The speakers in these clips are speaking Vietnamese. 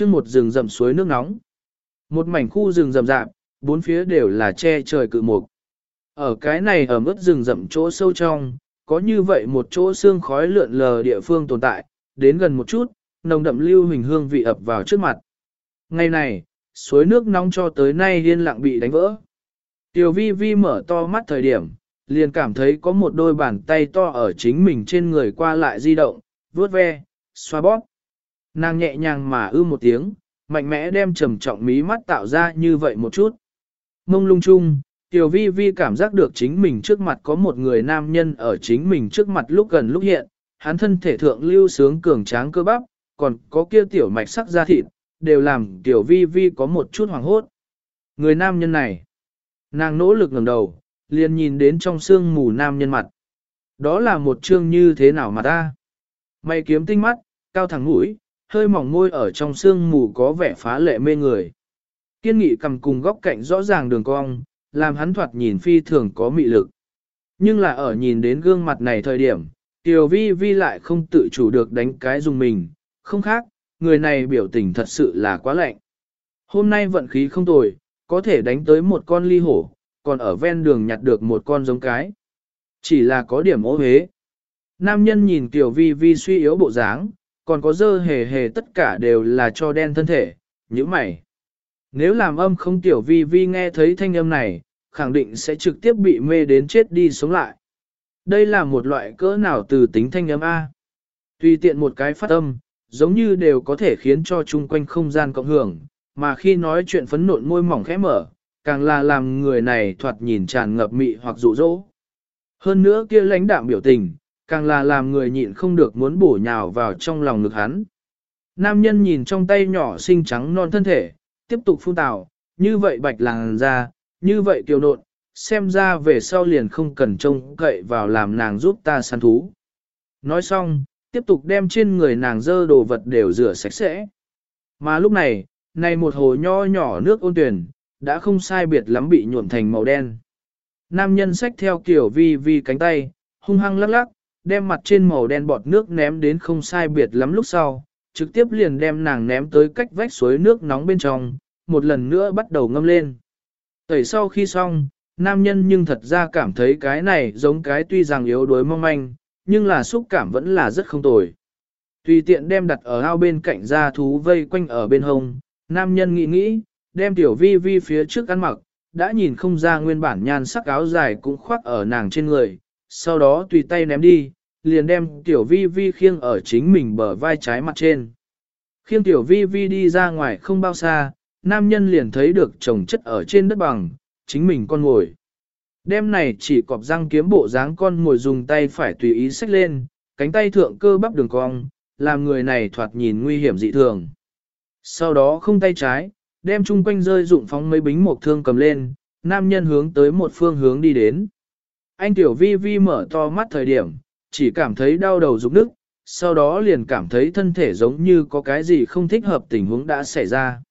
chương một rừng rậm suối nước nóng. Một mảnh khu rừng rậm rạp, bốn phía đều là che trời cự mục. Ở cái này ở mức rừng rậm chỗ sâu trong, có như vậy một chỗ xương khói lượn lờ địa phương tồn tại, đến gần một chút, nồng đậm lưu hình hương vị ập vào trước mặt. Ngày này, suối nước nóng cho tới nay liên lặng bị đánh vỡ. Tiểu vi vi mở to mắt thời điểm, liền cảm thấy có một đôi bàn tay to ở chính mình trên người qua lại di động, vuốt ve, xoa bóp. Nàng nhẹ nhàng mà ư một tiếng, mạnh mẽ đem trầm trọng mí mắt tạo ra như vậy một chút. Mông lung chung, Tiểu vi vi cảm giác được chính mình trước mặt có một người nam nhân ở chính mình trước mặt lúc gần lúc hiện, hắn thân thể thượng lưu sướng cường tráng cơ bắp, còn có kia tiểu mạch sắc da thịt, đều làm tiểu vi vi có một chút hoàng hốt. Người nam nhân này, nàng nỗ lực ngẩng đầu, liền nhìn đến trong sương mù nam nhân mặt. Đó là một chương như thế nào mà ta? Mày kiếm tinh mắt, cao thẳng mũi, hơi mỏng môi ở trong xương mù có vẻ phá lệ mê người. Kiên nghị cầm cùng góc cạnh rõ ràng đường cong, làm hắn thoạt nhìn phi thường có mị lực. Nhưng là ở nhìn đến gương mặt này thời điểm, Tiểu Vi Vi lại không tự chủ được đánh cái dùng mình, không khác, người này biểu tình thật sự là quá lạnh. Hôm nay vận khí không tồi, có thể đánh tới một con ly hổ, còn ở ven đường nhặt được một con giống cái. Chỉ là có điểm ố hế. Nam nhân nhìn Tiểu Vi Vi suy yếu bộ dáng, còn có dơ hề hề tất cả đều là cho đen thân thể, như mày. Nếu làm âm không Tiểu Vi Vi nghe thấy thanh âm này, khẳng định sẽ trực tiếp bị mê đến chết đi sống lại. Đây là một loại cỡ nào từ tính thanh âm A. Tùy tiện một cái phát âm, giống như đều có thể khiến cho chung quanh không gian cộng hưởng, mà khi nói chuyện phấn nộn môi mỏng khẽ mở, càng là làm người này thoạt nhìn tràn ngập mị hoặc dụ dỗ. Hơn nữa kia lãnh đạm biểu tình, càng là làm người nhịn không được muốn bổ nhào vào trong lòng ngực hắn. Nam nhân nhìn trong tay nhỏ xinh trắng non thân thể, tiếp tục phun tào, như vậy bạch làng ra, như vậy kiều nộn, xem ra về sau liền không cần trông cậy vào làm nàng giúp ta săn thú. Nói xong, tiếp tục đem trên người nàng dơ đồ vật đều rửa sạch sẽ. Mà lúc này, này một hồ nho nhỏ nước ôn tuyển, đã không sai biệt lắm bị nhuộm thành màu đen. Nam nhân xách theo kiểu vi vi cánh tay, hung hăng lắc lắc, đem mặt trên màu đen bọt nước ném đến không sai biệt lắm lúc sau, trực tiếp liền đem nàng ném tới cách vách suối nước nóng bên trong, một lần nữa bắt đầu ngâm lên. Tẩy sau khi xong, nam nhân nhưng thật ra cảm thấy cái này giống cái tuy rằng yếu đuối mong manh, nhưng là xúc cảm vẫn là rất không tồi. Tùy tiện đem đặt ở ao bên cạnh ra thú vây quanh ở bên hông, nam nhân nghĩ nghĩ, đem tiểu vi vi phía trước ăn mặc, đã nhìn không ra nguyên bản nhan sắc áo dài cũng khoác ở nàng trên người, sau đó tùy tay ném đi, liền đem tiểu vi vi khiêng ở chính mình bờ vai trái mặt trên. Khiêng tiểu vi vi đi ra ngoài không bao xa, nam nhân liền thấy được chồng chất ở trên đất bằng, chính mình con ngồi. Đêm này chỉ cọp răng kiếm bộ dáng con ngồi dùng tay phải tùy ý xách lên, cánh tay thượng cơ bắp đường cong, làm người này thoạt nhìn nguy hiểm dị thường. Sau đó không tay trái, đem chung quanh rơi dụng phóng mấy bính một thương cầm lên, nam nhân hướng tới một phương hướng đi đến. Anh tiểu vi vi mở to mắt thời điểm, chỉ cảm thấy đau đầu rụng nức, sau đó liền cảm thấy thân thể giống như có cái gì không thích hợp tình huống đã xảy ra.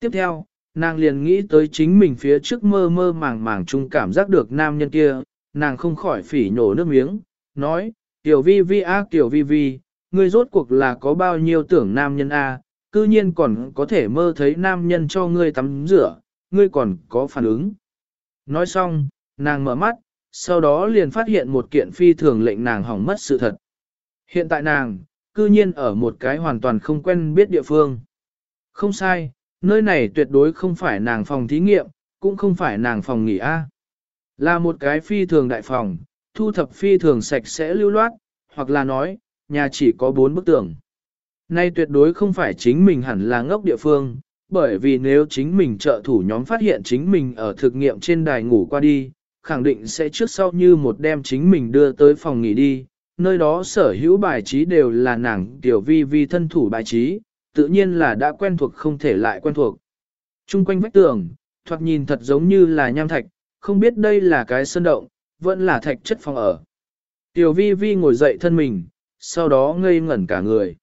Tiếp theo, nàng liền nghĩ tới chính mình phía trước mơ mơ màng màng chung cảm giác được nam nhân kia, nàng không khỏi phỉ nhổ nước miếng, nói, tiểu vi vi á tiểu vi vi, ngươi rốt cuộc là có bao nhiêu tưởng nam nhân a, cư nhiên còn có thể mơ thấy nam nhân cho ngươi tắm rửa, ngươi còn có phản ứng. Nói xong, nàng mở mắt, sau đó liền phát hiện một kiện phi thường lệnh nàng hỏng mất sự thật. Hiện tại nàng, cư nhiên ở một cái hoàn toàn không quen biết địa phương. Không sai, nơi này tuyệt đối không phải nàng phòng thí nghiệm, cũng không phải nàng phòng nghỉ A. Là một cái phi thường đại phòng, thu thập phi thường sạch sẽ lưu loát, hoặc là nói, nhà chỉ có bốn bức tường. Nay tuyệt đối không phải chính mình hẳn là ngốc địa phương, bởi vì nếu chính mình trợ thủ nhóm phát hiện chính mình ở thực nghiệm trên đài ngủ qua đi, khẳng định sẽ trước sau như một đem chính mình đưa tới phòng nghỉ đi, nơi đó sở hữu bài trí đều là nàng tiểu vi vi thân thủ bài trí, tự nhiên là đã quen thuộc không thể lại quen thuộc. Trung quanh vách tường, thoạt nhìn thật giống như là nham thạch, không biết đây là cái sơn động, vẫn là thạch chất phòng ở. Tiểu vi vi ngồi dậy thân mình, sau đó ngây ngẩn cả người.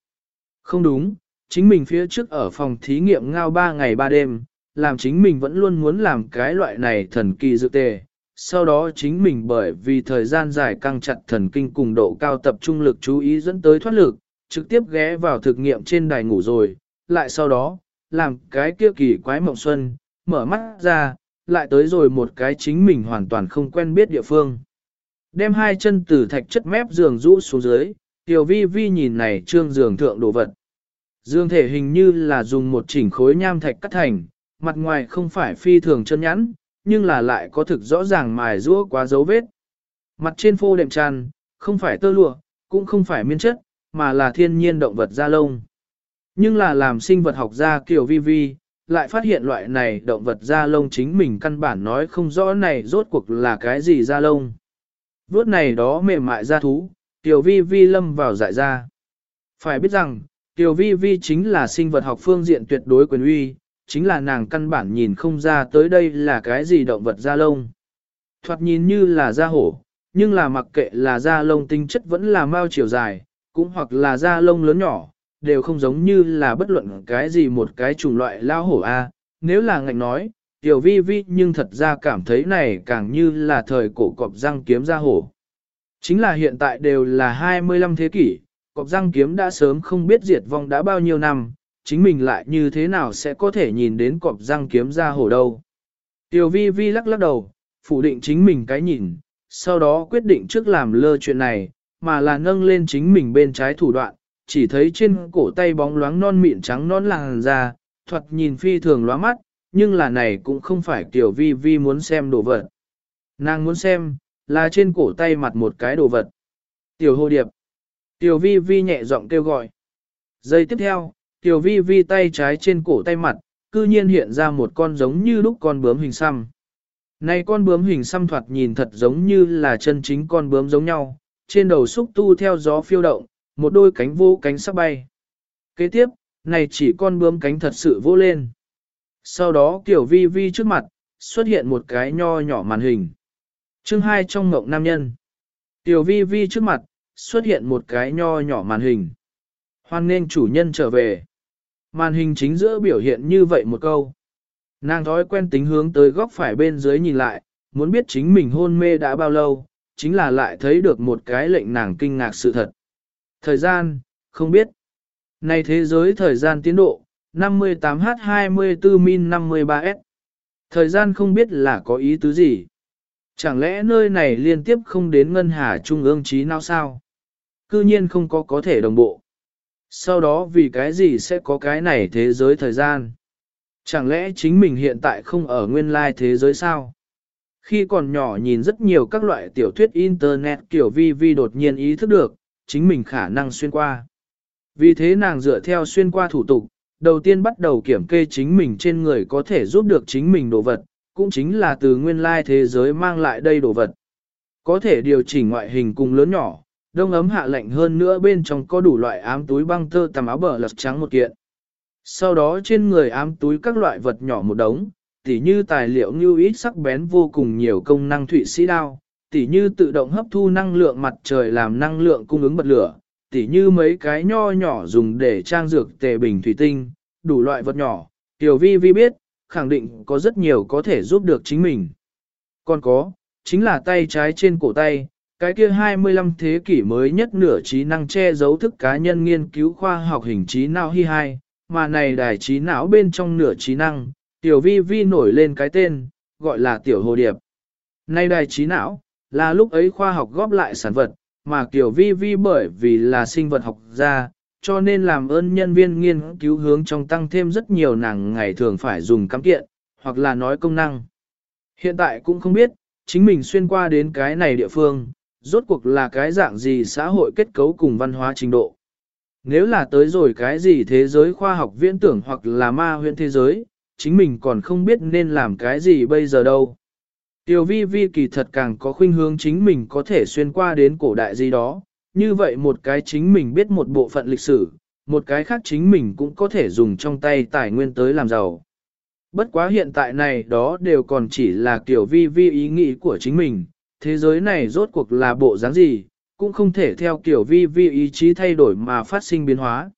Không đúng, chính mình phía trước ở phòng thí nghiệm ngao 3 ngày 3 đêm, làm chính mình vẫn luôn muốn làm cái loại này thần kỳ dự tề. Sau đó chính mình bởi vì thời gian dài căng chặt thần kinh cùng độ cao tập trung lực chú ý dẫn tới thoát lực, trực tiếp ghé vào thực nghiệm trên đài ngủ rồi, lại sau đó, làm cái kia kỳ quái mộng xuân, mở mắt ra, lại tới rồi một cái chính mình hoàn toàn không quen biết địa phương. Đem hai chân từ thạch chất mép giường rũ xuống dưới, tiểu vi vi nhìn này trương giường thượng đồ vật. Dương thể hình như là dùng một chỉnh khối nham thạch cắt thành, mặt ngoài không phải phi thường chân nhẵn, nhưng là lại có thực rõ ràng mài rũa quá dấu vết. Mặt trên phô đệm tràn, không phải tơ lụa, cũng không phải miên chất, mà là thiên nhiên động vật da lông. Nhưng là làm sinh vật học gia kiểu vi vi, lại phát hiện loại này động vật da lông chính mình căn bản nói không rõ này rốt cuộc là cái gì da lông. Vốt này đó mềm mại da thú, tiểu vi vi lâm vào dại ra. Phải biết rằng, tiểu vi vi chính là sinh vật học phương diện tuyệt đối quyền uy, chính là nàng căn bản nhìn không ra tới đây là cái gì động vật da lông. Thoạt nhìn như là da hổ, nhưng là mặc kệ là da lông tinh chất vẫn là mao chiều dài, cũng hoặc là da lông lớn nhỏ, đều không giống như là bất luận cái gì một cái chủng loại lao hổ A. Nếu là ngạnh nói, tiểu vi vi nhưng thật ra cảm thấy này càng như là thời cổ cọp răng kiếm da hổ. Chính là hiện tại đều là 25 thế kỷ, cọp răng kiếm đã sớm không biết diệt vong đã bao nhiêu năm, chính mình lại như thế nào sẽ có thể nhìn đến cọp răng kiếm ra hổ đâu. Tiểu vi vi lắc lắc đầu, phủ định chính mình cái nhìn, sau đó quyết định trước làm lơ chuyện này, mà là nâng lên chính mình bên trái thủ đoạn, chỉ thấy trên cổ tay bóng loáng non mịn trắng non làng ra, thuật nhìn phi thường lóa mắt, nhưng là này cũng không phải Tiểu vi vi muốn xem đồ vật. Nàng muốn xem, là trên cổ tay mặt một cái đồ vật. Tiểu Hô điệp. Tiểu vi vi nhẹ giọng kêu gọi. Giây tiếp theo, tiểu vi vi tay trái trên cổ tay mặt, cư nhiên hiện ra một con giống như lúc con bướm hình xăm. Này con bướm hình xăm thoạt nhìn thật giống như là chân chính con bướm giống nhau, trên đầu xúc tu theo gió phiêu động, một đôi cánh vô cánh sắc bay. Kế tiếp, này chỉ con bướm cánh thật sự vô lên. Sau đó kiểu vi vi trước mặt, xuất hiện một cái nho nhỏ màn hình. chương 2 trong mộng nam nhân. Tiểu vi vi trước mặt, xuất hiện một cái nho nhỏ màn hình. Hoan nên chủ nhân trở về. Màn hình chính giữa biểu hiện như vậy một câu. Nàng thói quen tính hướng tới góc phải bên dưới nhìn lại, muốn biết chính mình hôn mê đã bao lâu, chính là lại thấy được một cái lệnh nàng kinh ngạc sự thật. Thời gian, không biết. Này thế giới thời gian tiến độ, 58H24 min 53S. Thời gian không biết là có ý tứ gì. Chẳng lẽ nơi này liên tiếp không đến ngân hà trung ương trí nào sao? Cư nhiên không có có thể đồng bộ. Sau đó vì cái gì sẽ có cái này thế giới thời gian? Chẳng lẽ chính mình hiện tại không ở nguyên lai thế giới sao? Khi còn nhỏ nhìn rất nhiều các loại tiểu thuyết internet kiểu vi vi đột nhiên ý thức được, chính mình khả năng xuyên qua. Vì thế nàng dựa theo xuyên qua thủ tục, đầu tiên bắt đầu kiểm kê chính mình trên người có thể giúp được chính mình đồ vật, cũng chính là từ nguyên lai thế giới mang lại đây đồ vật. Có thể điều chỉnh ngoại hình cùng lớn nhỏ, đông ấm hạ lạnh hơn nữa bên trong có đủ loại ám túi băng tơ tầm áo bờ lật trắng một kiện. Sau đó trên người ám túi các loại vật nhỏ một đống, tỉ như tài liệu như ít sắc bén vô cùng nhiều công năng thụy sĩ đao, tỉ như tự động hấp thu năng lượng mặt trời làm năng lượng cung ứng bật lửa, tỉ như mấy cái nho nhỏ dùng để trang dược tề bình thủy tinh, đủ loại vật nhỏ, tiểu vi vi biết, khẳng định có rất nhiều có thể giúp được chính mình. Còn có, chính là tay trái trên cổ tay, cái kia 25 thế kỷ mới nhất nửa trí năng che giấu thức cá nhân nghiên cứu khoa học hình trí não hi hai, mà này đài trí não bên trong nửa trí năng, tiểu vi vi nổi lên cái tên, gọi là tiểu hồ điệp. Nay đài trí não, là lúc ấy khoa học góp lại sản vật, mà tiểu vi vi bởi vì là sinh vật học gia, cho nên làm ơn nhân viên nghiên cứu hướng trong tăng thêm rất nhiều nàng ngày thường phải dùng cắm kiện, hoặc là nói công năng. Hiện tại cũng không biết, chính mình xuyên qua đến cái này địa phương, rốt cuộc là cái dạng gì xã hội kết cấu cùng văn hóa trình độ. Nếu là tới rồi cái gì thế giới khoa học viễn tưởng hoặc là ma huyễn thế giới, chính mình còn không biết nên làm cái gì bây giờ đâu. Tiểu vi vi kỳ thật càng có khuynh hướng chính mình có thể xuyên qua đến cổ đại gì đó, như vậy một cái chính mình biết một bộ phận lịch sử, một cái khác chính mình cũng có thể dùng trong tay tài nguyên tới làm giàu. Bất quá hiện tại này đó đều còn chỉ là kiểu vi vi ý nghĩ của chính mình, thế giới này rốt cuộc là bộ dáng gì, cũng không thể theo kiểu vi vi ý chí thay đổi mà phát sinh biến hóa.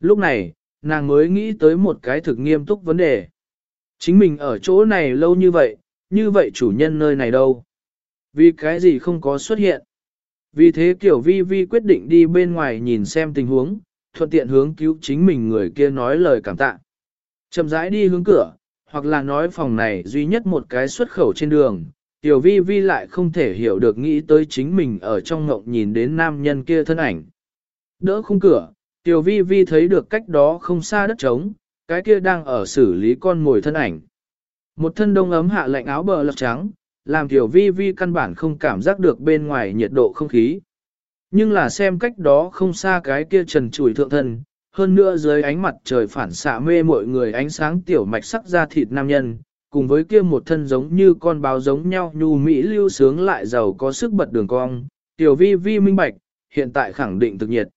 Lúc này, nàng mới nghĩ tới một cái thực nghiêm túc vấn đề. Chính mình ở chỗ này lâu như vậy, như vậy chủ nhân nơi này đâu? Vì cái gì không có xuất hiện? Vì thế kiểu vi vi quyết định đi bên ngoài nhìn xem tình huống, thuận tiện hướng cứu chính mình người kia nói lời cảm tạ. Chậm rãi đi hướng cửa, hoặc là nói phòng này duy nhất một cái xuất khẩu trên đường, Tiểu Vi Vi lại không thể hiểu được nghĩ tới chính mình ở trong ngộng nhìn đến nam nhân kia thân ảnh. Đỡ khung cửa, Tiểu Vi Vi thấy được cách đó không xa đất trống, cái kia đang ở xử lý con ngồi thân ảnh. Một thân đông ấm hạ lạnh áo bờ lật trắng, làm Tiểu Vi Vi căn bản không cảm giác được bên ngoài nhiệt độ không khí. Nhưng là xem cách đó không xa cái kia trần trùi thượng thân, hơn nữa dưới ánh mặt trời phản xạ mê mọi người ánh sáng tiểu mạch sắc ra thịt nam nhân, cùng với kia một thân giống như con báo giống nhau nhu mỹ lưu sướng lại giàu có sức bật đường cong, tiểu vi vi minh bạch, hiện tại khẳng định thực nhiệt.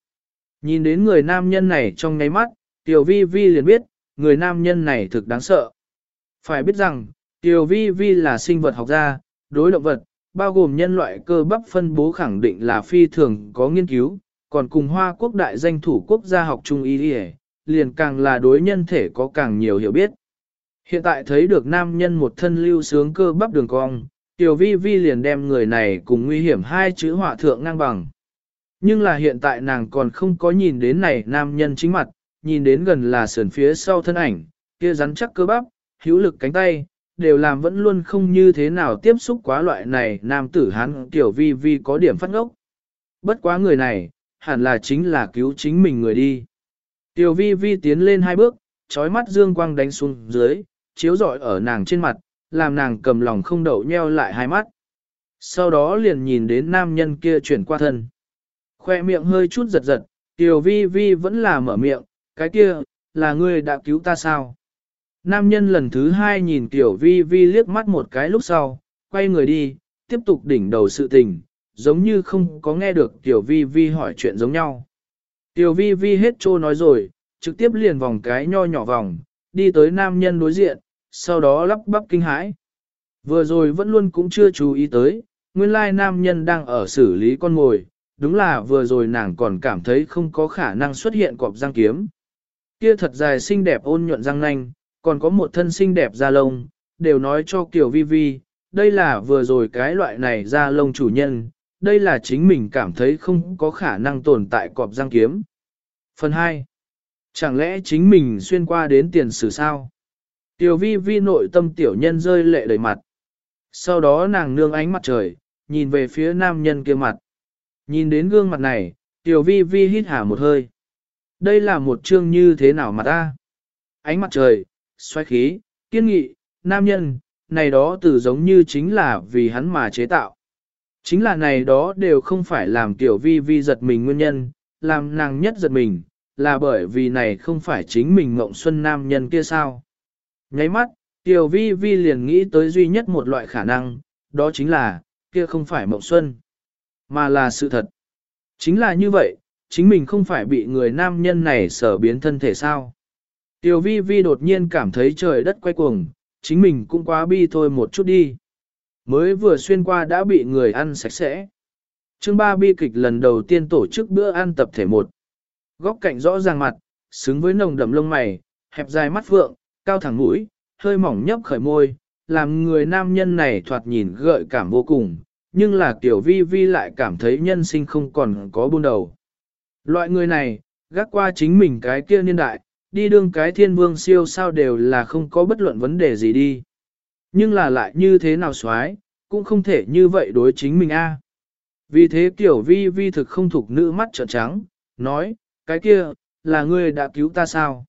Nhìn đến người nam nhân này trong ngáy mắt, tiểu vi vi liền biết, người nam nhân này thực đáng sợ. Phải biết rằng, tiểu vi vi là sinh vật học gia, đối động vật, bao gồm nhân loại cơ bắp phân bố khẳng định là phi thường có nghiên cứu, còn cùng Hoa quốc đại danh thủ quốc gia học trung y liền càng là đối nhân thể có càng nhiều hiểu biết. Hiện tại thấy được nam nhân một thân lưu sướng cơ bắp đường cong, Tiểu Vi Vi liền đem người này cùng nguy hiểm hai chữ họa thượng ngang bằng. Nhưng là hiện tại nàng còn không có nhìn đến này nam nhân chính mặt, nhìn đến gần là sườn phía sau thân ảnh, kia rắn chắc cơ bắp, hữu lực cánh tay, đều làm vẫn luôn không như thế nào tiếp xúc quá loại này nam tử hắn Tiểu Vi Vi có điểm phát ngốc. Bất quá người này, hẳn là chính là cứu chính mình người đi. Tiểu Vi Vi tiến lên hai bước, trói mắt dương quang đánh xuống dưới, chiếu rọi ở nàng trên mặt, làm nàng cầm lòng không đậu nheo lại hai mắt. Sau đó liền nhìn đến nam nhân kia chuyển qua thân. Khoe miệng hơi chút giật giật, tiểu vi vi vẫn là mở miệng, cái kia, là ngươi đã cứu ta sao? Nam nhân lần thứ hai nhìn tiểu vi vi liếc mắt một cái lúc sau, quay người đi, tiếp tục đỉnh đầu sự tình, giống như không có nghe được tiểu vi vi hỏi chuyện giống nhau. Tiểu vi vi hết trô nói rồi, trực tiếp liền vòng cái nho nhỏ vòng, đi tới nam nhân đối diện, sau đó lắp bắp kinh hãi. Vừa rồi vẫn luôn cũng chưa chú ý tới, nguyên lai nam nhân đang ở xử lý con mồi, đúng là vừa rồi nàng còn cảm thấy không có khả năng xuất hiện cọp răng kiếm. Kia thật dài xinh đẹp ôn nhuận răng nanh, còn có một thân xinh đẹp da lông, đều nói cho Kiều Vi Vi, đây là vừa rồi cái loại này da lông chủ nhân, đây là chính mình cảm thấy không có khả năng tồn tại cọp răng kiếm. Phần 2. Chẳng lẽ chính mình xuyên qua đến tiền sử sao? Tiểu vi vi nội tâm tiểu nhân rơi lệ đầy mặt. Sau đó nàng nương ánh mặt trời, nhìn về phía nam nhân kia mặt. Nhìn đến gương mặt này, tiểu vi vi hít hả một hơi. Đây là một chương như thế nào mà ta? Ánh mặt trời, xoay khí, kiên nghị, nam nhân, này đó từ giống như chính là vì hắn mà chế tạo. Chính là này đó đều không phải làm tiểu vi vi giật mình nguyên nhân, làm nàng nhất giật mình, là bởi vì này không phải chính mình Ngộng xuân nam nhân kia sao. Nháy mắt, Tiểu Vi Vi liền nghĩ tới duy nhất một loại khả năng, đó chính là, kia không phải Ngộng xuân, mà là sự thật. Chính là như vậy, chính mình không phải bị người nam nhân này sở biến thân thể sao. Tiểu Vi Vi đột nhiên cảm thấy trời đất quay cuồng, chính mình cũng quá bi thôi một chút đi. Mới vừa xuyên qua đã bị người ăn sạch sẽ. Chương 3 bi kịch lần đầu tiên tổ chức bữa ăn tập thể một. Góc cạnh rõ ràng mặt, xứng với nồng đậm lông mày, hẹp dài mắt phượng, cao thẳng mũi, hơi mỏng nhấp khởi môi, làm người nam nhân này thoạt nhìn gợi cảm vô cùng, nhưng là tiểu vi vi lại cảm thấy nhân sinh không còn có buôn đầu. Loại người này, gác qua chính mình cái kia niên đại, đi đương cái thiên vương siêu sao đều là không có bất luận vấn đề gì đi. Nhưng là lại như thế nào xoái, cũng không thể như vậy đối chính mình a. Vì thế tiểu vi vi thực không thuộc nữ mắt trợn trắng, nói, cái kia, là ngươi đã cứu ta sao?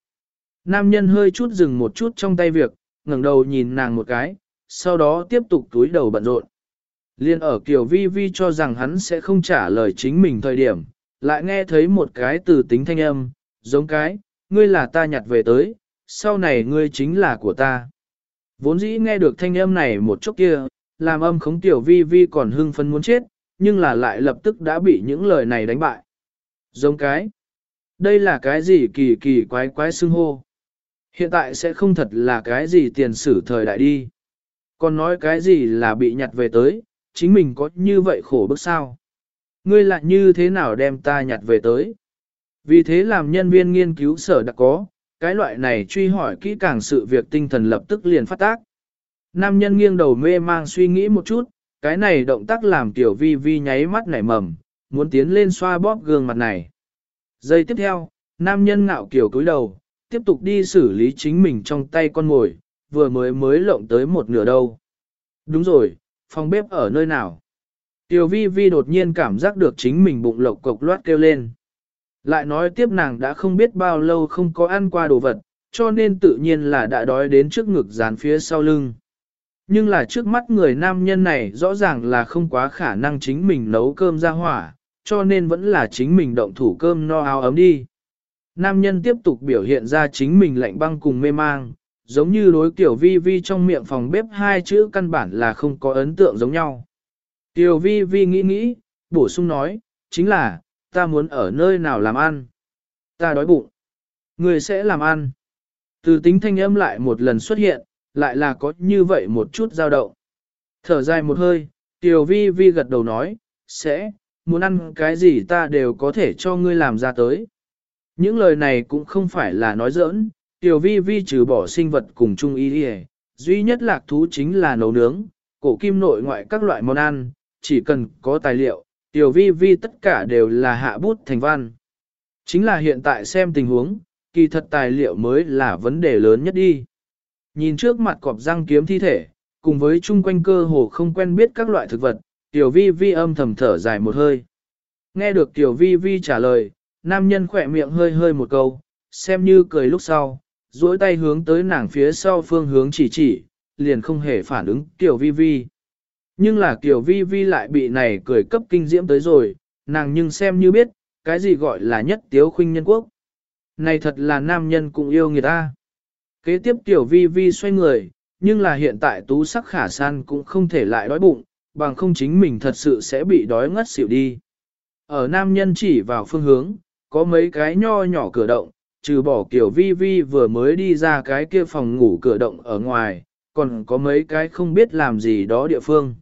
Nam nhân hơi chút dừng một chút trong tay việc, ngẩng đầu nhìn nàng một cái, sau đó tiếp tục túi đầu bận rộn. Liên ở Kiều Vi Vi cho rằng hắn sẽ không trả lời chính mình thời điểm, lại nghe thấy một cái từ tính thanh âm, giống cái, ngươi là ta nhặt về tới, sau này ngươi chính là của ta. Vốn dĩ nghe được thanh âm này một chút kia, làm âm khống Tiểu Vi Vi còn hưng phấn muốn chết, nhưng là lại lập tức đã bị những lời này đánh bại. Giống cái, đây là cái gì kỳ kỳ quái quái xưng hô. Hiện tại sẽ không thật là cái gì tiền sử thời đại đi. Còn nói cái gì là bị nhặt về tới, chính mình có như vậy khổ bức sao? Ngươi lại như thế nào đem ta nhặt về tới? Vì thế làm nhân viên nghiên cứu sở đã có, cái loại này truy hỏi kỹ càng sự việc tinh thần lập tức liền phát tác. Nam nhân nghiêng đầu mê mang suy nghĩ một chút, cái này động tác làm tiểu vi vi nháy mắt nảy mầm, muốn tiến lên xoa bóp gương mặt này. Giây tiếp theo, Nam nhân ngạo kiểu cúi đầu, tiếp tục đi xử lý chính mình trong tay con ngồi, vừa mới mới lộng tới một nửa đâu. Đúng rồi, phòng bếp ở nơi nào? Tiểu vi vi đột nhiên cảm giác được chính mình bụng lộc cộc loát kêu lên. Lại nói tiếp nàng đã không biết bao lâu không có ăn qua đồ vật, cho nên tự nhiên là đã đói đến trước ngực dán phía sau lưng. Nhưng là trước mắt người nam nhân này rõ ràng là không quá khả năng chính mình nấu cơm ra hỏa, cho nên vẫn là chính mình động thủ cơm no áo ấm đi. Nam nhân tiếp tục biểu hiện ra chính mình lạnh băng cùng mê mang, giống như đối tiểu vi vi trong miệng phòng bếp hai chữ căn bản là không có ấn tượng giống nhau. Tiểu vi vi nghĩ nghĩ, bổ sung nói, chính là, ta muốn ở nơi nào làm ăn. Ta đói bụng. Người sẽ làm ăn. Từ tính thanh âm lại một lần xuất hiện, lại là có như vậy một chút dao động. Thở dài một hơi, Tiểu vi vi gật đầu nói, sẽ, muốn ăn cái gì ta đều có thể cho ngươi làm ra tới. Những lời này cũng không phải là nói giỡn, Tiểu vi vi trừ bỏ sinh vật cùng chung ý đi duy nhất lạc thú chính là nấu nướng, cổ kim nội ngoại các loại món ăn, chỉ cần có tài liệu, tiểu vi vi tất cả đều là hạ bút thành văn. Chính là hiện tại xem tình huống, kỳ thật tài liệu mới là vấn đề lớn nhất đi. Nhìn trước mặt cọp răng kiếm thi thể, cùng với chung quanh cơ hồ không quen biết các loại thực vật, tiểu vi vi âm thầm thở dài một hơi. Nghe được tiểu vi vi trả lời, nam nhân khỏe miệng hơi hơi một câu, xem như cười lúc sau, duỗi tay hướng tới nàng phía sau phương hướng chỉ chỉ, liền không hề phản ứng tiểu vi vi. Nhưng là Tiểu Vi Vi lại bị này cười cấp kinh diễm tới rồi, nàng nhưng xem như biết, cái gì gọi là nhất tiếu khuynh nhân quốc. Này thật là nam nhân cũng yêu người ta. Kế tiếp Tiểu Vi Vi xoay người, nhưng là hiện tại tú sắc khả san cũng không thể lại đói bụng, bằng không chính mình thật sự sẽ bị đói ngất xỉu đi. Ở nam nhân chỉ vào phương hướng, có mấy cái nho nhỏ cửa động, trừ bỏ kiểu vi vi vừa mới đi ra cái kia phòng ngủ cửa động ở ngoài, còn có mấy cái không biết làm gì đó địa phương.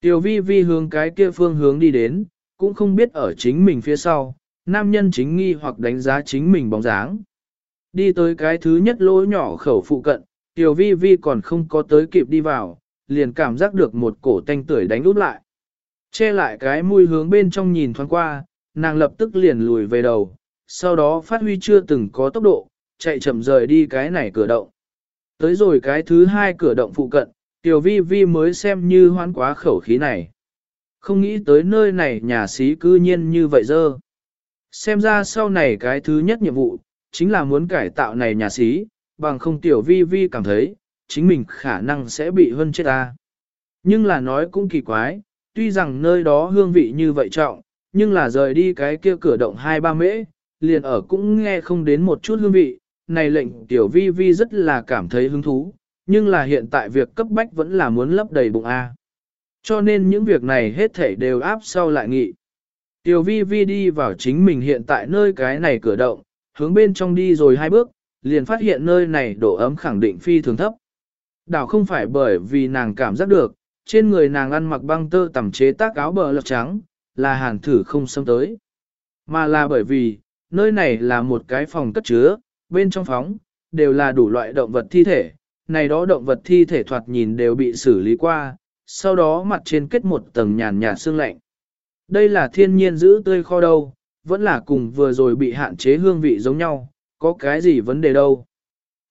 Tiểu vi vi hướng cái kia phương hướng đi đến, cũng không biết ở chính mình phía sau, nam nhân chính nghi hoặc đánh giá chính mình bóng dáng. Đi tới cái thứ nhất lỗ nhỏ khẩu phụ cận, tiểu vi vi còn không có tới kịp đi vào, liền cảm giác được một cổ tanh tưởi đánh út lại. Che lại cái mũi hướng bên trong nhìn thoáng qua, nàng lập tức liền lùi về đầu, sau đó phát huy chưa từng có tốc độ, chạy chậm rời đi cái này cửa động. Tới rồi cái thứ hai cửa động phụ cận, Tiểu vi vi mới xem như hoán quá khẩu khí này. Không nghĩ tới nơi này nhà sĩ cư nhiên như vậy dơ. Xem ra sau này cái thứ nhất nhiệm vụ, chính là muốn cải tạo này nhà sĩ, bằng không tiểu vi vi cảm thấy, chính mình khả năng sẽ bị hơn chết ta. Nhưng là nói cũng kỳ quái, tuy rằng nơi đó hương vị như vậy trọng, nhưng là rời đi cái kia cửa động hai ba mễ, liền ở cũng nghe không đến một chút hương vị, này lệnh tiểu vi vi rất là cảm thấy hứng thú, nhưng là hiện tại việc cấp bách vẫn là muốn lấp đầy bụng A. Cho nên những việc này hết thảy đều áp sau lại nghị. Tiểu vi vi đi vào chính mình hiện tại nơi cái này cửa động, hướng bên trong đi rồi hai bước, liền phát hiện nơi này độ ấm khẳng định phi thường thấp. Đảo không phải bởi vì nàng cảm giác được, trên người nàng ăn mặc băng tơ tẩm chế tác áo bờ lọc trắng, là hàn thử không xâm tới. Mà là bởi vì, nơi này là một cái phòng cất chứa, bên trong phóng, đều là đủ loại động vật thi thể, này đó động vật thi thể thoạt nhìn đều bị xử lý qua, sau đó mặt trên kết một tầng nhàn nhạt xương lạnh. Đây là thiên nhiên giữ tươi kho đâu, vẫn là cùng vừa rồi bị hạn chế hương vị giống nhau, có cái gì vấn đề đâu.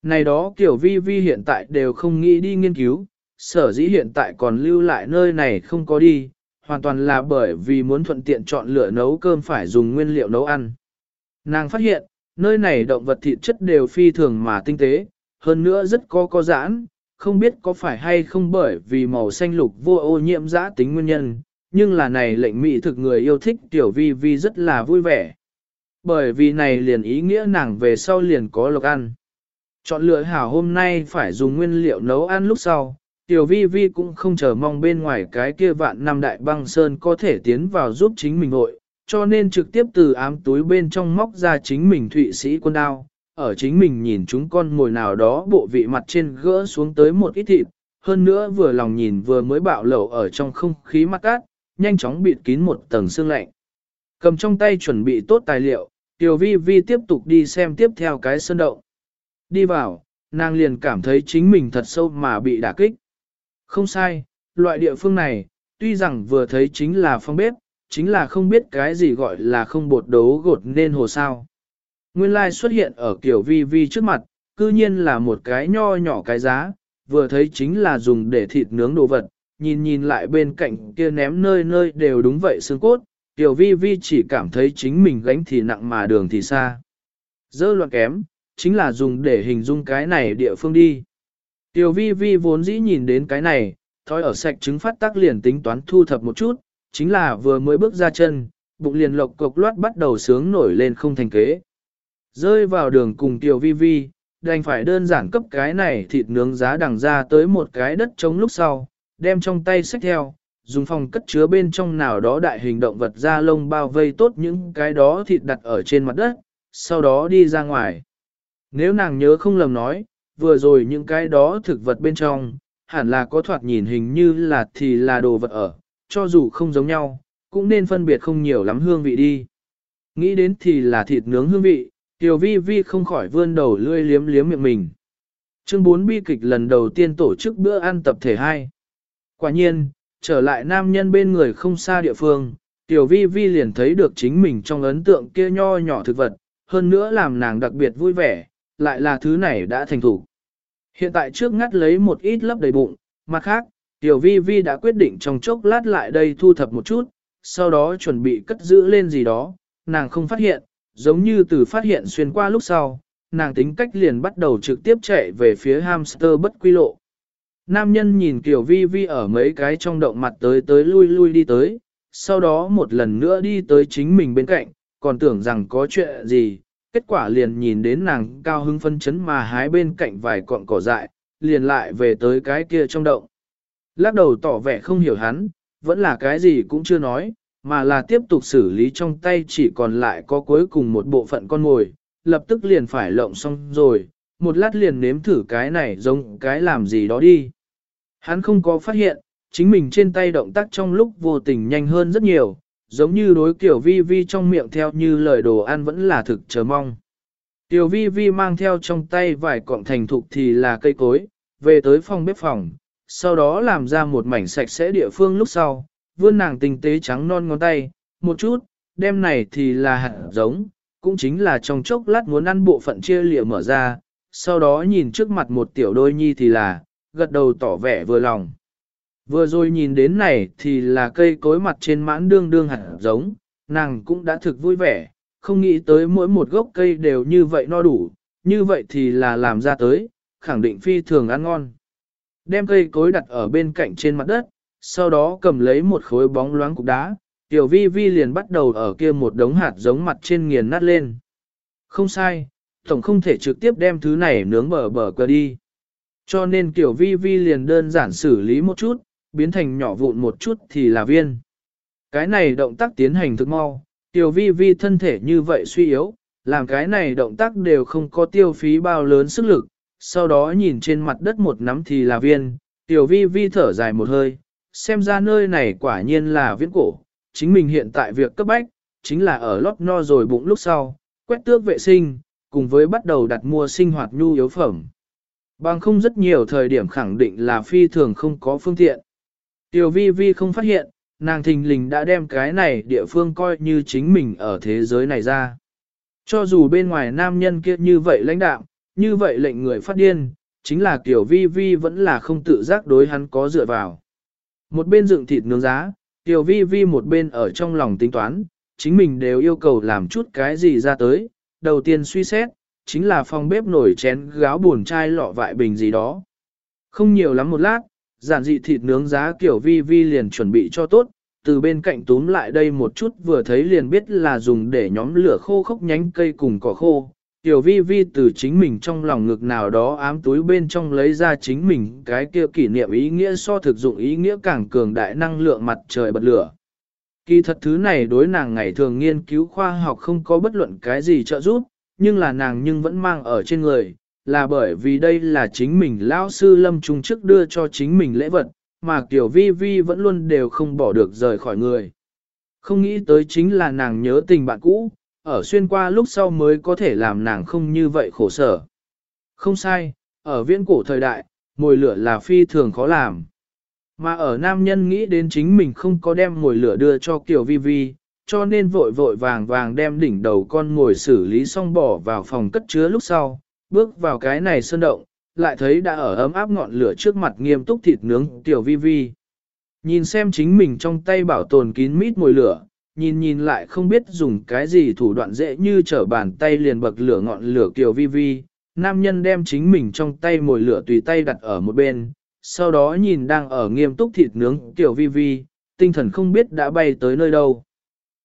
Này đó kiểu vi vi hiện tại đều không nghĩ đi nghiên cứu, sở dĩ hiện tại còn lưu lại nơi này không có đi, hoàn toàn là bởi vì muốn thuận tiện chọn lựa nấu cơm phải dùng nguyên liệu nấu ăn. Nàng phát hiện, nơi này động vật thịt chất đều phi thường mà tinh tế, hơn nữa rất có có giãn, không biết có phải hay không bởi vì màu xanh lục vô ô nhiễm giã tính nguyên nhân, nhưng là này lệnh mỹ thực người yêu thích tiểu vi vi rất là vui vẻ. Bởi vì này liền ý nghĩa nàng về sau liền có lộc ăn. Chọn lựa hảo hôm nay phải dùng nguyên liệu nấu ăn lúc sau, tiểu vi vi cũng không chờ mong bên ngoài cái kia vạn năm đại băng sơn có thể tiến vào giúp chính mình hội, cho nên trực tiếp từ ám túi bên trong móc ra chính mình thụy sĩ quân đao, ở chính mình nhìn chúng con mồi nào đó bộ vị mặt trên gỡ xuống tới một ít thịt, hơn nữa vừa lòng nhìn vừa mới bạo lẩu ở trong không khí mắt cát, nhanh chóng bịt kín một tầng xương lạnh. Cầm trong tay chuẩn bị tốt tài liệu, Tiểu Vi Vi tiếp tục đi xem tiếp theo cái sơn động. Đi vào, nàng liền cảm thấy chính mình thật sâu mà bị đả kích. Không sai, loại địa phương này, tuy rằng vừa thấy chính là phong bếp, chính là không biết cái gì gọi là không bột đấu gột nên hồ sao. Nguyên lai xuất hiện ở kiểu vi vi trước mặt, cư nhiên là một cái nho nhỏ cái giá, vừa thấy chính là dùng để thịt nướng đồ vật, nhìn nhìn lại bên cạnh kia ném nơi nơi đều đúng vậy xương cốt, tiểu vi vi chỉ cảm thấy chính mình gánh thì nặng mà đường thì xa. Dơ loạn kém, chính là dùng để hình dung cái này địa phương đi. Tiểu vi vi vốn dĩ nhìn đến cái này, thói ở sạch trứng phát tác liền tính toán thu thập một chút, chính là vừa mới bước ra chân, bụng liền lộc cục loát bắt đầu sướng nổi lên không thành kế. Rơi vào đường cùng tiểu vi vi, đành phải đơn giản cấp cái này thịt nướng giá đằng ra tới một cái đất trống lúc sau, đem trong tay xách theo, dùng phòng cất chứa bên trong nào đó đại hình động vật da lông bao vây tốt những cái đó thịt đặt ở trên mặt đất, sau đó đi ra ngoài. Nếu nàng nhớ không lầm nói, vừa rồi những cái đó thực vật bên trong, hẳn là có thoạt nhìn hình như là thì là đồ vật ở, cho dù không giống nhau, cũng nên phân biệt không nhiều lắm hương vị đi. Nghĩ đến thì là thịt nướng hương vị, Tiểu vi vi không khỏi vươn đầu lươi liếm liếm miệng mình. Chương 4 bi kịch lần đầu tiên tổ chức bữa ăn tập thể 2. Quả nhiên, trở lại nam nhân bên người không xa địa phương, tiểu vi vi liền thấy được chính mình trong ấn tượng kia nho nhỏ thực vật, hơn nữa làm nàng đặc biệt vui vẻ, lại là thứ này đã thành thủ. Hiện tại trước ngắt lấy một ít lấp đầy bụng, mặt khác, tiểu vi vi đã quyết định trong chốc lát lại đây thu thập một chút, sau đó chuẩn bị cất giữ lên gì đó, nàng không phát hiện, giống như từ phát hiện xuyên qua lúc sau, nàng tính cách liền bắt đầu trực tiếp chạy về phía hamster bất quy lộ. Nam nhân nhìn Kiều Vi Vi ở mấy cái trong động mặt tới tới lui lui đi tới, sau đó một lần nữa đi tới chính mình bên cạnh, còn tưởng rằng có chuyện gì, kết quả liền nhìn đến nàng cao hứng phân chấn mà hái bên cạnh vài cọng cỏ dại, liền lại về tới cái kia trong động. Lắc đầu tỏ vẻ không hiểu hắn, vẫn là cái gì cũng chưa nói, mà là tiếp tục xử lý trong tay chỉ còn lại có cuối cùng một bộ phận con mồi, lập tức liền phải lộng xong rồi, một lát liền nếm thử cái này giống cái làm gì đó đi. Hắn không có phát hiện, chính mình trên tay động tác trong lúc vô tình nhanh hơn rất nhiều, giống như đối kiểu vi vi trong miệng theo như lời đồ ăn vẫn là thực chờ mong. Tiểu vi vi mang theo trong tay vài cọng thành thục thì là cây cối, về tới phòng bếp phòng, sau đó làm ra một mảnh sạch sẽ địa phương lúc sau, vươn nàng tinh tế trắng non ngón tay, một chút, đem này thì là hạt giống, cũng chính là trong chốc lát muốn ăn bộ phận chia lịa mở ra, sau đó nhìn trước mặt một tiểu đôi nhi thì là, gật đầu tỏ vẻ vừa lòng. Vừa rồi nhìn đến này thì là cây cối mặt trên mãn đương đương hạt giống, nàng cũng đã thực vui vẻ, không nghĩ tới mỗi một gốc cây đều như vậy no đủ, như vậy thì là làm ra tới, khẳng định phi thường ăn ngon. Đem cây cối đặt ở bên cạnh trên mặt đất, sau đó cầm lấy một khối bóng loáng cục đá, tiểu vi vi liền bắt đầu ở kia một đống hạt giống mặt trên nghiền nát lên. Không sai, tổng không thể trực tiếp đem thứ này nướng bờ bờ qua đi. Cho nên tiểu vi vi liền đơn giản xử lý một chút, biến thành nhỏ vụn một chút thì là viên. Cái này động tác tiến hành thực mau, tiểu vi vi thân thể như vậy suy yếu, làm cái này động tác đều không có tiêu phí bao lớn sức lực, sau đó nhìn trên mặt đất một nắm thì là viên, tiểu vi vi thở dài một hơi, xem ra nơi này quả nhiên là viễn cổ, chính mình hiện tại việc cấp bách, chính là ở lót no rồi bụng lúc sau, quét tước vệ sinh, cùng với bắt đầu đặt mua sinh hoạt nhu yếu phẩm. Bằng không rất nhiều thời điểm khẳng định là phi thường không có phương tiện. Tiểu vi vi không phát hiện, nàng thình lình đã đem cái này địa phương coi như chính mình ở thế giới này ra. Cho dù bên ngoài nam nhân kia như vậy lãnh đạo, như vậy lệnh người phát điên, chính là tiểu vi vi vẫn là không tự giác đối hắn có dựa vào. Một bên dựng thịt nướng giá, Tiểu Vi Vi một bên ở trong lòng tính toán, chính mình đều yêu cầu làm chút cái gì ra tới. Đầu tiên suy xét, chính là phòng bếp nổi chén gáo buồn chai lọ vại bình gì đó. Không nhiều lắm một lát, giản dị thịt nướng giá kiểu Vi Vi liền chuẩn bị cho tốt, từ bên cạnh túm lại đây một chút vừa thấy liền biết là dùng để nhóm lửa khô khốc nhánh cây cùng cỏ khô, Tiểu vi vi từ chính mình trong lòng ngực nào đó ám túi bên trong lấy ra chính mình cái kia kỷ niệm ý nghĩa so thực dụng ý nghĩa càng cường đại năng lượng mặt trời bật lửa. Kỳ thật thứ này đối nàng ngày thường nghiên cứu khoa học không có bất luận cái gì trợ giúp, nhưng là nàng nhưng vẫn mang ở trên người, là bởi vì đây là chính mình lão sư lâm trung trước đưa cho chính mình lễ vật, mà tiểu vi vi vẫn luôn đều không bỏ được rời khỏi người. Không nghĩ tới chính là nàng nhớ tình bạn cũ, ở xuyên qua lúc sau mới có thể làm nàng không như vậy khổ sở. Không sai, ở viễn cổ thời đại, mồi lửa là phi thường khó làm. Mà ở nam nhân nghĩ đến chính mình không có đem mồi lửa đưa cho Kiều Vi Vi, cho nên vội vội vàng vàng đem đỉnh đầu con ngồi xử lý xong bỏ vào phòng cất chứa lúc sau, bước vào cái này sơn động, lại thấy đã ở ấm áp ngọn lửa trước mặt nghiêm túc thịt nướng tiểu vi vi. Nhìn xem chính mình trong tay bảo tồn kín mít mùi lửa, nhìn nhìn lại không biết dùng cái gì thủ đoạn dễ như trở bàn tay liền bậc lửa ngọn lửa tiểu vi vi, nam nhân đem chính mình trong tay mồi lửa tùy tay đặt ở một bên, sau đó nhìn đang ở nghiêm túc thịt nướng tiểu vi vi, tinh thần không biết đã bay tới nơi đâu.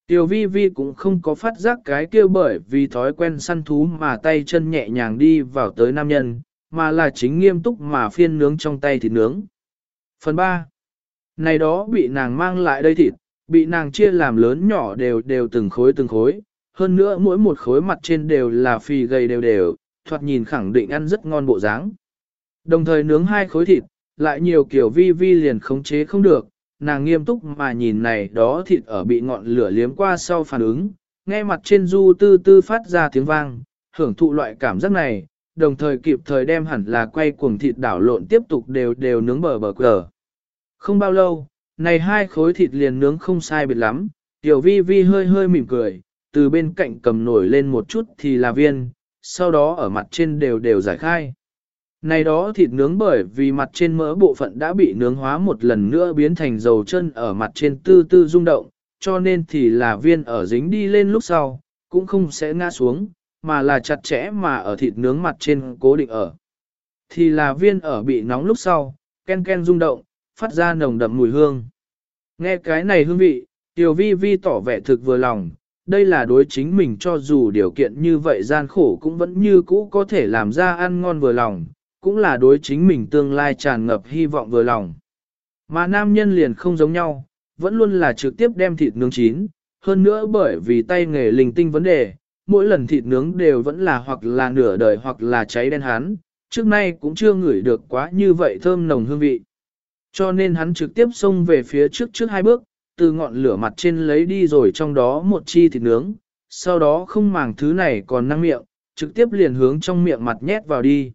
Tiểu vi vi cũng không có phát giác cái kia bởi vì thói quen săn thú mà tay chân nhẹ nhàng đi vào tới nam nhân, mà là chính nghiêm túc mà phiên nướng trong tay thịt nướng. Phần 3. Này đó bị nàng mang lại đây thịt, bị nàng chia làm lớn nhỏ đều đều từng khối từng khối, hơn nữa mỗi một khối mặt trên đều là phì gầy đều đều, thoạt nhìn khẳng định ăn rất ngon bộ dáng. Đồng thời nướng hai khối thịt, lại nhiều kiểu vi vi liền khống chế không được, nàng nghiêm túc mà nhìn này đó thịt ở bị ngọn lửa liếm qua sau phản ứng, nghe mặt trên du tư tư phát ra tiếng vang, hưởng thụ loại cảm giác này, đồng thời kịp thời đem hẳn là quay cuồng thịt đảo lộn tiếp tục đều đều nướng bờ bờ cờ. Không bao lâu, này hai khối thịt liền nướng không sai biệt lắm, tiểu vi vi hơi hơi mỉm cười, từ bên cạnh cầm nổi lên một chút thì là viên, sau đó ở mặt trên đều đều giải khai. Này đó thịt nướng bởi vì mặt trên mỡ bộ phận đã bị nướng hóa một lần nữa biến thành dầu chân ở mặt trên tư tư rung động, cho nên thì là viên ở dính đi lên lúc sau, cũng không sẽ ngã xuống, mà là chặt chẽ mà ở thịt nướng mặt trên cố định ở. Thì là viên ở bị nóng lúc sau, ken ken rung động, phát ra nồng đậm mùi hương. Nghe cái này hương vị, Tiểu Vi Vi tỏ vẻ thực vừa lòng, đây là đối chính mình cho dù điều kiện như vậy gian khổ cũng vẫn như cũ có thể làm ra ăn ngon vừa lòng, cũng là đối chính mình tương lai tràn ngập hy vọng vừa lòng. Mà nam nhân liền không giống nhau, vẫn luôn là trực tiếp đem thịt nướng chín, hơn nữa bởi vì tay nghề linh tinh vấn đề, mỗi lần thịt nướng đều vẫn là hoặc là nửa đời hoặc là cháy đen hắn, trước nay cũng chưa ngửi được quá như vậy thơm nồng hương vị. Cho nên hắn trực tiếp xông về phía trước trước hai bước, từ ngọn lửa mặt trên lấy đi rồi trong đó một chi thịt nướng, sau đó không màng thứ này còn năng miệng, trực tiếp liền hướng trong miệng mặt nhét vào đi.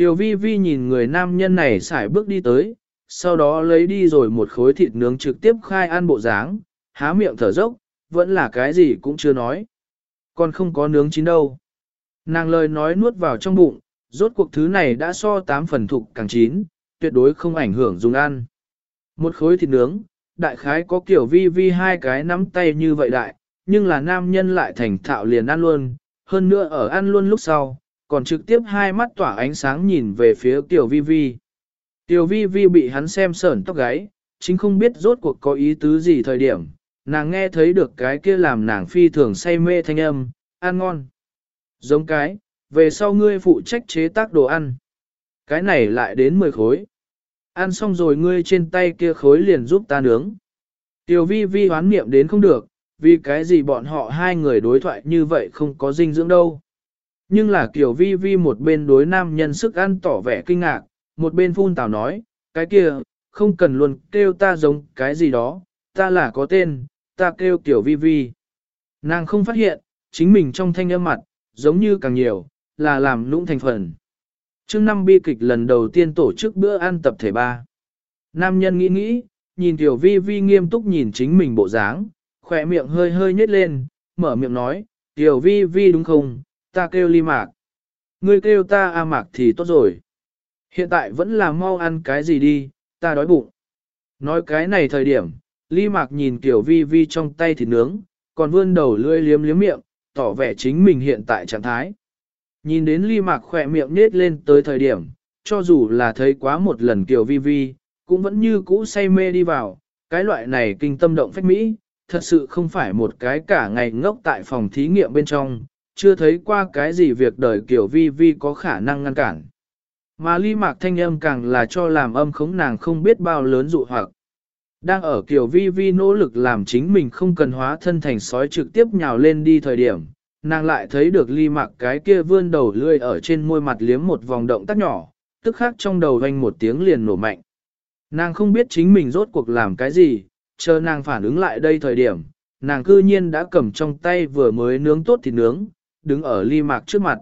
Tiểu vi vi nhìn người nam nhân này xài bước đi tới, sau đó lấy đi rồi một khối thịt nướng trực tiếp khai ăn bộ dáng, há miệng thở dốc, vẫn là cái gì cũng chưa nói. Còn không có nướng chín đâu. Nàng lời nói nuốt vào trong bụng, rốt cuộc thứ này đã so 8 phần thục càng chín, tuyệt đối không ảnh hưởng dùng ăn. Một khối thịt nướng, đại khái có kiểu vi vi hai cái nắm tay như vậy đại, nhưng là nam nhân lại thành thạo liền ăn luôn, hơn nữa ở ăn luôn lúc sau, còn trực tiếp hai mắt tỏa ánh sáng nhìn về phía tiểu vi vi. Tiểu vi vi bị hắn xem sởn tóc gáy, chính không biết rốt cuộc có ý tứ gì thời điểm, nàng nghe thấy được cái kia làm nàng phi thường say mê thanh âm, ăn ngon. Giống cái, về sau ngươi phụ trách chế tác đồ ăn. Cái này lại đến 10 khối. Ăn xong rồi ngươi trên tay kia khối liền giúp ta nướng. Tiểu vi vi hoán niệm đến không được, vì cái gì bọn họ hai người đối thoại như vậy không có dinh dưỡng đâu. Nhưng là kiểu vi vi một bên đối nam nhân sức ăn tỏ vẻ kinh ngạc, một bên phun tào nói, cái kia, không cần luôn kêu ta giống cái gì đó, ta là có tên, ta kêu kiểu vi vi. Nàng không phát hiện, chính mình trong thanh âm mặt, giống như càng nhiều, là làm lũng thành phần. Trước năm bi kịch lần đầu tiên tổ chức bữa ăn tập thể ba. Nam nhân nghĩ nghĩ, nhìn tiểu vi vi nghiêm túc nhìn chính mình bộ dáng, khỏe miệng hơi hơi nhếch lên, mở miệng nói, tiểu vi vi đúng không, ta kêu ly mạc. Ngươi kêu ta a mạc thì tốt rồi. Hiện tại vẫn là mau ăn cái gì đi, ta đói bụng. Nói cái này thời điểm, ly mạc nhìn tiểu vi vi trong tay thịt nướng, còn vươn đầu lưỡi liếm liếm miệng, tỏ vẻ chính mình hiện tại trạng thái. Nhìn đến ly mạc khỏe miệng nết lên tới thời điểm, cho dù là thấy quá một lần tiểu vi vi, cũng vẫn như cũ say mê đi vào, cái loại này kinh tâm động phách mỹ, thật sự không phải một cái cả ngày ngốc tại phòng thí nghiệm bên trong, chưa thấy qua cái gì việc đời kiểu vi vi có khả năng ngăn cản. Mà ly mạc thanh âm càng là cho làm âm khống nàng không biết bao lớn dụ hoặc. Đang ở kiểu vi vi nỗ lực làm chính mình không cần hóa thân thành sói trực tiếp nhào lên đi thời điểm, nàng lại thấy được ly mặc cái kia vươn đầu lươi ở trên môi mặt liếm một vòng động tác nhỏ, tức khác trong đầu vang một tiếng liền nổ mạnh. Nàng không biết chính mình rốt cuộc làm cái gì, chờ nàng phản ứng lại đây thời điểm, nàng cư nhiên đã cầm trong tay vừa mới nướng tốt thịt nướng, đứng ở ly mạc trước mặt.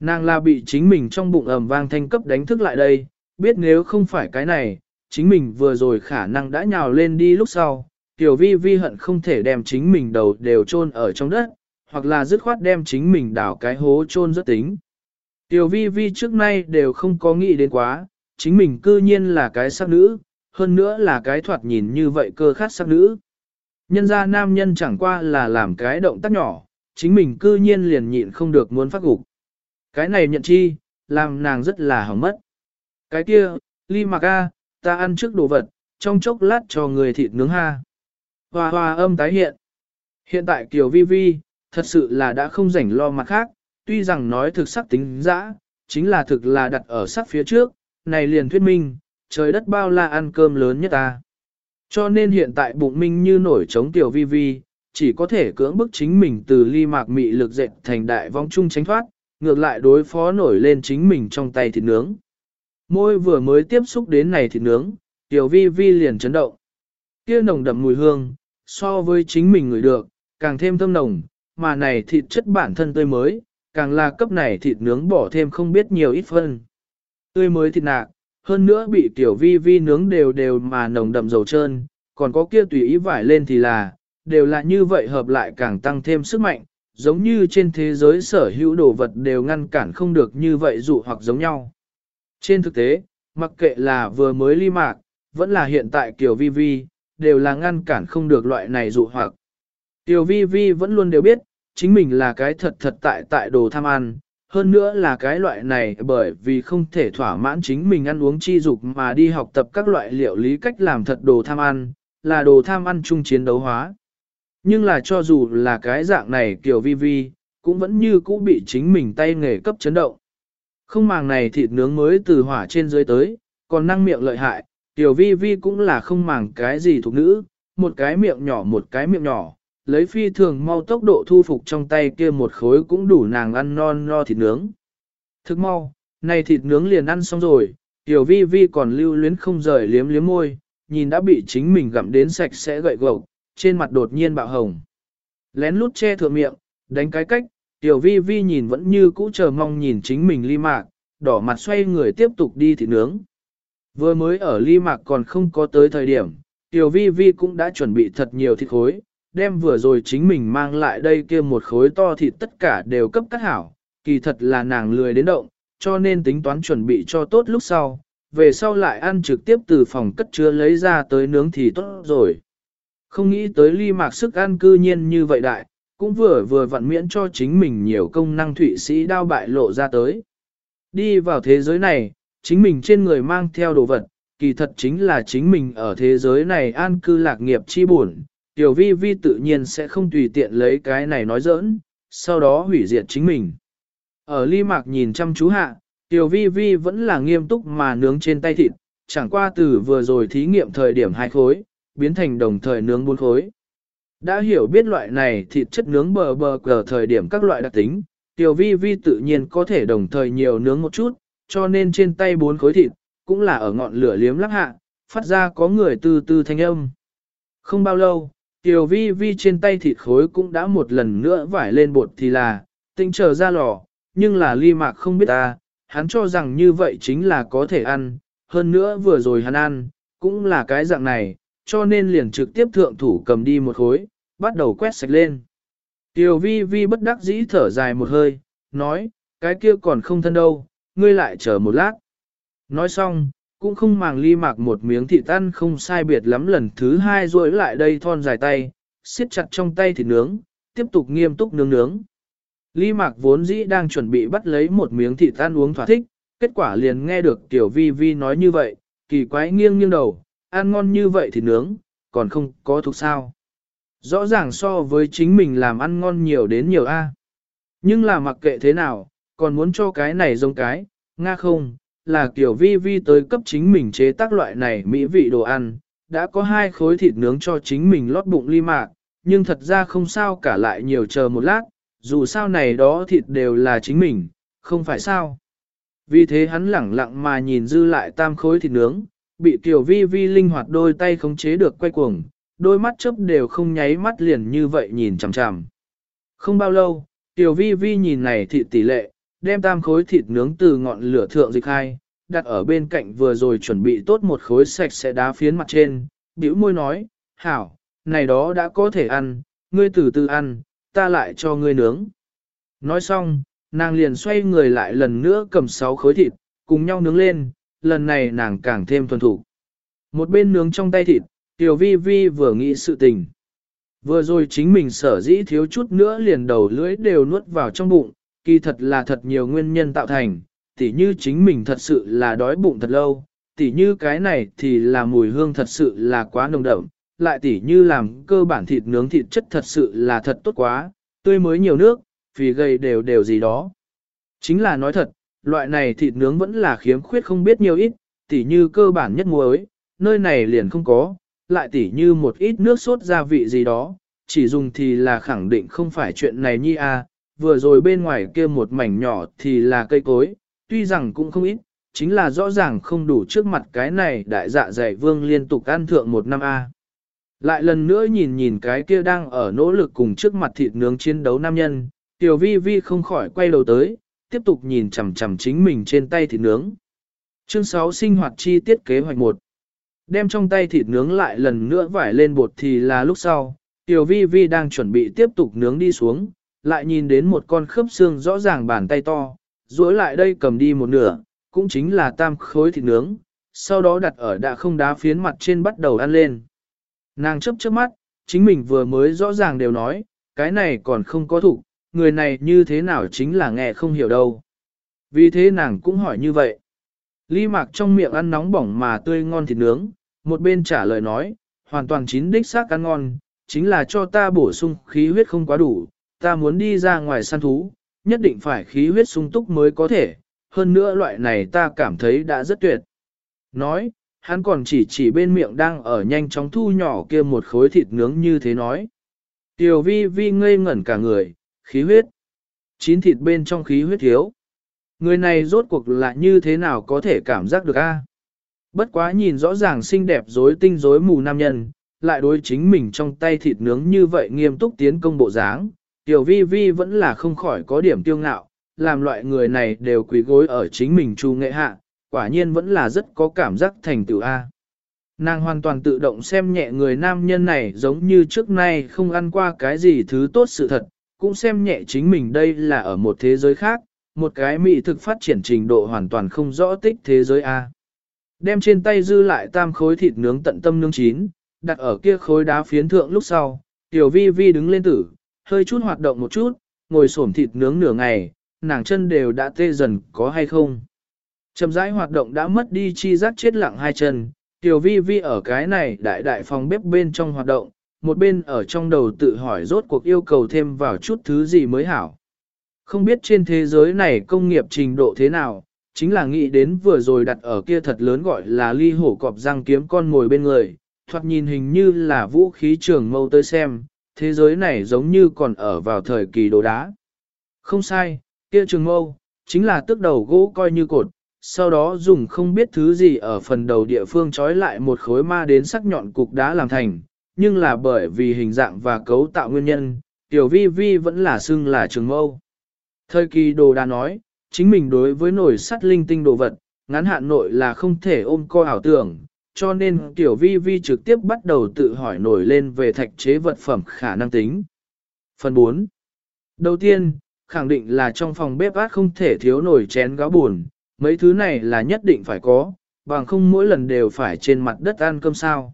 Nàng là bị chính mình trong bụng ầm vang thanh cấp đánh thức lại đây, biết nếu không phải cái này, chính mình vừa rồi khả năng đã nhào lên đi lúc sau, Tiểu vi vi hận không thể đem chính mình đầu đều chôn ở trong đất, hoặc là dứt khoát đem chính mình đào cái hố chôn rất tính. Tiểu vi vi trước nay đều không có nghĩ đến quá, chính mình cư nhiên là cái sắc nữ, hơn nữa là cái thoạt nhìn như vậy cơ khát sắc nữ. Nhân ra nam nhân chẳng qua là làm cái động tác nhỏ, chính mình cư nhiên liền nhịn không được muốn phát gục. Cái này nhận chi, làm nàng rất là hỏng mất. Cái kia, ly mạc a, ta ăn trước đồ vật, trong chốc lát cho người thịt nướng ha. Hoa hoa âm tái hiện. Hiện tại Kiều Vi Vi, thật sự là đã không rảnh lo mặt khác, tuy rằng nói thực sắc tính dã, chính là thực là đặt ở sắc phía trước, này liền thuyết minh, trời đất bao la ăn cơm lớn nhất ta. Cho nên hiện tại bụng minh như nổi trống tiểu vi vi, chỉ có thể cưỡng bức chính mình từ ly mạc mị lực dệt thành đại vong chung tránh thoát, ngược lại đối phó nổi lên chính mình trong tay thịt nướng. Môi vừa mới tiếp xúc đến này thịt nướng, tiểu vi vi liền chấn động. Kia nồng đậm mùi hương, so với chính mình người được, càng thêm thơm nồng, mà này thịt chất bản thân tươi mới, càng là cấp này thịt nướng bỏ thêm không biết nhiều ít phân. Tươi mới thịt nạc, hơn nữa bị tiểu vi vi nướng đều đều mà nồng đậm dầu trơn, còn có kia tùy ý vải lên thì là, đều là như vậy hợp lại càng tăng thêm sức mạnh, giống như trên thế giới sở hữu đồ vật đều ngăn cản không được như vậy dụ hoặc giống nhau. Trên thực tế, mặc kệ là vừa mới ly mạc, vẫn là hiện tại kiều vi vi, đều là ngăn cản không được loại này dụ hoặc. Kiều vi vi vẫn luôn đều biết, chính mình là cái thật thật tại tại đồ tham ăn, hơn nữa là cái loại này bởi vì không thể thỏa mãn chính mình ăn uống chi dục mà đi học tập các loại liệu lý cách làm thật đồ tham ăn, là đồ tham ăn chung chiến đấu hóa. Nhưng là cho dù là cái dạng này kiểu vi vi, cũng vẫn như cũ bị chính mình tay nghề cấp chấn động. Không màng này thịt nướng mới từ hỏa trên dưới tới, còn năng miệng lợi hại, tiểu vi vi cũng là không màng cái gì thuộc nữ, một cái miệng nhỏ một cái miệng nhỏ, lấy phi thường mau tốc độ thu phục trong tay kia một khối cũng đủ nàng ăn non no thịt nướng. Thức mau, này thịt nướng liền ăn xong rồi, tiểu vi vi còn lưu luyến không rời liếm liếm môi, nhìn đã bị chính mình gặm đến sạch sẽ gậy gộc, trên mặt đột nhiên bạo hồng. Lén lút che thượng miệng, đánh cái cách, tiểu vi vi nhìn vẫn như cũ chờ mong nhìn chính mình ly mạc, đỏ mặt xoay người tiếp tục đi thịt nướng. Vừa mới ở ly mạc còn không có tới thời điểm, tiểu vi vi cũng đã chuẩn bị thật nhiều thịt khối, đem vừa rồi chính mình mang lại đây kia một khối to thịt tất cả đều cấp cắt hảo, kỳ thật là nàng lười đến động, cho nên tính toán chuẩn bị cho tốt lúc sau, về sau lại ăn trực tiếp từ phòng cất chứa lấy ra tới nướng thì tốt rồi. Không nghĩ tới ly mạc sức ăn cư nhiên như vậy đại, cũng vừa vừa vặn miễn cho chính mình nhiều công năng thụy sĩ đao bại lộ ra tới. Đi vào thế giới này, chính mình trên người mang theo đồ vật, kỳ thật chính là chính mình ở thế giới này an cư lạc nghiệp chi buồn, Tiểu vi vi tự nhiên sẽ không tùy tiện lấy cái này nói giỡn, sau đó hủy diệt chính mình. Ở ly mạc nhìn chăm chú hạ, tiểu vi vi vẫn là nghiêm túc mà nướng trên tay thịt, chẳng qua từ vừa rồi thí nghiệm thời điểm hai khối, biến thành đồng thời nướng bốn khối. Đã hiểu biết loại này thịt chất nướng bờ bờ cờ thời điểm các loại đặc tính, tiểu vi vi tự nhiên có thể đồng thời nhiều nướng một chút, cho nên trên tay bốn khối thịt, cũng là ở ngọn lửa liếm lắc hạ, phát ra có người từ từ thanh âm. Không bao lâu, Tiểu vi vi trên tay thịt khối cũng đã một lần nữa vải lên bột thì là, tinh chờ ra lò, nhưng là ly mạc không biết ta, hắn cho rằng như vậy chính là có thể ăn, hơn nữa vừa rồi hắn ăn, cũng là cái dạng này, cho nên liền trực tiếp thượng thủ cầm đi một khối, bắt đầu quét sạch lên. Tiểu vi vi bất đắc dĩ thở dài một hơi, nói, cái kia còn không thân đâu, ngươi lại chờ một lát. Nói xong, cũng không màng ly mạc một miếng thịt ăn không sai biệt lắm lần thứ hai rồi lại đây thon dài tay, siết chặt trong tay thịt nướng, tiếp tục nghiêm túc nướng nướng. Ly mạc vốn dĩ đang chuẩn bị bắt lấy một miếng thịt ăn uống thỏa thích, kết quả liền nghe được tiểu vi vi nói như vậy, kỳ quái nghiêng nghiêng đầu, ăn ngon như vậy thì nướng, còn không có thuộc sao. Rõ ràng so với chính mình làm ăn ngon nhiều đến nhiều a. Nhưng là mặc kệ thế nào, còn muốn cho cái này giống cái, nga không, là kiểu vi vi tới cấp chính mình chế tác loại này mỹ vị đồ ăn, đã có hai khối thịt nướng cho chính mình lót bụng ly mạc, nhưng thật ra không sao cả lại nhiều chờ một lát, dù sao này đó thịt đều là chính mình, không phải sao. Vì thế hắn lẳng lặng mà nhìn dư lại tam khối thịt nướng, bị tiểu vi vi linh hoạt đôi tay khống chế được quay cuồng, đôi mắt chớp đều không nháy mắt liền như vậy nhìn chằm chằm. Không bao lâu, tiểu vi vi nhìn này thị tỷ lệ, đem tam khối thịt nướng từ ngọn lửa thượng dịch hai, đặt ở bên cạnh vừa rồi chuẩn bị tốt một khối sạch sẽ đá phiến mặt trên, bĩu môi nói, hảo, này đó đã có thể ăn, ngươi từ từ ăn, ta lại cho ngươi nướng. Nói xong, nàng liền xoay người lại lần nữa cầm sáu khối thịt, cùng nhau nướng lên, lần này nàng càng thêm thuần thủ. Một bên nướng trong tay thịt, Tiểu Vi Vi vừa nghĩ sự tình. Vừa rồi chính mình sở dĩ thiếu chút nữa liền đầu lưỡi đều nuốt vào trong bụng, kỳ thật là thật nhiều nguyên nhân tạo thành, tỉ như chính mình thật sự là đói bụng thật lâu, tỉ như cái này thì là mùi hương thật sự là quá nồng đậm, lại tỉ như làm cơ bản thịt nướng thịt chất thật sự là thật tốt quá, tươi mới nhiều nước, vì gây đều đều gì đó. Chính là nói thật, loại này thịt nướng vẫn là khiếm khuyết không biết nhiều ít, tỉ như cơ bản nhất muối, nơi này liền không có, lại tỉ như một ít nước sốt gia vị gì đó, chỉ dùng thì là khẳng định không phải chuyện này nhi a. vừa rồi bên ngoài kia một mảnh nhỏ thì là cây cối, tuy rằng cũng không ít, chính là rõ ràng không đủ trước mặt cái này đại dạ dày vương liên tục ăn thượng một năm a. Lại lần nữa nhìn nhìn cái kia đang ở nỗ lực cùng trước mặt thịt nướng chiến đấu nam nhân, tiểu vi vi không khỏi quay đầu tới, tiếp tục nhìn chằm chằm chính mình trên tay thịt nướng. Chương 6 sinh hoạt chi tiết kế hoạch 1 Đem trong tay thịt nướng lại lần nữa vải lên bột thì là lúc sau, Tiểu Vi Vi đang chuẩn bị tiếp tục nướng đi xuống, lại nhìn đến một con khớp xương rõ ràng bàn tay to, duỗi lại đây cầm đi một nửa, cũng chính là tam khối thịt nướng, sau đó đặt ở đã không đá phiến mặt trên bắt đầu ăn lên. Nàng chớp chớp mắt, chính mình vừa mới rõ ràng đều nói, cái này còn không có thủ, người này như thế nào chính là nghe không hiểu đâu. Vì thế nàng cũng hỏi như vậy. Ly mạc trong miệng ăn nóng bỏng mà tươi ngon thịt nướng, một bên trả lời nói, hoàn toàn chín đích xác ăn ngon, chính là cho ta bổ sung khí huyết không quá đủ, ta muốn đi ra ngoài săn thú, nhất định phải khí huyết sung túc mới có thể, hơn nữa loại này ta cảm thấy đã rất tuyệt. Nói, hắn còn chỉ chỉ bên miệng đang ở nhanh chóng thu nhỏ kia một khối thịt nướng như thế nói. Tiểu vi vi ngây ngẩn cả người, khí huyết. Chín thịt bên trong khí huyết thiếu. Người này rốt cuộc là như thế nào có thể cảm giác được a? Bất quá nhìn rõ ràng xinh đẹp rối tinh rối mù nam nhân, lại đối chính mình trong tay thịt nướng như vậy nghiêm túc tiến công bộ dáng, tiểu vi vi vẫn là không khỏi có điểm tiêu ngạo, làm loại người này đều quỳ gối ở chính mình chu nghệ hạ, quả nhiên vẫn là rất có cảm giác thành tựu A. Nàng hoàn toàn tự động xem nhẹ người nam nhân này giống như trước nay không ăn qua cái gì thứ tốt sự thật, cũng xem nhẹ chính mình đây là ở một thế giới khác, một cái mỹ thực phát triển trình độ hoàn toàn không rõ tích thế giới A. Đem trên tay dư lại tam khối thịt nướng tận tâm nướng chín, đặt ở kia khối đá phiến thượng lúc sau, tiểu vi vi đứng lên tử, hơi chút hoạt động một chút, ngồi xổm thịt nướng nửa ngày, nàng chân đều đã tê dần có hay không. Chậm rãi hoạt động đã mất đi chi giác chết lặng hai chân, tiểu vi vi ở cái này đại đại phòng bếp bên trong hoạt động, một bên ở trong đầu tự hỏi rốt cuộc yêu cầu thêm vào chút thứ gì mới hảo. Không biết trên thế giới này công nghiệp trình độ thế nào, chính là nghĩ đến vừa rồi đặt ở kia thật lớn gọi là ly hổ cọp răng kiếm con ngồi bên người, thoạt nhìn hình như là vũ khí trường mâu tới xem, thế giới này giống như còn ở vào thời kỳ đồ đá. Không sai, kia trường mâu, chính là tước đầu gỗ coi như cột, sau đó dùng không biết thứ gì ở phần đầu địa phương trói lại một khối ma đến sắc nhọn cục đá làm thành, nhưng là bởi vì hình dạng và cấu tạo nguyên nhân, tiểu vi vi vẫn là xưng là trường mâu. Thời kỳ đồ đã nói, chính mình đối với nổi sắt linh tinh đồ vật, ngắn hạn nội là không thể ôm co ảo tưởng, cho nên tiểu vi vi trực tiếp bắt đầu tự hỏi nổi lên về thạch chế vật phẩm khả năng tính. Phần 4. Đầu tiên, khẳng định là trong phòng bếp át không thể thiếu nổi chén gáo buồn, mấy thứ này là nhất định phải có, bằng không mỗi lần đều phải trên mặt đất ăn cơm sao.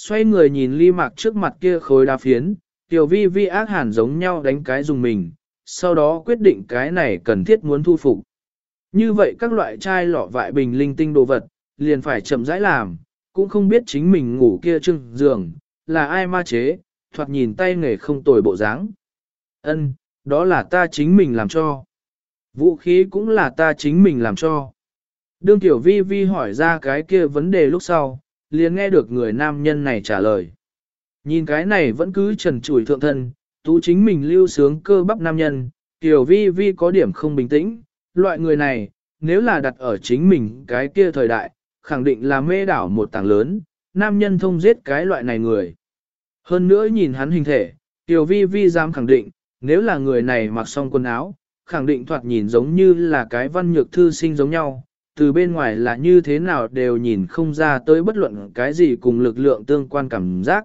Xoay người nhìn ly mạc trước mặt kia khối đá phiến, tiểu vi vi ác hẳn giống nhau đánh cái dùng mình, sau đó quyết định cái này cần thiết muốn thu phục. Như vậy các loại chai lọ vại bình linh tinh đồ vật, liền phải chậm rãi làm, cũng không biết chính mình ngủ kia trưng giường, là ai ma chế, thoạt nhìn tay nghề không tồi bộ dáng. Ân, đó là ta chính mình làm cho. Vũ khí cũng là ta chính mình làm cho. Đương tiểu vi vi hỏi ra cái kia vấn đề lúc sau, liền nghe được người nam nhân này trả lời. Nhìn cái này vẫn cứ trần trụi thượng thân, tú chính mình lưu sướng cơ bắp nam nhân, tiểu vi vi có điểm không bình tĩnh, loại người này, nếu là đặt ở chính mình cái kia thời đại, khẳng định là mê đảo một tảng lớn, nam nhân thông giết cái loại này người. Hơn nữa nhìn hắn hình thể, tiểu vi vi dám khẳng định, nếu là người này mặc xong quần áo, khẳng định thoạt nhìn giống như là cái văn nhược thư sinh giống nhau, từ bên ngoài là như thế nào đều nhìn không ra tới bất luận cái gì cùng lực lượng tương quan cảm giác.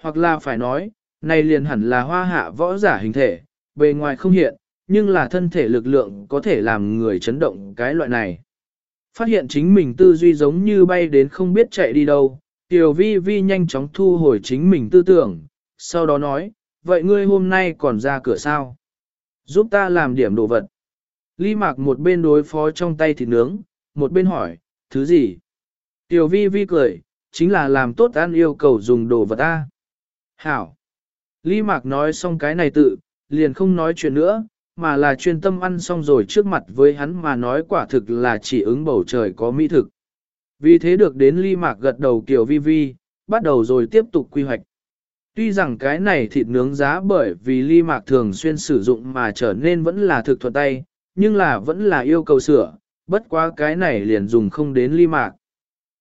Hoặc là phải nói, này liền hẳn là hoa hạ võ giả hình thể, bề ngoài không hiện, nhưng là thân thể lực lượng có thể làm người chấn động cái loại này. Phát hiện chính mình tư duy giống như bay đến không biết chạy đi đâu, Tiểu Vi Vi nhanh chóng thu hồi chính mình tư tưởng, sau đó nói, vậy ngươi hôm nay còn ra cửa sao? Giúp ta làm điểm đồ vật. Ly Mạc một bên đối phó trong tay thịt nướng, một bên hỏi, thứ gì? Tiểu Vi Vi cười, chính là làm tốt ăn yêu cầu dùng đồ vật ta. Hảo. Ly Mạc nói xong cái này tự, liền không nói chuyện nữa, mà là chuyên tâm ăn xong rồi trước mặt với hắn mà nói quả thực là chỉ ứng bầu trời có mỹ thực. Vì thế được đến ly mạc gật đầu Tiểu vi vi, bắt đầu rồi tiếp tục quy hoạch. Tuy rằng cái này thịt nướng giá bởi vì ly mạc thường xuyên sử dụng mà trở nên vẫn là thực thuận tay, nhưng là vẫn là yêu cầu sửa, bất quá cái này liền dùng không đến ly mạc.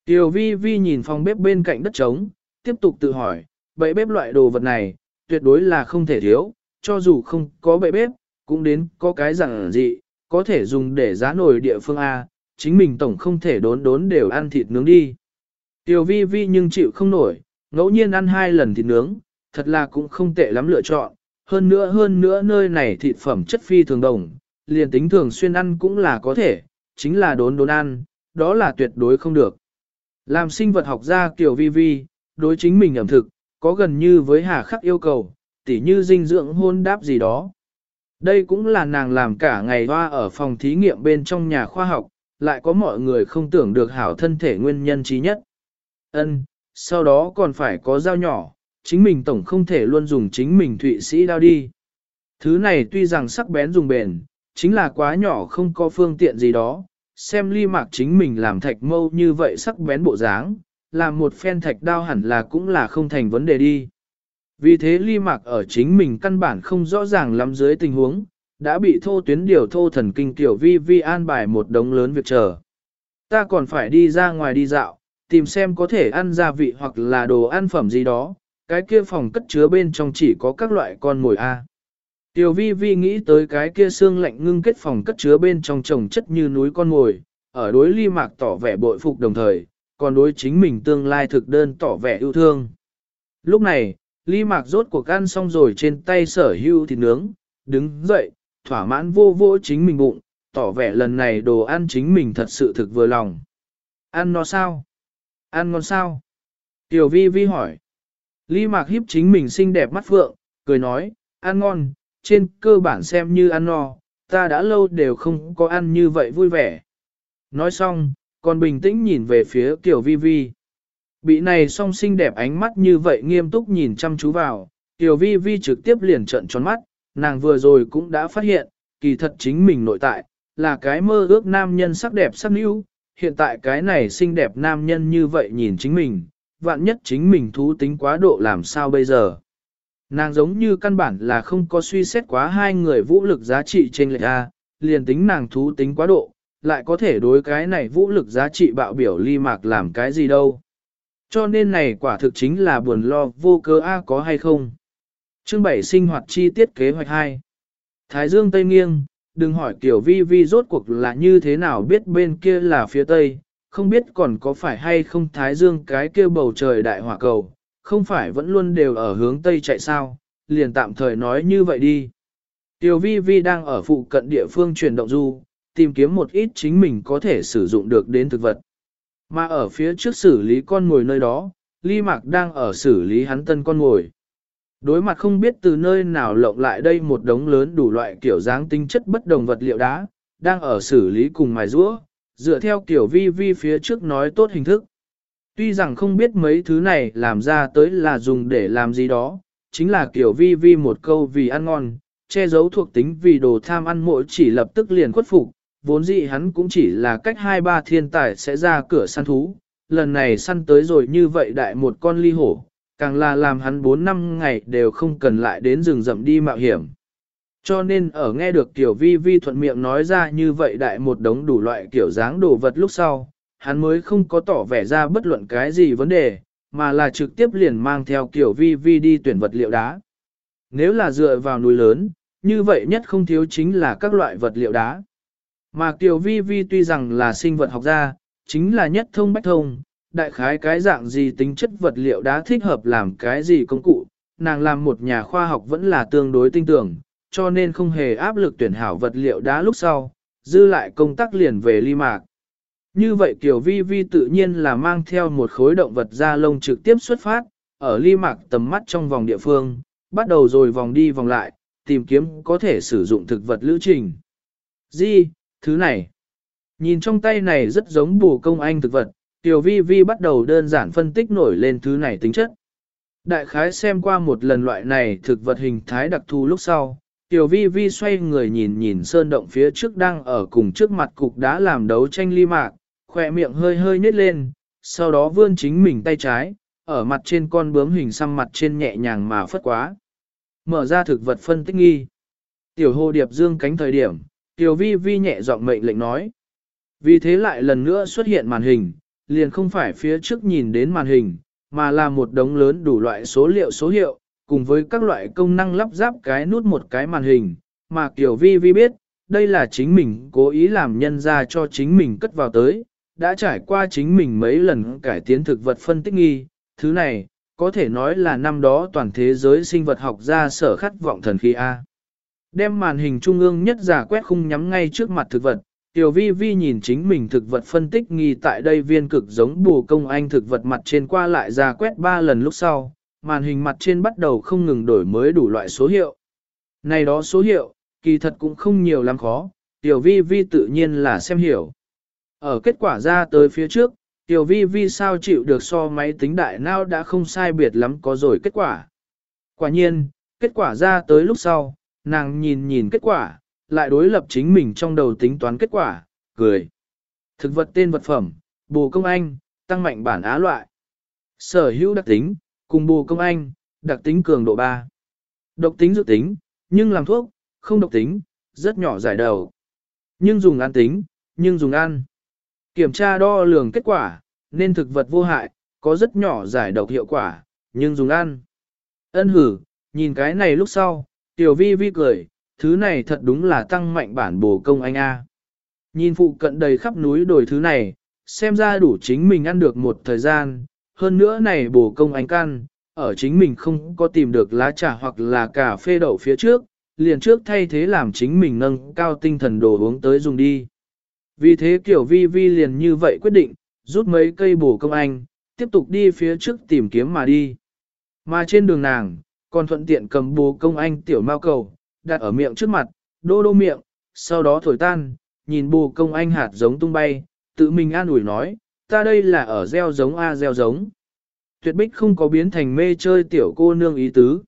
Tiểu vi vi nhìn phòng bếp bên cạnh đất trống, tiếp tục tự hỏi, bậy bếp loại đồ vật này, tuyệt đối là không thể thiếu, cho dù không có bậy bếp, cũng đến có cái rằng gì, có thể dùng để giá nổi địa phương A, chính mình tổng không thể đốn đốn đều ăn thịt nướng đi. Tiểu vi vi nhưng chịu không nổi, ngẫu nhiên ăn hai lần thịt nướng, thật là cũng không tệ lắm lựa chọn, hơn nữa hơn nữa nơi này thịt phẩm chất phi thường đồng, liền tính thường xuyên ăn cũng là có thể, chính là đốn đốn ăn, đó là tuyệt đối không được. Làm sinh vật học gia kiểu vi vi, đối chính mình ẩm thực, có gần như với hà khắc yêu cầu, tỉ như dinh dưỡng hôn đáp gì đó. Đây cũng là nàng làm cả ngày hoa ở phòng thí nghiệm bên trong nhà khoa học, lại có mọi người không tưởng được hảo thân thể nguyên nhân trí nhất. Ân, sau đó còn phải có dao nhỏ, chính mình tổng không thể luôn dùng chính mình thụy sĩ đao đi. Thứ này tuy rằng sắc bén dùng bền, chính là quá nhỏ không có phương tiện gì đó, xem ly mạc chính mình làm thạch mâu như vậy sắc bén bộ dáng, làm một phen thạch đao hẳn là cũng là không thành vấn đề đi. Vì thế ly mạc ở chính mình căn bản không rõ ràng lắm dưới tình huống, đã bị thô tuyến điều thô thần kinh tiểu vi vi an bài một đống lớn việc chờ. Ta còn phải đi ra ngoài đi dạo, tìm xem có thể ăn gia vị hoặc là đồ ăn phẩm gì đó, cái kia phòng cất chứa bên trong chỉ có các loại con mồi A. Tiểu vi vi nghĩ tới cái kia xương lạnh ngưng kết phòng cất chứa bên trong trồng chất như núi con mồi, ở đối ly mạc tỏ vẻ bội phục đồng thời, còn đối chính mình tương lai thực đơn tỏ vẻ yêu thương. Lúc này, ly mạc rốt cuộc ăn xong rồi trên tay sở hưu thịt nướng, đứng dậy, thỏa mãn vô vô chính mình bụng, tỏ vẻ lần này đồ ăn chính mình thật sự thực vừa lòng. Ăn nó sao? Ăn ngon sao? Tiểu vi vi hỏi. Ly mạc hiếp chính mình xinh đẹp mắt phượng, cười nói, ăn ngon, trên cơ bản xem như ăn no, ta đã lâu đều không có ăn như vậy vui vẻ. Nói xong, còn bình tĩnh nhìn về phía tiểu vi vi. Bị này song xinh đẹp ánh mắt như vậy nghiêm túc nhìn chăm chú vào, tiểu vi vi trực tiếp liền trợn tròn mắt, nàng vừa rồi cũng đã phát hiện, kỳ thật chính mình nội tại, là cái mơ ước nam nhân sắc đẹp sắc níu, hiện tại cái này xinh đẹp nam nhân như vậy nhìn chính mình, vạn nhất chính mình thú tính quá độ làm sao bây giờ. Nàng giống như căn bản là không có suy xét quá hai người vũ lực giá trị trên lệch A, liền tính nàng thú tính quá độ, lại có thể đối cái này vũ lực giá trị bạo biểu ly mạc làm cái gì đâu. Cho nên này quả thực chính là buồn lo vô cơ A có hay không. Chương 7 sinh hoạt chi tiết kế hoạch 2. Thái Dương Tây nghiêng, đừng hỏi kiểu vi vi rốt cuộc là như thế nào biết bên kia là phía Tây, không biết còn có phải hay không Thái Dương cái kia bầu trời đại hỏa cầu, không phải vẫn luôn đều ở hướng Tây chạy sao, liền tạm thời nói như vậy đi. Tiểu vi vi đang ở phụ cận địa phương chuyển động du, tìm kiếm một ít chính mình có thể sử dụng được đến thực vật. Mà ở phía trước xử lý con ngồi nơi đó, Ly Mạc đang ở xử lý hắn tân con ngồi. Đối mặt không biết từ nơi nào lộng lại đây một đống lớn đủ loại kiểu dáng tinh chất bất đồng vật liệu đá, đang ở xử lý cùng mài rũa, dựa theo kiểu vi vi phía trước nói tốt hình thức. Tuy rằng không biết mấy thứ này làm ra tới là dùng để làm gì đó, chính là kiểu vi vi một câu vì ăn ngon, che giấu thuộc tính vì đồ tham ăn mỗi chỉ lập tức liền khuất phục, vốn dĩ hắn cũng chỉ là cách hai ba thiên tài sẽ ra cửa săn thú, lần này săn tới rồi như vậy đại một con ly hổ, càng là làm hắn 4 năm ngày đều không cần lại đến rừng rậm đi mạo hiểm. Cho nên ở nghe được Tiểu Vi Vi thuận miệng nói ra như vậy đại một đống đủ loại kiểu dáng đồ vật lúc sau, hắn mới không có tỏ vẻ ra bất luận cái gì vấn đề, mà là trực tiếp liền mang theo kiểu Vi Vi đi tuyển vật liệu đá. Nếu là dựa vào núi lớn, như vậy nhất không thiếu chính là các loại vật liệu đá. Mà Tiểu Vi Vi tuy rằng là sinh vật học gia, chính là nhất thông bách thông, đại khái cái dạng gì tính chất vật liệu đá thích hợp làm cái gì công cụ, nàng làm một nhà khoa học vẫn là tương đối tinh tưởng, cho nên không hề áp lực tuyển hảo vật liệu đá lúc sau, dư lại công tác liền về ly mạc. Như vậy Kiều Vi Vi tự nhiên là mang theo một khối động vật da lông trực tiếp xuất phát, ở ly mạc tầm mắt trong vòng địa phương, bắt đầu rồi vòng đi vòng lại, tìm kiếm có thể sử dụng thực vật lữ trình. Di, thứ này. Nhìn trong tay này rất giống bù công anh thực vật, Tiểu Vi Vi bắt đầu đơn giản phân tích nổi lên thứ này tính chất. Đại khái xem qua một lần loại này thực vật hình thái đặc thù lúc sau, Tiểu Vi Vi xoay người nhìn nhìn sơn động phía trước đang ở cùng trước mặt cục đá làm đấu tranh ly mạc, khỏe miệng hơi hơi nhếch lên, sau đó vươn chính mình tay trái, ở mặt trên con bướm hình xăm mặt trên nhẹ nhàng mà phất quá. Mở ra thực vật phân tích nghi. Tiểu hồ điệp dương cánh thời điểm, Tiểu Vi Vi nhẹ giọng mệnh lệnh nói. Vì thế lại lần nữa xuất hiện màn hình, liền không phải phía trước nhìn đến màn hình, mà là một đống lớn đủ loại số liệu số hiệu, cùng với các loại công năng lắp ráp cái nút một cái màn hình, mà Kiều Vi Vi biết, đây là chính mình cố ý làm nhân ra cho chính mình cất vào tới, đã trải qua chính mình mấy lần cải tiến thực vật phân tích nghi, thứ này, có thể nói là năm đó toàn thế giới sinh vật học ra sở khát vọng thần khí A. Đem màn hình trung ương nhất giả quét khung nhắm ngay trước mặt thực vật, Tiểu vi vi nhìn chính mình thực vật phân tích nghi tại đây viên cực giống bù công anh thực vật mặt trên qua lại ra quét 3 lần lúc sau, màn hình mặt trên bắt đầu không ngừng đổi mới đủ loại số hiệu. Này đó số hiệu, kỳ thật cũng không nhiều lắm khó, tiểu vi vi tự nhiên là xem hiểu. Ở kết quả ra tới phía trước, tiểu vi vi sao chịu được so máy tính đại nào đã không sai biệt lắm có rồi kết quả. Quả nhiên, kết quả ra tới lúc sau, nàng nhìn nhìn kết quả, lại đối lập chính mình trong đầu tính toán kết quả, cười. Thực vật tên vật phẩm, bù công anh, tăng mạnh bản á loại. Sở hữu đặc tính, cùng bù công anh, đặc tính cường độ 3. Độc tính dự tính, nhưng làm thuốc, không độc tính, rất nhỏ giải đầu. Nhưng dùng ăn tính, nhưng dùng ăn. Kiểm tra đo lường kết quả, nên thực vật vô hại, có rất nhỏ giải độc hiệu quả, nhưng dùng ăn. Ân hử, nhìn cái này lúc sau, tiểu vi vi cười, thứ này thật đúng là tăng mạnh bản bổ công anh A. Nhìn phụ cận đầy khắp núi đồi thứ này, xem ra đủ chính mình ăn được một thời gian, hơn nữa này bổ công anh căn, ở chính mình không có tìm được lá trà hoặc là cà phê đậu phía trước, liền trước thay thế làm chính mình nâng cao tinh thần đồ uống tới dùng đi. Vì thế kiểu vi vi liền như vậy quyết định, rút mấy cây bổ công anh, tiếp tục đi phía trước tìm kiếm mà đi. Mà trên đường nàng, còn thuận tiện cầm bồ công anh tiểu mao cầu, đặt ở miệng trước mặt, đô đô miệng, sau đó thổi tan, nhìn bồ công anh hạt giống tung bay, tự mình an ủi nói, ta đây là ở gieo giống A gieo giống. Tuyệt bích không có biến thành mê chơi tiểu cô nương ý tứ.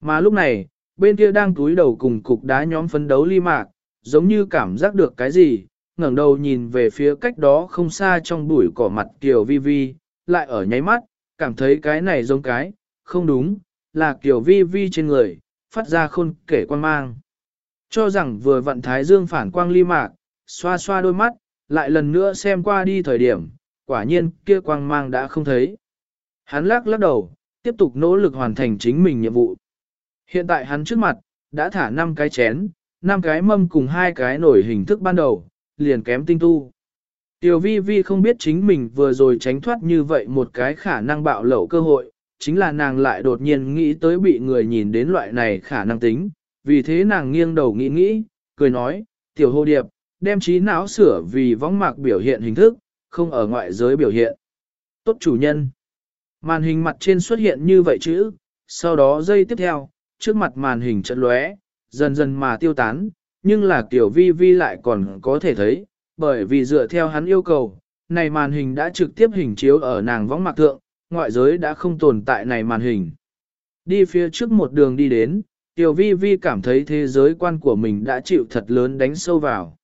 Mà lúc này, bên kia đang túi đầu cùng cục đá nhóm phấn đấu ly mạc, giống như cảm giác được cái gì, ngẩng đầu nhìn về phía cách đó không xa trong bụi cỏ mặt Kiều Vi Vi, lại ở nháy mắt, cảm thấy cái này giống cái, không đúng, là Kiều Vi Vi trên người, phát ra khôn kể quan mang. Cho rằng vừa vận thái dương phản quang ly mạc, xoa xoa đôi mắt, lại lần nữa xem qua đi thời điểm, quả nhiên kia quang mang đã không thấy. Hắn lắc lắc đầu, tiếp tục nỗ lực hoàn thành chính mình nhiệm vụ. Hiện tại hắn trước mặt, đã thả 5 cái chén, 5 cái mâm cùng hai cái nổi hình thức ban đầu, liền kém tinh tu. Tiểu vi vi không biết chính mình vừa rồi tránh thoát như vậy một cái khả năng bạo lẩu cơ hội, chính là nàng lại đột nhiên nghĩ tới bị người nhìn đến loại này khả năng tính, vì thế nàng nghiêng đầu nghĩ nghĩ, cười nói, tiểu Hô điệp, đem trí não sửa vì võng mạc biểu hiện hình thức, không ở ngoại giới biểu hiện. Tốt chủ nhân. Màn hình mặt trên xuất hiện như vậy chữ, sau đó giây tiếp theo, trước mặt màn hình trận lóe, dần dần mà tiêu tán, nhưng là tiểu vi vi lại còn có thể thấy, bởi vì dựa theo hắn yêu cầu, này màn hình đã trực tiếp hình chiếu ở nàng võng mạc thượng, ngoại giới đã không tồn tại này màn hình. Đi phía trước một đường đi đến, Tiểu Vi Vi cảm thấy thế giới quan của mình đã chịu thật lớn đánh sâu vào.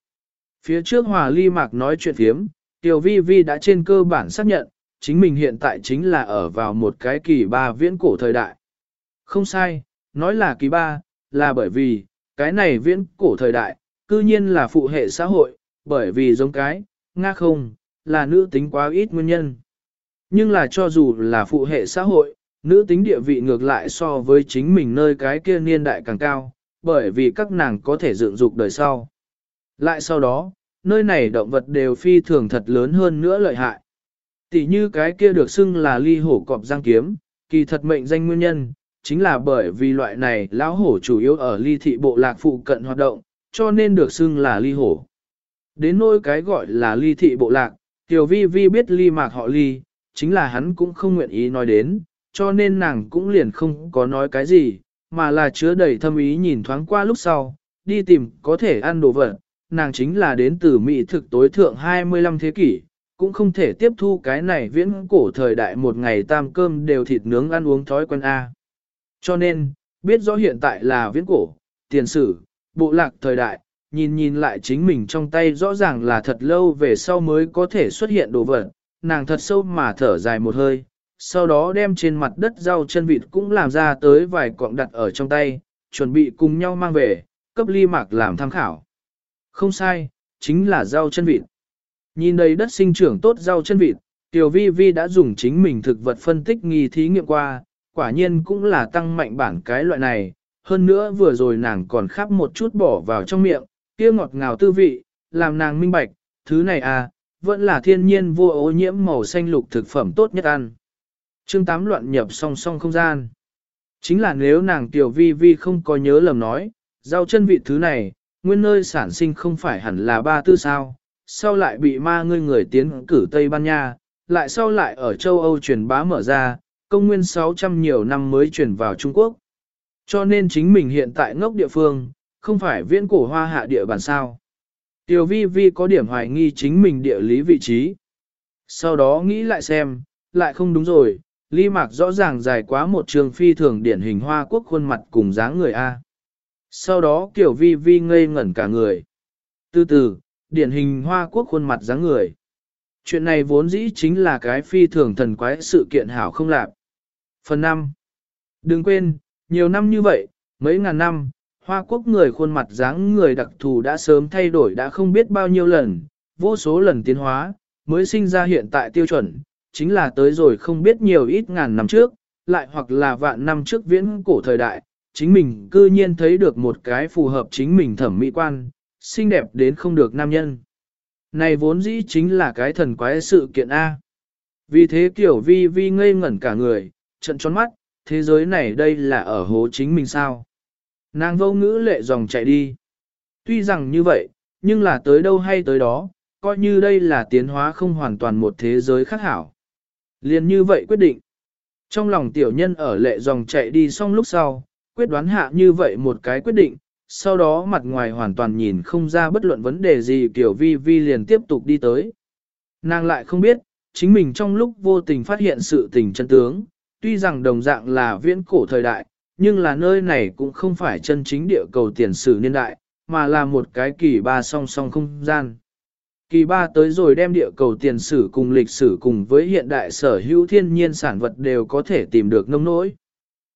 Phía trước Hòa Ly Mạc nói chuyện phiếm, Tiểu Vi Vi đã trên cơ bản xác nhận, chính mình hiện tại chính là ở vào một cái kỳ ba viễn cổ thời đại. Không sai, nói là kỳ ba, là bởi vì, cái này viễn cổ thời đại, cư nhiên là phụ hệ xã hội, bởi vì giống cái, nga không, là nữ tính quá ít nguyên nhân. Nhưng là cho dù là phụ hệ xã hội, nữ tính địa vị ngược lại so với chính mình nơi cái kia niên đại càng cao, bởi vì các nàng có thể dựng dục đời sau. Lại sau đó, nơi này động vật đều phi thường thật lớn hơn nữa lợi hại. Tỷ như cái kia được xưng là ly hổ cọp giang kiếm, kỳ thật mệnh danh nguyên nhân, chính là bởi vì loại này lão hổ chủ yếu ở ly thị bộ lạc phụ cận hoạt động, cho nên được xưng là ly hổ. Đến nỗi cái gọi là ly thị bộ lạc, Tiểu Vi Vi biết ly mạc họ ly, chính là hắn cũng không nguyện ý nói đến, cho nên nàng cũng liền không có nói cái gì, mà là chứa đầy thâm ý nhìn thoáng qua lúc sau, đi tìm có thể ăn đồ vật, nàng chính là đến từ Mỹ thực tối thượng 25 thế kỷ, cũng không thể tiếp thu cái này viễn cổ thời đại một ngày tam cơm đều thịt nướng ăn uống thói quen A. Cho nên, biết rõ hiện tại là viễn cổ, tiền sử, bộ lạc thời đại, nhìn nhìn lại chính mình trong tay rõ ràng là thật lâu về sau mới có thể xuất hiện đồ vật, nàng thật sâu mà thở dài một hơi, sau đó đem trên mặt đất rau chân vịt cũng làm ra tới vài cọng đặt ở trong tay, chuẩn bị cùng nhau mang về, cấp ly mạc làm tham khảo. Không sai, chính là rau chân vịt. Nhìn đầy đất sinh trưởng tốt rau chân vịt, Tiểu Vi Vi đã dùng chính mình thực vật phân tích nghi thí nghiệm qua, quả nhiên cũng là tăng mạnh bản cái loại này, hơn nữa vừa rồi nàng còn khắp một chút bỏ vào trong miệng, kia ngọt ngào tư vị, làm nàng minh bạch, thứ này à, vẫn là thiên nhiên vô ô nhiễm màu xanh lục thực phẩm tốt nhất ăn. Chương 8 loạn nhập song song không gian. Chính là nếu nàng tiểu vi vi không có nhớ lầm nói, rau chân vị thứ này, nguyên nơi sản sinh không phải hẳn là ba tư sao, sau lại bị ma ngươi người tiến cử Tây Ban Nha, lại sau lại ở châu Âu truyền bá mở ra, công nguyên 600 nhiều năm mới truyền vào Trung Quốc. Cho nên chính mình hiện tại ngốc địa phương, không phải viễn cổ hoa hạ địa bàn sao. Tiểu vi vi có điểm hoài nghi chính mình địa lý vị trí. Sau đó nghĩ lại xem, lại không đúng rồi, ly mạc rõ ràng dài quá một trường phi thường điển hình hoa quốc khuôn mặt cùng dáng người A. Sau đó kiểu vi vi ngây ngẩn cả người. Từ từ, điển hình hoa quốc khuôn mặt dáng người. Chuyện này vốn dĩ chính là cái phi thường thần quái sự kiện hảo không lạc. Phần 5. Đừng quên, nhiều năm như vậy, mấy ngàn năm, Hoa quốc người khuôn mặt dáng người đặc thù đã sớm thay đổi đã không biết bao nhiêu lần, vô số lần tiến hóa, mới sinh ra hiện tại tiêu chuẩn, chính là tới rồi không biết nhiều ít ngàn năm trước, lại hoặc là vạn năm trước viễn cổ thời đại, chính mình cư nhiên thấy được một cái phù hợp chính mình thẩm mỹ quan, xinh đẹp đến không được nam nhân. Này vốn dĩ chính là cái thần quái sự kiện A. Vì thế kiểu vi vi ngây ngẩn cả người, trận tròn mắt, thế giới này đây là ở hố chính mình sao? Nàng vô ngữ lệ dòng chạy đi. Tuy rằng như vậy, nhưng là tới đâu hay tới đó, coi như đây là tiến hóa không hoàn toàn một thế giới khác hảo. Liền như vậy quyết định. Trong lòng tiểu nhân ở lệ dòng chạy đi xong lúc sau, quyết đoán hạ như vậy một cái quyết định, sau đó mặt ngoài hoàn toàn nhìn không ra bất luận vấn đề gì kiểu vi vi liền tiếp tục đi tới. Nàng lại không biết, chính mình trong lúc vô tình phát hiện sự tình chân tướng, tuy rằng đồng dạng là viễn cổ thời đại, nhưng là nơi này cũng không phải chân chính địa cầu tiền sử niên đại, mà là một cái kỳ ba song song không gian. Kỳ ba tới rồi đem địa cầu tiền sử cùng lịch sử cùng với hiện đại sở hữu thiên nhiên sản vật đều có thể tìm được nông nỗi.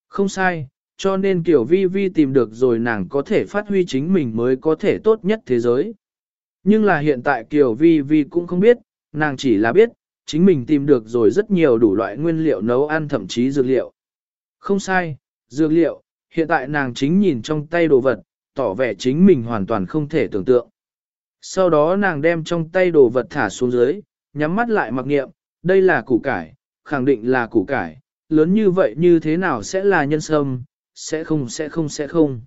Không sai, cho nên kiểu vi vi tìm được rồi nàng có thể phát huy chính mình mới có thể tốt nhất thế giới. Nhưng là hiện tại kiểu vi vi cũng không biết, nàng chỉ là biết, chính mình tìm được rồi rất nhiều đủ loại nguyên liệu nấu ăn thậm chí dược liệu. Không sai, dược liệu, hiện tại nàng chính nhìn trong tay đồ vật, tỏ vẻ chính mình hoàn toàn không thể tưởng tượng. Sau đó nàng đem trong tay đồ vật thả xuống dưới, nhắm mắt lại mặc nghiệm, đây là củ cải, khẳng định là củ cải, lớn như vậy như thế nào sẽ là nhân sâm, sẽ không sẽ không sẽ không.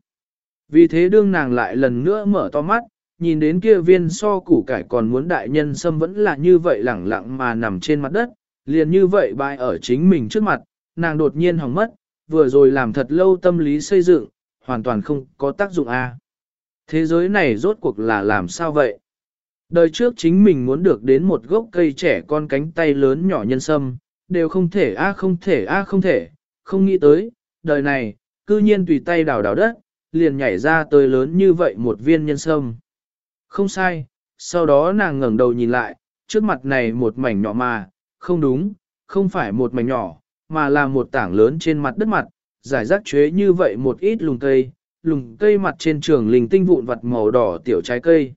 Vì thế đương nàng lại lần nữa mở to mắt, nhìn đến kia viên so củ cải còn muốn đại nhân sâm vẫn là như vậy lẳng lặng mà nằm trên mặt đất, liền như vậy bại ở chính mình trước mặt, nàng đột nhiên hỏng mất, vừa rồi làm thật lâu tâm lý xây dựng, hoàn toàn không có tác dụng a. Thế giới này rốt cuộc là làm sao vậy? Đời trước chính mình muốn được đến một gốc cây trẻ con cánh tay lớn nhỏ nhân sâm, đều không thể a không thể a không thể, không nghĩ tới, đời này, cư nhiên tùy tay đào đào đất, liền nhảy ra tới lớn như vậy một viên nhân sâm. Không sai, sau đó nàng ngẩng đầu nhìn lại, trước mặt này một mảnh nhỏ mà, không đúng, không phải một mảnh nhỏ, mà là một tảng lớn trên mặt đất mặt, giải rác chế như vậy một ít lùng cây, lùng cây mặt trên trường linh tinh vụn vặt màu đỏ tiểu trái cây.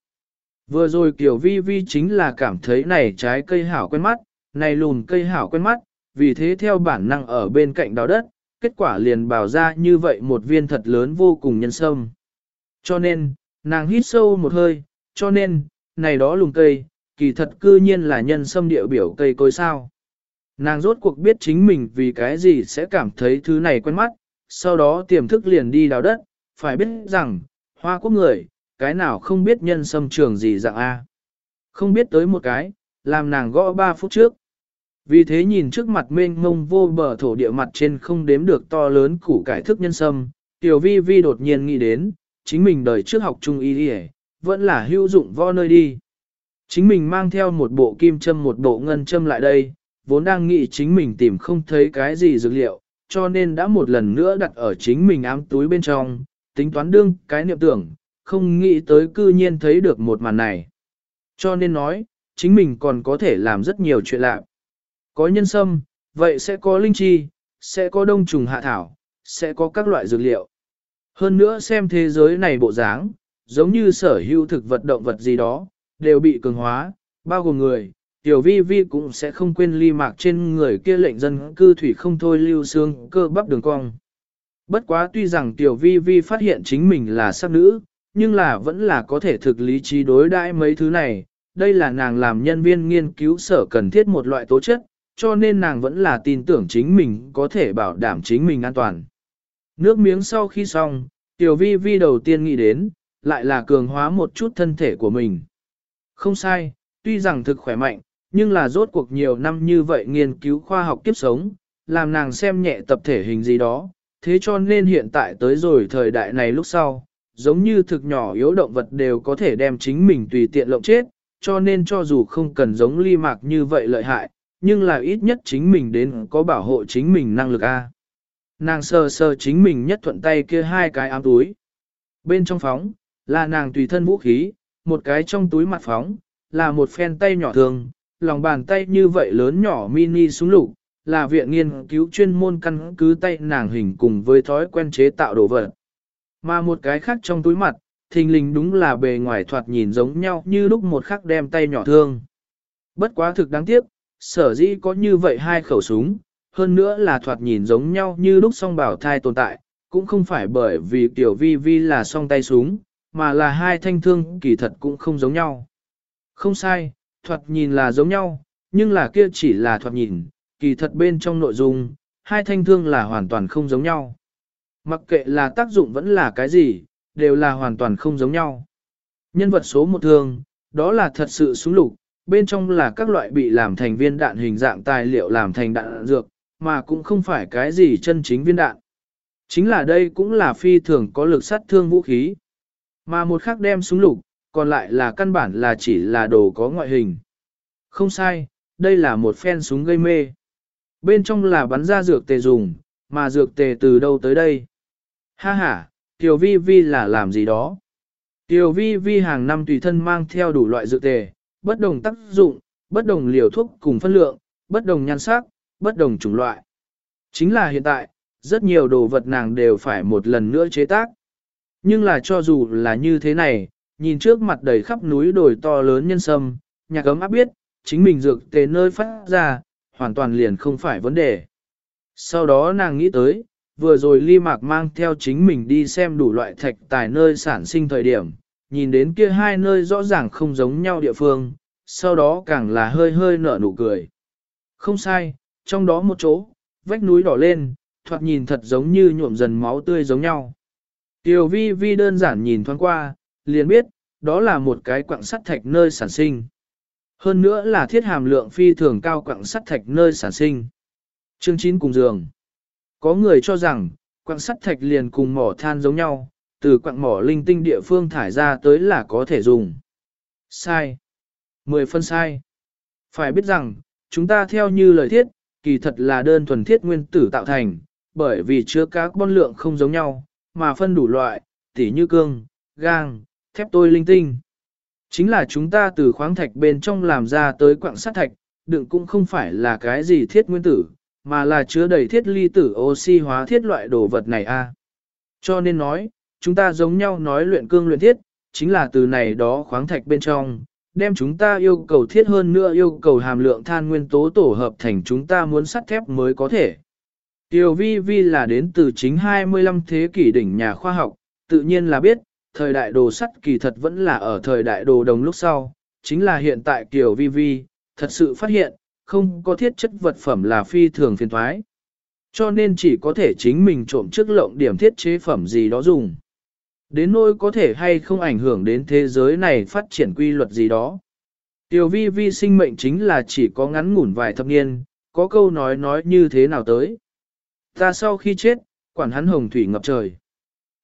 Vừa rồi kiểu vi vi chính là cảm thấy này trái cây hảo quen mắt, này lùn cây hảo quen mắt, vì thế theo bản năng ở bên cạnh đào đất, kết quả liền bào ra như vậy một viên thật lớn vô cùng nhân sâm. Cho nên, nàng hít sâu một hơi, cho nên, này đó lùng cây, kỳ thật cư nhiên là nhân sâm địa biểu cây cối sao. Nàng rốt cuộc biết chính mình vì cái gì sẽ cảm thấy thứ này quen mắt, sau đó tiềm thức liền đi đào đất, phải biết rằng, hoa quốc người, cái nào không biết nhân sâm trường gì dạng A. Không biết tới một cái, làm nàng gõ 3 phút trước. Vì thế nhìn trước mặt mênh mông vô bờ thổ địa mặt trên không đếm được to lớn củ cải thức nhân sâm, tiểu vi vi đột nhiên nghĩ đến, chính mình đời trước học trung y đi vẫn là hữu dụng vo nơi đi. Chính mình mang theo một bộ kim châm một bộ ngân châm lại đây, vốn đang nghĩ chính mình tìm không thấy cái gì dược liệu, cho nên đã một lần nữa đặt ở chính mình ám túi bên trong, tính toán đương cái niệm tưởng, không nghĩ tới cư nhiên thấy được một màn này. Cho nên nói, chính mình còn có thể làm rất nhiều chuyện lạ. Có nhân sâm, vậy sẽ có linh chi, sẽ có đông trùng hạ thảo, sẽ có các loại dược liệu. Hơn nữa xem thế giới này bộ dáng, giống như sở hữu thực vật động vật gì đó, đều bị cường hóa, bao gồm người, tiểu vi vi cũng sẽ không quên ly mạc trên người kia lệnh dân cư thủy không thôi lưu xương cơ bắp đường cong. Bất quá tuy rằng tiểu vi vi phát hiện chính mình là sắc nữ, nhưng là vẫn là có thể thực lý trí đối đãi mấy thứ này, đây là nàng làm nhân viên nghiên cứu sở cần thiết một loại tố chất, cho nên nàng vẫn là tin tưởng chính mình có thể bảo đảm chính mình an toàn. Nước miếng sau khi xong, tiểu vi vi đầu tiên nghĩ đến, lại là cường hóa một chút thân thể của mình. Không sai, tuy rằng thực khỏe mạnh, nhưng là rốt cuộc nhiều năm như vậy nghiên cứu khoa học kiếp sống, làm nàng xem nhẹ tập thể hình gì đó, thế cho nên hiện tại tới rồi thời đại này lúc sau, giống như thực nhỏ yếu động vật đều có thể đem chính mình tùy tiện lộng chết, cho nên cho dù không cần giống ly mạc như vậy lợi hại, nhưng là ít nhất chính mình đến có bảo hộ chính mình năng lực A. Nàng sờ sờ chính mình nhất thuận tay kia hai cái ám túi. Bên trong phóng, là nàng tùy thân vũ khí, một cái trong túi mặt phóng, là một phen tay nhỏ thường, lòng bàn tay như vậy lớn nhỏ mini súng lục, là viện nghiên cứu chuyên môn căn cứ tay nàng hình cùng với thói quen chế tạo đồ vật. Mà một cái khác trong túi mặt, thình lình đúng là bề ngoài thoạt nhìn giống nhau như lúc một khắc đem tay nhỏ thương. Bất quá thực đáng tiếc, sở dĩ có như vậy hai khẩu súng, hơn nữa là thoạt nhìn giống nhau như lúc song bảo thai tồn tại, cũng không phải bởi vì tiểu vi vi là song tay súng, mà là hai thanh thương kỳ thật cũng không giống nhau. Không sai, thoạt nhìn là giống nhau, nhưng là kia chỉ là thoạt nhìn, kỳ thật bên trong nội dung, hai thanh thương là hoàn toàn không giống nhau. Mặc kệ là tác dụng vẫn là cái gì, đều là hoàn toàn không giống nhau. Nhân vật số một thương, đó là thật sự súng lục, bên trong là các loại bị làm thành viên đạn hình dạng tài liệu làm thành đạn dược, mà cũng không phải cái gì chân chính viên đạn. Chính là đây cũng là phi thường có lực sát thương vũ khí. Mà một khác đem súng lục, còn lại là căn bản là chỉ là đồ có ngoại hình. Không sai, đây là một phen súng gây mê. Bên trong là bắn ra dược tề dùng, mà dược tề từ đâu tới đây? Ha ha, Tiểu Vi Vi là làm gì đó? Tiểu Vi Vi hàng năm tùy thân mang theo đủ loại dược tề, bất đồng tác dụng, bất đồng liều thuốc cùng phân lượng, bất đồng nhan sắc, bất đồng chủng loại. Chính là hiện tại, rất nhiều đồ vật nàng đều phải một lần nữa chế tác. Nhưng là cho dù là như thế này, nhìn trước mặt đầy khắp núi đồi to lớn nhân sâm, nhạc ấm áp biết, chính mình dược tề nơi phát ra, hoàn toàn liền không phải vấn đề. Sau đó nàng nghĩ tới, vừa rồi ly mạc mang theo chính mình đi xem đủ loại thạch tài nơi sản sinh thời điểm, nhìn đến kia hai nơi rõ ràng không giống nhau địa phương, sau đó càng là hơi hơi nở nụ cười. Không sai, trong đó một chỗ, vách núi đỏ lên, thoạt nhìn thật giống như nhuộm dần máu tươi giống nhau. Tiểu vi vi đơn giản nhìn thoáng qua, liền biết, đó là một cái quặng sắt thạch nơi sản sinh. Hơn nữa là thiết hàm lượng phi thường cao quặng sắt thạch nơi sản sinh. Chương 9 cùng giường. Có người cho rằng, quặng sắt thạch liền cùng mỏ than giống nhau, từ quặng mỏ linh tinh địa phương thải ra tới là có thể dùng. Sai. Mười phân sai. Phải biết rằng, chúng ta theo như lời thiết, kỳ thật là đơn thuần thiết nguyên tử tạo thành, bởi vì chứa các bon lượng không giống nhau, mà phân đủ loại, tỉ như cương, gang, thép tôi linh tinh. Chính là chúng ta từ khoáng thạch bên trong làm ra tới quặng sắt thạch, đựng cũng không phải là cái gì thiết nguyên tử, mà là chứa đầy thiết ly tử oxy hóa thiết loại đồ vật này a. Cho nên nói, chúng ta giống nhau nói luyện cương luyện thiết, chính là từ này đó khoáng thạch bên trong, đem chúng ta yêu cầu thiết hơn nữa yêu cầu hàm lượng than nguyên tố tổ hợp thành chúng ta muốn sắt thép mới có thể. Tiểu vi vi là đến từ chính 25 thế kỷ đỉnh nhà khoa học, tự nhiên là biết, thời đại đồ sắt kỳ thật vẫn là ở thời đại đồ đồng lúc sau, chính là hiện tại Tiểu vi vi, thật sự phát hiện, không có thiết chất vật phẩm là phi thường phiền thoái. Cho nên chỉ có thể chính mình trộm trước lộng điểm thiết chế phẩm gì đó dùng. Đến nỗi có thể hay không ảnh hưởng đến thế giới này phát triển quy luật gì đó. Tiểu vi vi sinh mệnh chính là chỉ có ngắn ngủn vài thập niên, có câu nói nói như thế nào tới. Ta sau khi chết, quản hắn hồng thủy ngập trời.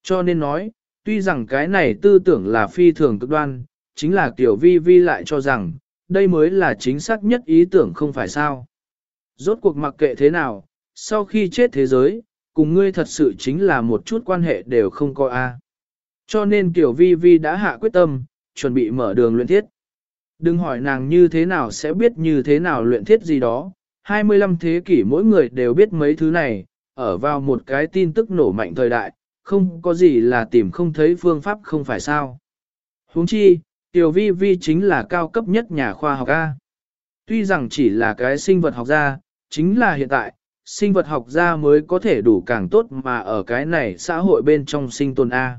Cho nên nói, tuy rằng cái này tư tưởng là phi thường cực đoan, chính là tiểu vi vi lại cho rằng, đây mới là chính xác nhất ý tưởng không phải sao. Rốt cuộc mặc kệ thế nào, sau khi chết thế giới, cùng ngươi thật sự chính là một chút quan hệ đều không có a. Cho nên tiểu vi vi đã hạ quyết tâm, chuẩn bị mở đường luyện thiết. Đừng hỏi nàng như thế nào sẽ biết như thế nào luyện thiết gì đó, 25 thế kỷ mỗi người đều biết mấy thứ này, ở vào một cái tin tức nổ mạnh thời đại, không có gì là tìm không thấy phương pháp không phải sao. huống chi, Tiểu Vi Vi chính là cao cấp nhất nhà khoa học A. Tuy rằng chỉ là cái sinh vật học gia, chính là hiện tại, sinh vật học gia mới có thể đủ càng tốt mà ở cái này xã hội bên trong sinh tồn A.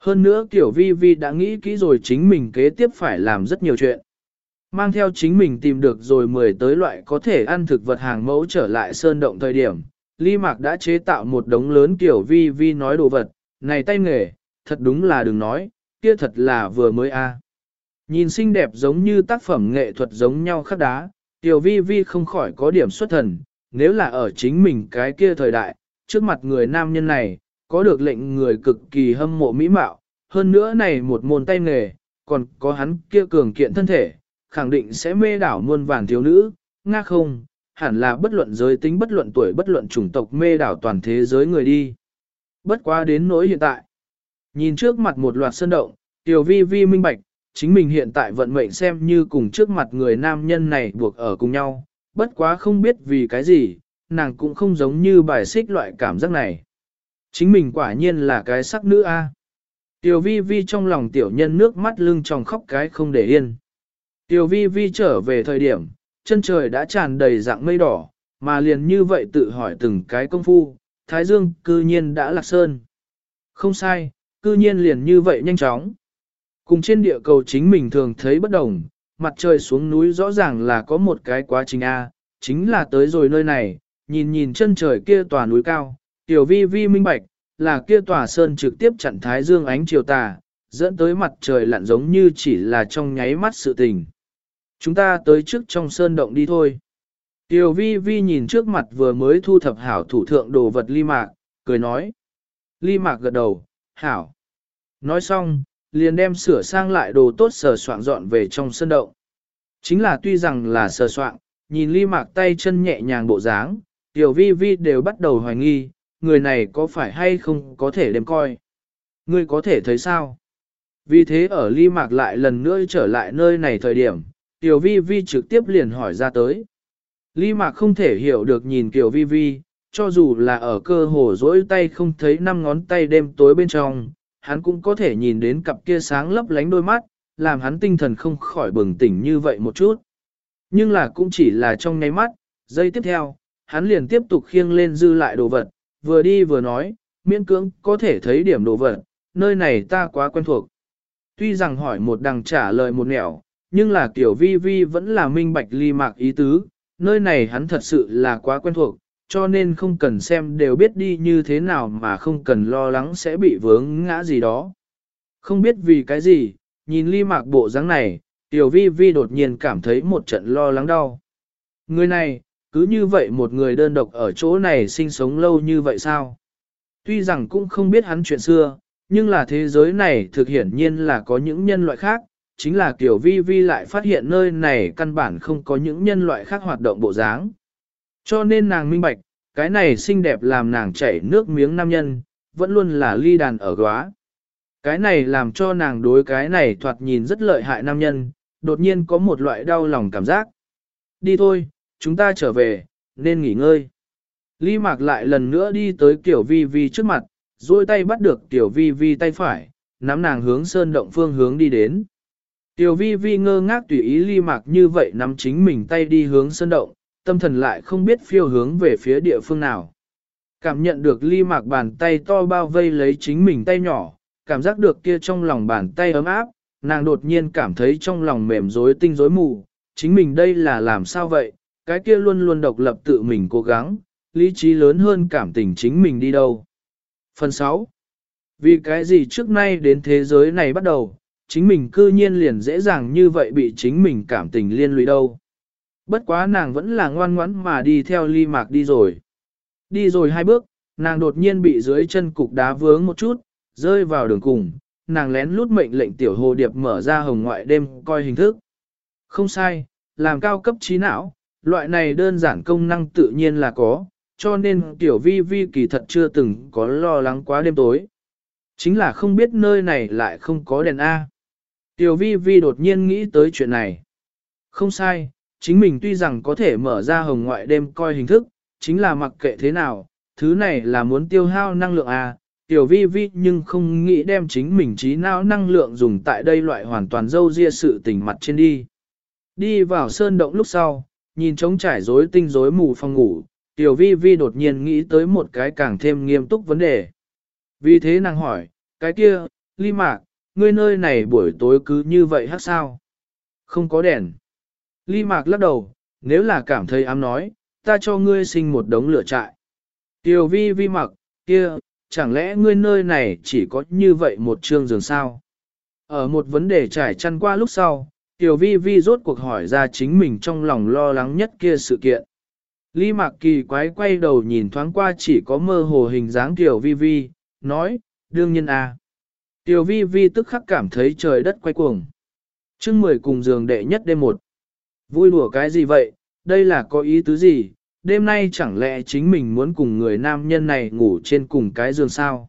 Hơn nữa Tiểu Vi Vi đã nghĩ kỹ rồi chính mình kế tiếp phải làm rất nhiều chuyện. Mang theo chính mình tìm được rồi mười tới loại có thể ăn thực vật hàng mẫu trở lại sơn động thời điểm, Ly Mạc đã chế tạo một đống lớn kiểu vi vi nói đồ vật, này tay nghề, thật đúng là đừng nói, kia thật là vừa mới a. Nhìn xinh đẹp giống như tác phẩm nghệ thuật giống nhau khắc đá, tiểu vi vi không khỏi có điểm xuất thần, nếu là ở chính mình cái kia thời đại, trước mặt người nam nhân này, có được lệnh người cực kỳ hâm mộ mỹ mạo, hơn nữa này một môn tay nghề, còn có hắn kia cường kiện thân thể, khẳng định sẽ mê đảo muôn vàn thiếu nữ, nga không, hẳn là bất luận giới tính bất luận tuổi bất luận chủng tộc mê đảo toàn thế giới người đi. Bất quá đến nỗi hiện tại. Nhìn trước mặt một loạt sơn động, tiểu vi vi minh bạch, chính mình hiện tại vận mệnh xem như cùng trước mặt người nam nhân này buộc ở cùng nhau, bất quá không biết vì cái gì, nàng cũng không giống như bài xích loại cảm giác này. Chính mình quả nhiên là cái sắc nữ A. Tiểu vi vi trong lòng tiểu nhân nước mắt lưng tròng khóc cái không để yên. Tiểu vi vi trở về thời điểm, chân trời đã tràn đầy dạng mây đỏ, mà liền như vậy tự hỏi từng cái công phu, Thái Dương cư nhiên đã lạc sơn. Không sai, cư nhiên liền như vậy nhanh chóng. Cùng trên địa cầu chính mình thường thấy bất đồng, mặt trời xuống núi rõ ràng là có một cái quá trình A, chính là tới rồi nơi này, nhìn nhìn chân trời kia tòa núi cao, tiểu vi vi minh bạch, là kia tòa sơn trực tiếp chặn Thái Dương ánh chiều tà, dẫn tới mặt trời lặn giống như chỉ là trong nháy mắt sự tình. Chúng ta tới trước trong sơn động đi thôi. Tiểu vi vi nhìn trước mặt vừa mới thu thập hảo thủ thượng đồ vật ly mạc, cười nói. Ly mạc gật đầu, hảo. Nói xong, liền đem sửa sang lại đồ tốt sờ soạn dọn về trong sơn động. Chính là tuy rằng là sờ soạn, nhìn ly mạc tay chân nhẹ nhàng bộ dáng, tiểu vi vi đều bắt đầu hoài nghi, người này có phải hay không có thể đem coi. Ngươi có thể thấy sao? Vì thế ở ly mạc lại lần nữa trở lại nơi này thời điểm, Tiểu vi vi trực tiếp liền hỏi ra tới. Lý mạc không thể hiểu được nhìn Tiểu vi vi, cho dù là ở cơ hồ dỗi tay không thấy năm ngón tay đêm tối bên trong, hắn cũng có thể nhìn đến cặp kia sáng lấp lánh đôi mắt, làm hắn tinh thần không khỏi bừng tỉnh như vậy một chút. Nhưng là cũng chỉ là trong nháy mắt, giây tiếp theo, hắn liền tiếp tục khiêng lên dư lại đồ vật, vừa đi vừa nói, miễn cưỡng có thể thấy điểm đồ vật, nơi này ta quá quen thuộc. Tuy rằng hỏi một đằng trả lời một nẻo, nhưng là kiểu vi vi vẫn là minh bạch ly mạc ý tứ, nơi này hắn thật sự là quá quen thuộc, cho nên không cần xem đều biết đi như thế nào mà không cần lo lắng sẽ bị vướng ngã gì đó. Không biết vì cái gì, nhìn ly mạc bộ dáng này, tiểu vi vi đột nhiên cảm thấy một trận lo lắng đau. Người này, cứ như vậy một người đơn độc ở chỗ này sinh sống lâu như vậy sao? Tuy rằng cũng không biết hắn chuyện xưa, nhưng là thế giới này thực hiển nhiên là có những nhân loại khác, chính là kiểu vi vi lại phát hiện nơi này căn bản không có những nhân loại khác hoạt động bộ dáng. Cho nên nàng minh bạch, cái này xinh đẹp làm nàng chảy nước miếng nam nhân, vẫn luôn là ly đàn ở góa. Cái này làm cho nàng đối cái này thoạt nhìn rất lợi hại nam nhân, đột nhiên có một loại đau lòng cảm giác. Đi thôi, chúng ta trở về, nên nghỉ ngơi. Ly Mạc lại lần nữa đi tới Tiểu Vi Vi trước mặt, duỗi tay bắt được Tiểu Vi Vi tay phải, nắm nàng hướng sơn động phương hướng đi đến. Tiểu vi vi ngơ ngác tùy ý ly mạc như vậy nắm chính mình tay đi hướng sân động, tâm thần lại không biết phiêu hướng về phía địa phương nào. Cảm nhận được ly mạc bàn tay to bao vây lấy chính mình tay nhỏ, cảm giác được kia trong lòng bàn tay ấm áp, nàng đột nhiên cảm thấy trong lòng mềm rối tinh rối mù, chính mình đây là làm sao vậy, cái kia luôn luôn độc lập tự mình cố gắng, lý trí lớn hơn cảm tình chính mình đi đâu. Phần 6. Vì cái gì trước nay đến thế giới này bắt đầu, chính mình cư nhiên liền dễ dàng như vậy bị chính mình cảm tình liên lụy đâu. Bất quá nàng vẫn là ngoan ngoãn mà đi theo ly mạc đi rồi. Đi rồi hai bước, nàng đột nhiên bị dưới chân cục đá vướng một chút, rơi vào đường cùng, nàng lén lút mệnh lệnh tiểu hồ điệp mở ra hồng ngoại đêm coi hình thức. Không sai, làm cao cấp trí não, loại này đơn giản công năng tự nhiên là có, cho nên tiểu vi vi kỳ thật chưa từng có lo lắng quá đêm tối. Chính là không biết nơi này lại không có đèn A. Tiểu vi vi đột nhiên nghĩ tới chuyện này. Không sai, chính mình tuy rằng có thể mở ra hồng ngoại đêm coi hình thức, chính là mặc kệ thế nào, thứ này là muốn tiêu hao năng lượng à? Tiểu vi vi nhưng không nghĩ đem chính mình trí não năng lượng dùng tại đây loại hoàn toàn dâu ria sự tình mặt trên đi. Đi vào sơn động lúc sau, nhìn trống trải rối tinh rối mù phòng ngủ, tiểu vi vi đột nhiên nghĩ tới một cái càng thêm nghiêm túc vấn đề. Vì thế nàng hỏi, cái kia, ly mạc, ngươi nơi này buổi tối cứ như vậy hát sao? Không có đèn. Ly mạc lắc đầu, nếu là cảm thấy ám nói, ta cho ngươi sinh một đống lửa trại. Tiểu vi vi mặc, kia, chẳng lẽ ngươi nơi này chỉ có như vậy một chương giường sao? Ở một vấn đề trải chăn qua lúc sau, Tiểu vi vi rốt cuộc hỏi ra chính mình trong lòng lo lắng nhất kia sự kiện. Lý Mạc Kỳ quái quay đầu nhìn thoáng qua chỉ có mơ hồ hình dáng Tiểu vi vi, nói, đương nhiên à. Tiểu vi vi tức khắc cảm thấy trời đất quay cuồng. chương mười cùng giường đệ nhất đêm một. Vui đùa cái gì vậy, đây là có ý tứ gì, đêm nay chẳng lẽ chính mình muốn cùng người nam nhân này ngủ trên cùng cái giường sao?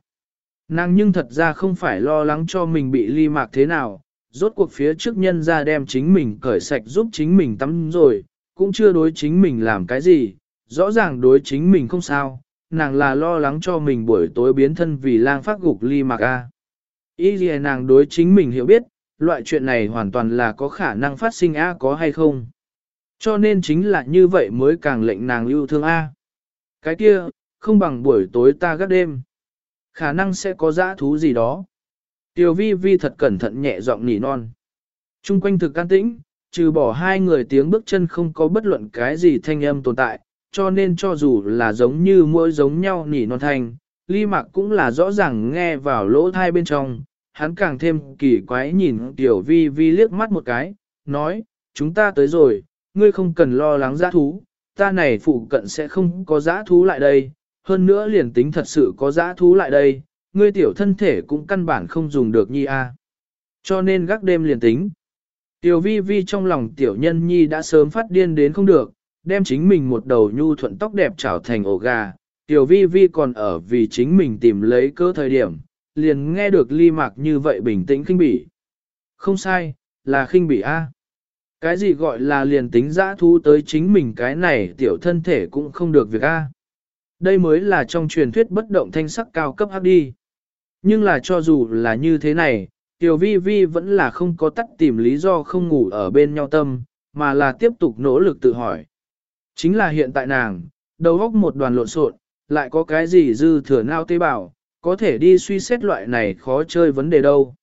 Nàng nhưng thật ra không phải lo lắng cho mình bị ly mạc thế nào, rốt cuộc phía trước nhân ra đem chính mình cởi sạch giúp chính mình tắm rồi, cũng chưa đối chính mình làm cái gì, rõ ràng đối chính mình không sao, nàng là lo lắng cho mình buổi tối biến thân vì lang phát gục ly mạc a. Ý gì nàng đối chính mình hiểu biết, loại chuyện này hoàn toàn là có khả năng phát sinh a có hay không. Cho nên chính là như vậy mới càng lệnh nàng yêu thương a. Cái kia, không bằng buổi tối ta gác đêm. Khả năng sẽ có dã thú gì đó. Tiểu vi vi thật cẩn thận nhẹ giọng nỉ non. Trung quanh thực can tĩnh, trừ bỏ hai người tiếng bước chân không có bất luận cái gì thanh âm tồn tại, cho nên cho dù là giống như mỗi giống nhau nỉ non thanh, ly mạc cũng là rõ ràng nghe vào lỗ thai bên trong, hắn càng thêm kỳ quái nhìn tiểu vi vi liếc mắt một cái, nói, chúng ta tới rồi, ngươi không cần lo lắng giã thú, ta này phụ cận sẽ không có giã thú lại đây, hơn nữa liền tính thật sự có giã thú lại đây, ngươi tiểu thân thể cũng căn bản không dùng được nhi a. Cho nên gác đêm liền tính. Tiểu vi vi trong lòng tiểu nhân nhi đã sớm phát điên đến không được, đem chính mình một đầu nhu thuận tóc đẹp trảo thành ổ gà. Tiểu vi vi còn ở vì chính mình tìm lấy cơ thời điểm, liền nghe được ly mạc như vậy bình tĩnh khinh bỉ. Không sai, là khinh bỉ a. Cái gì gọi là liền tính dã thu tới chính mình cái này tiểu thân thể cũng không được việc a. Đây mới là trong truyền thuyết bất động thanh sắc cao cấp hắc đi. Nhưng là cho dù là như thế này, Tiểu Vi Vi vẫn là không có tắt tìm lý do không ngủ ở bên nhau tâm, mà là tiếp tục nỗ lực tự hỏi. Chính là hiện tại nàng, đầu óc một đoàn lộn xộn, lại có cái gì dư thừa nao tế bào, có thể đi suy xét loại này khó chơi vấn đề đâu.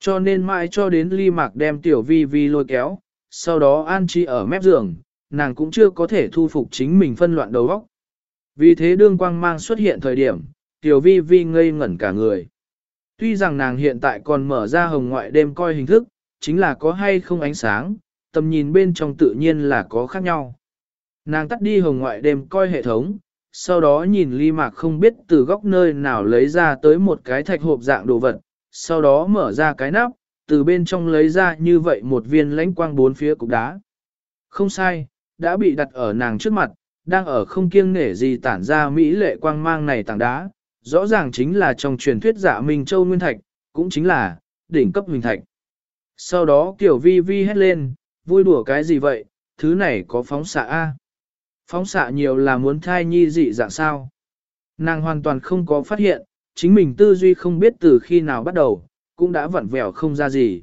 Cho nên mãi cho đến ly mạc đem Tiểu Vi Vi lôi kéo, sau đó an chi ở mép giường, nàng cũng chưa có thể thu phục chính mình phân loạn đầu óc. Vì thế đương quang mang xuất hiện thời điểm, Tiểu Vi Vi ngây ngẩn cả người. Tuy rằng nàng hiện tại còn mở ra hồng ngoại đêm coi hình thức, chính là có hay không ánh sáng, tầm nhìn bên trong tự nhiên là có khác nhau. Nàng tắt đi hồng ngoại đêm coi hệ thống, sau đó nhìn ly mạc không biết từ góc nơi nào lấy ra tới một cái thạch hộp dạng đồ vật, sau đó mở ra cái nắp, từ bên trong lấy ra như vậy một viên lãnh quang bốn phía cục đá. Không sai, đã bị đặt ở nàng trước mặt, đang ở không kiêng nể gì tản ra mỹ lệ quang mang này tảng đá, rõ ràng chính là trong truyền thuyết giả Minh Châu Nguyên Thạch, cũng chính là đỉnh cấp Huỳnh Thạch. Sau đó Tiểu Vi Vi hét lên, vui đùa cái gì vậy, thứ này có phóng xạ A. Phóng xạ nhiều là muốn thai nhi dị dạng sao. Nàng hoàn toàn không có phát hiện, chính mình tư duy không biết từ khi nào bắt đầu, cũng đã vặn vẹo không ra gì.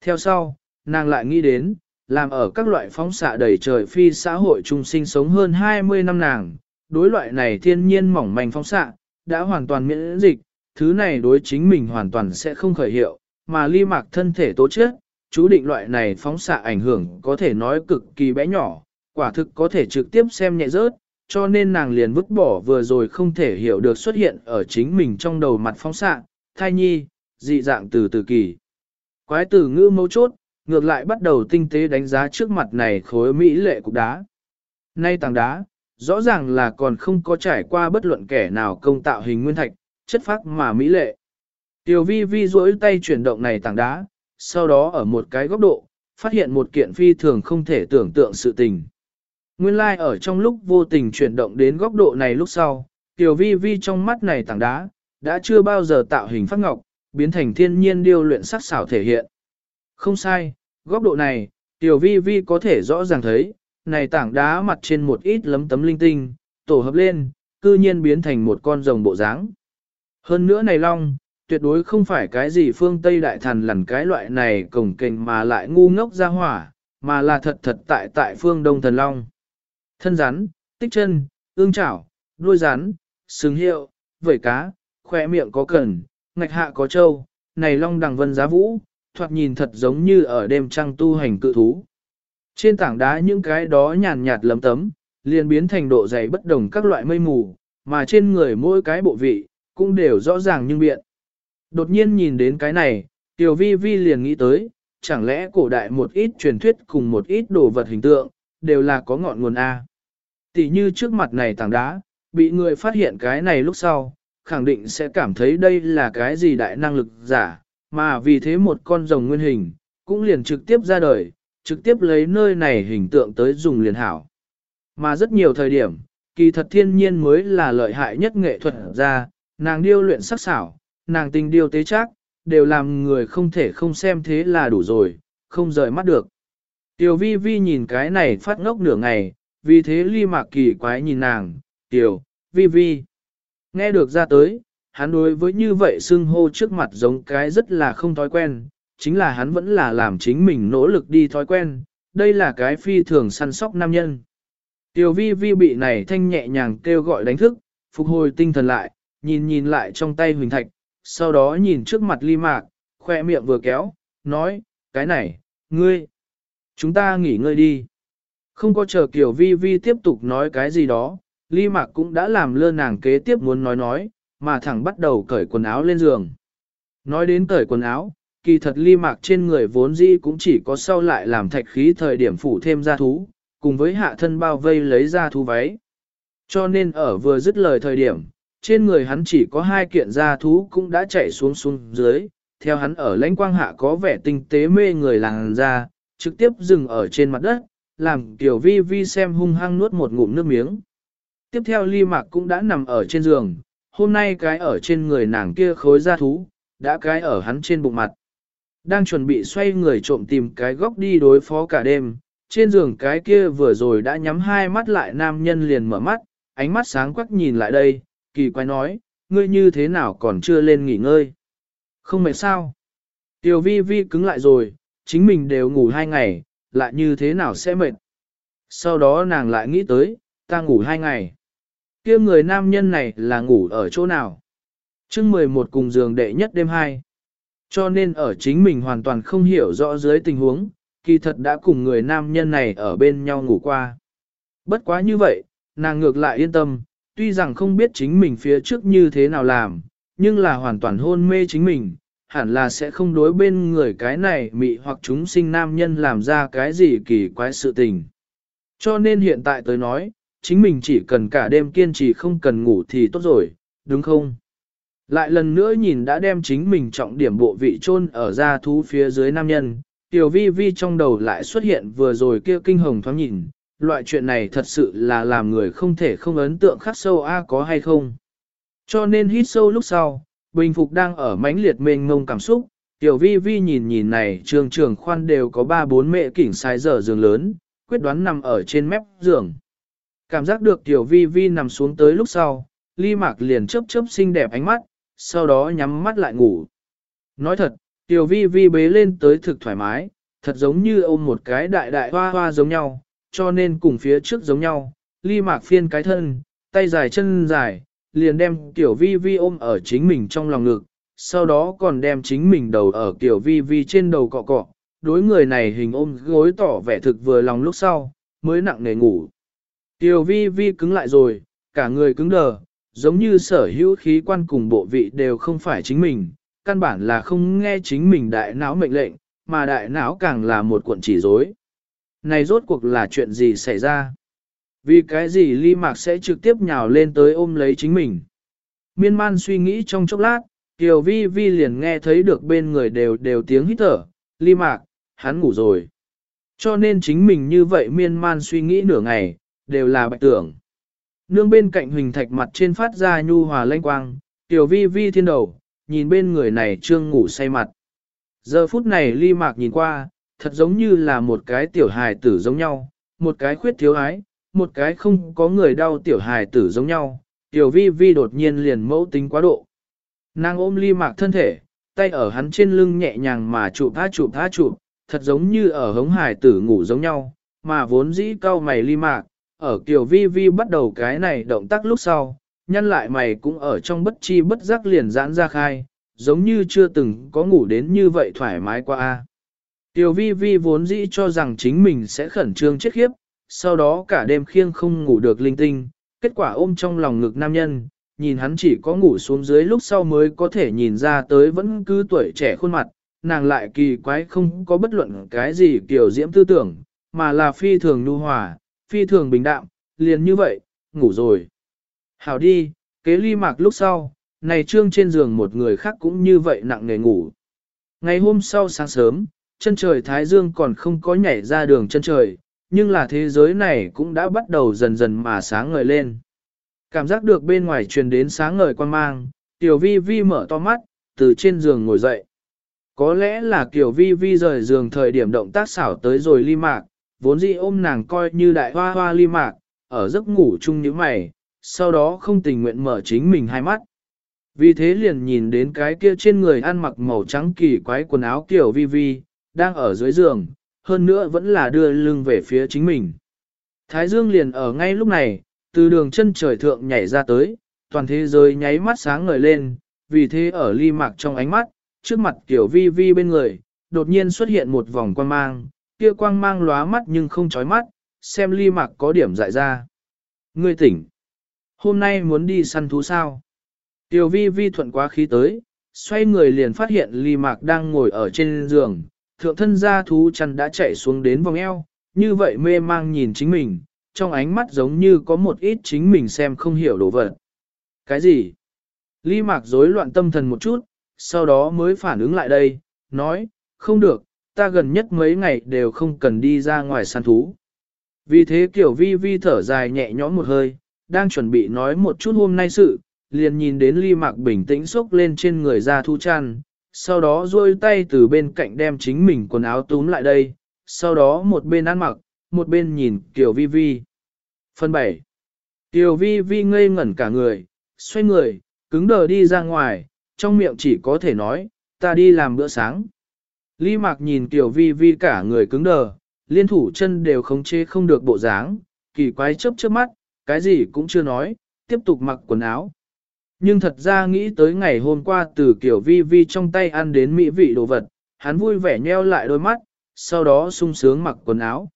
Theo sau, nàng lại nghĩ đến, làm ở các loại phóng xạ đầy trời phi xã hội trung sinh sống hơn 20 năm nàng, đối loại này thiên nhiên mỏng manh phóng xạ, đã hoàn toàn miễn dịch, thứ này đối chính mình hoàn toàn sẽ không khởi hiệu, mà ly mạc thân thể tố chết, chú định loại này phóng xạ ảnh hưởng có thể nói cực kỳ bé nhỏ, quả thực có thể trực tiếp xem nhẹ rớt, cho nên nàng liền vứt bỏ vừa rồi không thể hiểu được xuất hiện ở chính mình trong đầu mặt phóng xạ, thai nhi, dị dạng từ từ kỳ. Quái tử ngữ mấu chốt, ngược lại bắt đầu tinh tế đánh giá trước mặt này khối mỹ lệ cục đá. Nay tảng đá, rõ ràng là còn không có trải qua bất luận kẻ nào công tạo hình nguyên thạch, chất phác mà mỹ lệ. Tiểu vi vi duỗi tay chuyển động này tảng đá, sau đó ở một cái góc độ, phát hiện một kiện phi thường không thể tưởng tượng sự tình. Nguyên lai like ở trong lúc vô tình chuyển động đến góc độ này lúc sau, tiểu vi vi trong mắt này tảng đá, đã chưa bao giờ tạo hình phát ngọc, biến thành thiên nhiên điêu luyện sắc xảo thể hiện. Không sai, góc độ này, tiểu vi vi có thể rõ ràng thấy, này tảng đá mặt trên một ít lấm tấm linh tinh, tổ hợp lên, cư nhiên biến thành một con rồng bộ dáng. Hơn nữa này long, tuyệt đối không phải cái gì phương Tây đại thần lằn cái loại này cổng kềnh mà lại ngu ngốc ra hỏa, mà là thật thật tại tại phương Đông thần long. Thân rắn, tích chân, ương chảo, đuôi rắn, sừng hiệu, vẩy cá, khỏe miệng có cần, ngạch hạ có trâu, này long đằng vân giá vũ, thoạt nhìn thật giống như ở đêm trăng tu hành cự thú. Trên tảng đá những cái đó nhàn nhạt lấm tấm, liền biến thành độ dày bất đồng các loại mây mù, mà trên người mỗi cái bộ vị, cũng đều rõ ràng nhưng biện. Đột nhiên nhìn đến cái này, Tiểu Vi Vi liền nghĩ tới, chẳng lẽ cổ đại một ít truyền thuyết cùng một ít đồ vật hình tượng, đều là có ngọn nguồn A. Tỷ như trước mặt này tảng đá, bị người phát hiện cái này lúc sau, khẳng định sẽ cảm thấy đây là cái gì đại năng lực giả, mà vì thế một con rồng nguyên hình, cũng liền trực tiếp ra đời, trực tiếp lấy nơi này hình tượng tới dùng liền hảo. Mà rất nhiều thời điểm, kỳ thật thiên nhiên mới là lợi hại nhất nghệ thuật ra, nàng điêu luyện sắc xảo, nàng tình điêu tế chắc, đều làm người không thể không xem thế là đủ rồi, không rời mắt được. Tiểu vi vi nhìn cái này phát ngốc nửa ngày, vì thế ly mạc kỳ quái nhìn nàng, tiểu, vi vi. Nghe được ra tới, hắn đối với như vậy xưng hô trước mặt giống cái rất là không thói quen, chính là hắn vẫn là làm chính mình nỗ lực đi thói quen, đây là cái phi thường săn sóc nam nhân. Tiểu vi vi bị này thanh nhẹ nhàng kêu gọi đánh thức, phục hồi tinh thần lại, nhìn nhìn lại trong tay huỳnh thạch, sau đó nhìn trước mặt ly mạc, khoe miệng vừa kéo, nói, cái này, ngươi, chúng ta nghỉ ngơi đi. Không có chờ Kiều Vi Vi tiếp tục nói cái gì đó, ly mạc cũng đã làm lơ nàng kế tiếp muốn nói nói, mà thẳng bắt đầu cởi quần áo lên giường. Nói đến cởi quần áo, kỳ thật ly mạc trên người vốn dĩ cũng chỉ có sau lại làm thạch khí thời điểm phủ thêm ra thú, cùng với hạ thân bao vây lấy ra thú váy. Cho nên ở vừa dứt lời thời điểm, trên người hắn chỉ có hai kiện da thú cũng đã chạy xuống xuống dưới, theo hắn ở lãnh quang hạ có vẻ tinh tế mê người làng ra, trực tiếp dừng ở trên mặt đất, làm tiểu vi vi xem hung hăng nuốt một ngụm nước miếng. Tiếp theo ly mạc cũng đã nằm ở trên giường, hôm nay cái ở trên người nàng kia khối da thú, đã cái ở hắn trên bụng mặt. Đang chuẩn bị xoay người trộm tìm cái góc đi đối phó cả đêm, trên giường cái kia vừa rồi đã nhắm hai mắt lại nam nhân liền mở mắt, ánh mắt sáng quắc nhìn lại đây, kỳ quái nói, ngươi như thế nào còn chưa lên nghỉ ngơi. Không mệt sao? Tiểu vi vi cứng lại rồi, chính mình đều ngủ hai ngày, lại như thế nào sẽ mệt. Sau đó nàng lại nghĩ tới, ta ngủ hai ngày. kia người nam nhân này là ngủ ở chỗ nào? chương 11 cùng giường đệ nhất đêm hai. Cho nên ở chính mình hoàn toàn không hiểu rõ dưới tình huống, kỳ thật đã cùng người nam nhân này ở bên nhau ngủ qua. Bất quá như vậy, nàng ngược lại yên tâm, tuy rằng không biết chính mình phía trước như thế nào làm, nhưng là hoàn toàn hôn mê chính mình, hẳn là sẽ không đối bên người cái này mị hoặc chúng sinh nam nhân làm ra cái gì kỳ quái sự tình. Cho nên hiện tại tới nói, chính mình chỉ cần cả đêm kiên trì không cần ngủ thì tốt rồi, đúng không? Lại lần nữa nhìn đã đem chính mình trọng điểm bộ vị chôn ở ra thú phía dưới nam nhân, tiểu vi vi trong đầu lại xuất hiện vừa rồi kia kinh hồng thoáng nhìn, loại chuyện này thật sự là làm người không thể không ấn tượng khắc sâu a có hay không. Cho nên hít sâu lúc sau, bình phục đang ở mãnh liệt mênh ngông cảm xúc, tiểu vi vi nhìn nhìn này trường trường khoan đều có ba bốn mẹ kỉnh sai giờ giường lớn, quyết đoán nằm ở trên mép giường. Cảm giác được tiểu vi vi nằm xuống tới lúc sau, ly mạc liền chớp chớp xinh đẹp ánh mắt, sau đó nhắm mắt lại ngủ. Nói thật, tiểu vi vi bế lên tới thực thoải mái, thật giống như ôm một cái đại đại hoa hoa giống nhau, cho nên cùng phía trước giống nhau, ly mạc phiên cái thân, tay dài chân dài, liền đem tiểu vi vi ôm ở chính mình trong lòng ngực, sau đó còn đem chính mình đầu ở tiểu vi vi trên đầu cọ cọ, đối người này hình ôm gối tỏ vẻ thực vừa lòng lúc sau, mới nặng nề ngủ. Tiểu vi vi cứng lại rồi, cả người cứng đờ, giống như sở hữu khí quan cùng bộ vị đều không phải chính mình, căn bản là không nghe chính mình đại não mệnh lệnh, mà đại não càng là một cuộn chỉ rối. Này rốt cuộc là chuyện gì xảy ra? Vì cái gì ly mạc sẽ trực tiếp nhào lên tới ôm lấy chính mình? Miên man suy nghĩ trong chốc lát, Kiều Vi Vi liền nghe thấy được bên người đều đều tiếng hít thở, ly mạc, hắn ngủ rồi. Cho nên chính mình như vậy miên man suy nghĩ nửa ngày, đều là bạch tưởng. Nương bên cạnh huỳnh thạch mặt trên phát ra nhu hòa lanh quang, Kiều Vi Vi thiên đầu, nhìn bên người này trương ngủ say mặt. Giờ phút này ly mạc nhìn qua, thật giống như là một cái tiểu hài tử giống nhau, một cái khuyết thiếu ái, một cái không có người đau tiểu hài tử giống nhau, tiểu vi vi đột nhiên liền mẫu tính quá độ. Nàng ôm ly mạc thân thể, tay ở hắn trên lưng nhẹ nhàng mà chụp tha chụp tha chụp, thật giống như ở hống hài tử ngủ giống nhau, mà vốn dĩ cao mày ly mạc, ở tiểu vi vi bắt đầu cái này động tác lúc sau, nhăn lại mày cũng ở trong bất chi bất giác liền giãn ra khai, giống như chưa từng có ngủ đến như vậy thoải mái qua. a. Tiểu vi vi vốn dĩ cho rằng chính mình sẽ khẩn trương chết khiếp, sau đó cả đêm khiêng không ngủ được linh tinh, kết quả ôm trong lòng ngực nam nhân, nhìn hắn chỉ có ngủ xuống dưới lúc sau mới có thể nhìn ra tới vẫn cứ tuổi trẻ khuôn mặt, nàng lại kỳ quái không có bất luận cái gì kiểu diễm tư tưởng, mà là phi thường nhu hòa, phi thường bình đạm, liền như vậy, ngủ rồi. Hảo đi, kế ly mạc lúc sau, này trương trên giường một người khác cũng như vậy nặng nề ngủ. Ngày hôm sau sáng sớm, chân trời Thái Dương còn không có nhảy ra đường chân trời, nhưng là thế giới này cũng đã bắt đầu dần dần mà sáng ngời lên. Cảm giác được bên ngoài truyền đến sáng ngời quan mang, Tiểu Vi Vi mở to mắt, từ trên giường ngồi dậy. Có lẽ là Tiểu Vi Vi rời giường thời điểm động tác xảo tới rồi ly mạc, vốn dĩ ôm nàng coi như đại hoa hoa ly mạc, ở giấc ngủ chung như mày, sau đó không tình nguyện mở chính mình hai mắt. Vì thế liền nhìn đến cái kia trên người ăn mặc màu trắng kỳ quái quần áo tiểu vi vi, đang ở dưới giường, hơn nữa vẫn là đưa lưng về phía chính mình. Thái Dương liền ở ngay lúc này, từ đường chân trời thượng nhảy ra tới, toàn thế giới nháy mắt sáng ngời lên, vì thế ở ly mạc trong ánh mắt, trước mặt tiểu vi vi bên người, đột nhiên xuất hiện một vòng quang mang, kia quang mang lóa mắt nhưng không chói mắt, xem ly mạc có điểm dại ra. Ngươi tỉnh, hôm nay muốn đi săn thú sao? Tiểu vi vi thuận quá khí tới, xoay người liền phát hiện ly mạc đang ngồi ở trên giường, thượng thân gia thú chăn đã chạy xuống đến vòng eo, như vậy mê mang nhìn chính mình, trong ánh mắt giống như có một ít chính mình xem không hiểu đồ vật. Cái gì? Ly mạc rối loạn tâm thần một chút, sau đó mới phản ứng lại đây, nói, không được, ta gần nhất mấy ngày đều không cần đi ra ngoài săn thú. Vì thế kiểu vi vi thở dài nhẹ nhõm một hơi, đang chuẩn bị nói một chút hôm nay sự, liền nhìn đến ly mạc bình tĩnh xốc lên trên người ra thu chăn, sau đó duỗi tay từ bên cạnh đem chính mình quần áo túm lại đây, sau đó một bên ăn mặc, một bên nhìn Kiều Vi Vi. Phần 7. Kiều Vi Vi ngây ngẩn cả người, xoay người, cứng đờ đi ra ngoài, trong miệng chỉ có thể nói, ta đi làm bữa sáng. Lý Mạc nhìn Kiều Vi Vi cả người cứng đờ, liên thủ chân đều khống chế không được bộ dáng, kỳ quái chớp chớp mắt, cái gì cũng chưa nói, tiếp tục mặc quần áo. Nhưng thật ra nghĩ tới ngày hôm qua từ kiểu vi vi trong tay ăn đến mỹ vị đồ vật, hắn vui vẻ nheo lại đôi mắt, sau đó sung sướng mặc quần áo.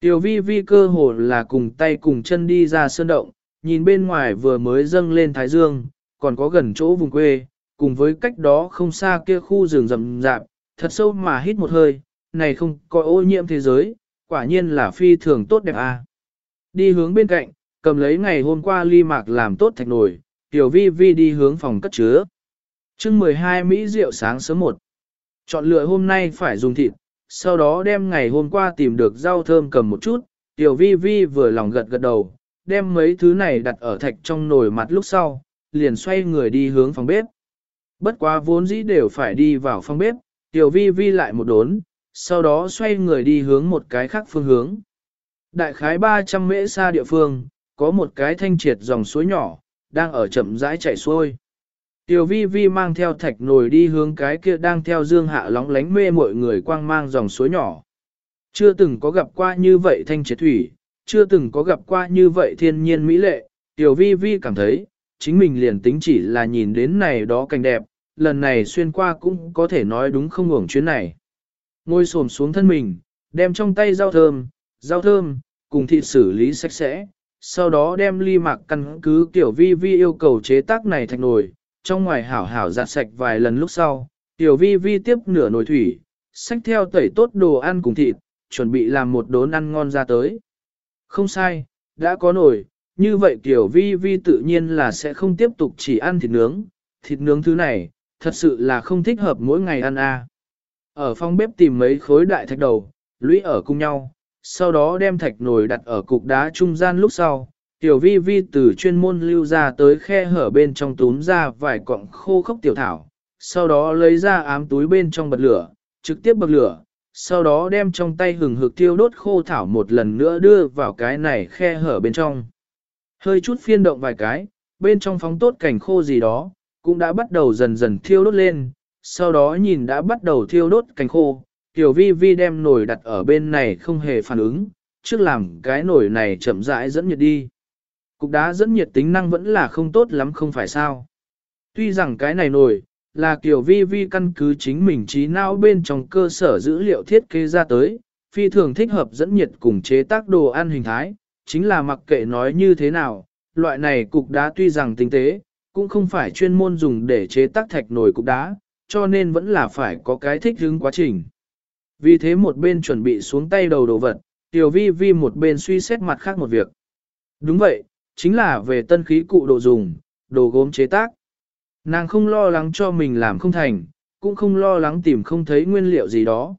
Tiểu vi vi cơ hồ là cùng tay cùng chân đi ra sơn động, nhìn bên ngoài vừa mới dâng lên Thái Dương, còn có gần chỗ vùng quê, cùng với cách đó không xa kia khu rừng rậm rạp, thật sâu mà hít một hơi, này không có ô nhiễm thế giới, quả nhiên là phi thường tốt đẹp à. Đi hướng bên cạnh, cầm lấy ngày hôm qua ly mạc làm tốt thạch nổi, Tiểu vi vi đi hướng phòng cất chứa. chương 12 Mỹ rượu sáng sớm một. Chọn lựa hôm nay phải dùng thịt, sau đó đem ngày hôm qua tìm được rau thơm cầm một chút. Tiểu vi vi vừa lòng gật gật đầu, đem mấy thứ này đặt ở thạch trong nồi mặt lúc sau, liền xoay người đi hướng phòng bếp. Bất quá vốn dĩ đều phải đi vào phòng bếp, tiểu vi vi lại một đốn, sau đó xoay người đi hướng một cái khác phương hướng. Đại khái 300 mễ xa địa phương, có một cái thanh triệt dòng suối nhỏ, đang ở chậm rãi chạy xuôi. Tiểu vi vi mang theo thạch nồi đi hướng cái kia đang theo dương hạ lóng lánh mê mọi người quang mang dòng suối nhỏ. Chưa từng có gặp qua như vậy thanh chế thủy, chưa từng có gặp qua như vậy thiên nhiên mỹ lệ, tiểu vi vi cảm thấy, chính mình liền tính chỉ là nhìn đến này đó cảnh đẹp, lần này xuyên qua cũng có thể nói đúng không ngủng chuyến này. Ngồi xổm xuống thân mình, đem trong tay rau thơm, rau thơm, cùng thịt xử lý sạch sẽ, sau đó đem ly mạc căn cứ tiểu vi vi yêu cầu chế tác này thành nồi, trong ngoài hảo hảo giặt sạch vài lần lúc sau, tiểu vi vi tiếp nửa nồi thủy, xách theo tẩy tốt đồ ăn cùng thịt, chuẩn bị làm một đốn ăn ngon ra tới. Không sai, đã có nồi, như vậy tiểu vi vi tự nhiên là sẽ không tiếp tục chỉ ăn thịt nướng, thịt nướng thứ này, thật sự là không thích hợp mỗi ngày ăn a. Ở phòng bếp tìm mấy khối đại thạch đầu, lũy ở cùng nhau, sau đó đem thạch nồi đặt ở cục đá trung gian lúc sau. Tiểu vi vi từ chuyên môn lưu ra tới khe hở bên trong túm ra vài cọng khô khốc tiểu thảo, sau đó lấy ra ám túi bên trong bật lửa, trực tiếp bật lửa, sau đó đem trong tay hừng hực tiêu đốt khô thảo một lần nữa đưa vào cái này khe hở bên trong. Hơi chút phiên động vài cái, bên trong phóng tốt cảnh khô gì đó, cũng đã bắt đầu dần dần thiêu đốt lên, sau đó nhìn đã bắt đầu thiêu đốt cảnh khô, Tiểu Vi Vi đem nồi đặt ở bên này không hề phản ứng, trước làm cái nồi này chậm rãi dẫn nhiệt đi. Cục đá dẫn nhiệt tính năng vẫn là không tốt lắm không phải sao. Tuy rằng cái này nồi, là kiểu vi vi căn cứ chính mình trí não bên trong cơ sở dữ liệu thiết kế ra tới, phi thường thích hợp dẫn nhiệt cùng chế tác đồ ăn hình thái, chính là mặc kệ nói như thế nào, loại này cục đá tuy rằng tinh tế, cũng không phải chuyên môn dùng để chế tác thạch nồi cục đá, cho nên vẫn là phải có cái thích hướng quá trình. Vì thế một bên chuẩn bị xuống tay đầu đồ vật, tiểu vi vi một bên suy xét mặt khác một việc. Đúng vậy, chính là về tân khí cụ đồ dùng, đồ gốm chế tác. Nàng không lo lắng cho mình làm không thành, cũng không lo lắng tìm không thấy nguyên liệu gì đó.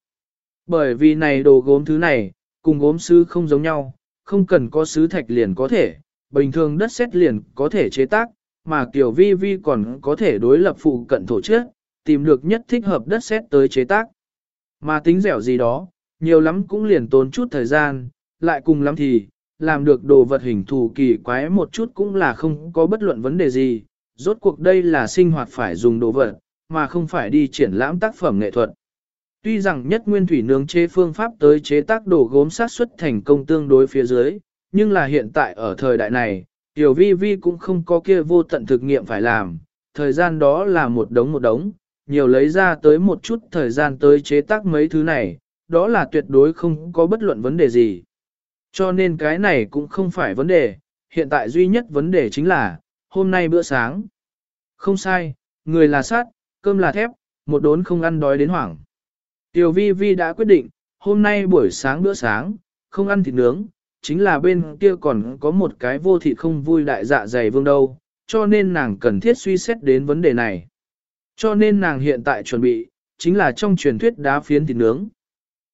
Bởi vì này đồ gốm thứ này, cùng gốm sứ không giống nhau, không cần có sứ thạch liền có thể, bình thường đất sét liền có thể chế tác, mà kiểu vi vi còn có thể đối lập phụ cận thổ trước, tìm được nhất thích hợp đất sét tới chế tác. Mà tính dẻo gì đó, nhiều lắm cũng liền tốn chút thời gian, lại cùng lắm thì, làm được đồ vật hình thù kỳ quái một chút cũng là không có bất luận vấn đề gì, rốt cuộc đây là sinh hoạt phải dùng đồ vật, mà không phải đi triển lãm tác phẩm nghệ thuật. Tuy rằng nhất nguyên thủy nướng chế phương pháp tới chế tác đồ gốm sát xuất thành công tương đối phía dưới, nhưng là hiện tại ở thời đại này, Tiểu Vi Vi cũng không có kia vô tận thực nghiệm phải làm, thời gian đó là một đống một đống, nhiều lấy ra tới một chút thời gian tới chế tác mấy thứ này, đó là tuyệt đối không có bất luận vấn đề gì. Cho nên cái này cũng không phải vấn đề, hiện tại duy nhất vấn đề chính là, hôm nay bữa sáng. Không sai, người là sát, cơm là thép, một đốn không ăn đói đến hoảng. Tiểu vi vi đã quyết định, hôm nay buổi sáng bữa sáng, không ăn thịt nướng, chính là bên kia còn có một cái vô thịt không vui đại dạ dày vương đâu, cho nên nàng cần thiết suy xét đến vấn đề này. Cho nên nàng hiện tại chuẩn bị, chính là trong truyền thuyết đá phiến thịt nướng.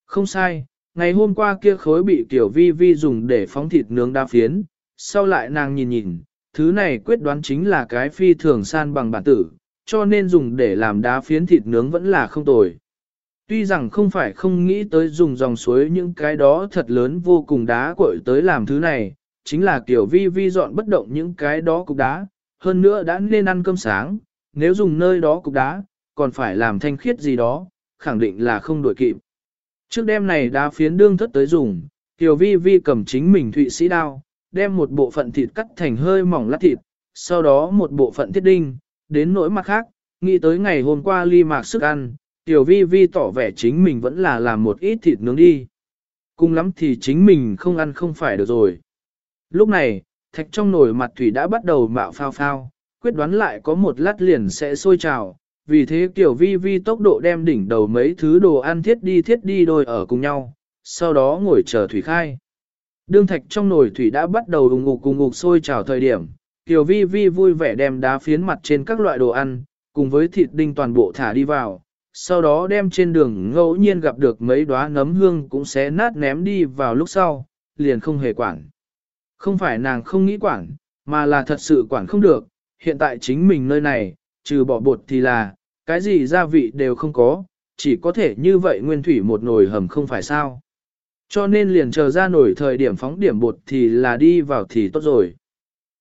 Không sai, ngày hôm qua kia khối bị tiểu vi vi dùng để phóng thịt nướng đá phiến, sau lại nàng nhìn nhìn, thứ này quyết đoán chính là cái phi thường san bằng bản tử, cho nên dùng để làm đá phiến thịt nướng vẫn là không tồi. Tuy rằng không phải không nghĩ tới dùng dòng suối những cái đó thật lớn vô cùng đá cội tới làm thứ này, chính là kiểu vi vi dọn bất động những cái đó cục đá, hơn nữa đã nên ăn cơm sáng, nếu dùng nơi đó cục đá, còn phải làm thanh khiết gì đó, khẳng định là không đổi kịp. Trước đêm này đá phiến đương thất tới dùng, Tiểu Vi Vi cầm chính mình thụy sĩ đao, đem một bộ phận thịt cắt thành hơi mỏng lát thịt, sau đó một bộ phận thiết đinh, đến nỗi mặt khác, nghĩ tới ngày hôm qua ly mạc sức ăn, Tiểu Vi Vi tỏ vẻ chính mình vẫn là làm một ít thịt nướng đi. Cùng lắm thì chính mình không ăn không phải được rồi. Lúc này, thạch trong nồi mặt thủy đã bắt đầu mạo phao phao, quyết đoán lại có một lát liền sẽ sôi trào, vì thế Tiểu Vi Vi tốc độ đem đỉnh đầu mấy thứ đồ ăn thiết đi thiết đi đôi ở cùng nhau, sau đó ngồi chờ thủy khai. Đương thạch trong nồi thủy đã bắt đầu ủng ngục cùng ngục sôi trào thời điểm, Tiểu Vi Vi vui vẻ đem đá phiến mặt trên các loại đồ ăn, cùng với thịt đinh toàn bộ thả đi vào, sau đó đem trên đường ngẫu nhiên gặp được mấy đóa nấm hương cũng sẽ nát ném đi vào lúc sau, liền không hề quản. Không phải nàng không nghĩ quản, mà là thật sự quản không được, hiện tại chính mình nơi này, trừ bỏ bột thì là, cái gì gia vị đều không có, chỉ có thể như vậy nguyên thủy một nồi hầm không phải sao. Cho nên liền chờ ra nổi thời điểm phóng điểm bột thì là đi vào thì tốt rồi.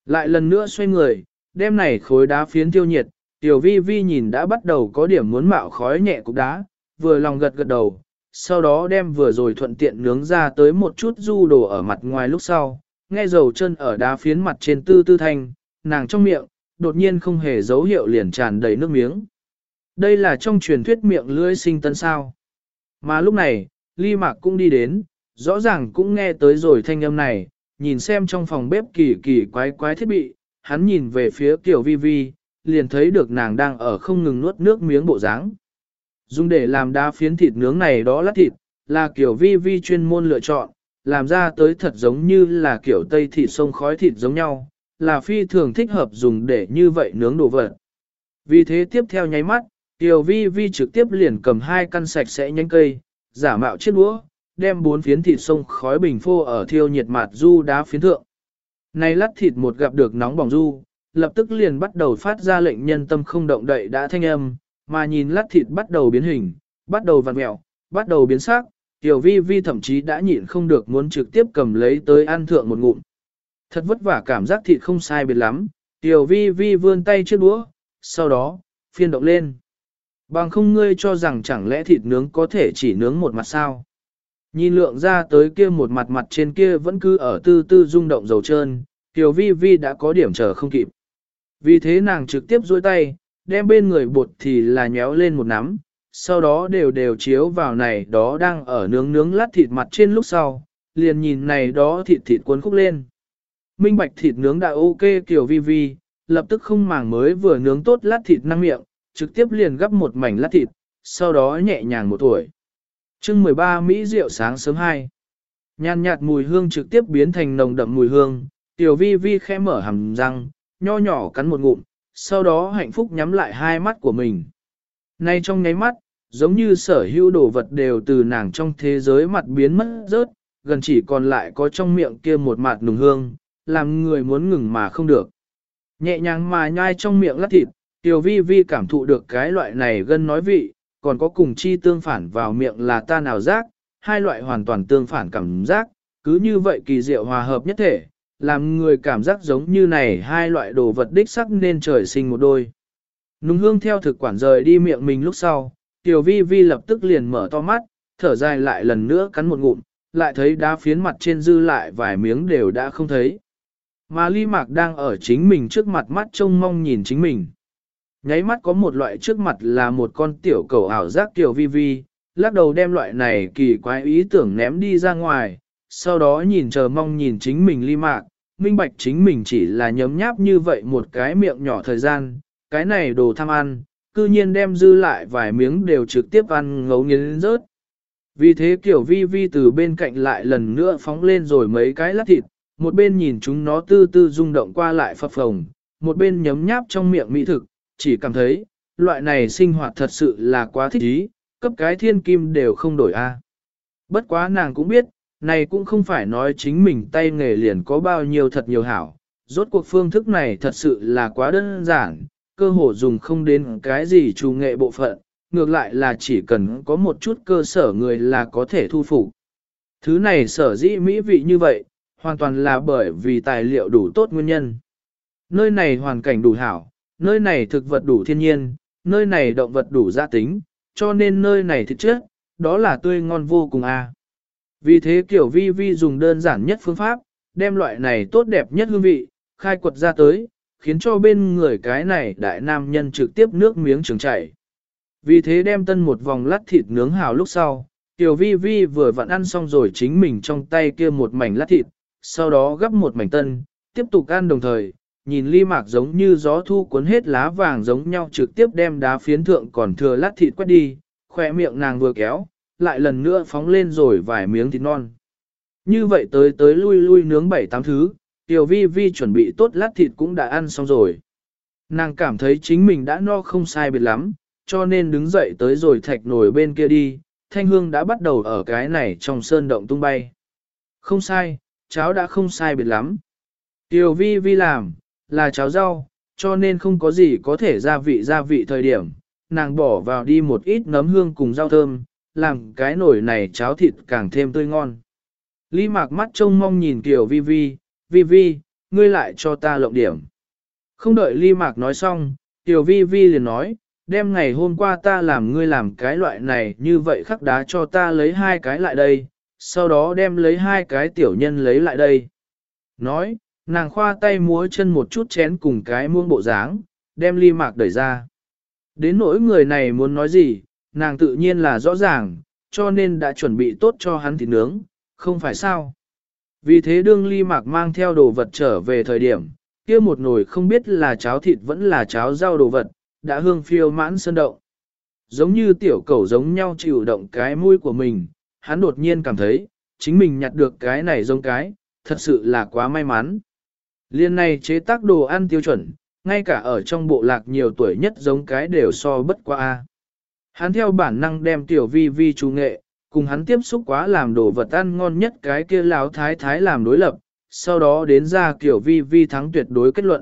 Lại lần nữa xoay người, đem này khối đá phiến tiêu nhiệt, tiểu vi vi nhìn đã bắt đầu có điểm muốn mạo khói nhẹ cục đá, vừa lòng gật gật đầu, sau đó đem vừa rồi thuận tiện nướng ra tới một chút du đồ ở mặt ngoài lúc sau, nghe dầu chân ở đá phiến mặt trên tư tư thanh, nàng trong miệng, đột nhiên không hề dấu hiệu liền tràn đầy nước miếng. Đây là trong truyền thuyết miệng lưỡi sinh tân sao. Mà lúc này, ly mạc cũng đi đến, Rõ ràng cũng nghe tới rồi thanh âm này, nhìn xem trong phòng bếp kỳ kỳ quái quái thiết bị, hắn nhìn về phía Kiều Vi Vi, liền thấy được nàng đang ở không ngừng nuốt nước miếng bộ dáng. Dùng để làm đá phiến thịt nướng này đó lát thịt, là kiểu Vi Vi chuyên môn lựa chọn, làm ra tới thật giống như là kiểu tây thịt sông khói thịt giống nhau, là phi thường thích hợp dùng để như vậy nướng đồ vật. Vì thế tiếp theo nháy mắt, Tiểu Vi Vi trực tiếp liền cầm hai căn sạch sẽ nhánh cây, giả mạo chiếc đũa, đem bốn phiến thịt sông khói bình phô ở thiêu nhiệt mạt du đá phiến thượng. Này lát thịt một gặp được nóng bỏng du, lập tức liền bắt đầu phát ra lệnh nhân tâm không động đậy đã thanh âm, mà nhìn lát thịt bắt đầu biến hình, bắt đầu vặn mẹo, bắt đầu biến sắc, Tiểu Vi Vi thậm chí đã nhịn không được muốn trực tiếp cầm lấy tới ăn thượng một ngụm. Thật vất vả cảm giác thịt không sai biệt lắm, Tiểu Vi Vi vươn tay chiếc đũa, sau đó, phiên động lên. Bằng không ngươi cho rằng chẳng lẽ thịt nướng có thể chỉ nướng một mặt sao? Nhìn lượng ra tới kia một mặt mặt trên kia vẫn cứ ở tư tư rung động dầu trơn, Tiểu Vi Vi đã có điểm chờ không kịp. Vì thế nàng trực tiếp duỗi tay, đem bên người bột thì là nhéo lên một nắm, sau đó đều đều chiếu vào này đó đang ở nướng nướng lát thịt mặt trên lúc sau, liền nhìn này đó thịt thịt cuốn khúc lên. Minh bạch thịt nướng đã ok kiểu vi vi, lập tức không màng mới vừa nướng tốt lát thịt năng miệng, trực tiếp liền gắp một mảnh lát thịt, sau đó nhẹ nhàng một tuổi. chương 13 Mỹ rượu sáng sớm 2. Nhàn nhạt mùi hương trực tiếp biến thành nồng đậm mùi hương, tiểu vi vi khẽ mở hàm răng, nho nhỏ cắn một ngụm, sau đó hạnh phúc nhắm lại hai mắt của mình. Nay trong nháy mắt, giống như sở hữu đồ vật đều từ nàng trong thế giới mặt biến mất rớt, gần chỉ còn lại có trong miệng kia một mạt nùng hương, làm người muốn ngừng mà không được. Nhẹ nhàng mà nhai trong miệng lát thịt, tiểu vi vi cảm thụ được cái loại này gân nói vị, còn có cùng chi tương phản vào miệng là ta nào giác, hai loại hoàn toàn tương phản cảm giác, cứ như vậy kỳ diệu hòa hợp nhất thể, làm người cảm giác giống như này hai loại đồ vật đích sắc nên trời sinh một đôi. Nùng hương theo thực quản rời đi miệng mình lúc sau, tiểu vi vi lập tức liền mở to mắt, thở dài lại lần nữa cắn một ngụm, lại thấy đá phiến mặt trên dư lại vài miếng đều đã không thấy. Mà ly mạc đang ở chính mình trước mặt mắt trông mong nhìn chính mình. Nháy mắt có một loại trước mặt là một con tiểu cầu ảo giác tiểu vi vi, lắc đầu đem loại này kỳ quái ý tưởng ném đi ra ngoài, sau đó nhìn chờ mong nhìn chính mình ly mạc, minh bạch chính mình chỉ là nhấm nháp như vậy một cái miệng nhỏ thời gian, cái này đồ tham ăn, cư nhiên đem dư lại vài miếng đều trực tiếp ăn ngấu nghiến rớt. Vì thế kiểu vi vi từ bên cạnh lại lần nữa phóng lên rồi mấy cái lát thịt, một bên nhìn chúng nó tư tư rung động qua lại phập phồng, một bên nhấm nháp trong miệng mỹ thực, chỉ cảm thấy, loại này sinh hoạt thật sự là quá thích ý, cấp cái thiên kim đều không đổi a. Bất quá nàng cũng biết, này cũng không phải nói chính mình tay nghề liền có bao nhiêu thật nhiều hảo, rốt cuộc phương thức này thật sự là quá đơn giản, cơ hồ dùng không đến cái gì chủ nghệ bộ phận, ngược lại là chỉ cần có một chút cơ sở người là có thể thu phục. Thứ này sở dĩ mỹ vị như vậy, hoàn toàn là bởi vì tài liệu đủ tốt nguyên nhân. Nơi này hoàn cảnh đủ hảo, nơi này thực vật đủ thiên nhiên, nơi này động vật đủ gia tính, cho nên nơi này thực chất, đó là tươi ngon vô cùng a. Vì thế kiểu vi vi dùng đơn giản nhất phương pháp, đem loại này tốt đẹp nhất hương vị, khai quật ra tới, khiến cho bên người cái này đại nam nhân trực tiếp nước miếng trường chảy. Vì thế đem tân một vòng lát thịt nướng hào lúc sau, Tiểu Vi Vi vừa vặn ăn xong rồi chính mình trong tay kia một mảnh lát thịt, sau đó gấp một mảnh tân, tiếp tục ăn đồng thời, nhìn ly mạc giống như gió thu cuốn hết lá vàng giống nhau trực tiếp đem đá phiến thượng còn thừa lát thịt quét đi, khỏe miệng nàng vừa kéo, lại lần nữa phóng lên rồi vài miếng thịt non. Như vậy tới tới lui lui nướng bảy tám thứ, Tiểu vi vi chuẩn bị tốt lát thịt cũng đã ăn xong rồi. Nàng cảm thấy chính mình đã no không sai biệt lắm, cho nên đứng dậy tới rồi thạch nổi bên kia đi, thanh hương đã bắt đầu ở cái này trong sơn động tung bay. Không sai, cháo đã không sai biệt lắm. Tiểu vi vi làm, là cháo rau, cho nên không có gì có thể gia vị gia vị thời điểm, nàng bỏ vào đi một ít nấm hương cùng rau thơm, làm cái nồi này cháo thịt càng thêm tươi ngon. Lý mạc mắt trông mong nhìn Kiều Vi Vi, Vi Vi, ngươi lại cho ta lộng điểm. Không đợi Lý Mạc nói xong, Tiểu Vi Vi liền nói, đem ngày hôm qua ta làm ngươi làm cái loại này như vậy khắc đá cho ta lấy hai cái lại đây, sau đó đem lấy hai cái tiểu nhân lấy lại đây. Nói, nàng khoa tay múa chân một chút chén cùng cái muông bộ dáng, đem Ly Mạc đẩy ra. Đến nỗi người này muốn nói gì, nàng tự nhiên là rõ ràng, cho nên đã chuẩn bị tốt cho hắn thịt nướng, không phải sao. Vì thế đương ly mạc mang theo đồ vật trở về thời điểm, kia một nồi không biết là cháo thịt vẫn là cháo rau đồ vật, đã hương phiêu mãn sơn động. Giống như tiểu cầu giống nhau chịu động cái mũi của mình, hắn đột nhiên cảm thấy, chính mình nhặt được cái này giống cái, thật sự là quá may mắn. Liên này chế tác đồ ăn tiêu chuẩn, ngay cả ở trong bộ lạc nhiều tuổi nhất giống cái đều so bất qua. Hắn theo bản năng đem tiểu vi vi chú nghệ, cùng hắn tiếp xúc quá làm đồ vật ăn ngon nhất cái kia láo thái thái làm đối lập, sau đó đến ra kiểu vi vi thắng tuyệt đối kết luận.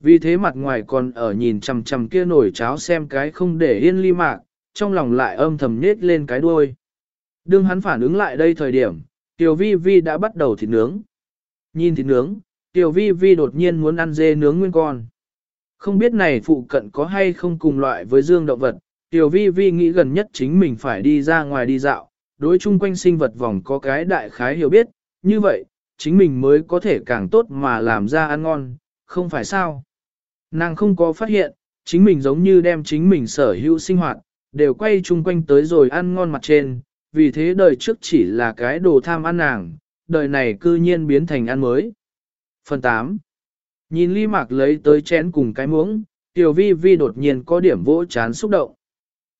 Vì thế mặt ngoài còn ở nhìn chằm chằm kia nổi cháo xem cái không để yên ly mạc, trong lòng lại âm thầm nết lên cái đuôi. Đương hắn phản ứng lại đây thời điểm, Tiểu Vi Vi đã bắt đầu thịt nướng. Nhìn thịt nướng, Tiểu Vi Vi đột nhiên muốn ăn dê nướng nguyên con. Không biết này phụ cận có hay không cùng loại với dương động vật, Tiểu Vi Vi nghĩ gần nhất chính mình phải đi ra ngoài đi dạo, đối chung quanh sinh vật vòng có cái đại khái hiểu biết, như vậy, chính mình mới có thể càng tốt mà làm ra ăn ngon, không phải sao. Nàng không có phát hiện, chính mình giống như đem chính mình sở hữu sinh hoạt, đều quay chung quanh tới rồi ăn ngon mặt trên, vì thế đời trước chỉ là cái đồ tham ăn nàng, đời này cư nhiên biến thành ăn mới. Phần 8 Nhìn ly mạc lấy tới chén cùng cái muỗng, tiểu vi vi đột nhiên có điểm vỗ chán xúc động.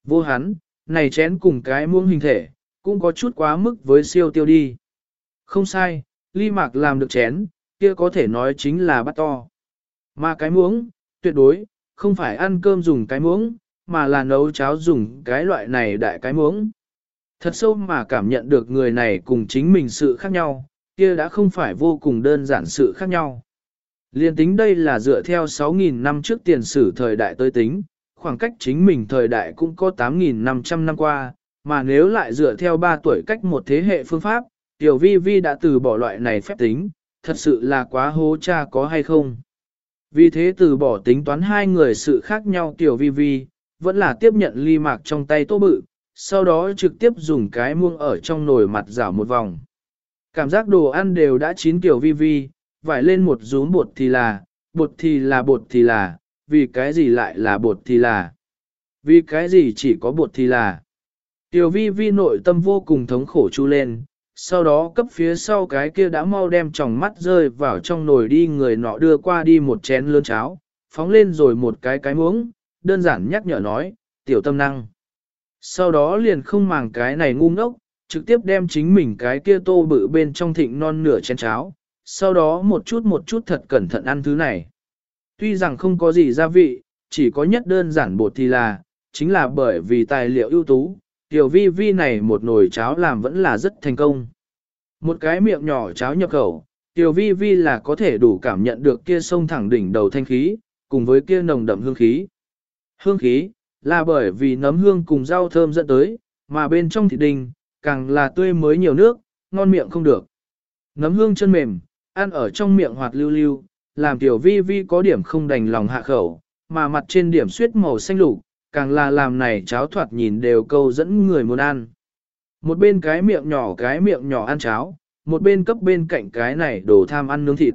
Vô hắn, này chén cùng cái muỗng hình thể, cũng có chút quá mức với siêu tiêu đi. Không sai, ly mạc làm được chén, kia có thể nói chính là bắt to. Mà cái muỗng, tuyệt đối, không phải ăn cơm dùng cái muỗng, mà là nấu cháo dùng cái loại này đại cái muỗng. Thật sâu mà cảm nhận được người này cùng chính mình sự khác nhau, kia đã không phải vô cùng đơn giản sự khác nhau. Liên tính đây là dựa theo 6.000 năm trước tiền sử thời đại tới tính, khoảng cách chính mình thời đại cũng có 8.500 năm qua, mà nếu lại dựa theo 3 tuổi cách một thế hệ phương pháp, Tiểu Vi Vi đã từ bỏ loại này phép tính, thật sự là quá hố cha có hay không. Vì thế từ bỏ tính toán hai người sự khác nhau Tiểu Vi Vi, vẫn là tiếp nhận ly mạc trong tay tô bự, sau đó trực tiếp dùng cái muông ở trong nồi mặt rảo một vòng. Cảm giác đồ ăn đều đã chín kiểu Vi Vi, vải lên một rúm bột thì là, bột thì là bột thì là, vì cái gì lại là bột thì là. Vì cái gì chỉ có bột thì là. Tiểu vi vi nội tâm vô cùng thống khổ chu lên, sau đó cấp phía sau cái kia đã mau đem tròng mắt rơi vào trong nồi đi người nọ đưa qua đi một chén lớn cháo, phóng lên rồi một cái cái muỗng, đơn giản nhắc nhở nói, tiểu tâm năng. Sau đó liền không màng cái này ngu ngốc, trực tiếp đem chính mình cái kia tô bự bên trong thịnh non nửa chén cháo, sau đó một chút một chút thật cẩn thận ăn thứ này. Tuy rằng không có gì gia vị, chỉ có nhất đơn giản bột thì là, chính là bởi vì tài liệu ưu tú, tiểu vi vi này một nồi cháo làm vẫn là rất thành công. Một cái miệng nhỏ cháo nhập khẩu, tiểu vi vi là có thể đủ cảm nhận được kia sông thẳng đỉnh đầu thanh khí, cùng với kia nồng đậm hương khí. Hương khí, là bởi vì nấm hương cùng rau thơm dẫn tới, mà bên trong thịt đình, càng là tươi mới nhiều nước, ngon miệng không được. Nấm hương chân mềm, ăn ở trong miệng hoạt lưu lưu, làm tiểu vi vi có điểm không đành lòng hạ khẩu, mà mặt trên điểm suyết màu xanh lục, càng là làm này cháo thoạt nhìn đều câu dẫn người muốn ăn. Một bên cái miệng nhỏ cái miệng nhỏ ăn cháo, một bên cấp bên cạnh cái này đồ tham ăn nướng thịt.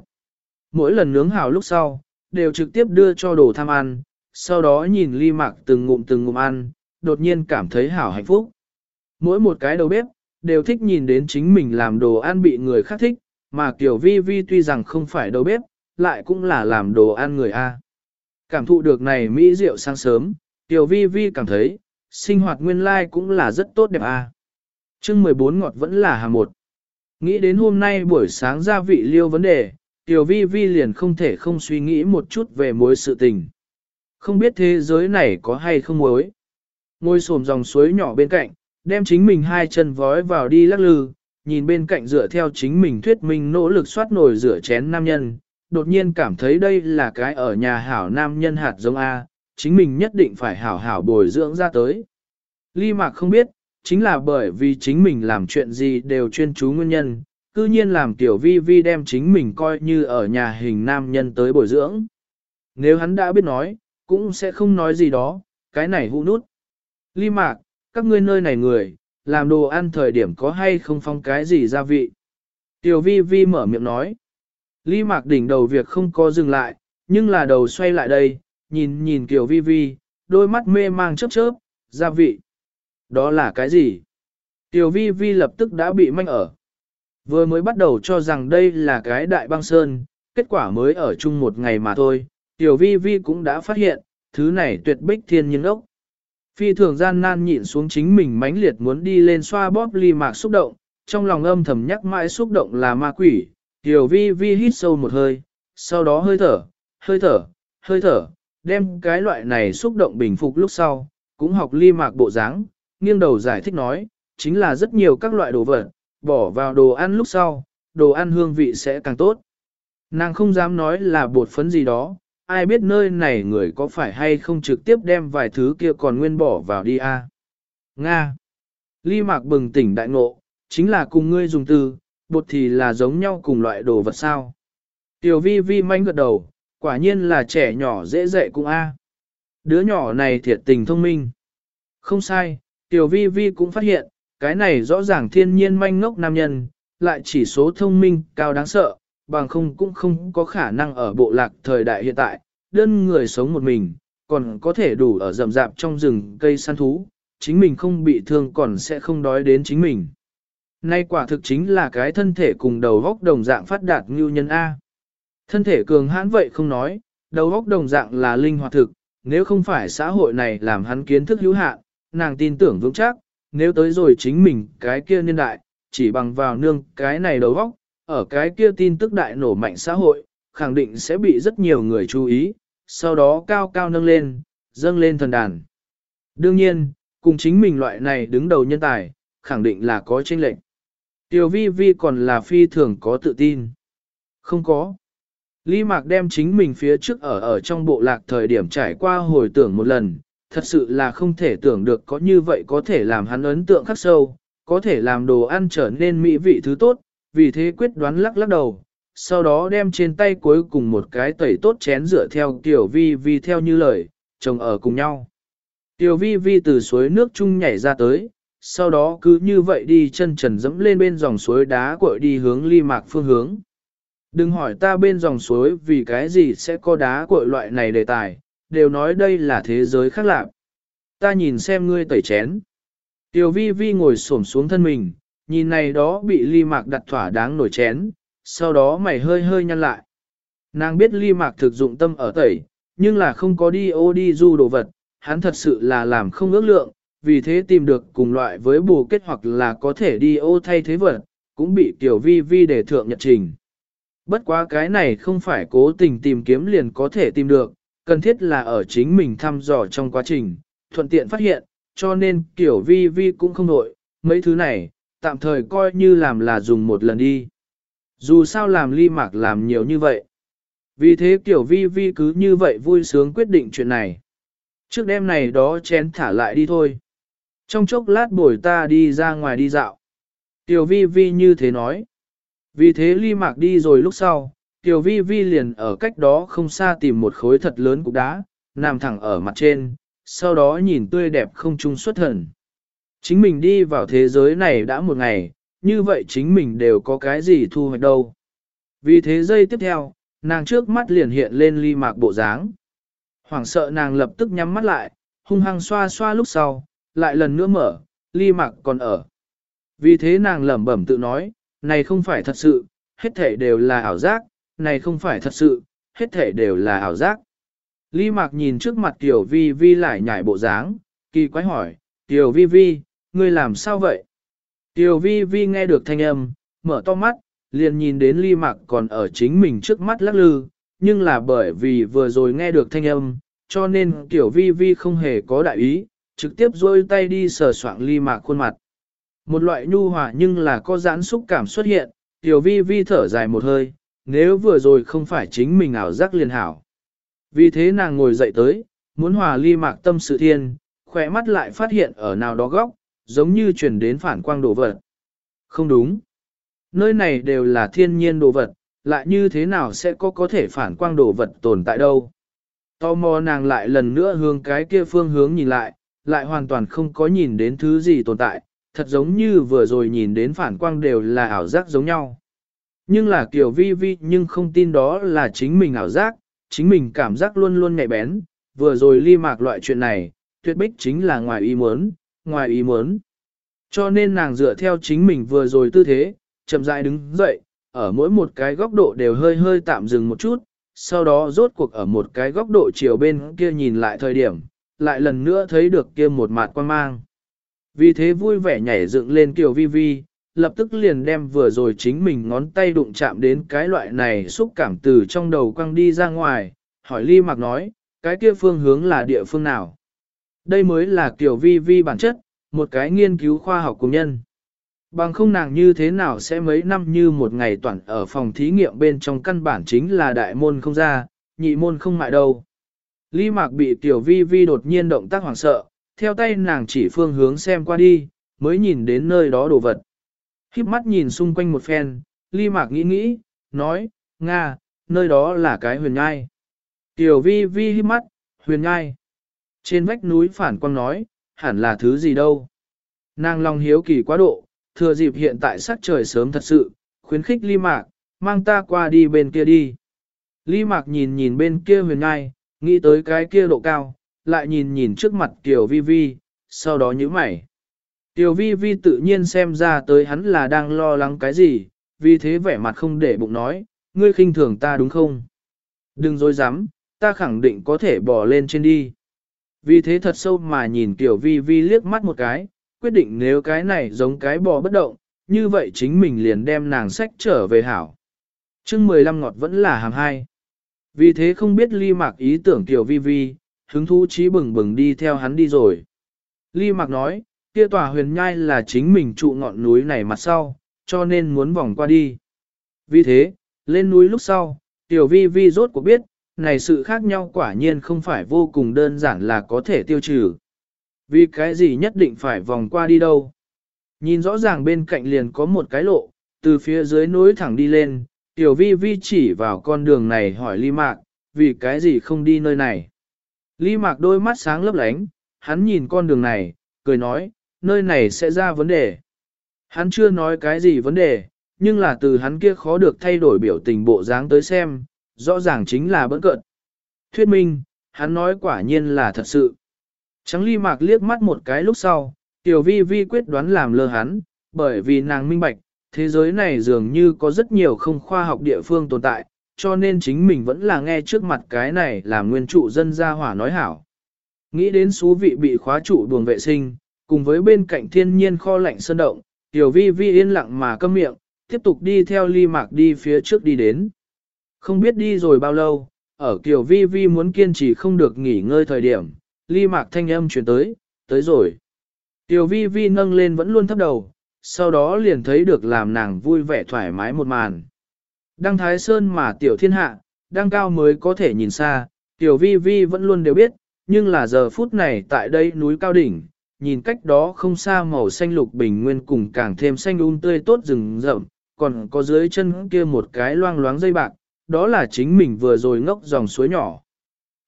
Mỗi lần nướng hào lúc sau, đều trực tiếp đưa cho đồ tham ăn, sau đó nhìn ly mạc từng ngụm từng ngụm ăn, đột nhiên cảm thấy hảo hạnh phúc. Mỗi một cái đầu bếp, đều thích nhìn đến chính mình làm đồ ăn bị người khác thích, mà kiểu vi vi tuy rằng không phải đầu bếp, lại cũng là làm đồ ăn người A. Cảm thụ được này mỹ rượu sáng sớm, Tiểu vi vi cảm thấy, sinh hoạt nguyên lai cũng là rất tốt đẹp a. chương 14 ngọt vẫn là hàng một. Nghĩ đến hôm nay buổi sáng gia vị liêu vấn đề, Tiểu vi vi liền không thể không suy nghĩ một chút về mối sự tình. Không biết thế giới này có hay không mối. Ngôi xồm dòng suối nhỏ bên cạnh, đem chính mình hai chân vói vào đi lắc lư, nhìn bên cạnh dựa theo chính mình thuyết minh nỗ lực soát nổi rửa chén nam nhân, đột nhiên cảm thấy đây là cái ở nhà hảo nam nhân hạt giống A, chính mình nhất định phải hảo hảo bồi dưỡng ra tới. Ly Mạc không biết, chính là bởi vì chính mình làm chuyện gì đều chuyên chú nguyên nhân, cư nhiên làm tiểu vi vi đem chính mình coi như ở nhà hình nam nhân tới bồi dưỡng. Nếu hắn đã biết nói, cũng sẽ không nói gì đó, cái này hũ nút. Ly Mạc, các ngươi nơi này người, làm đồ ăn thời điểm có hay không phong cái gì gia vị. Tiểu vi vi mở miệng nói. Ly Mạc đỉnh đầu việc không có dừng lại, nhưng là đầu xoay lại đây, nhìn nhìn kiểu Vi Vi, đôi mắt mê mang chớp chớp, gia vị. Đó là cái gì? Tiểu Vi Vi lập tức đã bị manh ở. Vừa mới bắt đầu cho rằng đây là cái đại băng sơn, kết quả mới ở chung một ngày mà thôi, tiểu vi vi cũng đã phát hiện, thứ này tuyệt bích thiên nhiên ốc. Phi thường gian nan nhịn xuống chính mình mãnh liệt muốn đi lên xoa bóp ly mạc xúc động, trong lòng âm thầm nhắc mãi xúc động là ma quỷ, tiểu vi vi hít sâu một hơi, sau đó hơi thở, hơi thở, hơi thở, đem cái loại này xúc động bình phục lúc sau, cũng học ly mạc bộ dáng, nghiêng đầu giải thích nói, chính là rất nhiều các loại đồ vật, bỏ vào đồ ăn lúc sau, đồ ăn hương vị sẽ càng tốt. Nàng không dám nói là bột phấn gì đó, ai biết nơi này người có phải hay không trực tiếp đem vài thứ kia còn nguyên bỏ vào đi a à? Nga Ly mạc bừng tỉnh đại ngộ, chính là cùng ngươi dùng từ, bột thì là giống nhau cùng loại đồ vật sao. Tiểu vi vi manh gật đầu, quả nhiên là trẻ nhỏ dễ dạy cũng a. Đứa nhỏ này thiệt tình thông minh. Không sai, tiểu vi vi cũng phát hiện, cái này rõ ràng thiên nhiên manh ngốc nam nhân, lại chỉ số thông minh cao đáng sợ, bằng không cũng không có khả năng ở bộ lạc thời đại hiện tại, đơn người sống một mình, còn có thể đủ ở rậm rạp trong rừng cây săn thú, chính mình không bị thương còn sẽ không đói đến chính mình. Nay quả thực chính là cái thân thể cùng đầu góc đồng dạng phát đạt như nhân A. Thân thể cường hãn vậy không nói, đầu góc đồng dạng là linh hoạt thực, nếu không phải xã hội này làm hắn kiến thức hữu hạn, nàng tin tưởng vững chắc, nếu tới rồi chính mình cái kia niên đại, chỉ bằng vào nương cái này đầu góc, ở cái kia tin tức đại nổ mạnh xã hội, khẳng định sẽ bị rất nhiều người chú ý, sau đó cao cao nâng lên, dâng lên thần đàn. Đương nhiên, cùng chính mình loại này đứng đầu nhân tài, khẳng định là có tranh lệnh. Tiểu vi vi còn là phi thường có tự tin. Không có. Lý Mạc đem chính mình phía trước ở ở trong bộ lạc thời điểm trải qua hồi tưởng một lần, thật sự là không thể tưởng được có như vậy có thể làm hắn ấn tượng khắc sâu, có thể làm đồ ăn trở nên mỹ vị thứ tốt, vì thế quyết đoán lắc lắc đầu, sau đó đem trên tay cuối cùng một cái tẩy tốt chén rửa theo tiểu vi vi theo như lời, chồng ở cùng nhau. Tiểu vi vi từ suối nước chung nhảy ra tới, sau đó cứ như vậy đi chân trần dẫm lên bên dòng suối đá cội đi hướng ly mạc phương hướng. Đừng hỏi ta bên dòng suối vì cái gì sẽ có đá cội loại này đề tài, đều nói đây là thế giới khác lạ. Ta nhìn xem ngươi tẩy chén. Tiểu vi vi ngồi xổm xuống thân mình, nhìn này đó bị ly mạc đặt thỏa đáng nổi chén, sau đó mày hơi hơi nhăn lại. Nàng biết ly mạc thực dụng tâm ở tẩy, nhưng là không có đi ô đi du đồ vật, hắn thật sự là làm không ước lượng, vì thế tìm được cùng loại với bù kết hoặc là có thể đi ô thay thế vật, cũng bị tiểu vi vi để thượng nhật trình. Bất quá cái này không phải cố tình tìm kiếm liền có thể tìm được, cần thiết là ở chính mình thăm dò trong quá trình, thuận tiện phát hiện, cho nên kiểu vi vi cũng không nội, mấy thứ này, tạm thời coi như làm là dùng một lần đi. Dù sao làm ly mạc làm nhiều như vậy. Vì thế kiểu vi vi cứ như vậy vui sướng quyết định chuyện này. Trước đêm này đó chén thả lại đi thôi. Trong chốc lát buổi ta đi ra ngoài đi dạo. Tiểu vi vi như thế nói. Vì thế ly mạc đi rồi lúc sau, tiểu vi vi liền ở cách đó không xa tìm một khối thật lớn cục đá, nằm thẳng ở mặt trên, sau đó nhìn tươi đẹp không trung xuất thần. Chính mình đi vào thế giới này đã một ngày, như vậy chính mình đều có cái gì thu hoạch đâu. Vì thế giây tiếp theo, nàng trước mắt liền hiện lên ly mạc bộ dáng. Hoảng sợ nàng lập tức nhắm mắt lại, hung hăng xoa xoa lúc sau, lại lần nữa mở, ly mạc còn ở. Vì thế nàng lẩm bẩm tự nói, này không phải thật sự, hết thể đều là ảo giác, này không phải thật sự, hết thể đều là ảo giác. Ly mạc nhìn trước mặt tiểu vi vi lại nhảy bộ dáng, kỳ quái hỏi, tiểu vi vi, ngươi làm sao vậy? Tiểu vi vi nghe được thanh âm, mở to mắt, liền nhìn đến ly mạc còn ở chính mình trước mắt lắc lư, nhưng là bởi vì vừa rồi nghe được thanh âm, cho nên tiểu vi vi không hề có đại ý, trực tiếp rôi tay đi sờ soạng ly mạc khuôn mặt. Một loại nhu hòa nhưng là có giãn xúc cảm xuất hiện, tiểu vi vi thở dài một hơi, nếu vừa rồi không phải chính mình ảo giác liền hảo. Vì thế nàng ngồi dậy tới, muốn hòa ly mạc tâm sự thiên, khỏe mắt lại phát hiện ở nào đó góc, giống như chuyển đến phản quang đồ vật. Không đúng. Nơi này đều là thiên nhiên đồ vật, lại như thế nào sẽ có có thể phản quang đồ vật tồn tại đâu. Tò mò nàng lại lần nữa hướng cái kia phương hướng nhìn lại, lại hoàn toàn không có nhìn đến thứ gì tồn tại, thật giống như vừa rồi nhìn đến phản quang đều là ảo giác giống nhau. Nhưng là kiểu vi vi nhưng không tin đó là chính mình ảo giác, chính mình cảm giác luôn luôn nhạy bén, vừa rồi ly mạc loại chuyện này, tuyệt bích chính là ngoài ý muốn, ngoài ý muốn. Cho nên nàng dựa theo chính mình vừa rồi tư thế, chậm rãi đứng dậy, ở mỗi một cái góc độ đều hơi hơi tạm dừng một chút, sau đó rốt cuộc ở một cái góc độ chiều bên kia nhìn lại thời điểm, lại lần nữa thấy được kia một mặt quan mang. Vì thế vui vẻ nhảy dựng lên kiểu vi vi, lập tức liền đem vừa rồi chính mình ngón tay đụng chạm đến cái loại này xúc cảm từ trong đầu quăng đi ra ngoài, hỏi ly mặc nói, cái kia phương hướng là địa phương nào? Đây mới là kiểu vi vi bản chất, một cái nghiên cứu khoa học cùng nhân. Bằng không nàng như thế nào sẽ mấy năm như một ngày toàn ở phòng thí nghiệm bên trong căn bản chính là đại môn không ra, nhị môn không mại đâu. Lý Mạc bị tiểu vi vi đột nhiên động tác hoảng sợ, theo tay nàng chỉ phương hướng xem qua đi, mới nhìn đến nơi đó đồ vật. Khiếp mắt nhìn xung quanh một phen, Lý Mạc nghĩ nghĩ, nói, Nga, nơi đó là cái huyền nhai. Tiểu vi vi hiếp mắt, huyền nhai. Trên vách núi phản quang nói, hẳn là thứ gì đâu. Nàng lòng hiếu kỳ quá độ, thừa dịp hiện tại sắc trời sớm thật sự, khuyến khích ly mạc, mang ta qua đi bên kia đi. Ly mạc nhìn nhìn bên kia huyền ngai, nghĩ tới cái kia độ cao, lại nhìn nhìn trước mặt Tiểu Vi Vi, sau đó nhíu mày. Tiểu Vi Vi tự nhiên xem ra tới hắn là đang lo lắng cái gì, vì thế vẻ mặt không để bụng nói, ngươi khinh thường ta đúng không? Đừng dối dám, ta khẳng định có thể bỏ lên trên đi. Vì thế thật sâu mà nhìn Tiểu Vi Vi liếc mắt một cái, quyết định nếu cái này giống cái bò bất động, như vậy chính mình liền đem nàng sách trở về hảo. chương 15 ngọt vẫn là hàng hai. Vì thế không biết ly mạc ý tưởng tiểu vi vi, hứng thú trí bừng bừng đi theo hắn đi rồi. Ly mạc nói, kia tòa huyền nhai là chính mình trụ ngọn núi này mặt sau, cho nên muốn vòng qua đi. Vì thế, lên núi lúc sau, tiểu vi vi rốt cuộc biết, này sự khác nhau quả nhiên không phải vô cùng đơn giản là có thể tiêu trừ. Vì cái gì nhất định phải vòng qua đi đâu? Nhìn rõ ràng bên cạnh liền có một cái lộ, từ phía dưới nối thẳng đi lên, tiểu vi vi chỉ vào con đường này hỏi ly mạc, vì cái gì không đi nơi này? Ly mạc đôi mắt sáng lấp lánh, hắn nhìn con đường này, cười nói, nơi này sẽ ra vấn đề. Hắn chưa nói cái gì vấn đề, nhưng là từ hắn kia khó được thay đổi biểu tình bộ dáng tới xem, rõ ràng chính là bỡn cợt. Thuyết minh, hắn nói quả nhiên là thật sự. Trắng ly mạc liếc mắt một cái lúc sau, tiểu vi vi quyết đoán làm lơ hắn, bởi vì nàng minh bạch, thế giới này dường như có rất nhiều không khoa học địa phương tồn tại, cho nên chính mình vẫn là nghe trước mặt cái này là nguyên trụ dân gia hỏa nói hảo. Nghĩ đến số vị bị khóa trụ buồng vệ sinh, cùng với bên cạnh thiên nhiên kho lạnh sơn động, tiểu vi vi yên lặng mà câm miệng, tiếp tục đi theo ly mạc đi phía trước đi đến. Không biết đi rồi bao lâu, ở kiểu vi vi muốn kiên trì không được nghỉ ngơi thời điểm, ly mạc thanh âm chuyển tới, tới rồi. Tiểu vi vi nâng lên vẫn luôn thấp đầu, sau đó liền thấy được làm nàng vui vẻ thoải mái một màn. Đăng Thái Sơn mà tiểu thiên hạ, đăng cao mới có thể nhìn xa, tiểu vi vi vẫn luôn đều biết, nhưng là giờ phút này tại đây núi cao đỉnh, nhìn cách đó không xa màu xanh lục bình nguyên cùng càng thêm xanh um tươi tốt rừng rậm, còn có dưới chân kia một cái loang loáng dây bạc, đó là chính mình vừa rồi ngốc dòng suối nhỏ.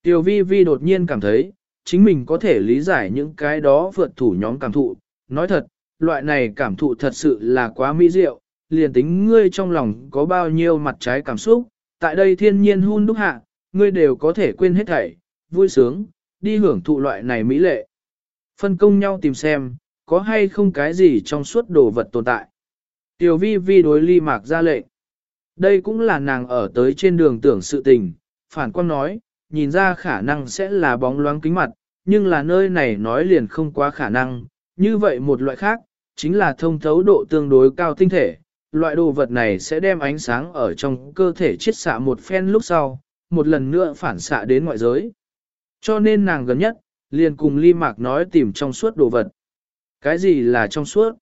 Tiểu vi vi đột nhiên cảm thấy, chính mình có thể lý giải những cái đó vượt thủ nhóm cảm thụ. Nói thật, loại này cảm thụ thật sự là quá mỹ diệu, liền tính ngươi trong lòng có bao nhiêu mặt trái cảm xúc, tại đây thiên nhiên hun đúc hạ, ngươi đều có thể quên hết thảy, vui sướng, đi hưởng thụ loại này mỹ lệ. Phân công nhau tìm xem, có hay không cái gì trong suốt đồ vật tồn tại. Tiểu vi vi đối ly mạc ra lệnh. Đây cũng là nàng ở tới trên đường tưởng sự tình, phản quan nói, nhìn ra khả năng sẽ là bóng loáng kính mặt, nhưng là nơi này nói liền không quá khả năng, như vậy một loại khác, chính là thông thấu độ tương đối cao tinh thể. Loại đồ vật này sẽ đem ánh sáng ở trong cơ thể chiết xạ một phen lúc sau, một lần nữa phản xạ đến ngoại giới. Cho nên nàng gần nhất, liền cùng Ly Mạc nói tìm trong suốt đồ vật. Cái gì là trong suốt?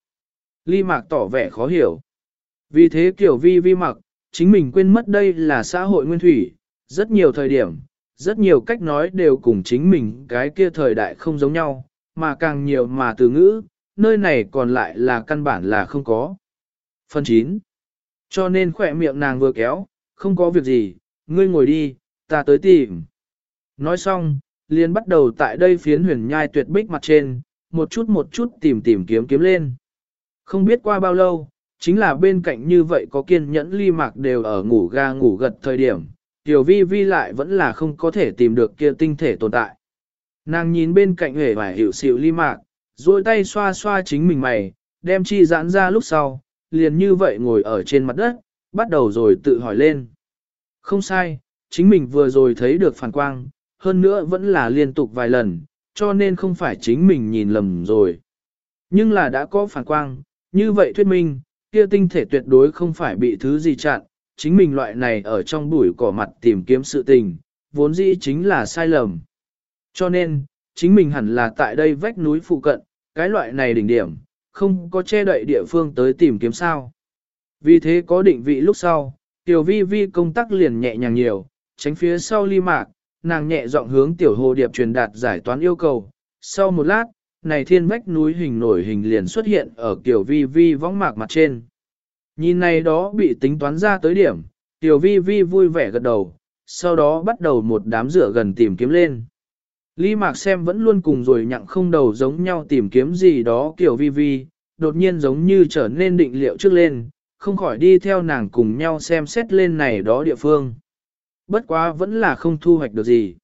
Ly Mạc tỏ vẻ khó hiểu. Vì thế kiểu vi vi mặc, chính mình quên mất đây là xã hội nguyên thủy, rất nhiều thời điểm, rất nhiều cách nói đều cùng chính mình cái kia thời đại không giống nhau, mà càng nhiều mà từ ngữ, nơi này còn lại là căn bản là không có. Phần 9. Cho nên khỏe miệng nàng vừa kéo, không có việc gì, ngươi ngồi đi, ta tới tìm. Nói xong, liền bắt đầu tại đây phiến huyền nhai tuyệt bích mặt trên, một chút một chút tìm tìm kiếm kiếm lên. Không biết qua bao lâu, chính là bên cạnh như vậy có kiên nhẫn ly mạc đều ở ngủ ga ngủ gật thời điểm, Tiểu vi vi lại vẫn là không có thể tìm được kia tinh thể tồn tại. Nàng nhìn bên cạnh hề vài hiểu xịu ly mạc, duỗi tay xoa xoa chính mình mày, đem chi giãn ra lúc sau, liền như vậy ngồi ở trên mặt đất, bắt đầu rồi tự hỏi lên. Không sai, chính mình vừa rồi thấy được phản quang, hơn nữa vẫn là liên tục vài lần, cho nên không phải chính mình nhìn lầm rồi. Nhưng là đã có phản quang, như vậy thuyết minh, kia tinh thể tuyệt đối không phải bị thứ gì chặn, chính mình loại này ở trong bụi cỏ mặt tìm kiếm sự tình, vốn dĩ chính là sai lầm. Cho nên, chính mình hẳn là tại đây vách núi phụ cận, cái loại này đỉnh điểm, không có che đậy địa phương tới tìm kiếm sao. Vì thế có định vị lúc sau, tiểu vi vi công tác liền nhẹ nhàng nhiều, tránh phía sau ly mạc, nàng nhẹ giọng hướng tiểu hồ điệp truyền đạt giải toán yêu cầu. Sau một lát, này thiên vách núi hình nổi hình liền xuất hiện ở tiểu vi vi võng mạc mặt trên. Nhìn này đó bị tính toán ra tới điểm, tiểu vi vi vui vẻ gật đầu, sau đó bắt đầu một đám rửa gần tìm kiếm lên. Ly Mạc xem vẫn luôn cùng rồi nhặng không đầu giống nhau tìm kiếm gì đó kiểu vi vi, đột nhiên giống như trở nên định liệu trước lên, không khỏi đi theo nàng cùng nhau xem xét lên này đó địa phương. Bất quá vẫn là không thu hoạch được gì.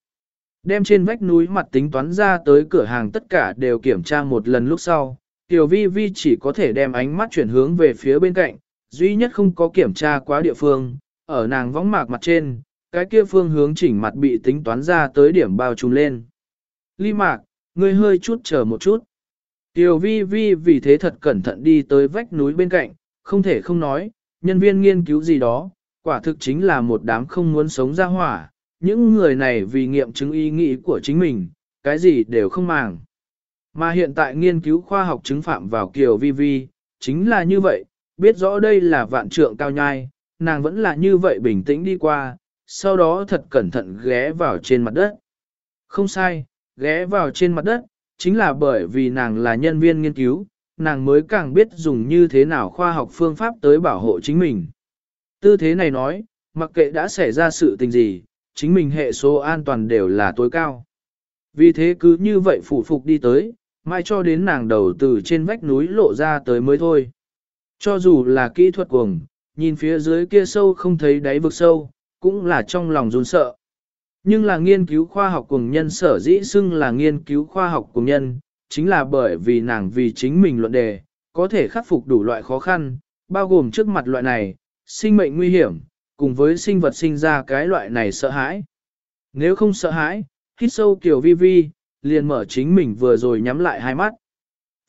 Đem trên vách núi mặt tính toán ra tới cửa hàng tất cả đều kiểm tra một lần lúc sau, Tiểu Vi Vi chỉ có thể đem ánh mắt chuyển hướng về phía bên cạnh, duy nhất không có kiểm tra quá địa phương, ở nàng võng mạc mặt trên, cái kia phương hướng chỉnh mặt bị tính toán ra tới điểm bao trùm lên. Ly mạc, ngươi hơi chút chờ một chút. Tiểu vi vi vì thế thật cẩn thận đi tới vách núi bên cạnh, không thể không nói, nhân viên nghiên cứu gì đó, quả thực chính là một đám không muốn sống ra hỏa, những người này vì nghiệm chứng ý nghĩ của chính mình, cái gì đều không màng. Mà hiện tại nghiên cứu khoa học chứng phạm vào kiểu Vi Vi, chính là như vậy, biết rõ đây là vạn trượng cao nhai, nàng vẫn là như vậy bình tĩnh đi qua, sau đó thật cẩn thận ghé vào trên mặt đất. Không sai, ghé vào trên mặt đất, chính là bởi vì nàng là nhân viên nghiên cứu, nàng mới càng biết dùng như thế nào khoa học phương pháp tới bảo hộ chính mình. Tư thế này nói, mặc kệ đã xảy ra sự tình gì, chính mình hệ số an toàn đều là tối cao. Vì thế cứ như vậy phủ phục đi tới, mai cho đến nàng đầu từ trên vách núi lộ ra tới mới thôi. Cho dù là kỹ thuật cuồng, nhìn phía dưới kia sâu không thấy đáy vực sâu, cũng là trong lòng run sợ. Nhưng là nghiên cứu khoa học cùng nhân sở dĩ xưng là nghiên cứu khoa học cùng nhân, chính là bởi vì nàng vì chính mình luận đề, có thể khắc phục đủ loại khó khăn, bao gồm trước mặt loại này, sinh mệnh nguy hiểm, cùng với sinh vật sinh ra cái loại này sợ hãi. Nếu không sợ hãi, hít sâu kiểu vi vi, liền mở chính mình vừa rồi nhắm lại hai mắt.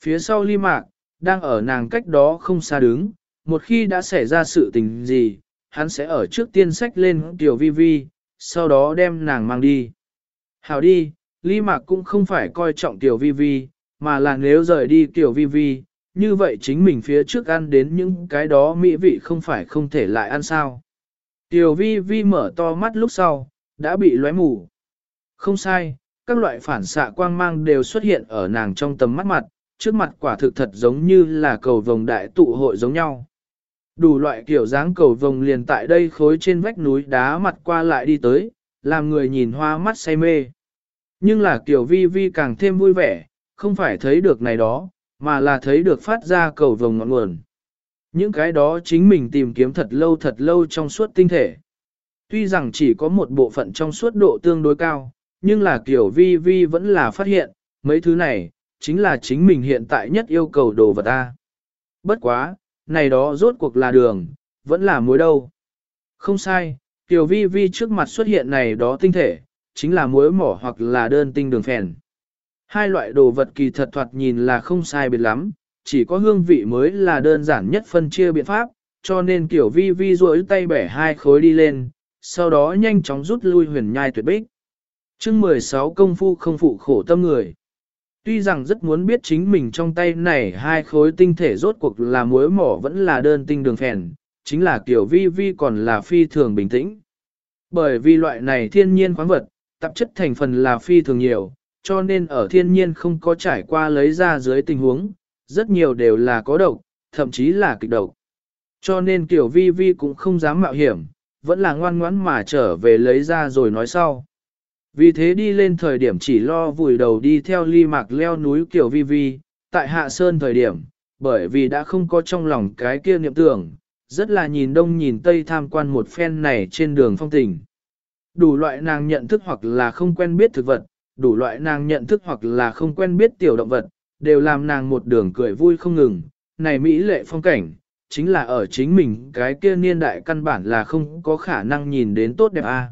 Phía sau ly mạc, đang ở nàng cách đó không xa đứng, một khi đã xảy ra sự tình gì, hắn sẽ ở trước tiên sách lên tiểu vi vi, sau đó đem nàng mang đi. Hảo đi, Ly Mạc cũng không phải coi trọng tiểu vi vi, mà là nếu rời đi tiểu vi vi, như vậy chính mình phía trước ăn đến những cái đó mỹ vị không phải không thể lại ăn sao. Tiểu vi vi mở to mắt lúc sau, đã bị lóe mù. Không sai, các loại phản xạ quang mang đều xuất hiện ở nàng trong tầm mắt mặt, trước mặt quả thực thật giống như là cầu vồng đại tụ hội giống nhau. Đủ loại kiểu dáng cầu vồng liền tại đây khối trên vách núi đá mặt qua lại đi tới, làm người nhìn hoa mắt say mê. Nhưng là kiểu vi vi càng thêm vui vẻ, không phải thấy được này đó, mà là thấy được phát ra cầu vồng ngọn nguồn. Những cái đó chính mình tìm kiếm thật lâu thật lâu trong suốt tinh thể. Tuy rằng chỉ có một bộ phận trong suốt độ tương đối cao, nhưng là kiểu vi vi vẫn là phát hiện, mấy thứ này, chính là chính mình hiện tại nhất yêu cầu đồ vật ta. Bất quá, này đó rốt cuộc là đường, vẫn là muối đâu. Không sai, Tiểu vi vi trước mặt xuất hiện này đó tinh thể, chính là muối mỏ hoặc là đơn tinh đường phèn. Hai loại đồ vật kỳ thật thoạt nhìn là không sai biệt lắm, chỉ có hương vị mới là đơn giản nhất phân chia biện pháp, cho nên kiểu vi vi rối tay bẻ hai khối đi lên, sau đó nhanh chóng rút lui huyền nhai tuyệt bích. chương 16 công phu không phụ khổ tâm người. Tuy rằng rất muốn biết chính mình trong tay này hai khối tinh thể rốt cuộc là muối mỏ vẫn là đơn tinh đường phèn, chính là kiểu vi vi còn là phi thường bình tĩnh. Bởi vì loại này thiên nhiên khoáng vật, tạp chất thành phần là phi thường nhiều, cho nên ở thiên nhiên không có trải qua lấy ra dưới tình huống, rất nhiều đều là có độc, thậm chí là kịch độc. Cho nên Kiều vi vi cũng không dám mạo hiểm, vẫn là ngoan ngoãn mà trở về lấy ra rồi nói sau. Vì thế đi lên thời điểm chỉ lo vùi đầu đi theo ly mạc leo núi kiểu vi vi, tại hạ sơn thời điểm, bởi vì đã không có trong lòng cái kia niệm tưởng, rất là nhìn đông nhìn tây tham quan một phen này trên đường phong tình. Đủ loại nàng nhận thức hoặc là không quen biết thực vật, đủ loại nàng nhận thức hoặc là không quen biết tiểu động vật, đều làm nàng một đường cười vui không ngừng, này mỹ lệ phong cảnh, chính là ở chính mình cái kia niên đại căn bản là không có khả năng nhìn đến tốt đẹp a.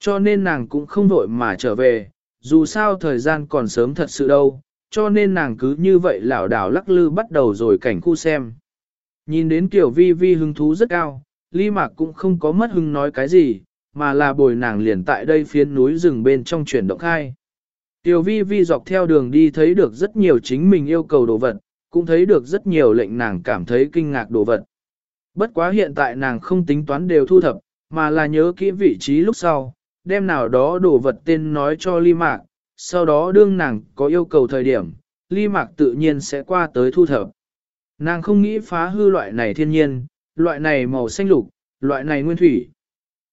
Cho nên nàng cũng không vội mà trở về, dù sao thời gian còn sớm thật sự đâu, cho nên nàng cứ như vậy lảo đảo lắc lư bắt đầu rồi cảnh khu xem. Nhìn đến kiểu vi vi hứng thú rất cao, ly mạc cũng không có mất hứng nói cái gì, mà là bồi nàng liền tại đây phiến núi rừng bên trong chuyển động khai. Tiểu vi vi dọc theo đường đi thấy được rất nhiều chính mình yêu cầu đồ vật, cũng thấy được rất nhiều lệnh nàng cảm thấy kinh ngạc đồ vật. Bất quá hiện tại nàng không tính toán đều thu thập, mà là nhớ kỹ vị trí lúc sau, đem nào đó đồ vật tên nói cho ly mạc, sau đó đương nàng có yêu cầu thời điểm, ly mạc tự nhiên sẽ qua tới thu thập. Nàng không nghĩ phá hư loại này thiên nhiên, loại này màu xanh lục, loại này nguyên thủy.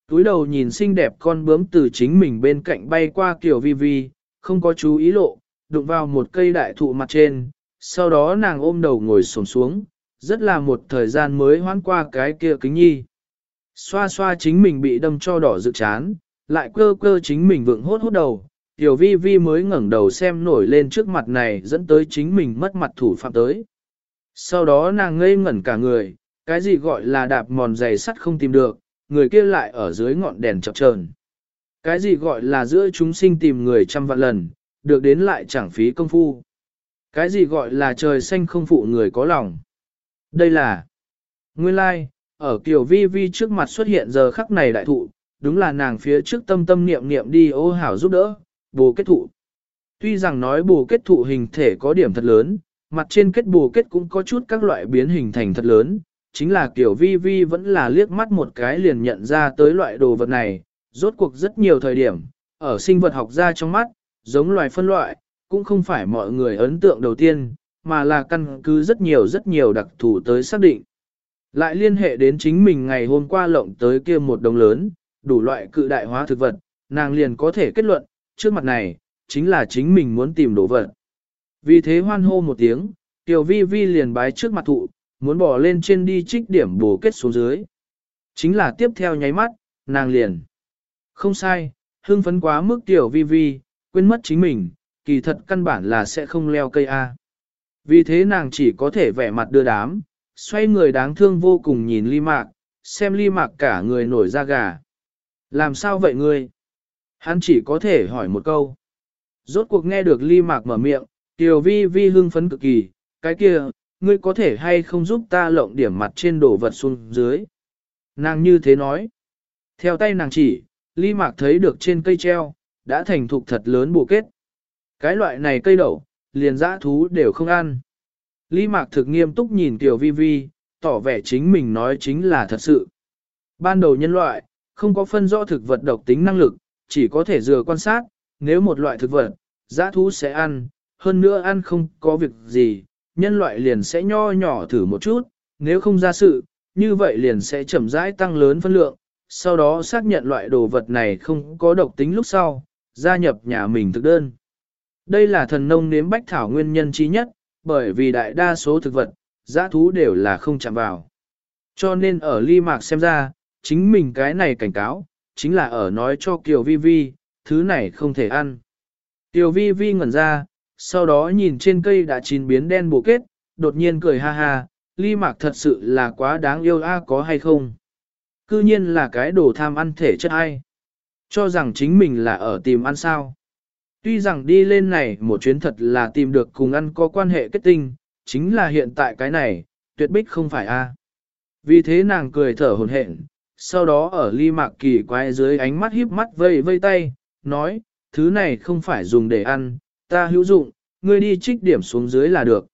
Túi đầu nhìn xinh đẹp con bướm từ chính mình bên cạnh bay qua kiểu vi vi, không có chú ý lộ, đụng vào một cây đại thụ mặt trên, sau đó nàng ôm đầu ngồi xổm xuống, rất là một thời gian mới hoán qua cái kia kính nhi. Xoa xoa chính mình bị đâm cho đỏ rực chán, lại cơ cơ chính mình vượng hốt hốt đầu, tiểu vi vi mới ngẩng đầu xem nổi lên trước mặt này dẫn tới chính mình mất mặt thủ phạm tới. Sau đó nàng ngây ngẩn cả người, cái gì gọi là đạp mòn giày sắt không tìm được, người kia lại ở dưới ngọn đèn chập chờn. Cái gì gọi là giữa chúng sinh tìm người trăm vạn lần, được đến lại chẳng phí công phu. Cái gì gọi là trời xanh không phụ người có lòng. Đây là Nguyên lai, like, ở Kiều Vi Vi trước mặt xuất hiện giờ khắc này đại thụ, đúng là nàng phía trước tâm tâm niệm niệm đi ô hảo giúp đỡ, bồ kết thụ. Tuy rằng nói bồ kết thụ hình thể có điểm thật lớn, mặt trên kết bồ kết cũng có chút các loại biến hình thành thật lớn, chính là kiểu vi vi vẫn là liếc mắt một cái liền nhận ra tới loại đồ vật này, rốt cuộc rất nhiều thời điểm, ở sinh vật học ra trong mắt, giống loài phân loại, cũng không phải mọi người ấn tượng đầu tiên, mà là căn cứ rất nhiều rất nhiều đặc thù tới xác định. Lại liên hệ đến chính mình ngày hôm qua lộng tới kia một đồng lớn, đủ loại cự đại hóa thực vật, nàng liền có thể kết luận, trước mặt này, chính là chính mình muốn tìm đồ vật. Vì thế hoan hô một tiếng, Tiểu Vi Vi liền bái trước mặt thụ, muốn bỏ lên trên đi trích điểm bổ kết xuống dưới. Chính là tiếp theo nháy mắt, nàng liền. Không sai, hưng phấn quá mức Tiểu Vi Vi, quên mất chính mình, kỳ thật căn bản là sẽ không leo cây A. Vì thế nàng chỉ có thể vẻ mặt đưa đám, xoay người đáng thương vô cùng nhìn ly mạc, xem ly mạc cả người nổi da gà. Làm sao vậy ngươi? Hắn chỉ có thể hỏi một câu. Rốt cuộc nghe được ly mạc mở miệng, tiểu vi vi hưng phấn cực kỳ, cái kia, ngươi có thể hay không giúp ta lộng điểm mặt trên đổ vật xuống dưới. Nàng như thế nói. Theo tay nàng chỉ, ly mạc thấy được trên cây treo, đã thành thục thật lớn bù kết. Cái loại này cây đậu, liền dã thú đều không ăn. Ly mạc thực nghiêm túc nhìn tiểu vi vi, tỏ vẻ chính mình nói chính là thật sự. Ban đầu nhân loại, không có phân rõ thực vật độc tính năng lực, chỉ có thể dừa quan sát, nếu một loại thực vật, dã thú sẽ ăn, hơn nữa ăn không có việc gì, nhân loại liền sẽ nho nhỏ thử một chút, nếu không ra sự, như vậy liền sẽ chậm rãi tăng lớn phân lượng, sau đó xác nhận loại đồ vật này không có độc tính lúc sau, gia nhập nhà mình thực đơn. Đây là thần nông nếm bách thảo nguyên nhân trí nhất, bởi vì đại đa số thực vật, giã thú đều là không chạm vào. Cho nên ở ly mạc xem ra, chính mình cái này cảnh cáo, chính là ở nói cho Kiều Vi Vi, thứ này không thể ăn. Kiều Vi Vi ngẩn ra, sau đó nhìn trên cây đã chín biến đen bổ kết, đột nhiên cười ha ha, ly mạc thật sự là quá đáng yêu a có hay không. Cư nhiên là cái đồ tham ăn thể chất ai. Cho rằng chính mình là ở tìm ăn sao. Tuy rằng đi lên này một chuyến thật là tìm được cùng ăn có quan hệ kết tinh, chính là hiện tại cái này, tuyệt bích không phải a. Vì thế nàng cười thở hồn hển, sau đó ở ly mạc kỳ quái dưới ánh mắt híp mắt vây vây tay, nói, thứ này không phải dùng để ăn, ta hữu dụng, ngươi đi trích điểm xuống dưới là được.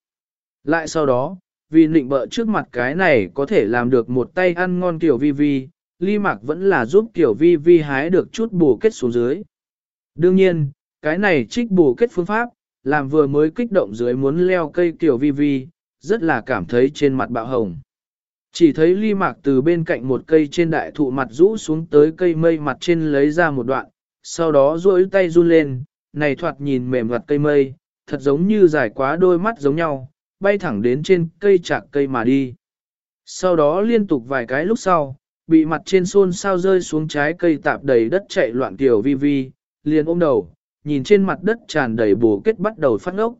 Lại sau đó, vì nịnh bợ trước mặt cái này có thể làm được một tay ăn ngon kiểu vi vi, ly mạc vẫn là giúp kiểu vi vi hái được chút bù kết xuống dưới. Đương nhiên, cái này trích bù kết phương pháp, làm vừa mới kích động dưới muốn leo cây kiểu vi vi, rất là cảm thấy trên mặt bạo hồng. Chỉ thấy ly mạc từ bên cạnh một cây trên đại thụ mặt rũ xuống tới cây mây mặt trên lấy ra một đoạn, sau đó duỗi tay run lên, này thoạt nhìn mềm mặt cây mây, thật giống như dài quá đôi mắt giống nhau, bay thẳng đến trên cây chạc cây mà đi. Sau đó liên tục vài cái lúc sau, bị mặt trên xôn sao rơi xuống trái cây tạp đầy đất chạy loạn tiểu vi vi, liền ôm đầu, nhìn trên mặt đất tràn đầy bổ kết bắt đầu phát ngốc.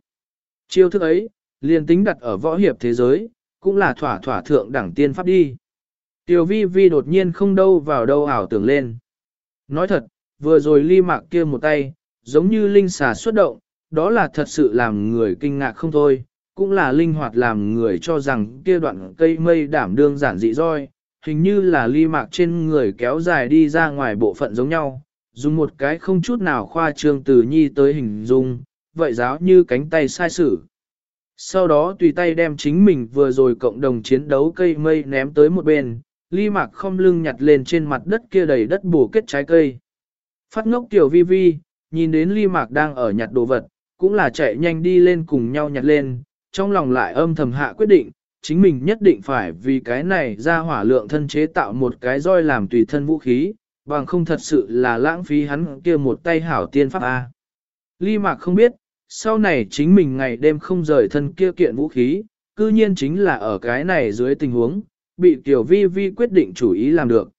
Chiêu thức ấy, liền tính đặt ở võ hiệp thế giới, cũng là thỏa thỏa thượng đẳng tiên pháp đi. Tiểu vi vi đột nhiên không đâu vào đâu ảo tưởng lên. Nói thật, vừa rồi ly mạc kia một tay, giống như linh xà xuất động, đó là thật sự làm người kinh ngạc không thôi, cũng là linh hoạt làm người cho rằng kia đoạn cây mây đảm đương giản dị roi, hình như là ly mạc trên người kéo dài đi ra ngoài bộ phận giống nhau, dùng một cái không chút nào khoa trương từ nhi tới hình dung, vậy giáo như cánh tay sai sử. Sau đó tùy tay đem chính mình vừa rồi cộng đồng chiến đấu cây mây ném tới một bên, ly mạc không lưng nhặt lên trên mặt đất kia đầy đất bổ kết trái cây. Phát ngốc tiểu vi vi, nhìn đến ly mạc đang ở nhặt đồ vật, cũng là chạy nhanh đi lên cùng nhau nhặt lên, trong lòng lại âm thầm hạ quyết định, chính mình nhất định phải vì cái này ra hỏa lượng thân chế tạo một cái roi làm tùy thân vũ khí, bằng không thật sự là lãng phí hắn kia một tay hảo tiên pháp A. Ly Mạc không biết, sau này chính mình ngày đêm không rời thân kia kiện vũ khí, cư nhiên chính là ở cái này dưới tình huống, bị Tiểu Vi Vi quyết định chủ ý làm được.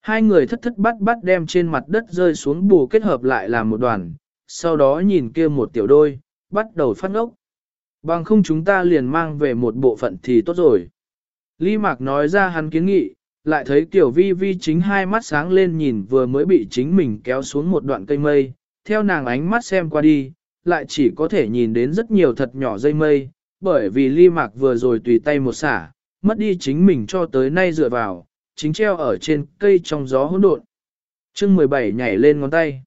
Hai người thất thất bắt bắt đem trên mặt đất rơi xuống bù kết hợp lại làm một đoàn, sau đó nhìn kia một tiểu đôi, bắt đầu phát ngốc. Bằng không chúng ta liền mang về một bộ phận thì tốt rồi. Lý Mạc nói ra hắn kiến nghị, lại thấy Tiểu Vi Vi chính hai mắt sáng lên nhìn vừa mới bị chính mình kéo xuống một đoạn cây mây, theo nàng ánh mắt xem qua đi, lại chỉ có thể nhìn đến rất nhiều thật nhỏ dây mây, bởi vì Lý Mạc vừa rồi tùy tay một xả, mất đi chính mình cho tới nay dựa vào, chính treo ở trên cây trong gió hỗn độn. Chương 17 nhảy lên ngón tay.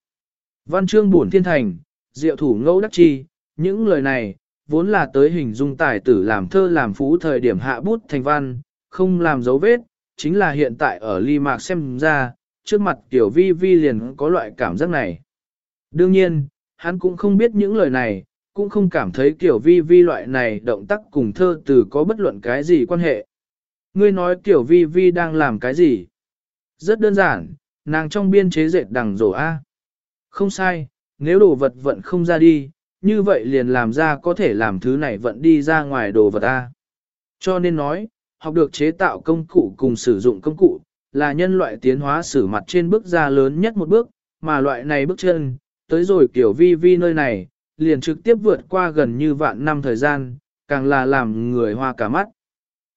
Văn chương buồn thiên thành, diệu thủ ngẫu đắc chi, những lời này, vốn là tới hình dung tài tử làm thơ làm phú thời điểm hạ bút thành văn, không làm dấu vết, chính là hiện tại ở ly mạc xem ra, trước mặt tiểu vi vi liền có loại cảm giác này. Đương nhiên, hắn cũng không biết những lời này, cũng không cảm thấy tiểu vi vi loại này động tác cùng thơ từ có bất luận cái gì quan hệ. Ngươi nói tiểu vi vi đang làm cái gì? Rất đơn giản, nàng trong biên chế dệt đằng rổ A. Không sai, nếu đồ vật vận không ra đi, như vậy liền làm ra có thể làm thứ này vận đi ra ngoài đồ vật ta Cho nên nói, học được chế tạo công cụ cùng sử dụng công cụ, là nhân loại tiến hóa sử mặt trên bước ra lớn nhất một bước, mà loại này bước chân, tới rồi kiểu vi vi nơi này, liền trực tiếp vượt qua gần như vạn năm thời gian, càng là làm người hoa cả mắt.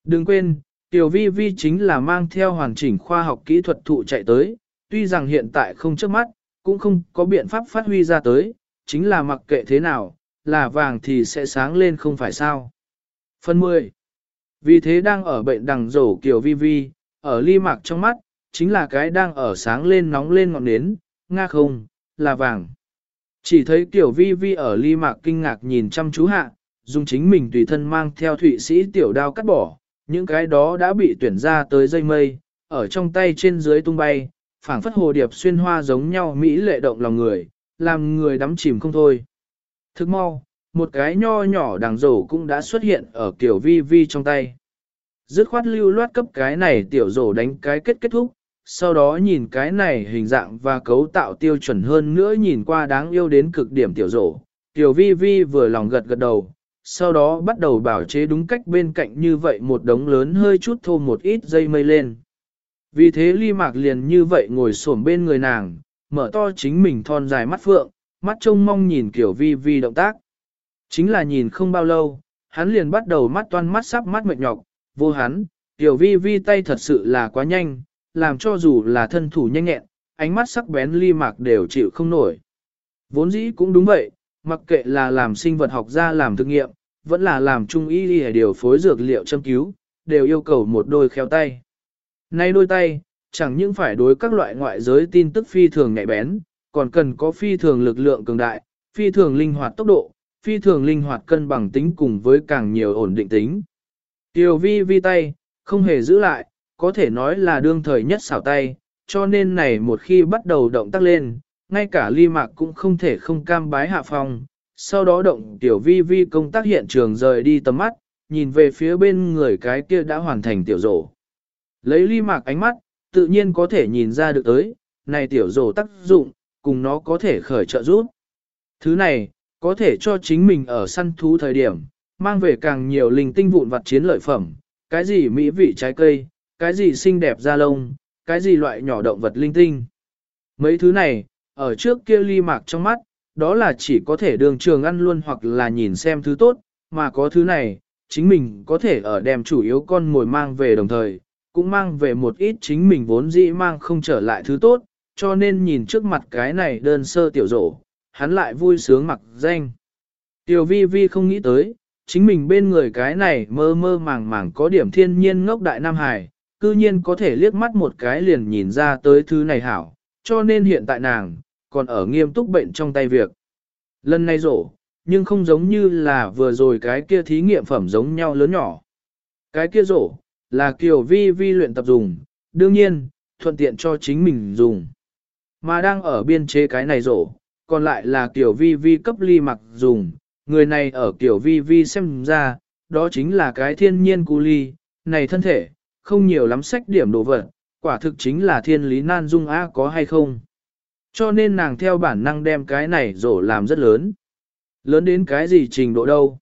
Đừng quên, tiểu vi vi chính là mang theo hoàn chỉnh khoa học kỹ thuật thụ chạy tới, tuy rằng hiện tại không trước mắt, cũng không có biện pháp phát huy ra tới, chính là mặc kệ thế nào, là vàng thì sẽ sáng lên không phải sao. Phần 10. Vì thế đang ở bệnh đằng rổ kiểu vi vi, ở ly mạc trong mắt, chính là cái đang ở sáng lên nóng lên ngọn nến, nga không, là vàng. Chỉ thấy tiểu vi vi ở ly mạc kinh ngạc nhìn chăm chú hạ, dùng chính mình tùy thân mang theo thụy sĩ tiểu đao cắt bỏ, những cái đó đã bị tuyển ra tới dây mây, ở trong tay trên dưới tung bay, phảng phất hồ điệp xuyên hoa giống nhau mỹ lệ động lòng người, làm người đắm chìm không thôi. Thức mau, một cái nho nhỏ đằng rổ cũng đã xuất hiện ở kiểu vi vi trong tay. Dứt khoát lưu loát cấp cái này tiểu rổ đánh cái kết kết thúc, sau đó nhìn cái này hình dạng và cấu tạo tiêu chuẩn hơn nữa nhìn qua đáng yêu đến cực điểm tiểu rổ. Tiểu vi vi vừa lòng gật gật đầu, sau đó bắt đầu bảo chế đúng cách bên cạnh như vậy một đống lớn hơi chút thô một ít dây mây lên. Vì thế ly mạc liền như vậy ngồi xổm bên người nàng, mở to chính mình thon dài mắt phượng, mắt trông mong nhìn kiểu vi vi động tác. Chính là nhìn không bao lâu, hắn liền bắt đầu mắt toan mắt sắp mắt mệt nhọc, vô hắn, kiểu vi vi tay thật sự là quá nhanh, làm cho dù là thân thủ nhanh nhẹn, ánh mắt sắc bén ly mạc đều chịu không nổi. Vốn dĩ cũng đúng vậy, mặc kệ là làm sinh vật học ra làm thực nghiệm, vẫn là làm trung y hay điều phối dược liệu châm cứu, đều yêu cầu một đôi khéo tay. Nay đôi tay, chẳng những phải đối các loại ngoại giới tin tức phi thường nhạy bén, còn cần có phi thường lực lượng cường đại, phi thường linh hoạt tốc độ, phi thường linh hoạt cân bằng tính cùng với càng nhiều ổn định tính. Tiểu vi vi tay, không hề giữ lại, có thể nói là đương thời nhất xảo tay, cho nên này một khi bắt đầu động tác lên, ngay cả ly mạc cũng không thể không cam bái hạ phòng, sau đó động tiểu vi vi công tác hiện trường rời đi tầm mắt, nhìn về phía bên người cái kia đã hoàn thành tiểu rổ. Lấy ly mạc ánh mắt, tự nhiên có thể nhìn ra được tới, này tiểu rổ tác dụng, cùng nó có thể khởi trợ giúp. Thứ này, có thể cho chính mình ở săn thú thời điểm, mang về càng nhiều linh tinh vụn vặt chiến lợi phẩm, cái gì mỹ vị trái cây, cái gì xinh đẹp da lông, cái gì loại nhỏ động vật linh tinh. Mấy thứ này, ở trước kia ly mạc trong mắt, đó là chỉ có thể đường trường ăn luôn hoặc là nhìn xem thứ tốt, mà có thứ này, chính mình có thể ở đem chủ yếu con ngồi mang về đồng thời, cũng mang về một ít chính mình vốn dĩ mang không trở lại thứ tốt, cho nên nhìn trước mặt cái này đơn sơ tiểu rổ, hắn lại vui sướng mặc danh. Tiểu vi vi không nghĩ tới, chính mình bên người cái này mơ mơ màng màng có điểm thiên nhiên ngốc đại Nam Hải, cư nhiên có thể liếc mắt một cái liền nhìn ra tới thứ này hảo, cho nên hiện tại nàng, còn ở nghiêm túc bệnh trong tay việc. Lần này rổ, nhưng không giống như là vừa rồi cái kia thí nghiệm phẩm giống nhau lớn nhỏ. Cái kia rổ, là kiểu vi vi luyện tập dùng, đương nhiên, thuận tiện cho chính mình dùng. Mà đang ở biên chế cái này rổ, còn lại là kiểu vi vi cấp ly mặc dùng, người này ở kiểu vi vi xem ra, đó chính là cái thiên nhiên cu ly, này thân thể, không nhiều lắm sách điểm đồ vật, quả thực chính là thiên lý nan dung á có hay không. Cho nên nàng theo bản năng đem cái này rổ làm rất lớn. Lớn đến cái gì trình độ đâu.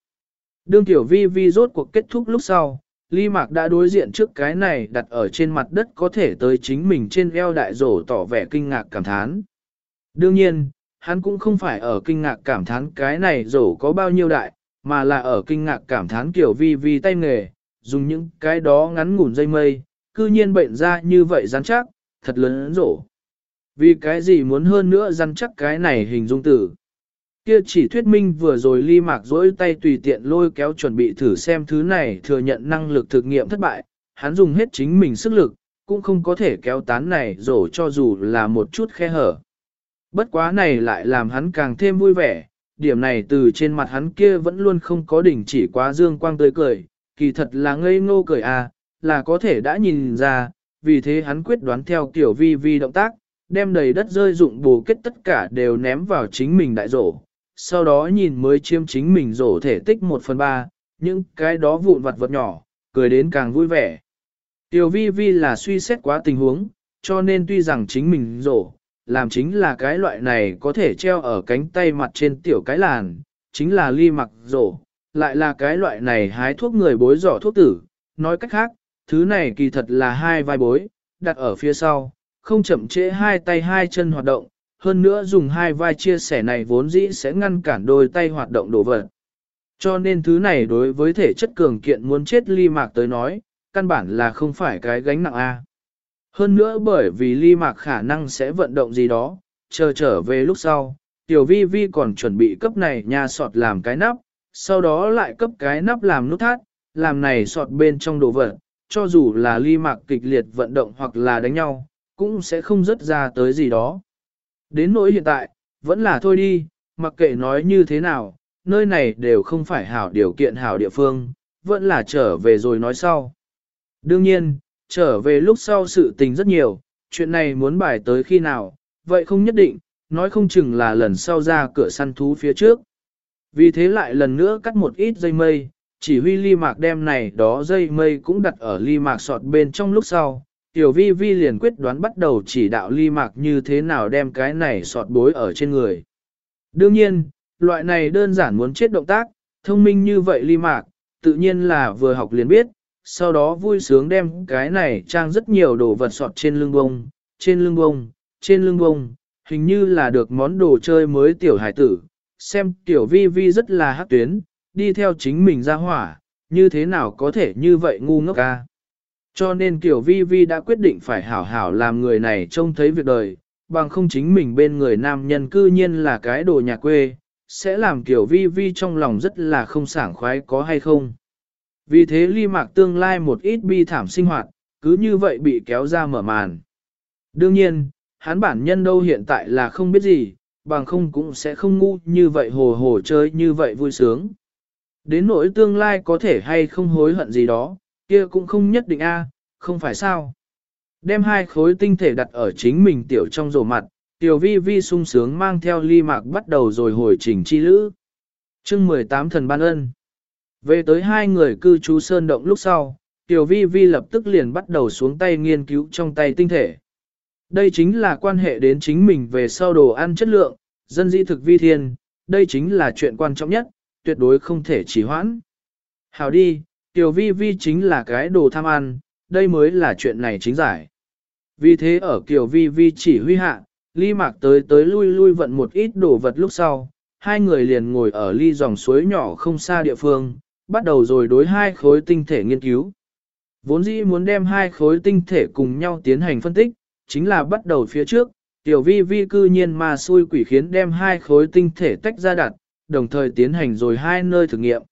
Đương tiểu vi vi rốt cuộc kết thúc lúc sau, Ly Mạc đã đối diện trước cái này đặt ở trên mặt đất có thể tới chính mình trên eo đại rổ tỏ vẻ kinh ngạc cảm thán. Đương nhiên, hắn cũng không phải ở kinh ngạc cảm thán cái này rổ có bao nhiêu đại, mà là ở kinh ngạc cảm thán kiểu vi vi tay nghề, dùng những cái đó ngắn ngủn dây mây, cư nhiên bệnh ra như vậy rắn chắc, thật lớn rổ. Vì cái gì muốn hơn nữa rắn chắc cái này hình dung tử. Kia chỉ thuyết minh vừa rồi ly mạc dỗi tay tùy tiện lôi kéo chuẩn bị thử xem thứ này thừa nhận năng lực thực nghiệm thất bại, hắn dùng hết chính mình sức lực, cũng không có thể kéo tán này rổ cho dù là một chút khe hở. Bất quá này lại làm hắn càng thêm vui vẻ, điểm này từ trên mặt hắn kia vẫn luôn không có đỉnh chỉ quá dương quang tươi cười, kỳ thật là ngây ngô cười à, là có thể đã nhìn ra, vì thế hắn quyết đoán theo kiểu vi vi động tác, đem đầy đất rơi dụng bù kết tất cả đều ném vào chính mình đại rổ, sau đó nhìn mới chiếm chính mình rổ thể tích một phần ba, những cái đó vụn vặt vật nhỏ, cười đến càng vui vẻ. Tiểu vi vi là suy xét quá tình huống, cho nên tuy rằng chính mình rổ, làm chính là cái loại này có thể treo ở cánh tay mặt trên tiểu cái làn, chính là ly mặc rổ, lại là cái loại này hái thuốc người bối giỏ thuốc tử, nói cách khác, thứ này kỳ thật là hai vai bối, đặt ở phía sau, không chậm trễ hai tay hai chân hoạt động, hơn nữa dùng hai vai chia sẻ này vốn dĩ sẽ ngăn cản đôi tay hoạt động đổ vật. Cho nên thứ này đối với thể chất cường kiện muốn chết ly mạc tới nói, căn bản là không phải cái gánh nặng A. Hơn nữa bởi vì ly mạc khả năng sẽ vận động gì đó, chờ trở về lúc sau, tiểu vi vi còn chuẩn bị cấp này nhà sọt làm cái nắp, sau đó lại cấp cái nắp làm nút thắt, làm này sọt bên trong đồ vật, cho dù là ly mạc kịch liệt vận động hoặc là đánh nhau, cũng sẽ không rớt ra tới gì đó. Đến nỗi hiện tại, vẫn là thôi đi, mặc kệ nói như thế nào, nơi này đều không phải hảo điều kiện hảo địa phương, vẫn là trở về rồi nói sau. Đương nhiên, trở về lúc sau sự tình rất nhiều, chuyện này muốn bài tới khi nào, vậy không nhất định, nói không chừng là lần sau ra cửa săn thú phía trước. Vì thế lại lần nữa cắt một ít dây mây, chỉ huy ly mạc đem này đó dây mây cũng đặt ở ly mạc sọt bên trong lúc sau. Tiểu vi vi liền quyết đoán bắt đầu chỉ đạo ly mạc như thế nào đem cái này sọt bối ở trên người. Đương nhiên, loại này đơn giản muốn chết động tác, thông minh như vậy ly mạc, tự nhiên là vừa học liền biết, sau đó vui sướng đem cái này trang rất nhiều đồ vật sọt trên lưng bông, trên lưng bông, trên lưng bông, hình như là được món đồ chơi mới tiểu hải tử, xem tiểu vi vi rất là hát tuyến, đi theo chính mình ra hỏa, như thế nào có thể như vậy ngu ngốc ca. Cho nên kiểu Vi Vi đã quyết định phải hảo hảo làm người này trông thấy việc đời, bằng không chính mình bên người nam nhân cư nhiên là cái đồ nhà quê, sẽ làm kiểu Vi Vi trong lòng rất là không sảng khoái có hay không. Vì thế ly mạc tương lai một ít bi thảm sinh hoạt, cứ như vậy bị kéo ra mở màn. Đương nhiên, hắn bản nhân đâu hiện tại là không biết gì, bằng không cũng sẽ không ngu như vậy hồ hồ chơi như vậy vui sướng. Đến nỗi tương lai có thể hay không hối hận gì đó, kia cũng không nhất định a, không phải sao. Đem hai khối tinh thể đặt ở chính mình tiểu trong rổ mặt, tiểu vi vi sung sướng mang theo ly mạc bắt đầu rồi hồi trình chi lữ. chương 18 thần ban ân. Về tới hai người cư trú sơn động lúc sau, tiểu vi vi lập tức liền bắt đầu xuống tay nghiên cứu trong tay tinh thể. Đây chính là quan hệ đến chính mình về sau đồ ăn chất lượng, dân di thực vi thiên, đây chính là chuyện quan trọng nhất, tuyệt đối không thể trì hoãn. Hào đi, tiểu vi vi chính là cái đồ tham ăn, đây mới là chuyện này chính giải. Vì thế ở kiểu vi vi chỉ huy hạ, ly mạc tới tới lui lui vận một ít đồ vật lúc sau, hai người liền ngồi ở ly dòng suối nhỏ không xa địa phương, bắt đầu rồi đối hai khối tinh thể nghiên cứu. Vốn dĩ muốn đem hai khối tinh thể cùng nhau tiến hành phân tích, chính là bắt đầu phía trước, tiểu vi vi cư nhiên mà xui quỷ khiến đem hai khối tinh thể tách ra đặt, đồng thời tiến hành rồi hai nơi thử nghiệm.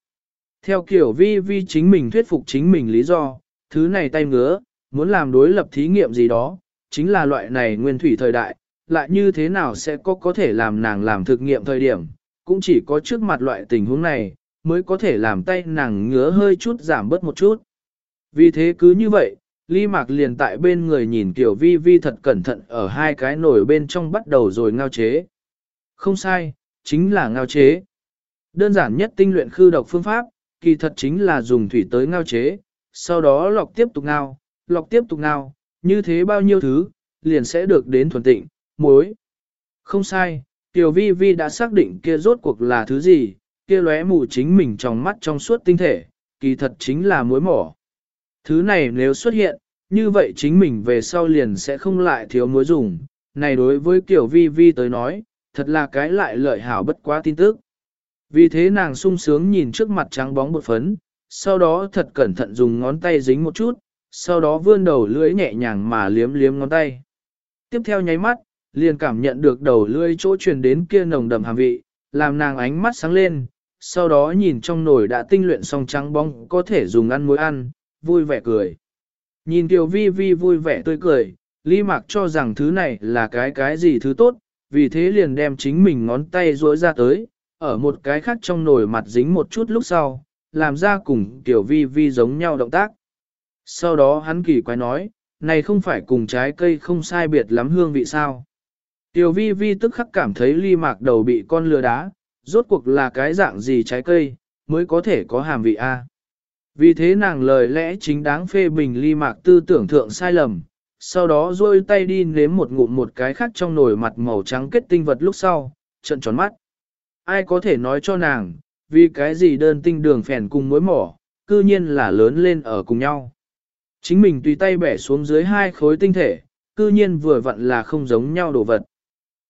Theo kiểu vi vi chính mình thuyết phục chính mình lý do, thứ này tay ngứa, muốn làm đối lập thí nghiệm gì đó, chính là loại này nguyên thủy thời đại, lại như thế nào sẽ có có thể làm nàng làm thực nghiệm thời điểm, cũng chỉ có trước mặt loại tình huống này, mới có thể làm tay nàng ngứa hơi chút giảm bớt một chút. Vì thế cứ như vậy, Ly Mạc liền tại bên người nhìn Tiểu Vi Vi thật cẩn thận ở hai cái nồi bên trong bắt đầu rồi ngao chế. Không sai, chính là ngao chế. Đơn giản nhất tinh luyện khư độc phương pháp, kỳ thật chính là dùng thủy tới ngao chế, sau đó lọc tiếp tục ngao, lọc tiếp tục ngao, như thế bao nhiêu thứ, liền sẽ được đến thuần tịnh, muối. Không sai, Tiểu Vi Vi đã xác định kia rốt cuộc là thứ gì, kia lóe mù chính mình trong mắt trong suốt tinh thể, kỳ thật chính là muối mỏ. Thứ này nếu xuất hiện, như vậy chính mình về sau liền sẽ không lại thiếu muối dùng. Này đối với Tiểu Vi Vi tới nói, thật là cái lại lợi hảo bất quá tin tức. Vì thế nàng sung sướng nhìn trước mặt trắng bóng bột phấn, sau đó thật cẩn thận dùng ngón tay dính một chút, sau đó vươn đầu lưỡi nhẹ nhàng mà liếm liếm ngón tay. Tiếp theo nháy mắt, liền cảm nhận được đầu lưỡi chỗ truyền đến kia nồng đậm hàm vị, làm nàng ánh mắt sáng lên, sau đó nhìn trong nồi đã tinh luyện xong trắng bóng có thể dùng ăn muối ăn, vui vẻ cười. Nhìn Tiểu Vi Vi vui vẻ tươi cười, Lý Mạc cho rằng thứ này là cái cái gì thứ tốt, vì thế liền đem chính mình ngón tay duỗi ra tới, ở một cái khác trong nồi mặt dính một chút lúc sau, làm ra cùng Tiểu Vi Vi giống nhau động tác. Sau đó hắn kỳ quái nói, này không phải cùng trái cây không sai biệt lắm hương vị sao. Tiểu vi vi tức khắc cảm thấy ly mạc đầu bị con lừa đá, rốt cuộc là cái dạng gì trái cây, mới có thể có hàm vị A. Vì thế nàng lời lẽ chính đáng phê bình ly mạc tư tưởng thượng sai lầm, sau đó rôi tay đi nếm một ngụm một cái khác trong nồi mặt màu trắng kết tinh vật lúc sau, trận tròn mắt. Ai có thể nói cho nàng, vì cái gì đơn tinh đường phèn cùng mối mỏ, cư nhiên là lớn lên ở cùng nhau. Chính mình tùy tay bẻ xuống dưới hai khối tinh thể, cư nhiên vừa vặn là không giống nhau đồ vật.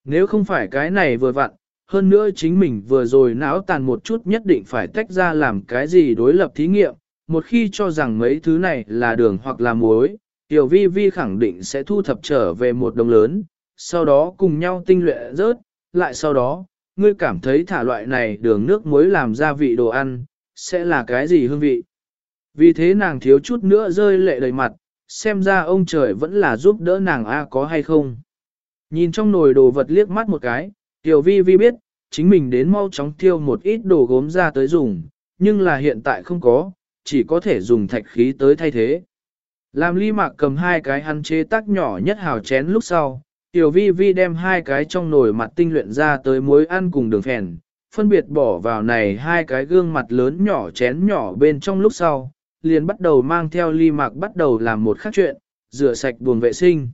Nếu không phải cái này vừa vặn, hơn nữa chính mình vừa rồi não tàn một chút nhất định phải tách ra làm cái gì đối lập thí nghiệm, một khi cho rằng mấy thứ này là đường hoặc là muối, Tiểu Vi Vi khẳng định sẽ thu thập trở về một đồng lớn, sau đó cùng nhau tinh luyện rớt, lại sau đó, ngươi cảm thấy thả loại này đường nước muối làm gia vị đồ ăn, sẽ là cái gì hương vị. Vì thế nàng thiếu chút nữa rơi lệ đầy mặt, xem ra ông trời vẫn là giúp đỡ nàng A có hay không. Nhìn trong nồi đồ vật liếc mắt một cái, Tiểu Vi Vi biết, chính mình đến mau chóng tiêu một ít đồ gốm ra tới dùng, nhưng là hiện tại không có, chỉ có thể dùng thạch khí tới thay thế. Làm ly mạc cầm hai cái hắn chế tác nhỏ nhất hào chén lúc sau, Tiểu Vi Vi đem hai cái trong nồi mặt tinh luyện ra tới muối ăn cùng đường phèn, phân biệt bỏ vào này hai cái gương mặt lớn nhỏ chén nhỏ bên trong lúc sau, liền bắt đầu mang theo ly mạc bắt đầu làm một khác chuyện, rửa sạch buồng vệ sinh.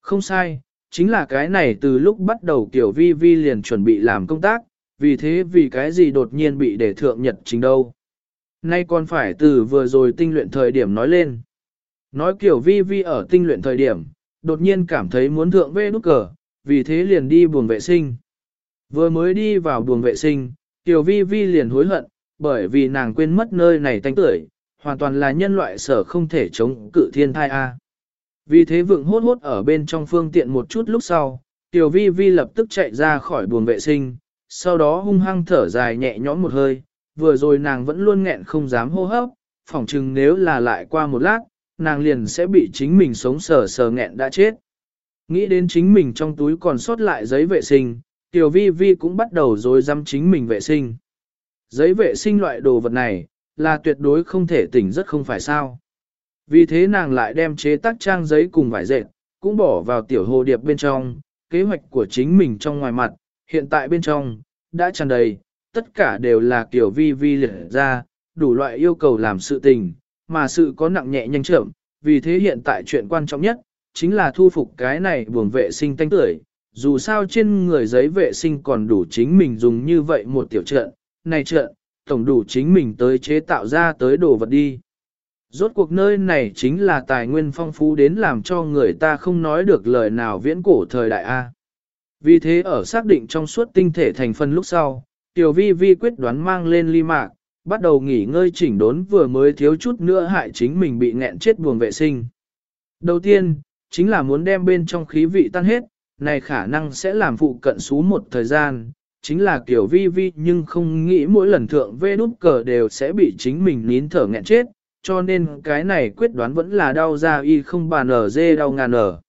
Không sai, chính là cái này từ lúc bắt đầu Tiểu Vi Vi liền chuẩn bị làm công tác, vì thế vì cái gì đột nhiên bị để thượng nhật trình đâu. Nay còn phải từ vừa rồi tinh luyện thời điểm nói lên. Nói kiểu Vi Vi ở tinh luyện thời điểm, đột nhiên cảm thấy muốn thượng vê nút cờ, vì thế liền đi buồng vệ sinh. Vừa mới đi vào buồng vệ sinh, Tiểu Vi Vi liền hối hận, bởi vì nàng quên mất nơi này tanh tưởi, hoàn toàn là nhân loại sở không thể chống cự thiên thai A. Vì thế vượng hốt hốt ở bên trong phương tiện một chút lúc sau, Tiểu Vi Vi lập tức chạy ra khỏi buồng vệ sinh, sau đó hung hăng thở dài nhẹ nhõm một hơi, vừa rồi nàng vẫn luôn nghẹn không dám hô hấp, phỏng chừng nếu là lại qua một lát, nàng liền sẽ bị chính mình sống sờ sờ nghẹn đã chết. Nghĩ đến chính mình trong túi còn sót lại giấy vệ sinh, Tiểu Vi Vi cũng bắt đầu rồi dăm chính mình vệ sinh. Giấy vệ sinh loại đồ vật này, là tuyệt đối không thể tỉnh rất không phải sao. Vì thế nàng lại đem chế tác trang giấy cùng vải dệt, cũng bỏ vào tiểu hồ điệp bên trong, kế hoạch của chính mình trong ngoài mặt, hiện tại bên trong, đã tràn đầy, tất cả đều là kiểu vi vi liệt ra, đủ loại yêu cầu làm sự tình, mà sự có nặng nhẹ nhanh chậm, vì thế hiện tại chuyện quan trọng nhất, chính là thu phục cái này buồng vệ sinh tanh tưởi, dù sao trên người giấy vệ sinh còn đủ chính mình dùng như vậy một tiểu trận, này trận, tổng đủ chính mình tới chế tạo ra tới đồ vật đi. Rốt cuộc nơi này chính là tài nguyên phong phú đến làm cho người ta không nói được lời nào viễn cổ thời đại A. Vì thế ở xác định trong suốt tinh thể thành phần lúc sau, Tiểu Vi Vi quyết đoán mang lên ly mạc, bắt đầu nghỉ ngơi chỉnh đốn vừa mới thiếu chút nữa hại chính mình bị nghẹn chết buồng vệ sinh. Đầu tiên, chính là muốn đem bên trong khí vị tan hết, này khả năng sẽ làm phụ cận xú một thời gian, chính là kiểu vi vi nhưng không nghĩ mỗi lần thượng vê đút cờ đều sẽ bị chính mình nín thở nghẹn chết, cho nên cái này quyết đoán vẫn là đau ra y không bàn ở dê đau ngàn ở.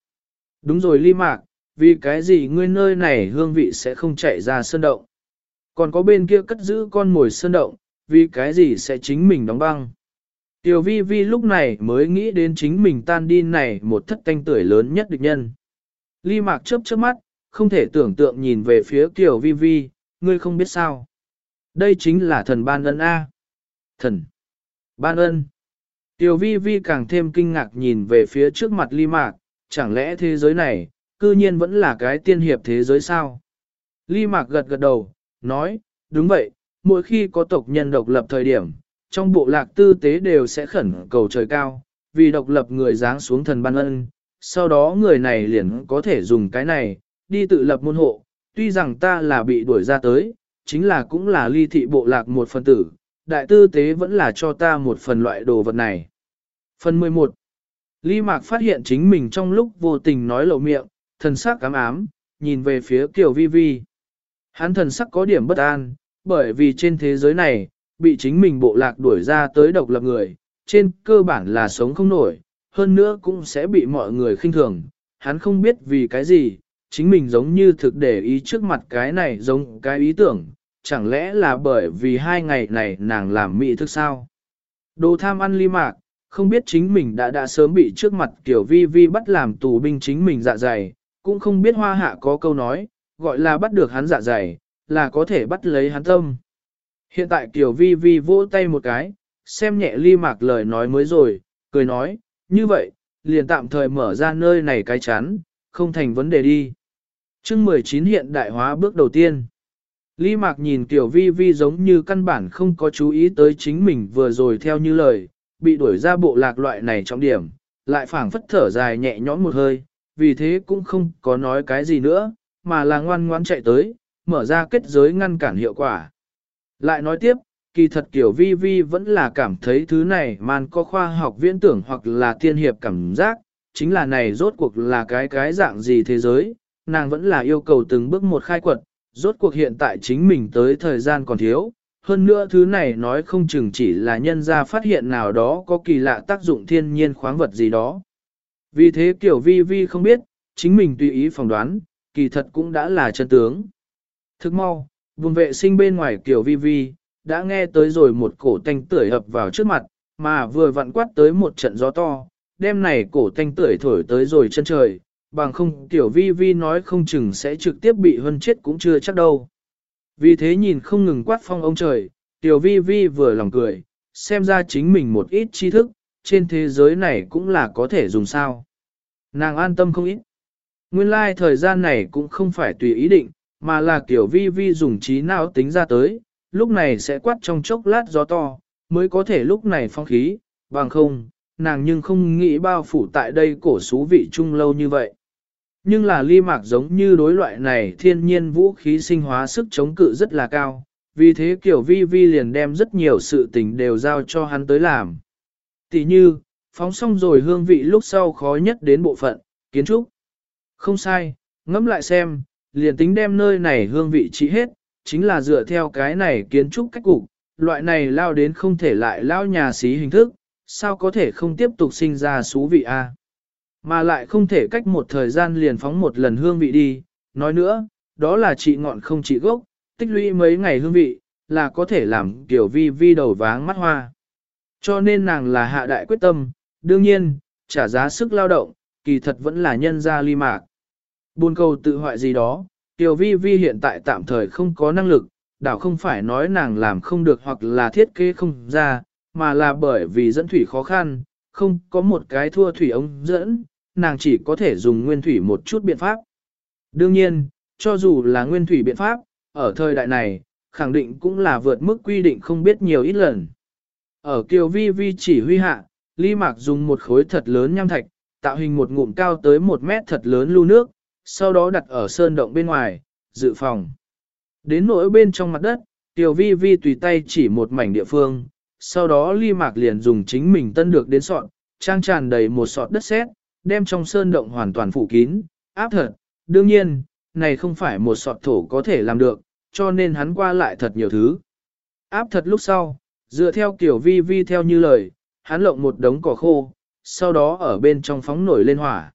Đúng rồi ly mạc, vì cái gì ngươi nơi này hương vị sẽ không chạy ra sơn động. Còn có bên kia cất giữ con mồi sơn động, vì cái gì sẽ chính mình đóng băng. Tiểu vi vi lúc này mới nghĩ đến chính mình tan đi này một thất canh tuổi lớn nhất địch nhân. Ly mạc chớp chớp mắt, không thể tưởng tượng nhìn về phía Tiểu vi vi, ngươi không biết sao. Đây chính là thần ban ân A. Thần. Ban ân. Tiểu vi vi càng thêm kinh ngạc nhìn về phía trước mặt ly mạc, chẳng lẽ thế giới này, cư nhiên vẫn là cái tiên hiệp thế giới sao? Ly mạc gật gật đầu, nói, đúng vậy, mỗi khi có tộc nhân độc lập thời điểm, trong bộ lạc tư tế đều sẽ khẩn cầu trời cao, vì độc lập người giáng xuống thần ban ân, sau đó người này liền có thể dùng cái này, đi tự lập môn hộ, tuy rằng ta là bị đuổi ra tới, chính là cũng là ly thị bộ lạc một phần tử, đại tư tế vẫn là cho ta một phần loại đồ vật này. Phần 11 Ly Mạc phát hiện chính mình trong lúc vô tình nói lộ miệng, thần sắc cám ám, nhìn về phía Kiều Vi Vi. Hắn thần sắc có điểm bất an, bởi vì trên thế giới này, bị chính mình bộ lạc đuổi ra tới độc lập người, trên cơ bản là sống không nổi, hơn nữa cũng sẽ bị mọi người khinh thường. Hắn không biết vì cái gì, chính mình giống như thực để ý trước mặt cái này giống cái ý tưởng, chẳng lẽ là bởi vì hai ngày này nàng làm mỹ thức sao? Đồ tham ăn ly mạc, không biết chính mình đã đã sớm bị trước mặt Tiểu Vi Vi bắt làm tù binh chính mình dạ dày, cũng không biết hoa hạ có câu nói, gọi là bắt được hắn dạ dày, là có thể bắt lấy hắn tâm. Hiện tại Tiểu Vi Vi vỗ tay một cái, xem nhẹ ly mạc lời nói mới rồi, cười nói, như vậy, liền tạm thời mở ra nơi này cái chắn, không thành vấn đề đi. chương 19 hiện đại hóa bước đầu tiên. Ly mạc nhìn Tiểu Vi Vi giống như căn bản không có chú ý tới chính mình vừa rồi theo như lời, bị đuổi ra bộ lạc loại này trọng điểm, lại phảng phất thở dài nhẹ nhõm một hơi, vì thế cũng không có nói cái gì nữa, mà là ngoan ngoãn chạy tới, mở ra kết giới ngăn cản hiệu quả. Lại nói tiếp, kỳ thật kiểu vi vi vẫn là cảm thấy thứ này man có khoa học viễn tưởng hoặc là thiên hiệp cảm giác, chính là này rốt cuộc là cái cái dạng gì thế giới, nàng vẫn là yêu cầu từng bước một khai quật, rốt cuộc hiện tại chính mình tới thời gian còn thiếu, hơn nữa thứ này nói không chừng chỉ là nhân ra phát hiện nào đó có kỳ lạ tác dụng thiên nhiên khoáng vật gì đó. Vì thế kiểu vi vi không biết, chính mình tùy ý phỏng đoán, kỳ thật cũng đã là chân tướng. Thức mau, vùng vệ sinh bên ngoài kiểu vi vi, đã nghe tới rồi một cổ tanh tưởi hợp vào trước mặt, mà vừa vặn quát tới một trận gió to, đêm này cổ tanh tưởi thổi tới rồi chân trời, bằng không tiểu vi vi nói không chừng sẽ trực tiếp bị hân chết cũng chưa chắc đâu. Vì thế nhìn không ngừng quát phong ông trời, tiểu vi vi vừa lòng cười, xem ra chính mình một ít tri thức, trên thế giới này cũng là có thể dùng sao. Nàng an tâm không ít. Nguyên lai like thời gian này cũng không phải tùy ý định, mà là kiểu vi vi dùng trí não tính ra tới, lúc này sẽ quát trong chốc lát gió to, mới có thể lúc này phong khí, bằng không, nàng nhưng không nghĩ bao phủ tại đây cổ xú vị chung lâu như vậy. Nhưng là ly mạc giống như đối loại này thiên nhiên vũ khí sinh hóa sức chống cự rất là cao, vì thế kiểu vi vi liền đem rất nhiều sự tình đều giao cho hắn tới làm. Tỷ như, phóng xong rồi hương vị lúc sau khó nhất đến bộ phận, kiến trúc. Không sai, ngẫm lại xem, liền tính đem nơi này hương vị trị hết, chính là dựa theo cái này kiến trúc cách cục, loại này lao đến không thể lại lao nhà xí hình thức, sao có thể không tiếp tục sinh ra xú vị a? Mà lại không thể cách một thời gian liền phóng một lần hương vị đi, nói nữa, đó là trị ngọn không trị gốc, tích lũy mấy ngày hương vị, là có thể làm kiểu vi vi đầu váng mắt hoa. Cho nên nàng là hạ đại quyết tâm, đương nhiên, trả giá sức lao động, kỳ thật vẫn là nhân gia ly mạc. Buôn cầu tự hoại gì đó, Tiểu Vi Vi hiện tại tạm thời không có năng lực, đảo không phải nói nàng làm không được hoặc là thiết kế không ra, mà là bởi vì dẫn thủy khó khăn, không có một cái thua thủy ống dẫn, nàng chỉ có thể dùng nguyên thủy một chút biện pháp. Đương nhiên, cho dù là nguyên thủy biện pháp, ở thời đại này, khẳng định cũng là vượt mức quy định không biết nhiều ít lần. Ở Kiều Vi Vi chỉ huy hạ, Ly Mạc dùng một khối thật lớn nham thạch, tạo hình một ngụm cao tới một mét thật lớn lưu nước, sau đó đặt ở sơn động bên ngoài, dự phòng. Đến nỗi bên trong mặt đất, Tiểu vi vi tùy tay chỉ một mảnh địa phương, sau đó ly mạc liền dùng chính mình tân được đến sọt, trang tràn đầy một sọt đất sét, đem trong sơn động hoàn toàn phủ kín, áp thật. Đương nhiên, này không phải một sọt thổ có thể làm được, cho nên hắn qua lại thật nhiều thứ. Áp thật lúc sau, dựa theo kiểu vi vi theo như lời, hắn lộng một đống cỏ khô, sau đó ở bên trong phóng nổi lên hỏa.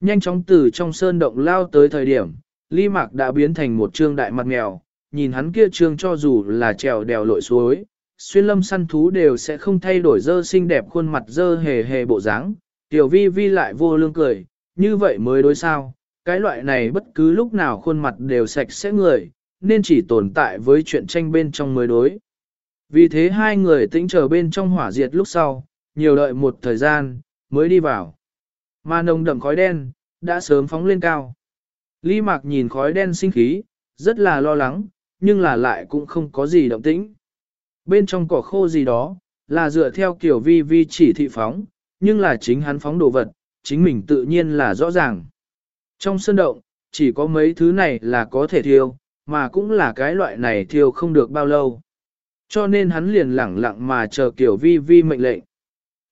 Nhanh chóng từ trong sơn động lao tới thời điểm, ly mạc đã biến thành một trương đại mặt mèo, nhìn hắn kia trương cho dù là trèo đèo lội suối, xuyên lâm săn thú đều sẽ không thay đổi dơ xinh đẹp khuôn mặt dơ hề hề bộ dáng. Tiểu vi vi lại vô lương cười, như vậy mới đối sao, cái loại này bất cứ lúc nào khuôn mặt đều sạch sẽ người, nên chỉ tồn tại với chuyện tranh bên trong mới đối. Vì thế hai người tĩnh chờ bên trong hỏa diệt lúc sau, nhiều đợi một thời gian, mới đi vào. Mà nồng đậm khói đen, đã sớm phóng lên cao. Ly Mạc nhìn khói đen sinh khí, rất là lo lắng, nhưng là lại cũng không có gì động tĩnh. Bên trong cỏ khô gì đó, là dựa theo kiểu vi vi chỉ thị phóng, nhưng là chính hắn phóng đồ vật, chính mình tự nhiên là rõ ràng. Trong sơn động, chỉ có mấy thứ này là có thể thiêu, mà cũng là cái loại này thiêu không được bao lâu. Cho nên hắn liền lẳng lặng mà chờ kiểu vi vi mệnh lệnh.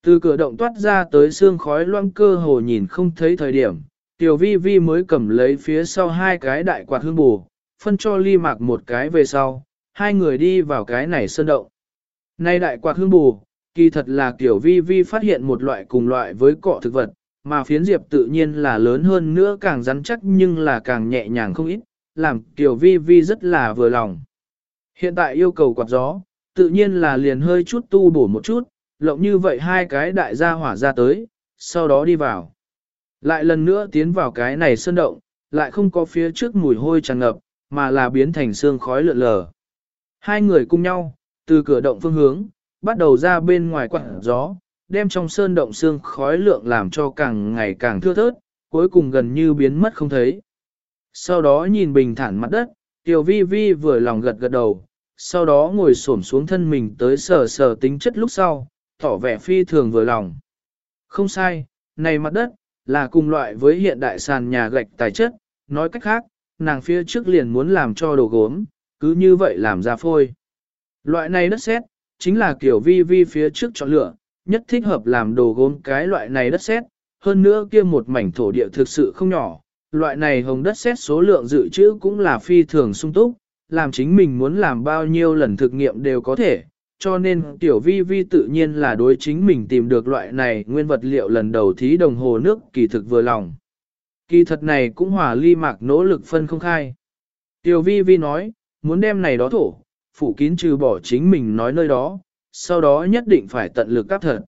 Từ cửa động toát ra tới xương khói loang cơ hồ nhìn không thấy thời điểm, tiểu vi vi mới cầm lấy phía sau hai cái đại quạt hương bù, phân cho ly mạc một cái về sau, hai người đi vào cái này sơn động. Nay đại quạt hương bù, kỳ thật là tiểu vi vi phát hiện một loại cùng loại với cọ thực vật, mà phiến diệp tự nhiên là lớn hơn nữa càng rắn chắc nhưng là càng nhẹ nhàng không ít, làm tiểu vi vi rất là vừa lòng. Hiện tại yêu cầu quạt gió, tự nhiên là liền hơi chút tu bổ một chút, lộng như vậy hai cái đại gia hỏa ra tới, sau đó đi vào. Lại lần nữa tiến vào cái này sơn động, lại không có phía trước mùi hôi tràn ngập, mà là biến thành xương khói lượn lờ. Hai người cùng nhau, từ cửa động phương hướng, bắt đầu ra bên ngoài quặng gió, đem trong sơn động xương khói lượng làm cho càng ngày càng thưa thớt, cuối cùng gần như biến mất không thấy. Sau đó nhìn bình thản mặt đất, Tiểu Vi Vi vừa lòng gật gật đầu, sau đó ngồi xổm xuống thân mình tới sờ sờ tính chất lúc sau, tỏ vẻ phi thường vừa lòng. Không sai, này mặt đất, là cùng loại với hiện đại sàn nhà gạch tài chất, nói cách khác, nàng phía trước liền muốn làm cho đồ gốm, cứ như vậy làm ra phôi. Loại này đất sét, chính là kiểu vi vi phía trước chọn lựa, nhất thích hợp làm đồ gốm cái loại này đất sét, hơn nữa kia một mảnh thổ địa thực sự không nhỏ, loại này hồng đất sét số lượng dự trữ cũng là phi thường sung túc, làm chính mình muốn làm bao nhiêu lần thực nghiệm đều có thể, cho nên tiểu vi vi tự nhiên là đối chính mình tìm được loại này nguyên vật liệu lần đầu thí đồng hồ nước kỳ thực vừa lòng. Kỳ thật này cũng hòa ly mạc nỗ lực phân không khai. Tiểu vi vi nói, muốn đem này đó thổ, phủ kín trừ bỏ chính mình nói nơi đó, sau đó nhất định phải tận lực cắp thật.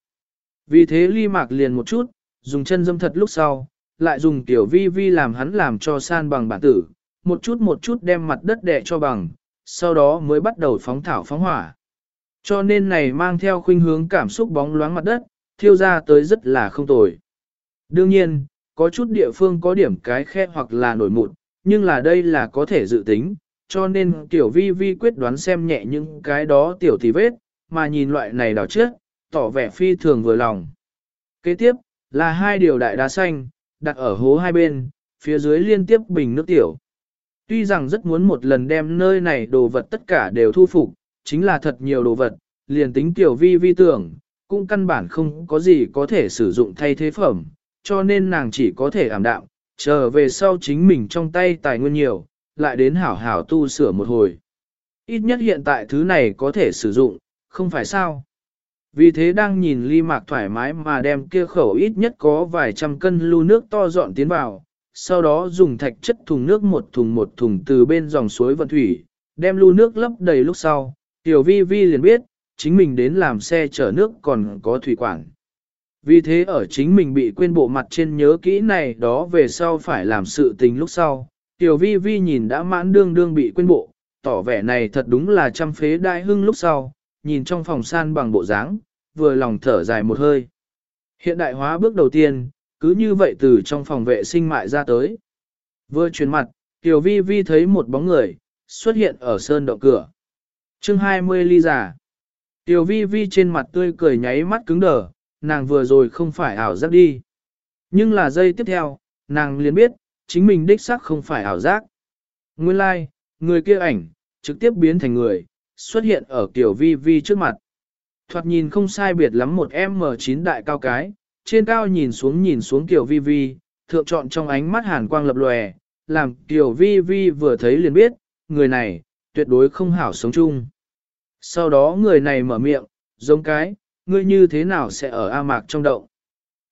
Vì thế ly mạc liền một chút, dùng chân dâm thật lúc sau, lại dùng tiểu vi vi làm hắn làm cho san bằng bản tử, một chút một chút đem mặt đất đè cho bằng, sau đó mới bắt đầu phóng thảo phóng hỏa. Cho nên này mang theo khuynh hướng cảm xúc bóng loáng mặt đất, thiêu ra tới rất là không tồi. Đương nhiên, có chút địa phương có điểm cái khe hoặc là nổi mụn, nhưng là đây là có thể dự tính, cho nên tiểu vi vi quyết đoán xem nhẹ những cái đó tiểu tì vết, mà nhìn loại này đào trước, tỏ vẻ phi thường vừa lòng. Kế tiếp, là hai điều đại đá xanh, đặt ở hố hai bên, phía dưới liên tiếp bình nước tiểu. Tuy rằng rất muốn một lần đem nơi này đồ vật tất cả đều thu phục, chính là thật nhiều đồ vật, liền tính tiểu vi vi tưởng, cũng căn bản không có gì có thể sử dụng thay thế phẩm, cho nên nàng chỉ có thể ảm đạm, chờ về sau chính mình trong tay tài nguyên nhiều, lại đến hảo hảo tu sửa một hồi. Ít nhất hiện tại thứ này có thể sử dụng, không phải sao. Vì thế đang nhìn ly mạc thoải mái mà đem kia khẩu ít nhất có vài trăm cân lưu nước to dọn tiến vào, sau đó dùng thạch chất thùng nước một thùng một thùng từ bên dòng suối vận thủy, đem lưu nước lấp đầy lúc sau, tiểu vi vi liền biết, chính mình đến làm xe chở nước còn có thủy quản. Vì thế ở chính mình bị quên bộ mặt trên nhớ kỹ này đó về sau phải làm sự tình lúc sau, tiểu vi vi nhìn đã mãn đương đương bị quên bộ, tỏ vẻ này thật đúng là trăm phế đại hưng lúc sau, nhìn trong phòng san bằng bộ dáng, vừa lòng thở dài một hơi. Hiện đại hóa bước đầu tiên, cứ như vậy từ trong phòng vệ sinh mại ra tới. Vừa chuyển mặt, Tiểu Vi Vi thấy một bóng người, xuất hiện ở sơn động cửa chương 20 ly giả. Tiểu Vi Vi trên mặt tươi cười nháy mắt cứng đờ, nàng vừa rồi không phải ảo giác đi. Nhưng là giây tiếp theo, nàng liền biết, chính mình đích xác không phải ảo giác. Nguyên lai, like, người kia ảnh, trực tiếp biến thành người, xuất hiện ở Tiểu vi vi trước mặt. Thoạt nhìn không sai biệt lắm một M9 đại cao cái, trên cao nhìn xuống nhìn xuống Tiểu vi vi, thượng chọn trong ánh mắt hàn quang lập lòe, làm Tiểu vi vi vừa thấy liền biết, người này, tuyệt đối không hảo sống chung. Sau đó người này mở miệng, giống cái, ngươi như thế nào sẽ ở A Mạc trong động.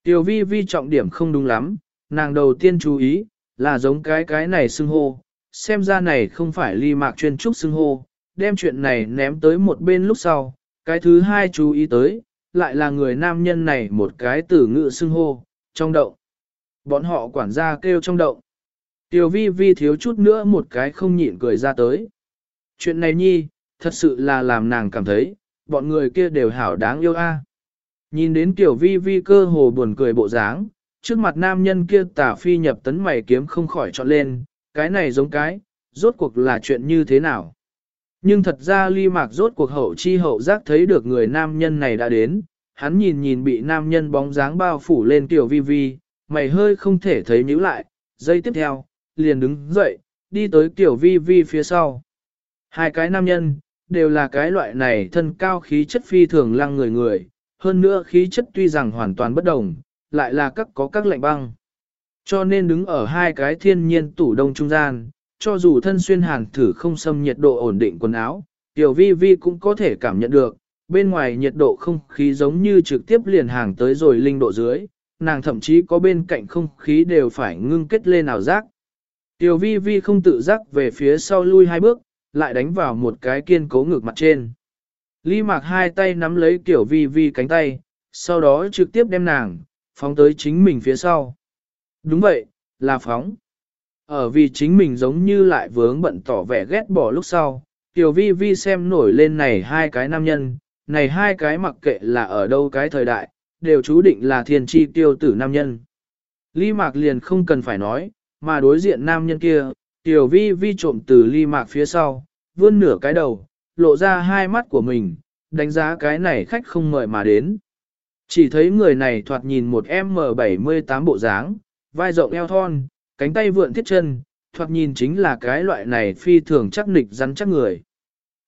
Tiểu vi vi trọng điểm không đúng lắm, nàng đầu tiên chú ý, là giống cái cái này xưng hô, xem ra này không phải ly mạc chuyên trúc xưng hô, đem chuyện này ném tới một bên lúc sau, cái thứ hai chú ý tới, lại là người nam nhân này một cái từ ngữ xưng hô, trong động. Bọn họ quản gia kêu trong động. Tiểu vi vi thiếu chút nữa một cái không nhịn cười ra tới. Chuyện này nhi, thật sự là làm nàng cảm thấy, bọn người kia đều hảo đáng yêu a. À. Nhìn đến tiểu vi vi cơ hồ buồn cười bộ dáng, trước mặt nam nhân kia tả phi nhập tấn mày kiếm không khỏi trọn lên, cái này giống cái, rốt cuộc là chuyện như thế nào. Nhưng thật ra ly mạc rốt cuộc hậu chi hậu giác thấy được người nam nhân này đã đến, hắn nhìn nhìn bị nam nhân bóng dáng bao phủ lên tiểu vi vi, mày hơi không thể thấy nhíu lại, giây tiếp theo, liền đứng dậy, đi tới tiểu vi vi phía sau. Hai cái nam nhân, đều là cái loại này thân cao khí chất phi thường lăng người người, hơn nữa khí chất tuy rằng hoàn toàn bất đồng, lại là các có các lạnh băng. Cho nên đứng ở hai cái thiên nhiên tủ đông trung gian, cho dù thân xuyên hàn thử không xâm nhiệt độ ổn định quần áo, tiểu vi vi cũng có thể cảm nhận được, bên ngoài nhiệt độ không khí giống như trực tiếp liền hàng tới rồi linh độ dưới, nàng thậm chí có bên cạnh không khí đều phải ngưng kết lên ảo giác. Tiểu vi vi không tự giác về phía sau lui hai bước, lại đánh vào một cái kiên cố ngực mặt trên. Ly mạc hai tay nắm lấy kiểu vi vi cánh tay, sau đó trực tiếp đem nàng, phóng tới chính mình phía sau. Đúng vậy, là phóng. Ở vì chính mình giống như lại vướng bận tỏ vẻ ghét bỏ lúc sau, tiểu vi vi xem nổi lên này hai cái nam nhân, này hai cái mặc kệ là ở đâu cái thời đại, đều chú định là thiên tri tiêu tử nam nhân. Ly mạc liền không cần phải nói, mà đối diện nam nhân kia, tiểu vi vi trộm từ ly mạc phía sau, vươn nửa cái đầu, lộ ra hai mắt của mình, đánh giá cái này khách không mời mà đến. Chỉ thấy người này thoạt nhìn một M78 bộ dáng, vai rộng eo thon, cánh tay vượn thiết chân, thoạt nhìn chính là cái loại này phi thường chắc nịch rắn chắc người.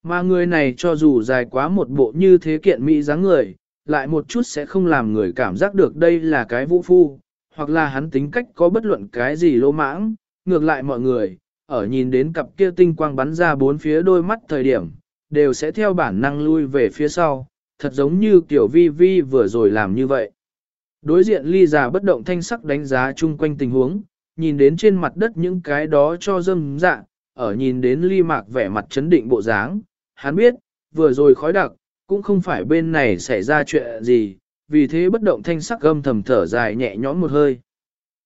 Mà người này cho dù dài quá một bộ như thế kiện mỹ dáng người, lại một chút sẽ không làm người cảm giác được đây là cái vũ phu, hoặc là hắn tính cách có bất luận cái gì lỗ mãng, ngược lại mọi người, ở nhìn đến cặp kia tinh quang bắn ra bốn phía đôi mắt thời điểm, đều sẽ theo bản năng lui về phía sau, thật giống như kiểu vi vi vừa rồi làm như vậy. Đối diện ly già bất động thanh sắc đánh giá chung quanh tình huống, nhìn đến trên mặt đất những cái đó cho dâm dạ, ở nhìn đến ly mạc vẻ mặt chấn định bộ dáng, hắn biết, vừa rồi khói đặc, cũng không phải bên này xảy ra chuyện gì, vì thế bất động thanh sắc gâm thầm thở dài nhẹ nhõm một hơi.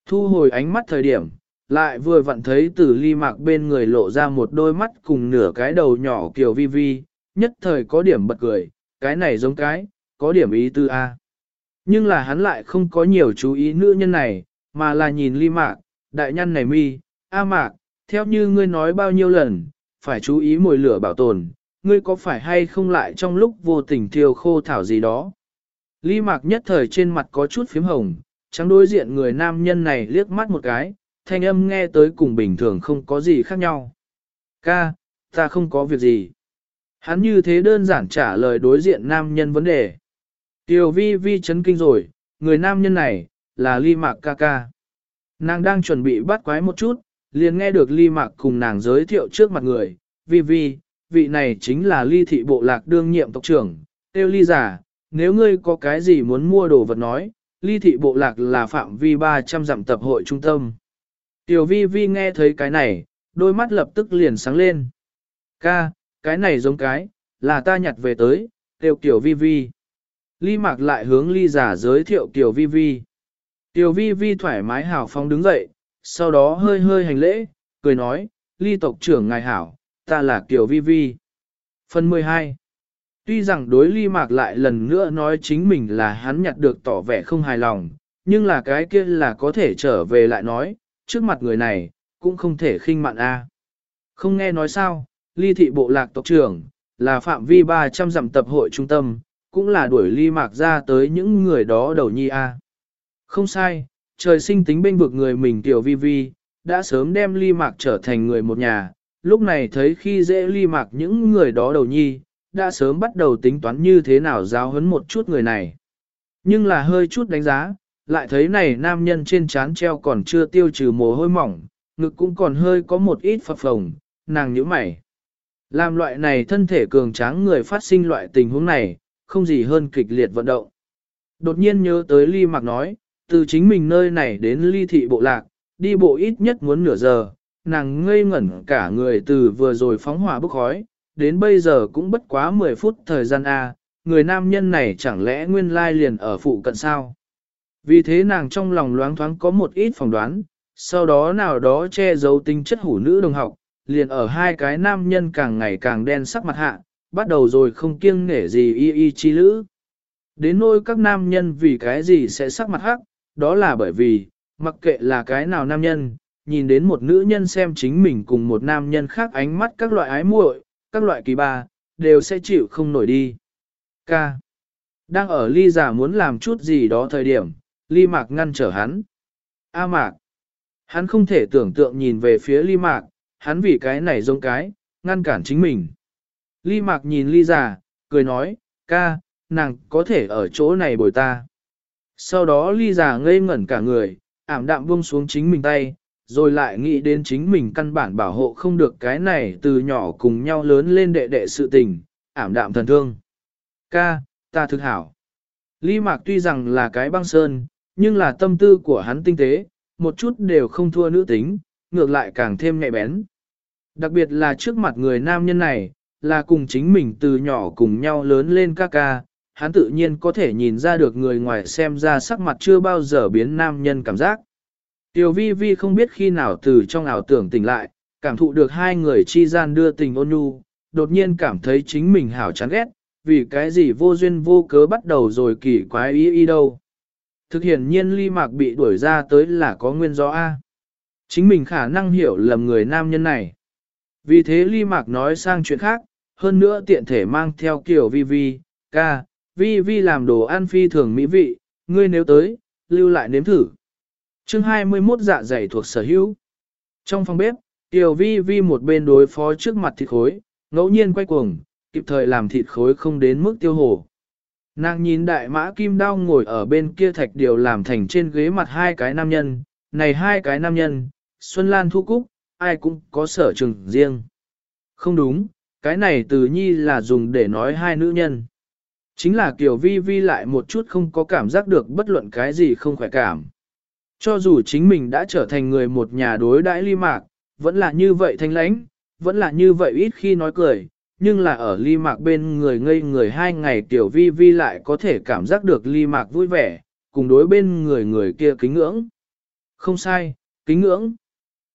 Thu hồi ánh mắt thời điểm, lại vừa vặn thấy từ ly mạc bên người lộ ra một đôi mắt cùng nửa cái đầu nhỏ kiểu vi vi, nhất thời có điểm bật cười, cái này giống cái, có điểm ý tư A. Nhưng là hắn lại không có nhiều chú ý nữ nhân này, mà là nhìn ly mạc, đại nhân này mi, A mạc, theo như ngươi nói bao nhiêu lần, phải chú ý mồi lửa bảo tồn, ngươi có phải hay không lại trong lúc vô tình thiêu khô thảo gì đó. Ly mạc nhất thời trên mặt có chút phím hồng, trắng đối diện người nam nhân này liếc mắt một cái, thanh âm nghe tới cùng bình thường không có gì khác nhau. Ca, ta không có việc gì. Hắn như thế đơn giản trả lời đối diện nam nhân vấn đề. Tiểu vi vi chấn kinh rồi, người nam nhân này, là ly mạc ca ca. Nàng đang chuẩn bị bắt quái một chút, liền nghe được ly mạc cùng nàng giới thiệu trước mặt người, vi vi, vị này chính là ly thị bộ lạc đương nhiệm tộc trưởng, tiêu ly giả, nếu ngươi có cái gì muốn mua đồ vật nói, ly thị bộ lạc là phạm vi 300 dặm tập hội trung tâm. Tiểu vi vi nghe thấy cái này, đôi mắt lập tức liền sáng lên. Ca, cái này giống cái, là ta nhặt về tới, tiêu kiểu vi vi. Ly mạc lại hướng ly giả giới thiệu tiểu vi vi. Tiểu vi vi thoải mái hào phóng đứng dậy, sau đó hơi hơi hành lễ, cười nói, ly tộc trưởng ngài hảo, ta là tiểu vi vi. Phần 12 Tuy rằng đối ly mạc lại lần nữa nói chính mình là hắn nhặt được tỏ vẻ không hài lòng, nhưng là cái kia là có thể trở về lại nói, trước mặt người này, cũng không thể khinh mạn a. Không nghe nói sao, ly thị bộ lạc tộc trưởng, là phạm vi 300 dặm tập hội trung tâm, cũng là đuổi ly mạc ra tới những người đó đầu nhi a. Không sai, trời sinh tính bên vực người mình tiểu vi vi, đã sớm đem ly mạc trở thành người một nhà, lúc này thấy khi dễ ly mạc những người đó đầu nhi, đã sớm bắt đầu tính toán như thế nào giáo huấn một chút người này. Nhưng là hơi chút đánh giá, lại thấy này nam nhân trên trán treo còn chưa tiêu trừ mồ hôi mỏng, ngực cũng còn hơi có một ít phập phồng, nàng nhíu mày. Làm loại này thân thể cường tráng người phát sinh loại tình huống này, không gì hơn kịch liệt vận động. Đột nhiên nhớ tới ly mạc nói, từ chính mình nơi này đến ly thị bộ lạc, đi bộ ít nhất muốn nửa giờ, nàng ngây ngẩn cả người từ vừa rồi phóng hỏa bức khói, đến bây giờ cũng bất quá 10 phút thời gian A, người nam nhân này chẳng lẽ nguyên lai liền ở phụ cận sao? Vì thế nàng trong lòng loáng thoáng có một ít phỏng đoán, sau đó nào đó che giấu tính chất hủ nữ đồng học, liền ở hai cái nam nhân càng ngày càng đen sắc mặt hạ, bắt đầu rồi không kiêng nể gì y y chi lữ. Đến nỗi các nam nhân vì cái gì sẽ sắc mặt hắc, đó là bởi vì, mặc kệ là cái nào nam nhân, nhìn đến một nữ nhân xem chính mình cùng một nam nhân khác ánh mắt các loại ái muội, các loại kỳ ba, đều sẽ chịu không nổi đi. K. Đang ở ly giả muốn làm chút gì đó thời điểm, ly mạc ngăn trở hắn. A mạc. Hắn không thể tưởng tượng nhìn về phía ly mạc, hắn vì cái này giống cái, ngăn cản chính mình. Ly mạc nhìn ly già, cười nói, ca, nàng có thể ở chỗ này bồi ta. Sau đó ly già ngây ngẩn cả người, ảm đạm buông xuống chính mình tay, rồi lại nghĩ đến chính mình căn bản bảo hộ không được cái này từ nhỏ cùng nhau lớn lên đệ đệ sự tình, ảm đạm thần thương. Ca, ta thực hảo. Ly Mạc tuy rằng là cái băng sơn, nhưng là tâm tư của hắn tinh tế, một chút đều không thua nữ tính, ngược lại càng thêm nhạy bén. Đặc biệt là trước mặt người nam nhân này, là cùng chính mình từ nhỏ cùng nhau lớn lên ca ca, hắn tự nhiên có thể nhìn ra được người ngoài xem ra sắc mặt chưa bao giờ biến nam nhân cảm giác. Tiểu vi vi không biết khi nào từ trong ảo tưởng tỉnh lại, cảm thụ được hai người chi gian đưa tình ôn nhu, đột nhiên cảm thấy chính mình hảo chán ghét, vì cái gì vô duyên vô cớ bắt đầu rồi kỳ quái ý ý đâu. Thực hiện nhiên ly mạc bị đuổi ra tới là có nguyên do A. Chính mình khả năng hiểu lầm người nam nhân này. Vì thế ly mạc nói sang chuyện khác, hơn nữa tiện thể mang theo kiểu vi vi, ca, vi vi làm đồ ăn phi thường mỹ vị, ngươi nếu tới, lưu lại nếm thử. chương 21 dạ dày thuộc sở hữu. Trong phòng bếp, Tiểu vi vi một bên đối phó trước mặt thịt khối, ngẫu nhiên quay cuồng, kịp thời làm thịt khối không đến mức tiêu hổ. Nàng nhìn đại mã kim đao ngồi ở bên kia thạch điều làm thành trên ghế mặt hai cái nam nhân, này hai cái nam nhân, Xuân Lan Thu Cúc, ai cũng có sở trường riêng. Không đúng, cái này từ nhi là dùng để nói hai nữ nhân. Chính là kiểu vi vi lại một chút không có cảm giác được bất luận cái gì không khỏe cảm. Cho dù chính mình đã trở thành người một nhà đối đãi ly mạc, vẫn là như vậy thanh lãnh, vẫn là như vậy ít khi nói cười, nhưng là ở ly mạc bên người ngây người hai ngày tiểu vi vi lại có thể cảm giác được ly mạc vui vẻ, cùng đối bên người người kia kính ngưỡng. Không sai, kính ngưỡng.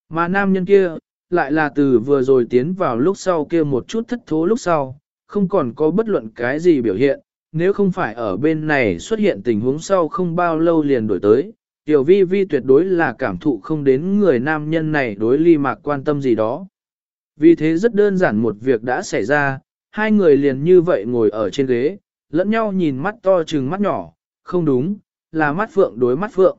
Mà nam nhân kia, lại là từ vừa rồi tiến vào lúc sau kia một chút thất thố lúc sau, không còn có bất luận cái gì biểu hiện, nếu không phải ở bên này xuất hiện tình huống sau không bao lâu liền đổi tới, tiểu vi vi tuyệt đối là cảm thụ không đến người nam nhân này đối ly mạc quan tâm gì đó. Vì thế rất đơn giản một việc đã xảy ra, hai người liền như vậy ngồi ở trên ghế, lẫn nhau nhìn mắt to chừng mắt nhỏ, không đúng, là mắt phượng đối mắt phượng.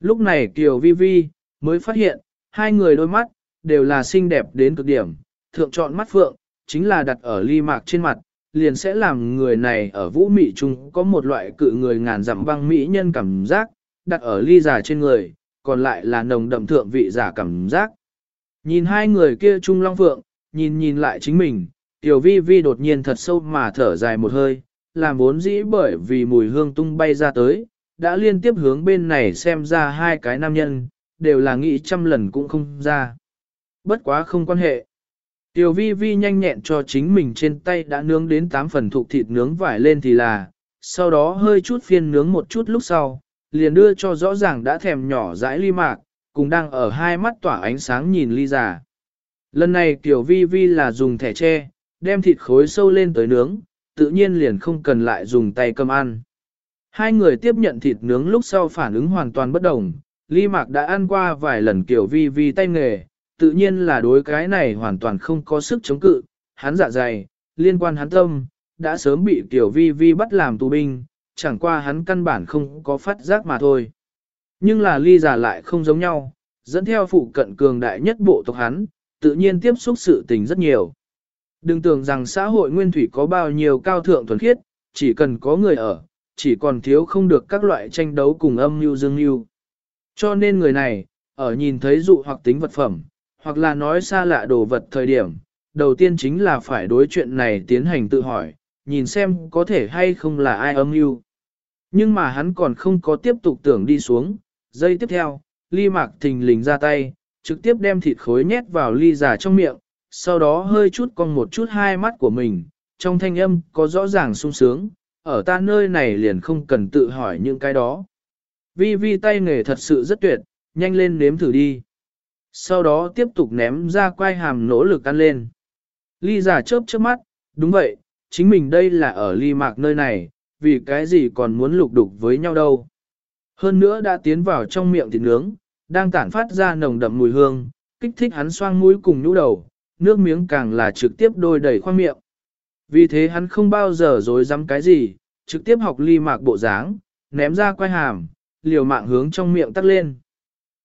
Lúc này Kiều Vi Vi mới phát hiện, hai người đôi mắt, đều là xinh đẹp đến cực điểm, thượng chọn mắt phượng, chính là đặt ở ly mạc trên mặt, liền sẽ làm người này ở vũ mị trung có một loại cự người ngàn dặm băng mỹ nhân cảm giác, đặt ở ly giả trên người, còn lại là nồng đậm thượng vị giả cảm giác. Nhìn hai người kia trung long phượng, nhìn nhìn lại chính mình, tiểu vi vi đột nhiên thật sâu mà thở dài một hơi, làm vốn dĩ bởi vì mùi hương tung bay ra tới, đã liên tiếp hướng bên này xem ra hai cái nam nhân, đều là nghĩ trăm lần cũng không ra. Bất quá không quan hệ. Tiểu vi vi nhanh nhẹn cho chính mình trên tay đã nướng đến 8 phần thục thịt nướng vải lên thì là, sau đó hơi chút phiên nướng một chút lúc sau, liền đưa cho rõ ràng đã thèm nhỏ dãi ly mạc, cùng đang ở hai mắt tỏa ánh sáng nhìn ly giả. Lần này Tiểu Vi Vi là dùng thẻ tre, đem thịt khối sâu lên tới nướng, tự nhiên liền không cần lại dùng tay cầm ăn. Hai người tiếp nhận thịt nướng lúc sau phản ứng hoàn toàn bất đồng, Ly Mạc đã ăn qua vài lần Tiểu Vi Vi tay nghề, tự nhiên là đối cái này hoàn toàn không có sức chống cự, hắn dạ dày, liên quan hắn tâm, đã sớm bị Tiểu Vi Vi bắt làm tù binh, chẳng qua hắn căn bản không có phát giác mà thôi. Nhưng là ly giả lại không giống nhau, dẫn theo phụ cận cường đại nhất bộ tộc hắn, tự nhiên tiếp xúc sự tình rất nhiều. Đừng tưởng rằng xã hội nguyên thủy có bao nhiêu cao thượng thuần khiết, chỉ cần có người ở, chỉ còn thiếu không được các loại tranh đấu cùng âm mưu dương mưu. Cho nên người này, ở nhìn thấy dụ hoặc tính vật phẩm, hoặc là nói xa lạ đồ vật thời điểm, đầu tiên chính là phải đối chuyện này tiến hành tự hỏi, nhìn xem có thể hay không là ai âm mưu. Nhưng mà hắn còn không có tiếp tục tưởng đi xuống, giây tiếp theo, ly mạc thình lình ra tay, trực tiếp đem thịt khối nhét vào ly giả trong miệng, sau đó hơi chút con một chút hai mắt của mình, trong thanh âm có rõ ràng sung sướng, ở ta nơi này liền không cần tự hỏi những cái đó. Vi vi tay nghề thật sự rất tuyệt, nhanh lên nếm thử đi. Sau đó tiếp tục ném ra quai hàm nỗ lực ăn lên. Ly giả chớp chớp mắt, đúng vậy, chính mình đây là ở ly mạc nơi này, vì cái gì còn muốn lục đục với nhau đâu. Hơn nữa đã tiến vào trong miệng thịt nướng, đang tản phát ra nồng đậm mùi hương, kích thích hắn xoang mũi cùng nhũ đầu, nước miếng càng là trực tiếp đôi đầy khoang miệng. Vì thế hắn không bao giờ dối dám cái gì, trực tiếp học ly mạc bộ dáng, ném ra quay hàm, liều mạng hướng trong miệng tắt lên.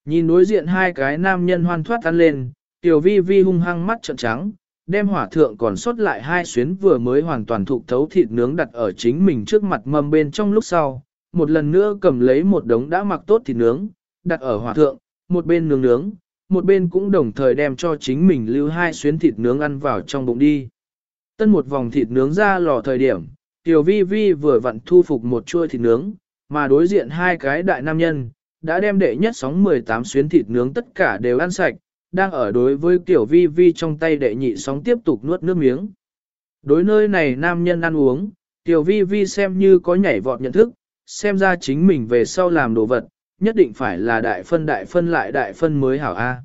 Nhìn đối diện hai cái nam nhân hoan thoát ăn lên, tiểu vi vi hung hăng mắt trợn trắng, đem hỏa thượng còn sót lại hai xuyến vừa mới hoàn toàn thụ thấu thịt nướng đặt ở chính mình trước mặt mâm bên trong lúc sau, một lần nữa cầm lấy một đống đã mặc tốt thịt nướng, đặt ở hỏa thượng, một bên nướng nướng, một bên cũng đồng thời đem cho chính mình lưu hai xuyến thịt nướng ăn vào trong bụng đi. Tân một vòng thịt nướng ra lò thời điểm, Tiểu Vi Vi vừa vặn thu phục một chuôi thịt nướng, mà đối diện hai cái đại nam nhân, đã đem đệ nhất sóng 18 xuyến thịt nướng tất cả đều ăn sạch, đang ở đối với Tiểu Vi Vi trong tay đệ nhị sóng tiếp tục nuốt nước miếng. Đối nơi này nam nhân ăn uống, Tiểu Vi Vi xem như có nhảy vọt nhận thức, xem ra chính mình về sau làm đồ vật, nhất định phải là đại phân đại phân lại đại phân mới hảo A.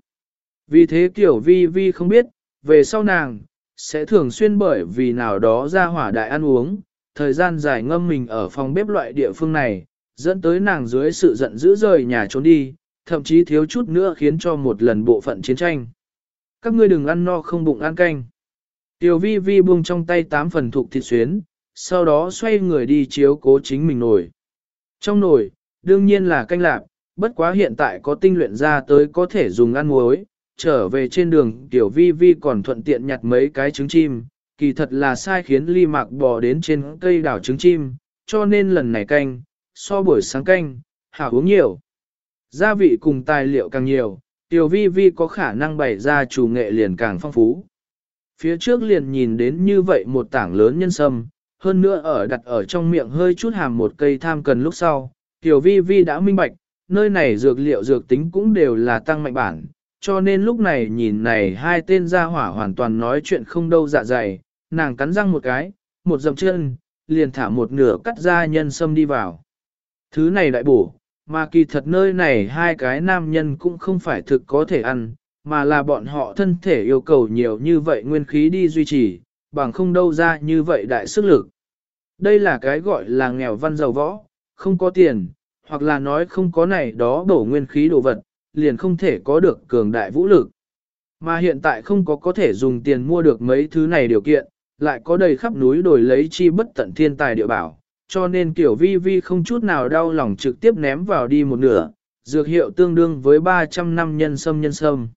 Vì thế Tiểu Vi Vi không biết, về sau nàng, sẽ thường xuyên bởi vì nào đó ra hỏa đại ăn uống, thời gian dài ngâm mình ở phòng bếp loại địa phương này, dẫn tới nàng dưới sự giận dữ rời nhà trốn đi, thậm chí thiếu chút nữa khiến cho một lần bộ phận chiến tranh. Các ngươi đừng ăn no không bụng ăn canh. Tiểu vi vi buông trong tay tám phần thuộc thịt xuyến, sau đó xoay người đi chiếu cố chính mình nổi. Trong nồi, đương nhiên là canh lạp, bất quá hiện tại có tinh luyện ra tới có thể dùng ăn muối, trở về trên đường tiểu vi vi còn thuận tiện nhặt mấy cái trứng chim, kỳ thật là sai khiến ly mạc bò đến trên cây đảo trứng chim, cho nên lần này canh, so buổi sáng canh, hảo uống nhiều. Gia vị cùng tài liệu càng nhiều, tiểu vi vi có khả năng bày ra chủ nghệ liền càng phong phú. Phía trước liền nhìn đến như vậy một tảng lớn nhân sâm, hơn nữa ở đặt ở trong miệng hơi chút hàm một cây tham cần lúc sau, tiểu vi vi đã minh bạch, nơi này dược liệu dược tính cũng đều là tăng mạnh bản, cho nên lúc này nhìn này hai tên gia hỏa hoàn toàn nói chuyện không đâu dạ dày, nàng cắn răng một cái, một dầm chân, liền thả một nửa cắt ra nhân sâm đi vào. Thứ này đại bổ, mà kỳ thật nơi này hai cái nam nhân cũng không phải thực có thể ăn, mà là bọn họ thân thể yêu cầu nhiều như vậy nguyên khí đi duy trì, bằng không đâu ra như vậy đại sức lực. Đây là cái gọi là nghèo văn giàu võ, không có tiền, hoặc là nói không có này đó bổ nguyên khí đồ vật, liền không thể có được cường đại vũ lực. Mà hiện tại không có có thể dùng tiền mua được mấy thứ này điều kiện, lại có đầy khắp núi đổi lấy chi bất tận thiên tài địa bảo, cho nên kiểu vi vi không chút nào đau lòng trực tiếp ném vào đi một nửa, dược hiệu tương đương với 300 năm nhân sâm nhân sâm.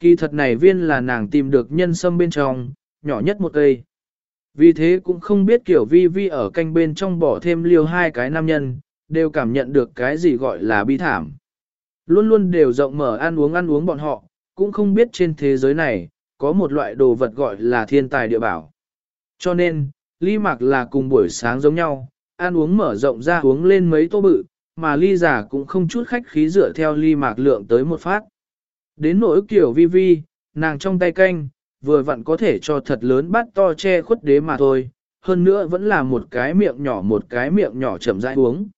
Kỳ thật này viên là nàng tìm được nhân sâm bên trong, nhỏ nhất một cây. Vì thế cũng không biết kiểu vi vi ở canh bên trong bỏ thêm liều hai cái nam nhân, đều cảm nhận được cái gì gọi là bi thảm. Luôn luôn đều rộng mở ăn uống ăn uống bọn họ, cũng không biết trên thế giới này, có một loại đồ vật gọi là thiên tài địa bảo. Cho nên, ly mạc là cùng buổi sáng giống nhau, ăn uống mở rộng ra uống lên mấy tô bự, mà ly giả cũng không chút khách khí dựa theo ly mạc lượng tới một phát. Đến nỗi kiểu vi vi, nàng trong tay canh, vừa vặn có thể cho thật lớn bát to che khuất đế mà thôi, hơn nữa vẫn là một cái miệng nhỏ một cái miệng nhỏ chậm rãi uống.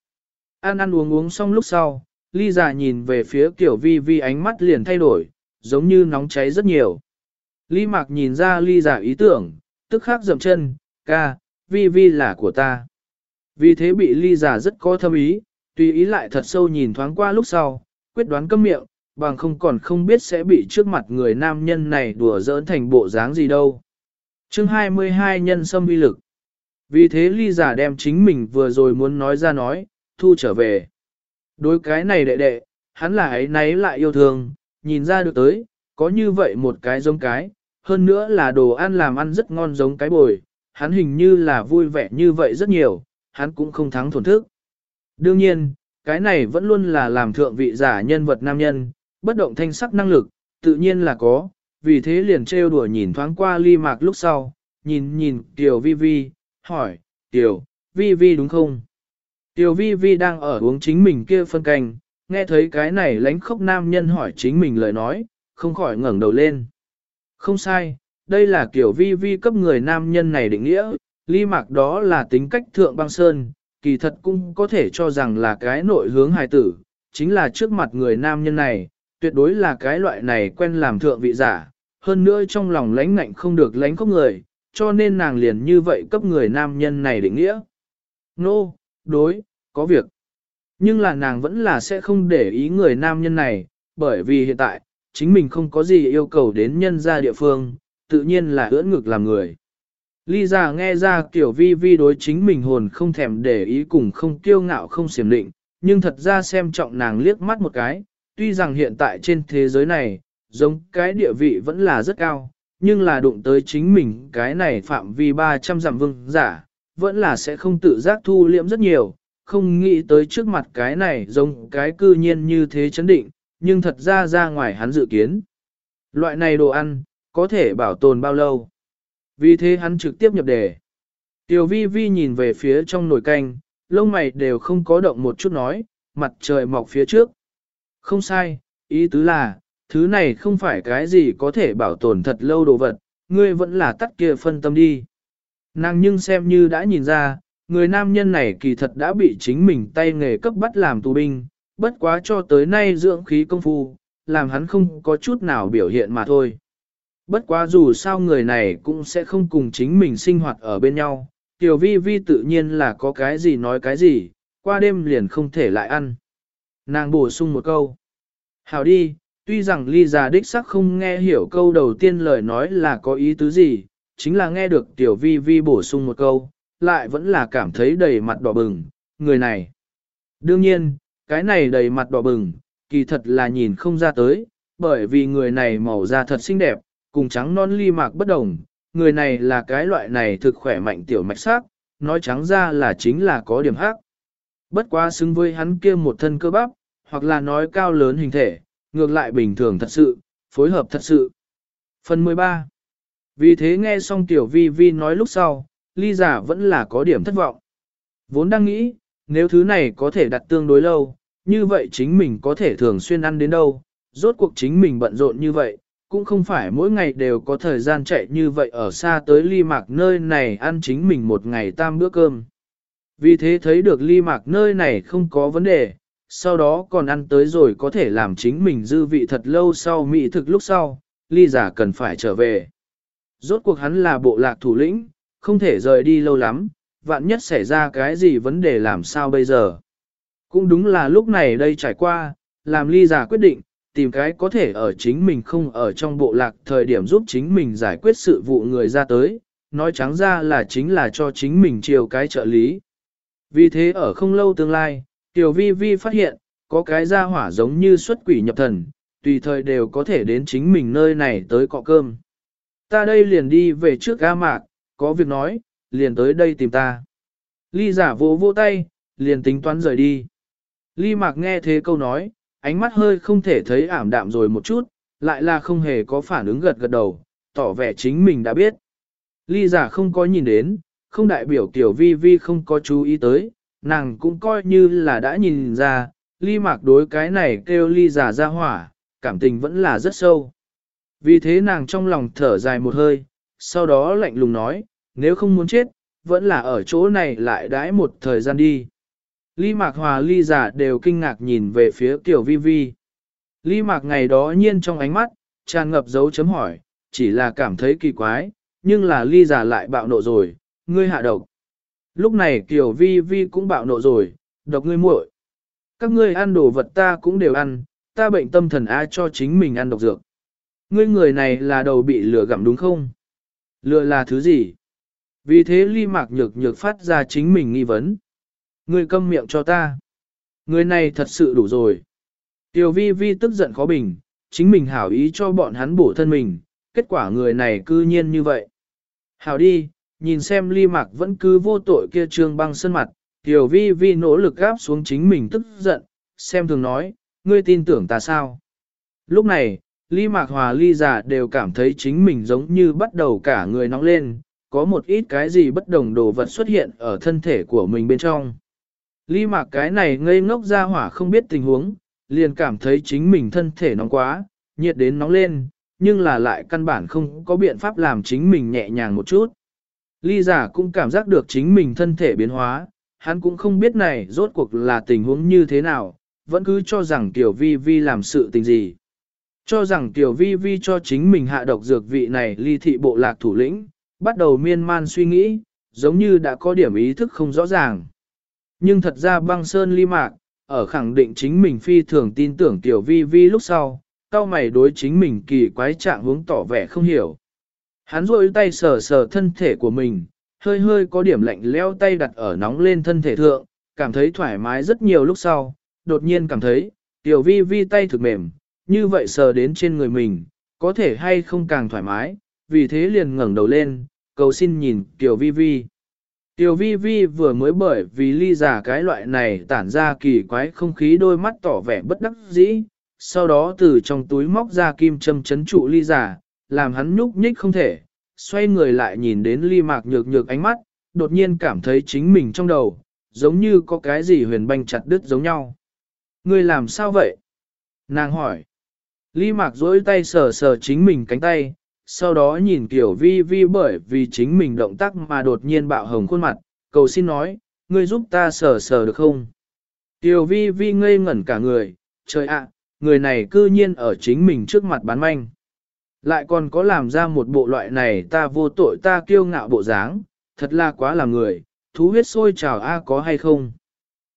Ăn ăn uống uống xong lúc sau, ly giả nhìn về phía kiểu vi vi ánh mắt liền thay đổi, giống như nóng cháy rất nhiều. Ly mạc nhìn ra ly giả ý tưởng, tức khắc dậm chân, ca, vi vi là của ta. Vì thế bị ly giả rất có thâm ý, tùy ý lại thật sâu nhìn thoáng qua lúc sau, quyết đoán câm miệng, bằng không còn không biết sẽ bị trước mặt người nam nhân này đùa giỡn thành bộ dáng gì đâu. chương 22 nhân sâm uy lực. Vì thế ly giả đem chính mình vừa rồi muốn nói ra nói, thu trở về. Đối cái này đệ đệ, hắn là ấy nấy lại yêu thương, nhìn ra được tới, có như vậy một cái giống cái, hơn nữa là đồ ăn làm ăn rất ngon giống cái bồi, hắn hình như là vui vẻ như vậy rất nhiều, hắn cũng không thắng thổn thức. Đương nhiên, cái này vẫn luôn là làm thượng vị giả nhân vật nam nhân, bất động thanh sắc năng lực, tự nhiên là có, vì thế liền trêu đùa nhìn thoáng qua ly mạc lúc sau, nhìn nhìn Tiểu Vi Vi, hỏi, Tiểu, Vi Vi đúng không? Tiểu Vi Vi đang ở uống chính mình kia phân canh, nghe thấy cái này lánh khóc nam nhân hỏi chính mình lời nói, không khỏi ngẩng đầu lên. Không sai, đây là kiểu Vi Vi cấp người nam nhân này định nghĩa, ly mạc đó là tính cách thượng băng sơn, kỳ thật cũng có thể cho rằng là cái nội hướng hài tử, chính là trước mặt người nam nhân này, tuyệt đối là cái loại này quen làm thượng vị giả, hơn nữa trong lòng lãnh ngạnh không được lãnh khóc người, cho nên nàng liền như vậy cấp người nam nhân này định nghĩa. Nô, no, đối, có việc. Nhưng là nàng vẫn là sẽ không để ý người nam nhân này, bởi vì hiện tại, chính mình không có gì yêu cầu đến nhân gia địa phương, tự nhiên là ưỡn ngực làm người. Ly già nghe ra kiểu vi vi đối chính mình hồn không thèm để ý cùng không kiêu ngạo không xiểm định, nhưng thật ra xem trọng nàng liếc mắt một cái, tuy rằng hiện tại trên thế giới này, giống cái địa vị vẫn là rất cao, nhưng là đụng tới chính mình cái này phạm vi 300 dặm vương giả, vẫn là sẽ không tự giác thu liễm rất nhiều, không nghĩ tới trước mặt cái này giống cái cư nhiên như thế chấn định, nhưng thật ra ra ngoài hắn dự kiến. Loại này đồ ăn, có thể bảo tồn bao lâu? Vì thế hắn trực tiếp nhập đề. Tiểu vi vi nhìn về phía trong nồi canh, lông mày đều không có động một chút nói, mặt trời mọc phía trước. Không sai, ý tứ là, thứ này không phải cái gì có thể bảo tồn thật lâu đồ vật, ngươi vẫn là tắt kia phân tâm đi. Nàng nhưng xem như đã nhìn ra, người nam nhân này kỳ thật đã bị chính mình tay nghề cấp bắt làm tù binh, bất quá cho tới nay dưỡng khí công phu, làm hắn không có chút nào biểu hiện mà thôi. Bất quá dù sao người này cũng sẽ không cùng chính mình sinh hoạt ở bên nhau, tiểu vi vi tự nhiên là có cái gì nói cái gì, qua đêm liền không thể lại ăn. Nàng bổ sung một câu. Hảo đi, tuy rằng ly già đích sắc không nghe hiểu câu đầu tiên lời nói là có ý tứ gì, chính là nghe được tiểu vi vi bổ sung một câu, lại vẫn là cảm thấy đầy mặt đỏ bừng, người này. Đương nhiên, cái này đầy mặt đỏ bừng, kỳ thật là nhìn không ra tới, bởi vì người này màu da thật xinh đẹp, cùng trắng non ly mạc bất đồng, người này là cái loại này thực khỏe mạnh tiểu mạch sắc, nói trắng ra là chính là có điểm hắc. Bất quá xứng với hắn kia một thân cơ bắp, hoặc là nói cao lớn hình thể, ngược lại bình thường thật sự, phối hợp thật sự. Phần 13 Vì thế nghe xong tiểu vi vi nói lúc sau, ly giả vẫn là có điểm thất vọng. Vốn đang nghĩ, nếu thứ này có thể đặt tương đối lâu, như vậy chính mình có thể thường xuyên ăn đến đâu, rốt cuộc chính mình bận rộn như vậy, cũng không phải mỗi ngày đều có thời gian chạy như vậy ở xa tới ly mạc nơi này ăn chính mình một ngày tam bữa cơm. Vì thế thấy được ly mạc nơi này không có vấn đề, sau đó còn ăn tới rồi có thể làm chính mình dư vị thật lâu sau mỹ thực lúc sau, ly giả cần phải trở về. Rốt cuộc hắn là bộ lạc thủ lĩnh, không thể rời đi lâu lắm, vạn nhất xảy ra cái gì vấn đề làm sao bây giờ. Cũng đúng là lúc này đây trải qua, làm ly giả quyết định, tìm cái có thể ở chính mình không ở trong bộ lạc thời điểm giúp chính mình giải quyết sự vụ người ra tới, nói trắng ra là chính là cho chính mình chiều cái trợ lý. Vì thế ở không lâu tương lai, Tiểu Vi Vi phát hiện, có cái gia hỏa giống như xuất quỷ nhập thần, tùy thời đều có thể đến chính mình nơi này tới cọ cơm. Ta đây liền đi về trước ga mạc, có việc nói, liền tới đây tìm ta. Ly giả vỗ vỗ tay, liền tính toán rời đi. Ly mạc nghe thế câu nói, ánh mắt hơi không thể thấy ảm đạm rồi một chút, lại là không hề có phản ứng gật gật đầu, tỏ vẻ chính mình đã biết. Ly giả không có nhìn đến, không đại biểu tiểu vi vi không có chú ý tới, nàng cũng coi như là đã nhìn ra, ly mạc đối cái này kêu ly giả ra hỏa, cảm tình vẫn là rất sâu. Vì thế nàng trong lòng thở dài một hơi, sau đó lạnh lùng nói, nếu không muốn chết, vẫn là ở chỗ này lại đãi một thời gian đi. Ly Mạc Hòa Ly giả đều kinh ngạc nhìn về phía Tiểu Vi Vi. Ly Mạc ngày đó nhiên trong ánh mắt, tràn ngập dấu chấm hỏi, chỉ là cảm thấy kỳ quái, nhưng là Ly giả lại bạo nộ rồi, ngươi hạ độc. Lúc này Tiểu Vi Vi cũng bạo nộ rồi, độc ngươi muội. Các ngươi ăn đồ vật ta cũng đều ăn, ta bệnh tâm thần ai cho chính mình ăn độc dược. Ngươi người này là đầu bị lừa gặm đúng không? Lừa là thứ gì? Vì thế Ly Mạc nhược nhược phát ra chính mình nghi vấn. Ngươi câm miệng cho ta. Người này thật sự đủ rồi. Tiểu vi vi tức giận khó bình, chính mình hảo ý cho bọn hắn bổ thân mình, kết quả người này cư nhiên như vậy. Hảo đi, nhìn xem ly mạc vẫn cứ vô tội kia trương băng sân mặt, tiểu vi vi nỗ lực gáp xuống chính mình tức giận, xem thường nói, ngươi tin tưởng ta sao? Lúc này, ly mạc hòa ly già đều cảm thấy chính mình giống như bắt đầu cả người nóng lên, có một ít cái gì bất đồng đồ vật xuất hiện ở thân thể của mình bên trong. Ly mạc cái này ngây ngốc ra hỏa không biết tình huống, liền cảm thấy chính mình thân thể nóng quá, nhiệt đến nóng lên, nhưng là lại căn bản không có biện pháp làm chính mình nhẹ nhàng một chút. Ly giả cũng cảm giác được chính mình thân thể biến hóa, hắn cũng không biết này rốt cuộc là tình huống như thế nào, vẫn cứ cho rằng Tiểu Vi Vi làm sự tình gì. Cho rằng Tiểu Vi Vi cho chính mình hạ độc dược vị này ly thị bộ lạc thủ lĩnh, bắt đầu miên man suy nghĩ, giống như đã có điểm ý thức không rõ ràng. Nhưng thật ra băng sơn ly mạc, ở khẳng định chính mình phi thường tin tưởng Tiểu Vi Vi lúc sau, cao mày đối chính mình kỳ quái trạng hướng tỏ vẻ không hiểu. Hắn rôi tay sờ sờ thân thể của mình, hơi hơi có điểm lạnh leo tay đặt ở nóng lên thân thể thượng, cảm thấy thoải mái rất nhiều lúc sau, đột nhiên cảm thấy, tiểu vi vi tay thực mềm, như vậy sờ đến trên người mình, có thể hay không càng thoải mái, vì thế liền ngẩng đầu lên, cầu xin nhìn tiểu vi vi. Tiểu vi vi vừa mới bởi vì ly giả cái loại này tản ra kỳ quái không khí đôi mắt tỏ vẻ bất đắc dĩ, sau đó từ trong túi móc ra kim châm chấn trụ ly giả, làm hắn nhúc nhích không thể, xoay người lại nhìn đến ly mạc nhược nhược ánh mắt, đột nhiên cảm thấy chính mình trong đầu, giống như có cái gì huyền banh chặt đứt giống nhau. Ngươi làm sao vậy? Nàng hỏi. Ly mạc dối tay sờ sờ chính mình cánh tay, sau đó nhìn kiểu vi vi bởi vì chính mình động tác mà đột nhiên bạo hồng khuôn mặt, cầu xin nói, ngươi giúp ta sờ sờ được không? Tiểu vi vi ngây ngẩn cả người, trời ạ, người này cư nhiên ở chính mình trước mặt bán manh. Lại còn có làm ra một bộ loại này ta vô tội ta kiêu ngạo bộ dáng, thật là quá là người, thú huyết sôi trào a có hay không.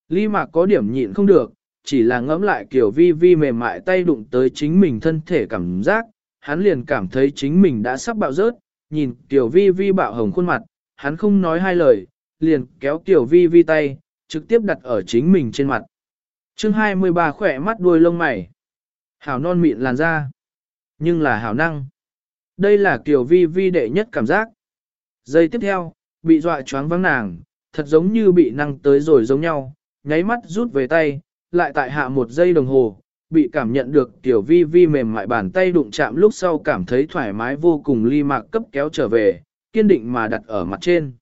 Ly mạc có điểm nhịn không được, chỉ là ngẫm lại kiểu vi vi mềm mại tay đụng tới chính mình thân thể cảm giác, hắn liền cảm thấy chính mình đã sắp bạo rớt, nhìn tiểu vi vi bạo hồng khuôn mặt, hắn không nói hai lời, liền kéo tiểu vi vi tay, trực tiếp đặt ở chính mình trên mặt. chương 23 khỏe mắt đuôi lông mày. Hảo non mịn làn da. Nhưng là hảo năng. Đây là kiểu vi vi đệ nhất cảm giác. Giây tiếp theo, bị dọa choáng vắng nàng, thật giống như bị năng tới rồi giống nhau, nháy mắt rút về tay, lại tại hạ một giây đồng hồ, bị cảm nhận được tiểu vi vi mềm mại bàn tay đụng chạm lúc sau cảm thấy thoải mái vô cùng ly mạc cấp kéo trở về, kiên định mà đặt ở mặt trên.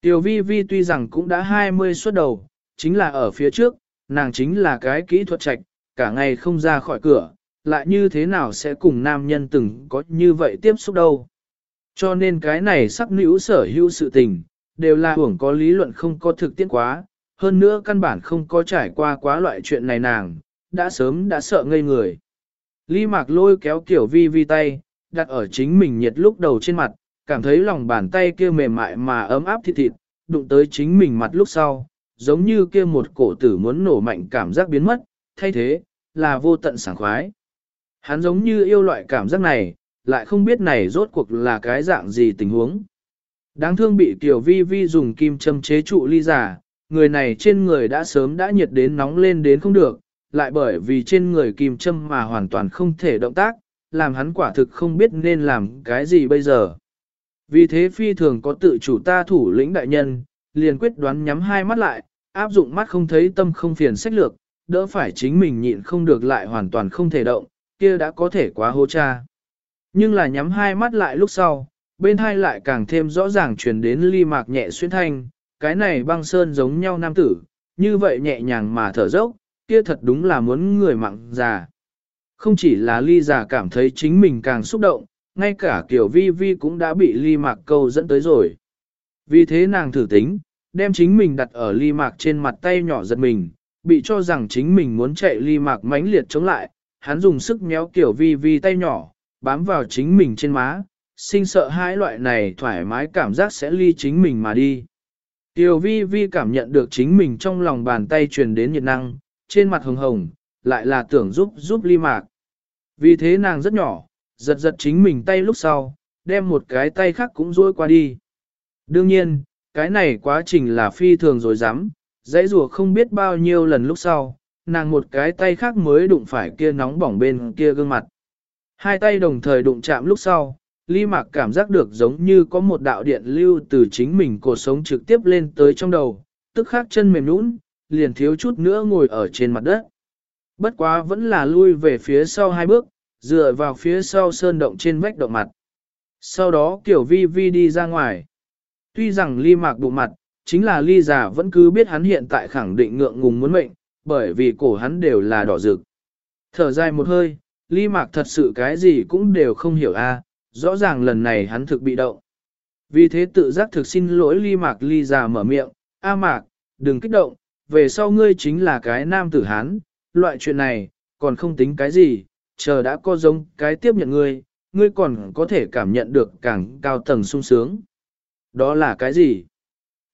Tiểu vi vi tuy rằng cũng đã 20 suốt đầu, chính là ở phía trước, nàng chính là cái kỹ thuật trạch, cả ngày không ra khỏi cửa, lại như thế nào sẽ cùng nam nhân từng có như vậy tiếp xúc đâu. Cho nên cái này sắc nữ sở hữu sự tình, đều là hưởng có lý luận không có thực tiễn quá, hơn nữa căn bản không có trải qua quá loại chuyện này nàng, đã sớm đã sợ ngây người. Lý mạc lôi kéo kiểu vi vi tay, đặt ở chính mình nhiệt lúc đầu trên mặt, cảm thấy lòng bàn tay kia mềm mại mà ấm áp thịt thịt, đụng tới chính mình mặt lúc sau, giống như kia một cổ tử muốn nổ mạnh cảm giác biến mất, thay thế, là vô tận sảng khoái. Hắn giống như yêu loại cảm giác này, lại không biết này rốt cuộc là cái dạng gì tình huống. Đáng thương bị Tiểu Vi Vi dùng kim châm chế trụ ly giả, người này trên người đã sớm đã nhiệt đến nóng lên đến không được, lại bởi vì trên người kim châm mà hoàn toàn không thể động tác, làm hắn quả thực không biết nên làm cái gì bây giờ. Vì thế phi thường có tự chủ ta thủ lĩnh đại nhân, liền quyết đoán nhắm hai mắt lại, áp dụng mắt không thấy tâm không phiền sách lược, đỡ phải chính mình nhịn không được lại hoàn toàn không thể động, kia đã có thể quá hô cha. Nhưng là nhắm hai mắt lại lúc sau, bên hai lại càng thêm rõ ràng truyền đến ly mạc nhẹ xuyên thanh, cái này băng sơn giống nhau nam tử, như vậy nhẹ nhàng mà thở dốc, kia thật đúng là muốn người mặn già. Không chỉ là ly già cảm thấy chính mình càng xúc động, ngay cả kiểu vi vi cũng đã bị ly mạc câu dẫn tới rồi. Vì thế nàng thử tính, đem chính mình đặt ở ly mạc trên mặt tay nhỏ giật mình, bị cho rằng chính mình muốn chạy ly mạc mãnh liệt chống lại, hắn dùng sức méo kiểu vi vi tay nhỏ, bám vào chính mình trên má, sinh sợ hai loại này thoải mái cảm giác sẽ ly chính mình mà đi. Tiểu vi vi cảm nhận được chính mình trong lòng bàn tay truyền đến nhiệt năng, trên mặt hồng hồng, lại là tưởng giúp giúp ly mạc. Vì thế nàng rất nhỏ, giật giật chính mình tay lúc sau, đem một cái tay khác cũng rôi qua đi. Đương nhiên, cái này quá trình là phi thường rồi dám, dãy rùa không biết bao nhiêu lần lúc sau, nàng một cái tay khác mới đụng phải kia nóng bỏng bên kia gương mặt. Hai tay đồng thời đụng chạm lúc sau, ly mạc cảm giác được giống như có một đạo điện lưu từ chính mình cuộc sống trực tiếp lên tới trong đầu, tức khắc chân mềm nũng, liền thiếu chút nữa ngồi ở trên mặt đất. Bất quá vẫn là lui về phía sau hai bước, dựa vào phía sau sơn động trên vách động mặt. Sau đó kiểu vi vi đi ra ngoài. Tuy rằng ly mạc bụng mặt, chính là ly giả vẫn cứ biết hắn hiện tại khẳng định ngượng ngùng muốn mệnh, bởi vì cổ hắn đều là đỏ rực. Thở dài một hơi, ly mạc thật sự cái gì cũng đều không hiểu a rõ ràng lần này hắn thực bị động. Vì thế tự giác thực xin lỗi ly mạc ly già mở miệng, a mạc, đừng kích động, về sau ngươi chính là cái nam tử hán, loại chuyện này, còn không tính cái gì, chờ đã có giống cái tiếp nhận ngươi, ngươi còn có thể cảm nhận được càng cao tầng sung sướng. Đó là cái gì?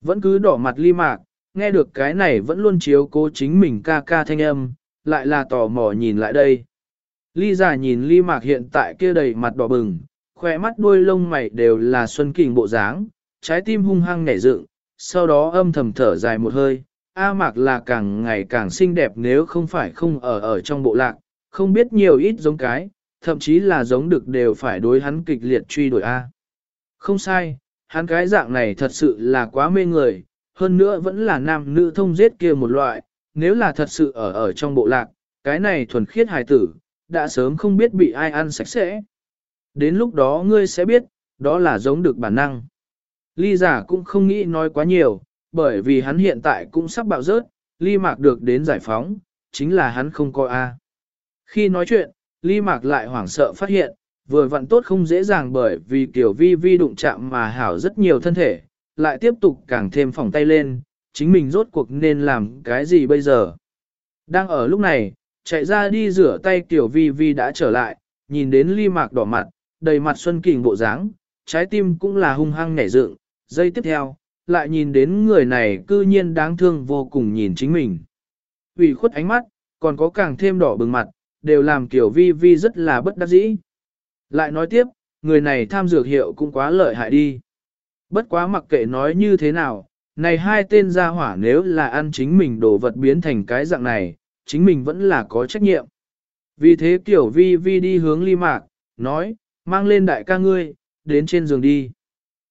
Vẫn cứ đỏ mặt ly mạc, nghe được cái này vẫn luôn chiếu cố chính mình ca ca thanh âm, lại là tò mò nhìn lại đây. Ly giả nhìn ly mạc hiện tại kia đầy mặt đỏ bừng, khỏe mắt đuôi lông mày đều là xuân kình bộ dáng, trái tim hung hăng nhảy dựng, sau đó âm thầm thở dài một hơi. A mạc là càng ngày càng xinh đẹp nếu không phải không ở ở trong bộ lạc, không biết nhiều ít giống cái, thậm chí là giống được đều phải đối hắn kịch liệt truy đuổi A. Không sai, hắn cái dạng này thật sự là quá mê người, hơn nữa vẫn là nam nữ thông giết kia một loại, nếu là thật sự ở ở trong bộ lạc, cái này thuần khiết hài tử, đã sớm không biết bị ai ăn sạch sẽ. Đến lúc đó ngươi sẽ biết, đó là giống được bản năng. Ly giả cũng không nghĩ nói quá nhiều, bởi vì hắn hiện tại cũng sắp bạo rớt, ly mạc được đến giải phóng, chính là hắn không coi A. Khi nói chuyện, ly mạc lại hoảng sợ phát hiện, vừa vặn tốt không dễ dàng bởi vì kiểu vi vi đụng chạm mà hảo rất nhiều thân thể, lại tiếp tục càng thêm phỏng tay lên, chính mình rốt cuộc nên làm cái gì bây giờ. Đang ở lúc này, chạy ra đi rửa tay tiểu vi vi đã trở lại, nhìn đến ly mạc đỏ mặt, đầy mặt xuân kình bộ dáng, trái tim cũng là hung hăng nhảy dựng. Giây tiếp theo, lại nhìn đến người này cư nhiên đáng thương vô cùng nhìn chính mình. ủy khuất ánh mắt, còn có càng thêm đỏ bừng mặt, đều làm tiểu vi vi rất là bất đắc dĩ. Lại nói tiếp, người này tham dược hiệu cũng quá lợi hại đi. Bất quá mặc kệ nói như thế nào, này hai tên gia hỏa nếu là ăn chính mình đồ vật biến thành cái dạng này, chính mình vẫn là có trách nhiệm. Vì thế kiểu vi vi đi hướng ly mạc, nói, mang lên đại ca ngươi, đến trên giường đi.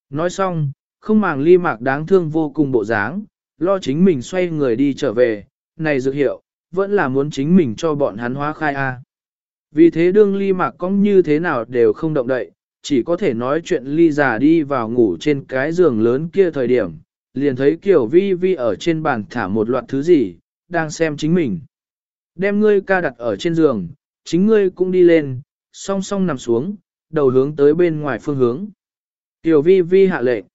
Nói xong, không màng ly mạc đáng thương vô cùng bộ dáng, lo chính mình xoay người đi trở về, này dược hiệu, vẫn là muốn chính mình cho bọn hắn hóa khai A. Vì thế đương ly mạc cong như thế nào đều không động đậy, chỉ có thể nói chuyện ly già đi vào ngủ trên cái giường lớn kia thời điểm, liền thấy kiểu vi vi ở trên bàn thả một loạt thứ gì, đang xem chính mình. Đem ngươi ca đặt ở trên giường, chính ngươi cũng đi lên, song song nằm xuống, đầu hướng tới bên ngoài phương hướng. Tiểu vi vi hạ lệnh.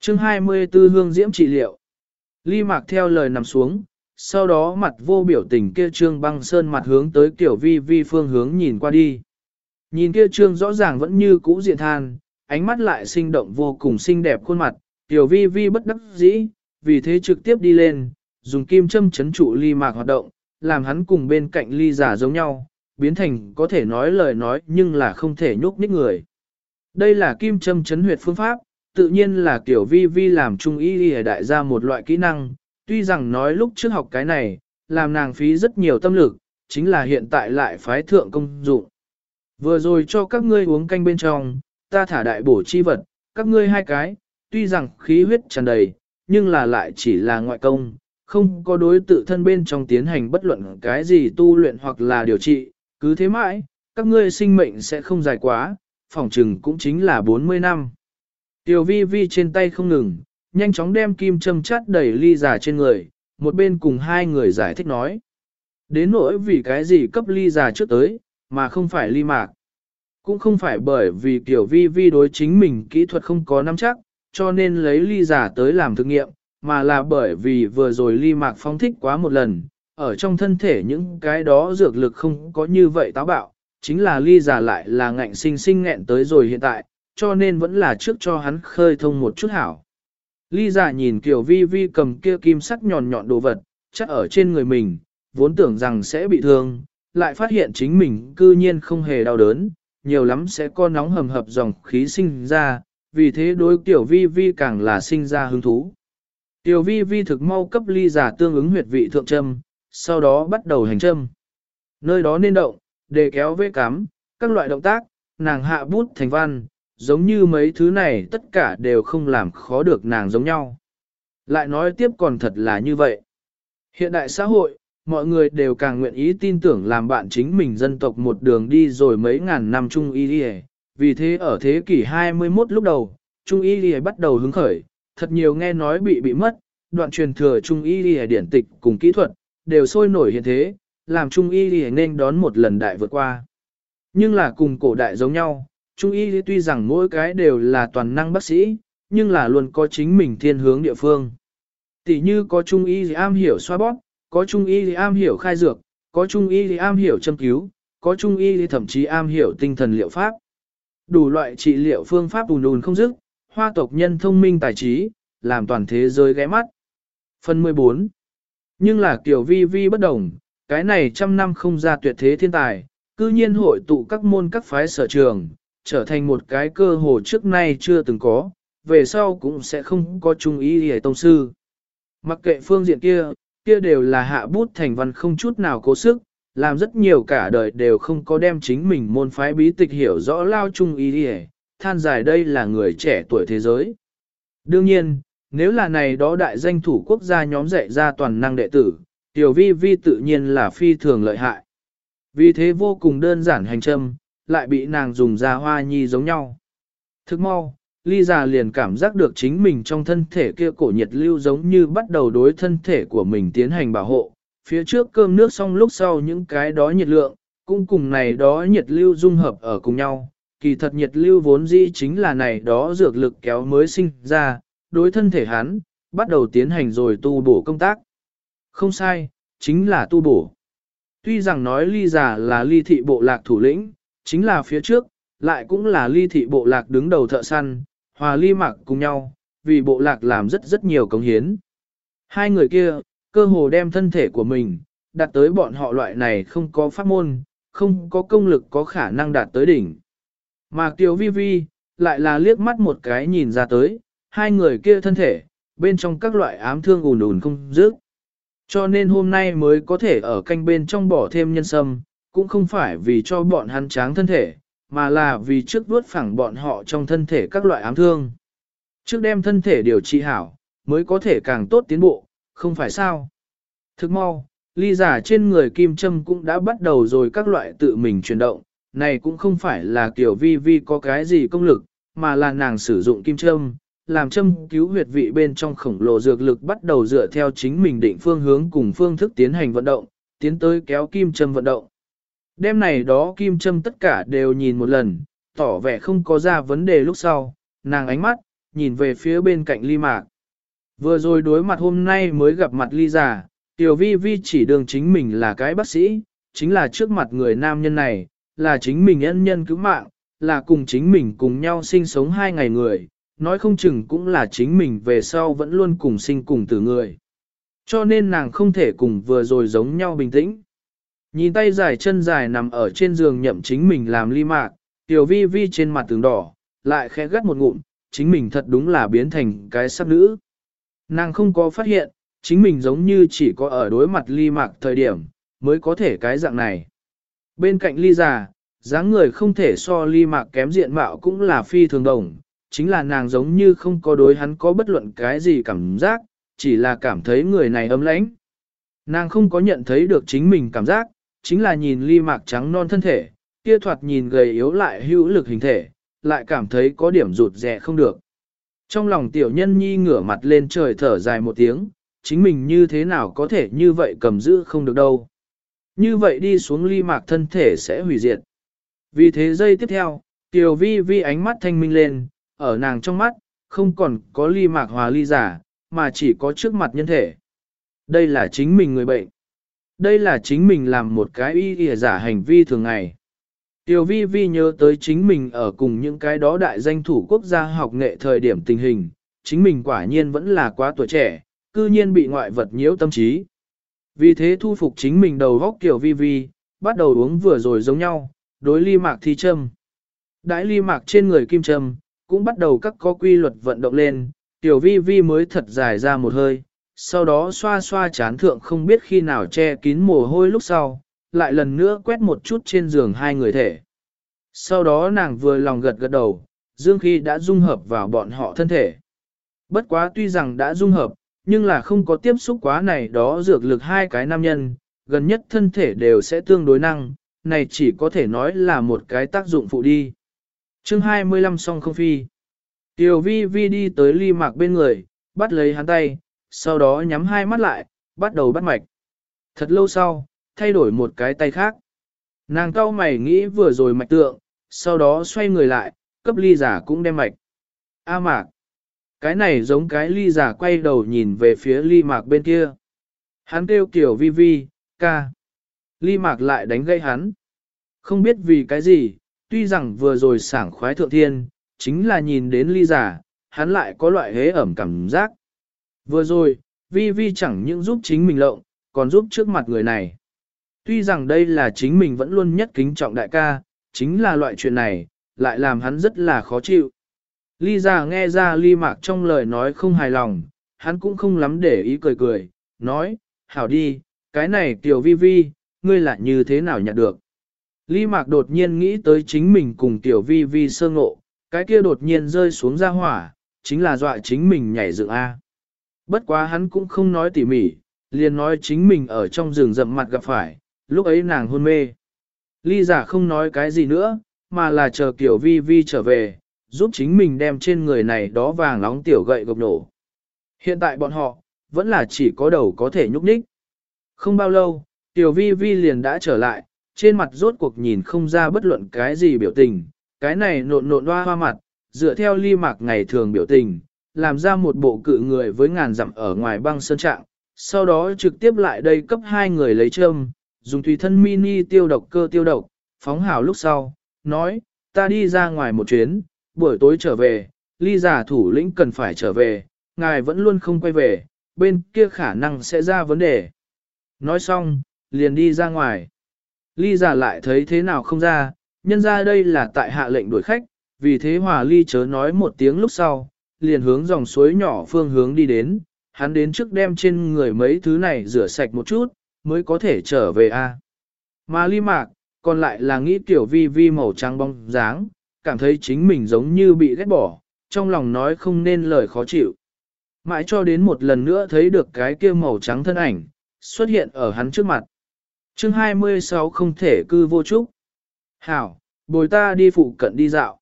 chương 24 hương diễm trị liệu. Ly mạc theo lời nằm xuống, sau đó mặt vô biểu tình kia trương băng sơn mặt hướng tới tiểu vi vi phương hướng nhìn qua đi. Nhìn kia trương rõ ràng vẫn như cũ diện than, ánh mắt lại sinh động vô cùng xinh đẹp khuôn mặt, tiểu vi vi bất đắc dĩ, vì thế trực tiếp đi lên, dùng kim châm chấn trụ ly mạc hoạt động, làm hắn cùng bên cạnh ly giả giống nhau, biến thành có thể nói lời nói nhưng là không thể nhúc nhích người. Đây là kim châm chấn huyệt phương pháp, tự nhiên là tiểu vi vi làm trung y y đại gia một loại kỹ năng, tuy rằng nói lúc trước học cái này, làm nàng phí rất nhiều tâm lực, chính là hiện tại lại phái thượng công dụng. Vừa rồi cho các ngươi uống canh bên trong, ta thả đại bổ chi vật, các ngươi hai cái, tuy rằng khí huyết tràn đầy, nhưng là lại chỉ là ngoại công, không có đối tự thân bên trong tiến hành bất luận cái gì tu luyện hoặc là điều trị, cứ thế mãi, các ngươi sinh mệnh sẽ không dài quá, phỏng chừng cũng chính là 40 năm. Tiểu vi vi trên tay không ngừng, nhanh chóng đem kim châm chát đầy ly giả trên người, một bên cùng hai người giải thích nói. Đến nỗi vì cái gì cấp ly giả trước tới, mà không phải ly mạc. Cũng không phải bởi vì tiểu vi vi đối chính mình kỹ thuật không có nắm chắc, cho nên lấy ly giả tới làm thực nghiệm, mà là bởi vì vừa rồi ly mạc phong thích quá một lần, ở trong thân thể những cái đó dược lực không có như vậy táo bạo, chính là ly giả lại là ngạnh sinh sinh nghẹn tới rồi hiện tại, cho nên vẫn là trước cho hắn khơi thông một chút hảo. Ly giả nhìn kiểu vi vi cầm kia kim sắc nhọn nhọn đồ vật, chắc ở trên người mình, vốn tưởng rằng sẽ bị thương, lại phát hiện chính mình cư nhiên không hề đau đớn, nhiều lắm sẽ có nóng hầm hập dòng khí sinh ra, vì thế đối tiểu vi vi càng là sinh ra hứng thú. Tiểu vi vi thực mau cấp ly giả tương ứng huyệt vị thượng châm, sau đó bắt đầu hành châm. Nơi đó nên động, để kéo vế cắm, các loại động tác, nàng hạ bút thành văn, giống như mấy thứ này tất cả đều không làm khó được nàng giống nhau. Lại nói tiếp còn thật là như vậy. Hiện đại xã hội, mọi người đều càng nguyện ý tin tưởng làm bạn chính mình dân tộc một đường đi rồi mấy ngàn năm Trung Y Lì Vì thế ở thế kỷ 21 lúc đầu, Trung Y Lì bắt đầu hứng khởi, thật nhiều nghe nói bị bị mất, đoạn truyền thừa Trung Y Lì điển tịch cùng kỹ thuật, đều sôi nổi hiện thế, làm Trung Y Lì nên đón một lần đại vượt qua. Nhưng là cùng cổ đại giống nhau, Trung Y tuy rằng mỗi cái đều là toàn năng bác sĩ, nhưng là luôn có chính mình thiên hướng địa phương. Tỷ như có Trung Y am hiểu xoa bóp, có Trung Y am hiểu khai dược, có Trung Y am hiểu châm cứu, có Trung Y thậm chí am hiểu tinh thần liệu pháp. Đủ loại trị liệu phương pháp ùn ùn không dứt, hoa tộc nhân thông minh tài trí, làm toàn thế giới ghé mắt. Phần 14 Nhưng là kiểu vi vi bất đồng, cái này trăm năm không ra tuyệt thế thiên tài, cư nhiên hội tụ các môn các phái sở trường, trở thành một cái cơ hồ trước nay chưa từng có, về sau cũng sẽ không có trung ý hề tông sư. Mặc kệ phương diện kia, kia đều là hạ bút thành văn không chút nào cố sức, làm rất nhiều cả đời đều không có đem chính mình môn phái bí tịch hiểu rõ lao chung ý đi than dài đây là người trẻ tuổi thế giới. Đương nhiên, nếu là này đó đại danh thủ quốc gia nhóm dạy ra toàn năng đệ tử, tiểu vi vi tự nhiên là phi thường lợi hại. Vì thế vô cùng đơn giản hành châm, lại bị nàng dùng ra hoa nhi giống nhau. Thức mau, ly già liền cảm giác được chính mình trong thân thể kia cổ nhiệt lưu giống như bắt đầu đối thân thể của mình tiến hành bảo hộ. Phía trước cơm nước xong lúc sau những cái đó nhiệt lượng, cũng cùng này đó nhiệt lưu dung hợp ở cùng nhau. Kỳ thật nhiệt lưu vốn dĩ chính là này đó dược lực kéo mới sinh ra, đối thân thể hắn, bắt đầu tiến hành rồi tu bổ công tác. Không sai, chính là tu bổ. Tuy rằng nói ly giả là ly thị bộ lạc thủ lĩnh, chính là phía trước, lại cũng là ly thị bộ lạc đứng đầu thợ săn, hòa ly mặc cùng nhau, vì bộ lạc làm rất rất nhiều cống hiến. Hai người kia, cơ hồ đem thân thể của mình, đạt tới bọn họ loại này không có pháp môn, không có công lực có khả năng đạt tới đỉnh. Mà Kiều Vi Vi, lại là liếc mắt một cái nhìn ra tới, hai người kia thân thể, bên trong các loại ám thương ùn ùn không dứt. Cho nên hôm nay mới có thể ở canh bên trong bỏ thêm nhân sâm, cũng không phải vì cho bọn hắn tráng thân thể, mà là vì trước vuốt phẳng bọn họ trong thân thể các loại ám thương. Trước đem thân thể điều trị hảo, mới có thể càng tốt tiến bộ, không phải sao. Thức mau, ly giả trên người kim châm cũng đã bắt đầu rồi các loại tự mình chuyển động, này cũng không phải là kiểu vi vi có cái gì công lực, mà là nàng sử dụng kim châm, làm châm cứu huyệt vị bên trong khổng lồ dược lực bắt đầu dựa theo chính mình định phương hướng cùng phương thức tiến hành vận động, tiến tới kéo kim châm vận động. Đêm này đó kim châm tất cả đều nhìn một lần, tỏ vẻ không có ra vấn đề lúc sau, nàng ánh mắt, nhìn về phía bên cạnh ly mạc. Vừa rồi đối mặt hôm nay mới gặp mặt ly già, tiểu vi vi chỉ đường chính mình là cái bác sĩ, chính là trước mặt người nam nhân này, là chính mình ân nhân cứu mạng, là cùng chính mình cùng nhau sinh sống hai ngày người, nói không chừng cũng là chính mình về sau vẫn luôn cùng sinh cùng tử người. Cho nên nàng không thể cùng vừa rồi giống nhau bình tĩnh. Nhìn tay dài chân dài nằm ở trên giường nhậm chính mình làm ly mạc, tiểu vi vi trên mặt tường đỏ, lại khẽ gắt một ngụm, chính mình thật đúng là biến thành cái sắc nữ. Nàng không có phát hiện, chính mình giống như chỉ có ở đối mặt ly mạc thời điểm, mới có thể cái dạng này. Bên cạnh ly già, dáng người không thể so ly mạc kém diện mạo cũng là phi thường đồng, chính là nàng giống như không có đối hắn có bất luận cái gì cảm giác, chỉ là cảm thấy người này ấm lãnh. Nàng không có nhận thấy được chính mình cảm giác, chính là nhìn ly mạc trắng non thân thể, kia thoạt nhìn gầy yếu lại hữu lực hình thể, lại cảm thấy có điểm rụt rè không được. Trong lòng tiểu nhân nhi ngửa mặt lên trời thở dài một tiếng, chính mình như thế nào có thể như vậy cầm giữ không được đâu. Như vậy đi xuống ly mạc thân thể sẽ hủy diệt. Vì thế giây tiếp theo, tiểu vi vi ánh mắt thanh minh lên, ở nàng trong mắt, không còn có ly mạc hòa ly giả, mà chỉ có trước mặt nhân thể. Đây là chính mình người bệnh. Đây là chính mình làm một cái y ỉa giả hành vi thường ngày. Tiểu vi vi nhớ tới chính mình ở cùng những cái đó đại danh thủ quốc gia học nghệ thời điểm tình hình, chính mình quả nhiên vẫn là quá tuổi trẻ, cư nhiên bị ngoại vật nhiễu tâm trí. Vì thế thu phục chính mình đầu góc kiểu vi vi, bắt đầu uống vừa rồi giống nhau, đối ly mạc thi châm. Đãi ly mạc trên người kim châm, cũng bắt đầu các có quy luật vận động lên, tiểu vi vi mới thật dài ra một hơi, sau đó xoa xoa chán thượng không biết khi nào che kín mồ hôi lúc sau, lại lần nữa quét một chút trên giường hai người thể. Sau đó nàng vừa lòng gật gật đầu, dương khí đã dung hợp vào bọn họ thân thể. Bất quá tuy rằng đã dung hợp, nhưng là không có tiếp xúc quá này đó dược lực hai cái nam nhân, gần nhất thân thể đều sẽ tương đối năng, này chỉ có thể nói là một cái tác dụng phụ đi. chương 25 song không phi. Tiểu vi vi đi tới ly mạc bên người, bắt lấy hắn tay, sau đó nhắm hai mắt lại, bắt đầu bắt mạch. Thật lâu sau, thay đổi một cái tay khác. Nàng cao mày nghĩ vừa rồi mạch tượng, sau đó xoay người lại, cấp ly giả cũng đem mạch. A mạc. Cái này giống cái ly giả quay đầu nhìn về phía ly mạc bên kia. Hắn kêu kiểu vi vi, ca. Ly mạc lại đánh gây hắn. Không biết vì cái gì, tuy rằng vừa rồi sảng khoái thượng thiên, chính là nhìn đến ly giả, hắn lại có loại hế ẩm cảm giác. Vừa rồi, vi vi chẳng những giúp chính mình lộng, còn giúp trước mặt người này. Tuy rằng đây là chính mình vẫn luôn nhất kính trọng đại ca, chính là loại chuyện này, lại làm hắn rất là khó chịu. Ly già nghe ra ly mạc trong lời nói không hài lòng, hắn cũng không lắm để ý cười cười, nói, hảo đi, cái này tiểu vi vi, ngươi lại như thế nào nhận được. Ly mạc đột nhiên nghĩ tới chính mình cùng tiểu vi vi sơ ngộ, cái kia đột nhiên rơi xuống ra hỏa, chính là dọa chính mình nhảy dựng A. Bất quá hắn cũng không nói tỉ mỉ, liền nói chính mình ở trong rừng rậm mặt gặp phải, lúc ấy nàng hôn mê. Ly giả không nói cái gì nữa, mà là chờ kiểu vi vi trở về, giúp chính mình đem trên người này đó vàng nóng tiểu gậy gộc nổ. Hiện tại bọn họ, vẫn là chỉ có đầu có thể nhúc nhích. Không bao lâu, tiểu vi vi liền đã trở lại, trên mặt rốt cuộc nhìn không ra bất luận cái gì biểu tình, cái này nộn nộn hoa hoa mặt, dựa theo ly mạc ngày thường biểu tình, làm ra một bộ cự người với ngàn dặm ở ngoài băng sơn trạng, sau đó trực tiếp lại đây cấp hai người lấy châm, dùng tùy thân mini tiêu độc cơ tiêu độc, phóng hảo lúc sau, nói, ta đi ra ngoài một chuyến, buổi tối trở về, ly giả thủ lĩnh cần phải trở về, ngài vẫn luôn không quay về, bên kia khả năng sẽ ra vấn đề. Nói xong, liền đi ra ngoài. Ly giả lại thấy thế nào không ra, nhân ra đây là tại hạ lệnh đuổi khách, vì thế hòa ly chớ nói một tiếng lúc sau, liền hướng dòng suối nhỏ phương hướng đi đến, hắn đến trước đem trên người mấy thứ này rửa sạch một chút, mới có thể trở về a. Mà ly mạc, còn lại là nghĩ tiểu vi vi màu trắng bóng dáng, cảm thấy chính mình giống như bị ghét bỏ, trong lòng nói không nên lời khó chịu. Mãi cho đến một lần nữa thấy được cái kia màu trắng thân ảnh, xuất hiện ở hắn trước mặt. chương 26 không thể cư vô trúc. Hảo, bồi ta đi phụ cận đi dạo.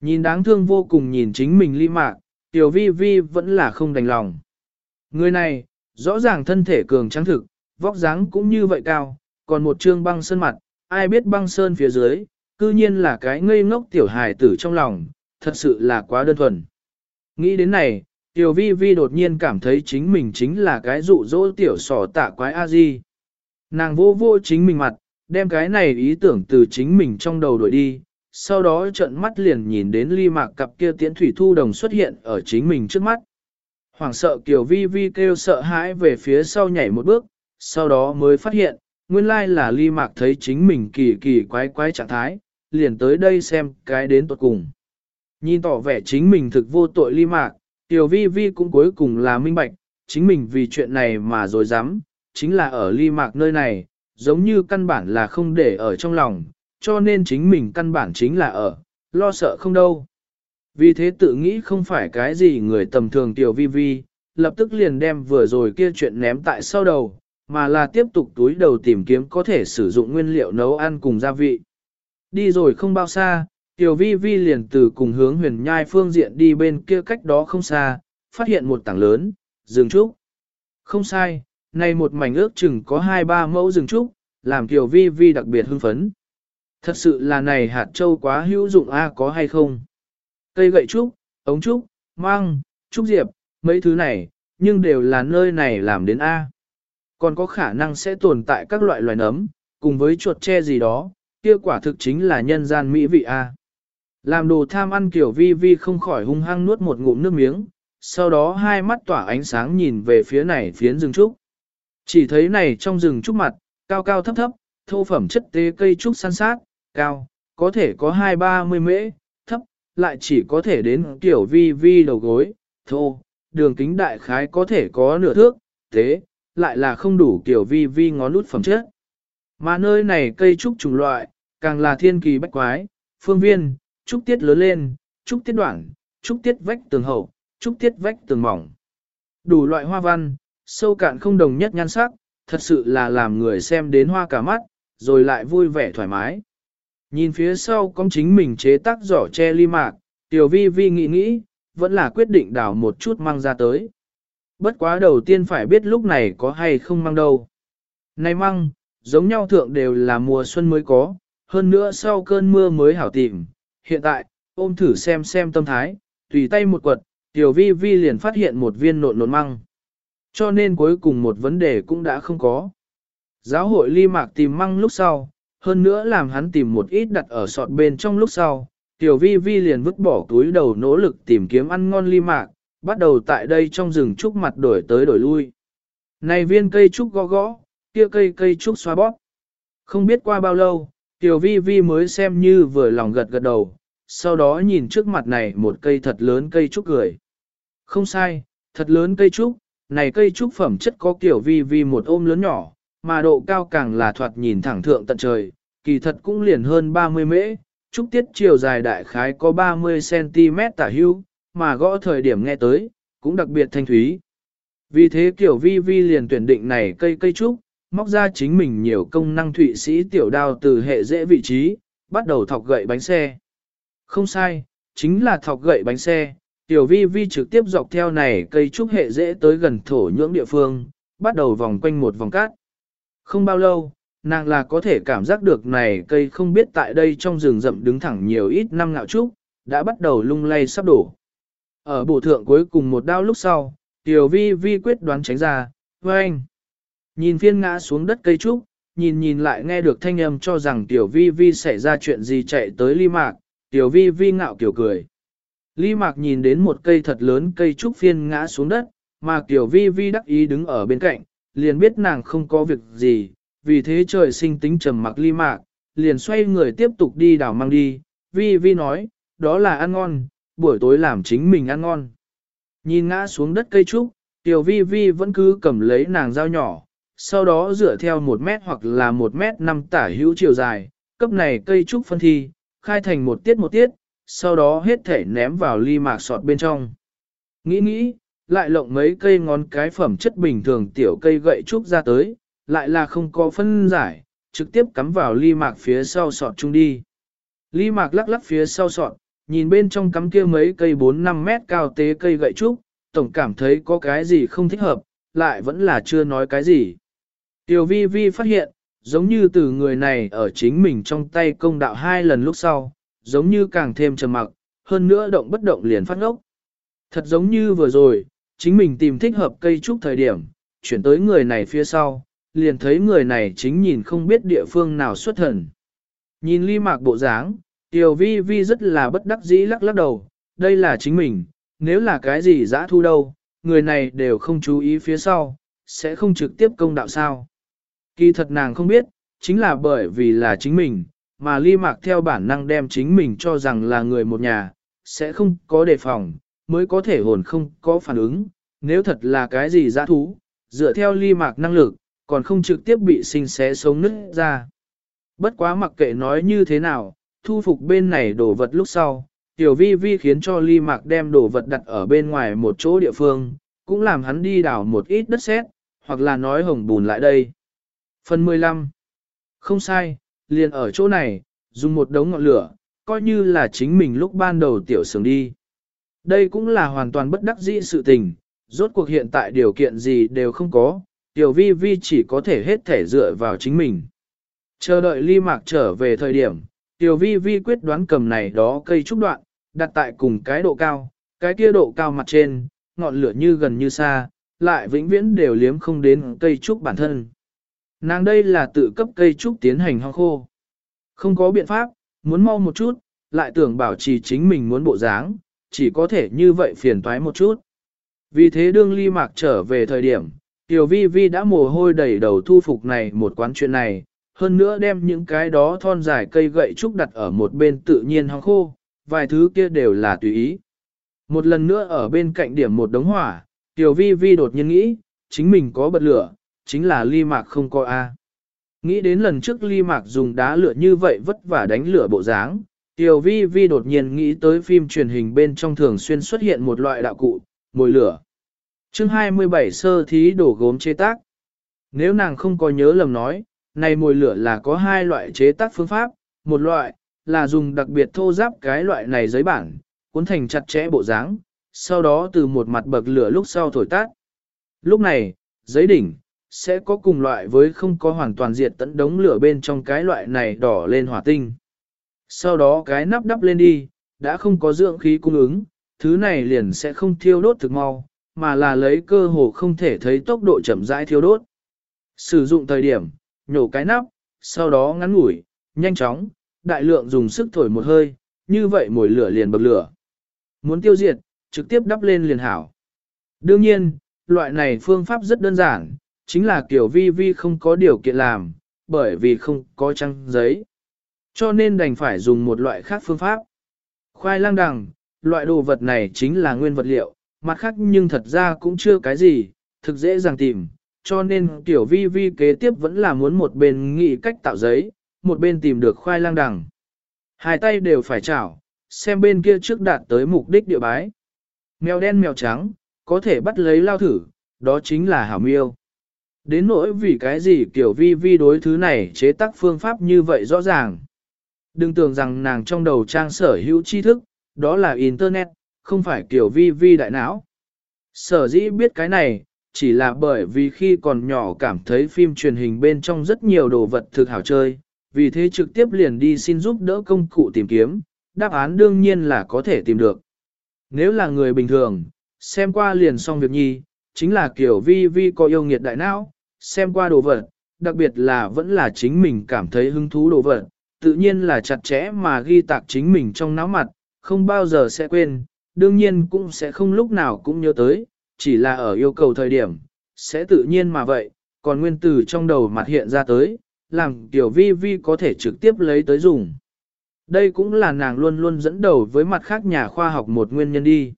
Nhìn đáng thương vô cùng nhìn chính mình ly mạc, tiểu vi vi vẫn là không đành lòng. Người này, rõ ràng thân thể cường trắng thực, vóc dáng cũng như vậy cao, còn một trương băng sơn mặt, ai biết băng sơn phía dưới, cư nhiên là cái ngây ngốc tiểu hài tử trong lòng, thật sự là quá đơn thuần. Nghĩ đến này, tiểu vi vi đột nhiên cảm thấy chính mình chính là cái dụ dỗ tiểu sỏ tạ quái a di. Nàng vô vô chính mình mặt, đem cái này ý tưởng từ chính mình trong đầu đổi đi, sau đó trận mắt liền nhìn đến ly mạc cặp kia tiễn thủy thu đồng xuất hiện ở chính mình trước mắt. Hoàng sợ Kiều Vi Vi kêu sợ hãi về phía sau nhảy một bước, sau đó mới phát hiện, nguyên lai là ly mạc thấy chính mình kỳ kỳ quái quái trạng thái, liền tới đây xem cái đến tuột cùng. Nhìn tỏ vẻ chính mình thực vô tội ly mạc, Tiểu Vi Vi cũng cuối cùng là minh bạch, chính mình vì chuyện này mà rồi dám, chính là ở ly mạc nơi này, giống như căn bản là không để ở trong lòng, cho nên chính mình căn bản chính là ở, lo sợ không đâu. Vì thế tự nghĩ không phải cái gì người tầm thường tiểu vi vi, lập tức liền đem vừa rồi kia chuyện ném tại sau đầu, mà là tiếp tục túi đầu tìm kiếm có thể sử dụng nguyên liệu nấu ăn cùng gia vị. Đi rồi không bao xa, tiểu vi vi liền từ cùng hướng huyền nhai phương diện đi bên kia cách đó không xa, phát hiện một tảng lớn, rừng trúc. Không sai, này một mảnh ước chừng có hai ba mẫu rừng trúc, làm tiểu vi vi đặc biệt hưng phấn. Thật sự là này hạt châu quá hữu dụng a có hay không? Cây gậy trúc, ống trúc, mang trúc diệp, mấy thứ này, nhưng đều là nơi này làm đến A. Còn có khả năng sẽ tồn tại các loại loài nấm, cùng với chuột tre gì đó, kia quả thực chính là nhân gian mỹ vị A. Làm đồ tham ăn kiểu vi vi không khỏi hung hăng nuốt một ngụm nước miếng, sau đó hai mắt tỏa ánh sáng nhìn về phía này phiến rừng trúc. Chỉ thấy này trong rừng trúc mặt, cao cao thấp thấp, thô phẩm chất tế cây trúc san sát, cao, có thể có hai ba mươi mễ, thấp, lại chỉ có thể đến kiểu vi vi đầu gối, thô, đường kính đại khái có thể có nửa thước, tế, lại là không đủ kiểu vi vi ngón nút phẩm chất. Mà nơi này cây trúc trùng loại, càng là thiên kỳ bách quái, phương viên, trúc tiết lớn lên, trúc tiết đoạn, trúc tiết vách tường hậu, trúc tiết vách tường mỏng. Đủ loại hoa văn, sâu cạn không đồng nhất nhan sắc, thật sự là làm người xem đến hoa cả mắt, rồi lại vui vẻ thoải mái. Nhìn phía sau con chính mình chế tác giỏ che ly mạc, tiểu vi vi nghĩ nghĩ, vẫn là quyết định đào một chút mang ra tới. Bất quá đầu tiên phải biết lúc này có hay không mang đâu. Này măng, giống nhau thượng đều là mùa xuân mới có, hơn nữa sau cơn mưa mới hảo tìm. Hiện tại, ôm thử xem xem tâm thái, tùy tay một quật, tiểu vi vi liền phát hiện một viên nộn nộn măng. Cho nên cuối cùng một vấn đề cũng đã không có. Giáo hội ly mạc tìm măng lúc sau, hơn nữa làm hắn tìm một ít đặt ở sọt bên trong lúc sau, tiểu vi vi liền vứt bỏ túi đầu nỗ lực tìm kiếm ăn ngon ly mạc, bắt đầu tại đây trong rừng trúc mặt đổi tới đổi lui. Này viên cây trúc gõ gõ, kia cây cây trúc xoa bóp. Không biết qua bao lâu, tiểu vi vi mới xem như vừa lòng gật gật đầu, sau đó nhìn trước mặt này một cây thật lớn cây trúc cười. Không sai, thật lớn cây trúc, này cây trúc phẩm chất có tiểu vi vi một ôm lớn nhỏ, mà độ cao càng là thoạt nhìn thẳng thượng tận trời, kỳ thật cũng liền hơn 30 mễ, trúc tiết chiều dài đại khái có 30cm tả hưu, mà gõ thời điểm nghe tới, cũng đặc biệt thanh thúy. Vì thế kiểu vi vi liền tuyển định này cây cây trúc, móc ra chính mình nhiều công năng thụy sĩ tiểu đao từ hệ dễ vị trí, bắt đầu thọc gậy bánh xe. Không sai, chính là thọc gậy bánh xe, tiểu vi vi trực tiếp dọc theo này cây trúc hệ dễ tới gần thổ nhưỡng địa phương, bắt đầu vòng quanh một vòng cát. Không bao lâu, nàng là có thể cảm giác được này cây không biết tại đây trong rừng rậm đứng thẳng nhiều ít năm ngạo trúc, đã bắt đầu lung lay sắp đổ. Ở bộ thượng cuối cùng một đao lúc sau, tiểu vi vi quyết đoán tránh ra, anh. Nhìn phiên ngã xuống đất cây trúc, nhìn nhìn lại nghe được thanh âm cho rằng tiểu vi vi xảy ra chuyện gì chạy tới ly mạc, tiểu vi vi ngạo kiểu cười. Ly mạc nhìn đến một cây thật lớn cây trúc phiên ngã xuống đất, mà tiểu vi vi đắc ý đứng ở bên cạnh, liền biết nàng không có việc gì, vì thế trời sinh tính trầm mặc ly mạc, liền xoay người tiếp tục đi đảo mang đi, vi vi nói, đó là ăn ngon, buổi tối làm chính mình ăn ngon. Nhìn ngã xuống đất cây trúc, tiểu vi vi vẫn cứ cầm lấy nàng dao nhỏ, sau đó dựa theo một mét hoặc là một mét năm tả hữu chiều dài, cấp này cây trúc phân thi, khai thành một tiết một tiết, sau đó hết thể ném vào ly mạc sọt bên trong. Nghĩ nghĩ, lại lộng mấy cây ngón cái phẩm chất bình thường tiểu cây gậy trúc ra tới, lại là không có phân giải, trực tiếp cắm vào ly mạc phía sau sọt chung đi. Ly mạc lắc lắc phía sau sọt, nhìn bên trong cắm kia mấy cây 4-5 mét cao tế cây gậy trúc, tổng cảm thấy có cái gì không thích hợp, lại vẫn là chưa nói cái gì. Tiểu vi vi phát hiện, giống như từ người này ở chính mình trong tay công đạo hai lần lúc sau, giống như càng thêm trầm mặc, hơn nữa động bất động liền phát ngốc. Thật giống như vừa rồi, chính mình tìm thích hợp cây trúc thời điểm, chuyển tới người này phía sau, liền thấy người này chính nhìn không biết địa phương nào xuất thần. Nhìn ly mạc bộ dáng, tiểu vi vi rất là bất đắc dĩ lắc lắc đầu, đây là chính mình, nếu là cái gì dã thu đâu, người này đều không chú ý phía sau, sẽ không trực tiếp công đạo sao. Kỳ thật nàng không biết, chính là bởi vì là chính mình, mà ly mạc theo bản năng đem chính mình cho rằng là người một nhà, sẽ không có đề phòng, mới có thể hồn không có phản ứng, nếu thật là cái gì dã thú, dựa theo ly mạc năng lực, còn không trực tiếp bị sinh xé sống nứt ra. Bất quá mặc kệ nói như thế nào, thu phục bên này đổ vật lúc sau, tiểu vi vi khiến cho ly mạc đem đồ vật đặt ở bên ngoài một chỗ địa phương, cũng làm hắn đi đào một ít đất sét, hoặc là nói hồng bùn lại đây. Phần 15 Không sai, liền ở chỗ này, dùng một đống ngọn lửa, coi như là chính mình lúc ban đầu tiểu sướng đi. Đây cũng là hoàn toàn bất đắc dĩ sự tình, rốt cuộc hiện tại điều kiện gì đều không có, tiểu vi vi chỉ có thể hết thể dựa vào chính mình. Chờ đợi ly mạc trở về thời điểm, tiểu vi vi quyết đoán cầm này đó cây trúc đoạn, đặt tại cùng cái độ cao, cái kia độ cao mặt trên, ngọn lửa như gần như xa, lại vĩnh viễn đều liếm không đến cây trúc bản thân. Nàng đây là tự cấp cây trúc tiến hành hong khô. Không có biện pháp, muốn mau một chút, lại tưởng bảo trì chính mình muốn bộ dáng, chỉ có thể như vậy phiền toái một chút. Vì thế đương ly mạc trở về thời điểm, Tiểu vi vi đã mồ hôi đầy đầu thu phục này một quán chuyện này, hơn nữa đem những cái đó thon dài cây gậy trúc đặt ở một bên tự nhiên hong khô, vài thứ kia đều là tùy ý. Một lần nữa ở bên cạnh điểm một đống hỏa, Tiểu vi vi đột nhiên nghĩ, chính mình có bật lửa, chính là ly mạc không có A. Nghĩ đến lần trước ly mạc dùng đá lửa như vậy vất vả đánh lửa bộ dáng, Tiểu vi vi đột nhiên nghĩ tới phim truyền hình bên trong thường xuyên xuất hiện một loại đạo cụ, mồi lửa. chương 27 sơ thí đổ gốm chế tác. Nếu nàng không có nhớ lầm nói, này mồi lửa là có hai loại chế tác phương pháp, một loại là dùng đặc biệt thô giáp cái loại này giấy bản, cuốn thành chặt chẽ bộ dáng, sau đó từ một mặt bậc lửa lúc sau thổi tắt. Lúc này, giấy đỉnh, sẽ có cùng loại với không có hoàn toàn diệt tận đống lửa bên trong cái loại này đỏ lên hỏa tinh. Sau đó cái nắp đắp lên đi, đã không có dưỡng khí cung ứng, thứ này liền sẽ không thiêu đốt thực mau, mà là lấy cơ hồ không thể thấy tốc độ chậm rãi thiêu đốt. Sử dụng thời điểm, nhổ cái nắp, sau đó ngắn ngủi, nhanh chóng, đại lượng dùng sức thổi một hơi, như vậy mồi lửa liền bập lửa. Muốn tiêu diệt, trực tiếp đắp lên liền hảo. Đương nhiên, loại này phương pháp rất đơn giản, chính là kiểu vi vi không có điều kiện làm, bởi vì không có trang giấy. Cho nên đành phải dùng một loại khác phương pháp. Khoai lang đằng, loại đồ vật này chính là nguyên vật liệu, mặt khác nhưng thật ra cũng chưa cái gì, thực dễ dàng tìm, cho nên tiểu vi vi kế tiếp vẫn là muốn một bên nghĩ cách tạo giấy, một bên tìm được khoai lang đằng. Hai tay đều phải chảo, xem bên kia trước đạt tới mục đích địa bái. Mèo đen mèo trắng, có thể bắt lấy lao thử, đó chính là hảo miêu. Đến nỗi vì cái gì tiểu vi vi đối thứ này chế tác phương pháp như vậy rõ ràng. Đừng tưởng rằng nàng trong đầu trang sở hữu tri thức, đó là Internet, không phải kiểu vi vi đại não. Sở dĩ biết cái này, chỉ là bởi vì khi còn nhỏ cảm thấy phim truyền hình bên trong rất nhiều đồ vật thực hảo chơi, vì thế trực tiếp liền đi xin giúp đỡ công cụ tìm kiếm, đáp án đương nhiên là có thể tìm được. Nếu là người bình thường, xem qua liền xong việc nhi, chính là kiểu vi vi có yêu nghiệt đại não, xem qua đồ vật, đặc biệt là vẫn là chính mình cảm thấy hứng thú đồ vật, tự nhiên là chặt chẽ mà ghi tạc chính mình trong não mặt, không bao giờ sẽ quên, đương nhiên cũng sẽ không lúc nào cũng nhớ tới, chỉ là ở yêu cầu thời điểm, sẽ tự nhiên mà vậy, còn nguyên tử trong đầu mặt hiện ra tới, làm tiểu vi vi có thể trực tiếp lấy tới dùng. Đây cũng là nàng luôn luôn dẫn đầu với mặt khác nhà khoa học một nguyên nhân đi.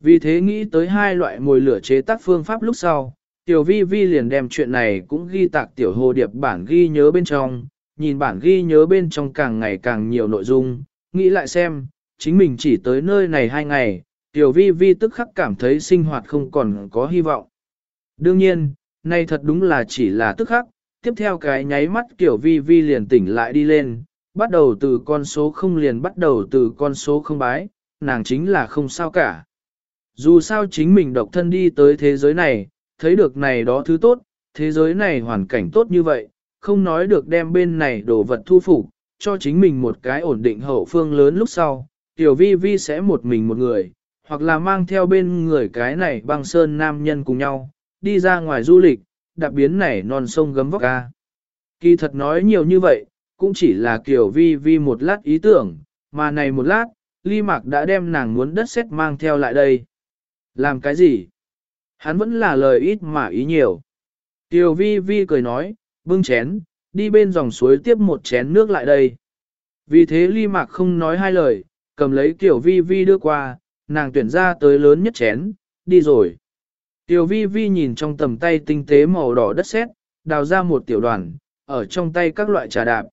Vì thế nghĩ tới hai loại mồi lửa chế tác phương pháp lúc sau, tiểu vi vi liền đem chuyện này cũng ghi tạc tiểu hồ điệp bản ghi nhớ bên trong, nhìn bản ghi nhớ bên trong càng ngày càng nhiều nội dung, nghĩ lại xem, chính mình chỉ tới nơi này hai ngày, tiểu vi vi tức khắc cảm thấy sinh hoạt không còn có hy vọng. Đương nhiên, nay thật đúng là chỉ là tức khắc, tiếp theo cái nháy mắt tiểu vi vi liền tỉnh lại đi lên, bắt đầu từ con số không liền bắt đầu từ con số không bái, nàng chính là không sao cả. Dù sao chính mình độc thân đi tới thế giới này, thấy được này đó thứ tốt, thế giới này hoàn cảnh tốt như vậy, không nói được đem bên này đồ vật thu phục, cho chính mình một cái ổn định hậu phương lớn lúc sau, tiểu vi vi sẽ một mình một người, hoặc là mang theo bên người cái này băng sơn nam nhân cùng nhau, đi ra ngoài du lịch, đặc biến này non sông gấm vóc ca. Kỳ thật nói nhiều như vậy, cũng chỉ là kiểu vi vi một lát ý tưởng, mà này một lát, ly mạc đã đem nàng muốn đất xét mang theo lại đây. Làm cái gì? Hắn vẫn là lời ít mà ý nhiều. Tiểu vi vi cười nói, bưng chén, đi bên dòng suối tiếp một chén nước lại đây. Vì thế ly mạc không nói hai lời, cầm lấy tiểu vi vi đưa qua, nàng tuyển ra tới lớn nhất chén, đi rồi. Tiểu vi vi nhìn trong tầm tay tinh tế màu đỏ đất sét, đào ra một tiểu đoàn, ở trong tay các loại trà đạp.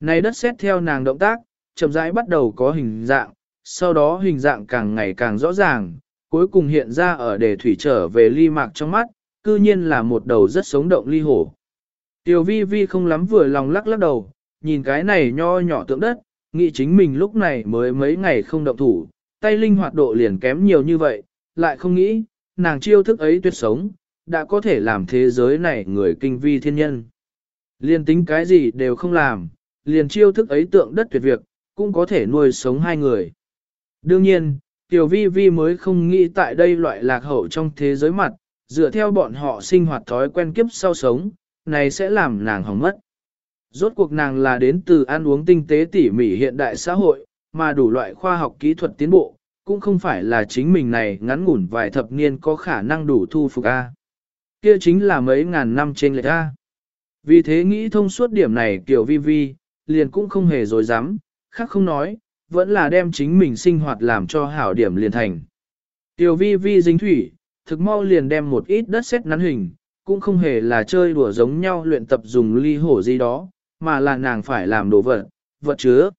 Này đất sét theo nàng động tác, chậm rãi bắt đầu có hình dạng, sau đó hình dạng càng ngày càng rõ ràng, cuối cùng hiện ra ở đề thủy trở về ly mạc trong mắt, cư nhiên là một đầu rất sống động ly hổ. Tiểu vi vi không lắm vừa lòng lắc lắc đầu, nhìn cái này nho nhỏ tượng đất, nghĩ chính mình lúc này mới mấy ngày không động thủ, tay linh hoạt độ liền kém nhiều như vậy, lại không nghĩ, nàng chiêu thức ấy tuyệt sống, đã có thể làm thế giới này người kinh vi thiên nhân. Liền tính cái gì đều không làm, liền chiêu thức ấy tượng đất tuyệt việc, cũng có thể nuôi sống hai người. Đương nhiên, Tiểu Vi Vi mới không nghĩ tại đây loại lạc hậu trong thế giới mặt, dựa theo bọn họ sinh hoạt thói quen kiếp sau sống, này sẽ làm nàng hỏng mất. Rốt cuộc nàng là đến từ ăn uống tinh tế tỉ mỉ hiện đại xã hội, mà đủ loại khoa học kỹ thuật tiến bộ, cũng không phải là chính mình này ngắn ngủn vài thập niên có khả năng đủ thu phục A. Kia chính là mấy ngàn năm trên lệch A. Vì thế nghĩ thông suốt điểm này kiểu vi vi, liền cũng không hề dối dám, khác không nói, vẫn là đem chính mình sinh hoạt làm cho hảo điểm liền thành. Tiểu vi vi dính thủy, thực mau liền đem một ít đất sét nắn hình, cũng không hề là chơi đùa giống nhau luyện tập dùng ly hổ gì đó, mà là nàng phải làm đồ vật, vật chứa.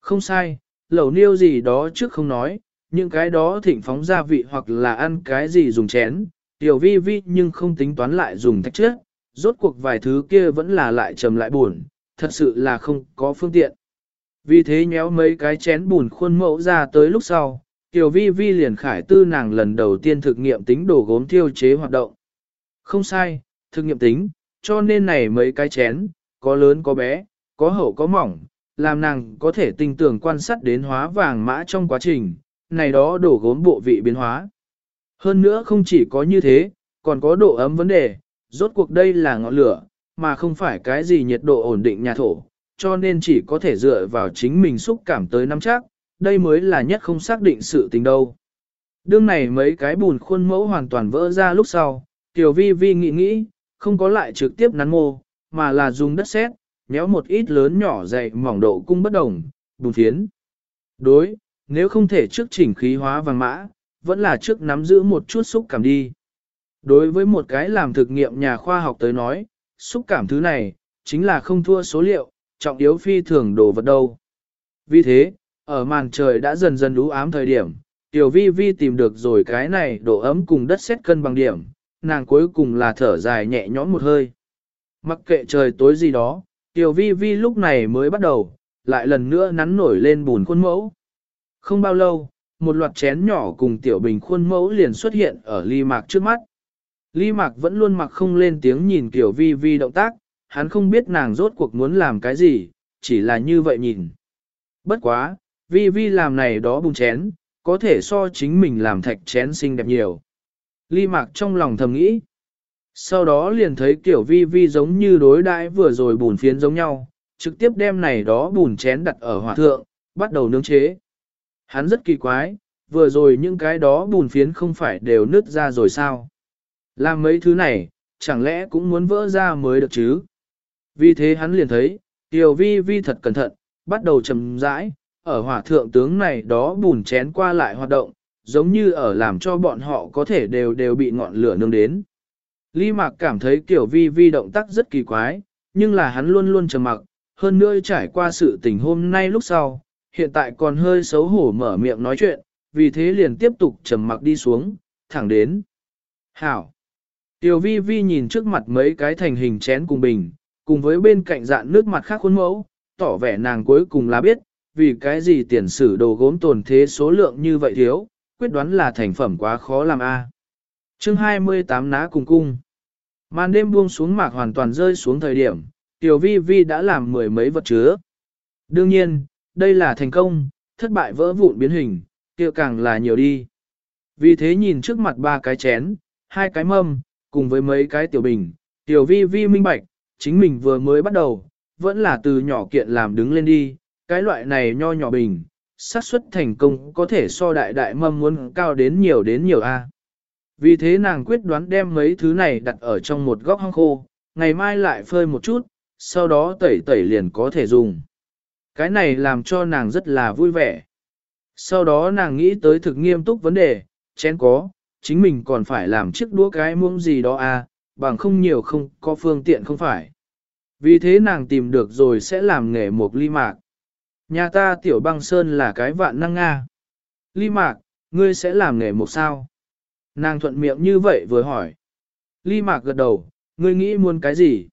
Không sai, lẩu niêu gì đó trước không nói, những cái đó thỉnh phóng gia vị hoặc là ăn cái gì dùng chén, tiểu vi vi nhưng không tính toán lại dùng thách trước, rốt cuộc vài thứ kia vẫn là lại trầm lại buồn, thật sự là không có phương tiện. Vì thế nhéo mấy cái chén bùn khuôn mẫu ra tới lúc sau, tiểu vi vi liền khải tư nàng lần đầu tiên thực nghiệm tính đồ gốm thiêu chế hoạt động. Không sai, thực nghiệm tính, cho nên này mấy cái chén, có lớn có bé, có hậu có mỏng, làm nàng có thể tinh tường quan sát đến hóa vàng mã trong quá trình, này đó đổ gốm bộ vị biến hóa. Hơn nữa không chỉ có như thế, còn có độ ấm vấn đề, rốt cuộc đây là ngọn lửa, mà không phải cái gì nhiệt độ ổn định nhà thổ, cho nên chỉ có thể dựa vào chính mình xúc cảm tới nắm chắc, đây mới là nhất không xác định sự tình đâu. Đương này mấy cái bùn khuôn mẫu hoàn toàn vỡ ra lúc sau, tiểu vi vi nghĩ nghĩ, không có lại trực tiếp nắn mô, mà là dùng đất sét, nhéo một ít lớn nhỏ dày mỏng độ cung bất đồng, bùn phiến. Đối, nếu không thể trước chỉnh khí hóa vàng mã, vẫn là trước nắm giữ một chút xúc cảm đi. Đối với một cái làm thực nghiệm nhà khoa học tới nói, xúc cảm thứ này, chính là không thua số liệu, trọng yếu phi thường đồ vật đâu. Vì thế, ở màn trời đã dần dần lú ám thời điểm, Tiểu Vi Vi tìm được rồi cái này độ ấm cùng đất xét cân bằng điểm, nàng cuối cùng là thở dài nhẹ nhõm một hơi. Mặc kệ trời tối gì đó, Tiểu Vi Vi lúc này mới bắt đầu, lại lần nữa nắn nổi lên bùn khuôn mẫu. Không bao lâu, một loạt chén nhỏ cùng Tiểu Bình khuôn mẫu liền xuất hiện ở ly mạc trước mắt. Ly mạc vẫn luôn mặc không lên tiếng nhìn Tiểu Vi Vi động tác, hắn không biết nàng rốt cuộc muốn làm cái gì, chỉ là như vậy nhìn. Bất quá, Vi Vi làm này đó bùn chén, có thể so chính mình làm thạch chén xinh đẹp nhiều. Ly mạc trong lòng thầm nghĩ. Sau đó liền thấy kiểu vi vi giống như đối đãi vừa rồi bùn phiến giống nhau, trực tiếp đem này đó bùn chén đặt ở hỏa thượng, bắt đầu nướng chế. Hắn rất kỳ quái, vừa rồi những cái đó bùn phiến không phải đều nứt ra rồi sao? Làm mấy thứ này, chẳng lẽ cũng muốn vỡ ra mới được chứ? Vì thế hắn liền thấy, tiểu vi vi thật cẩn thận, bắt đầu chầm rãi, ở hỏa thượng tướng này đó bùn chén qua lại hoạt động, giống như ở làm cho bọn họ có thể đều đều bị ngọn lửa nương đến. Lý Mạc cảm thấy kiểu vi vi động tác rất kỳ quái, nhưng là hắn luôn luôn trầm mặc, hơn nữa trải qua sự tình hôm nay lúc sau, hiện tại còn hơi xấu hổ mở miệng nói chuyện, vì thế liền tiếp tục trầm mặc đi xuống, thẳng đến. Hảo! Tiểu vi vi nhìn trước mặt mấy cái thành hình chén cùng bình, cùng với bên cạnh dạn nước mặt khác khuôn mẫu, tỏ vẻ nàng cuối cùng là biết, vì cái gì tiền sử đồ gốm tồn thế số lượng như vậy thiếu, quyết đoán là thành phẩm quá khó làm a. À. Chương 28 ná cùng cung. Màn đêm buông xuống mạc hoàn toàn rơi xuống thời điểm, Tiểu Vi Vi đã làm mười mấy vật chứa. Đương nhiên, đây là thành công, thất bại vỡ vụn biến hình, kia càng là nhiều đi. Vì thế nhìn trước mặt ba cái chén, hai cái mâm, cùng với mấy cái tiểu bình, Tiểu Vi Vi minh bạch, chính mình vừa mới bắt đầu, vẫn là từ nhỏ kiện làm đứng lên đi, cái loại này nho nhỏ bình, xác suất thành công có thể so đại đại mâm muốn cao đến nhiều đến nhiều A. Vì thế nàng quyết đoán đem mấy thứ này đặt ở trong một góc hong khô, ngày mai lại phơi một chút, sau đó tẩy tẩy liền có thể dùng. Cái này làm cho nàng rất là vui vẻ. Sau đó nàng nghĩ tới thực nghiêm túc vấn đề, chén có, chính mình còn phải làm chiếc đũa cái muỗng gì đó à, bằng không nhiều không có phương tiện không phải. Vì thế nàng tìm được rồi sẽ làm nghề một ly mạc. Nhà ta tiểu băng sơn là cái vạn năng Nga. Ly mạc, ngươi sẽ làm nghề một sao? Nàng thuận miệng như vậy vừa hỏi. Ly mạc gật đầu, ngươi nghĩ muốn cái gì?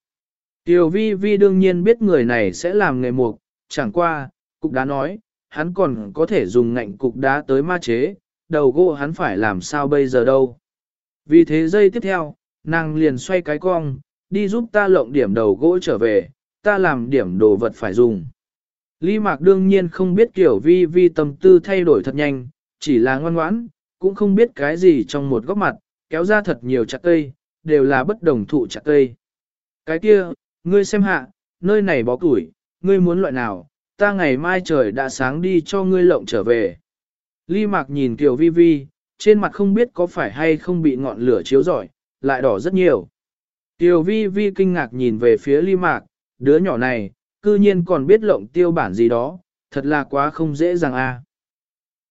Tiểu vi vi đương nhiên biết người này sẽ làm nghề mục, chẳng qua, cục đá nói, hắn còn có thể dùng ngạnh cục đá tới ma chế, đầu gỗ hắn phải làm sao bây giờ đâu. Vì thế giây tiếp theo, nàng liền xoay cái cong, đi giúp ta lộng điểm đầu gỗ trở về, ta làm điểm đồ vật phải dùng. Lý Mạc đương nhiên không biết kiểu vi vi tâm tư thay đổi thật nhanh, chỉ là ngoan ngoãn, cũng không biết cái gì trong một góc mặt, kéo ra thật nhiều chặt cây, đều là bất đồng thụ chặt cây. Cái kia, ngươi xem hạ, nơi này bó củi, ngươi muốn loại nào, ta ngày mai trời đã sáng đi cho ngươi lộng trở về. Lý Mạc nhìn Kiều Vi Vi, trên mặt không biết có phải hay không bị ngọn lửa chiếu rọi, lại đỏ rất nhiều. Kiều Vi Vi kinh ngạc nhìn về phía Lý Mạc, đứa nhỏ này, cư nhiên còn biết lộng tiêu bản gì đó, thật là quá không dễ dàng a.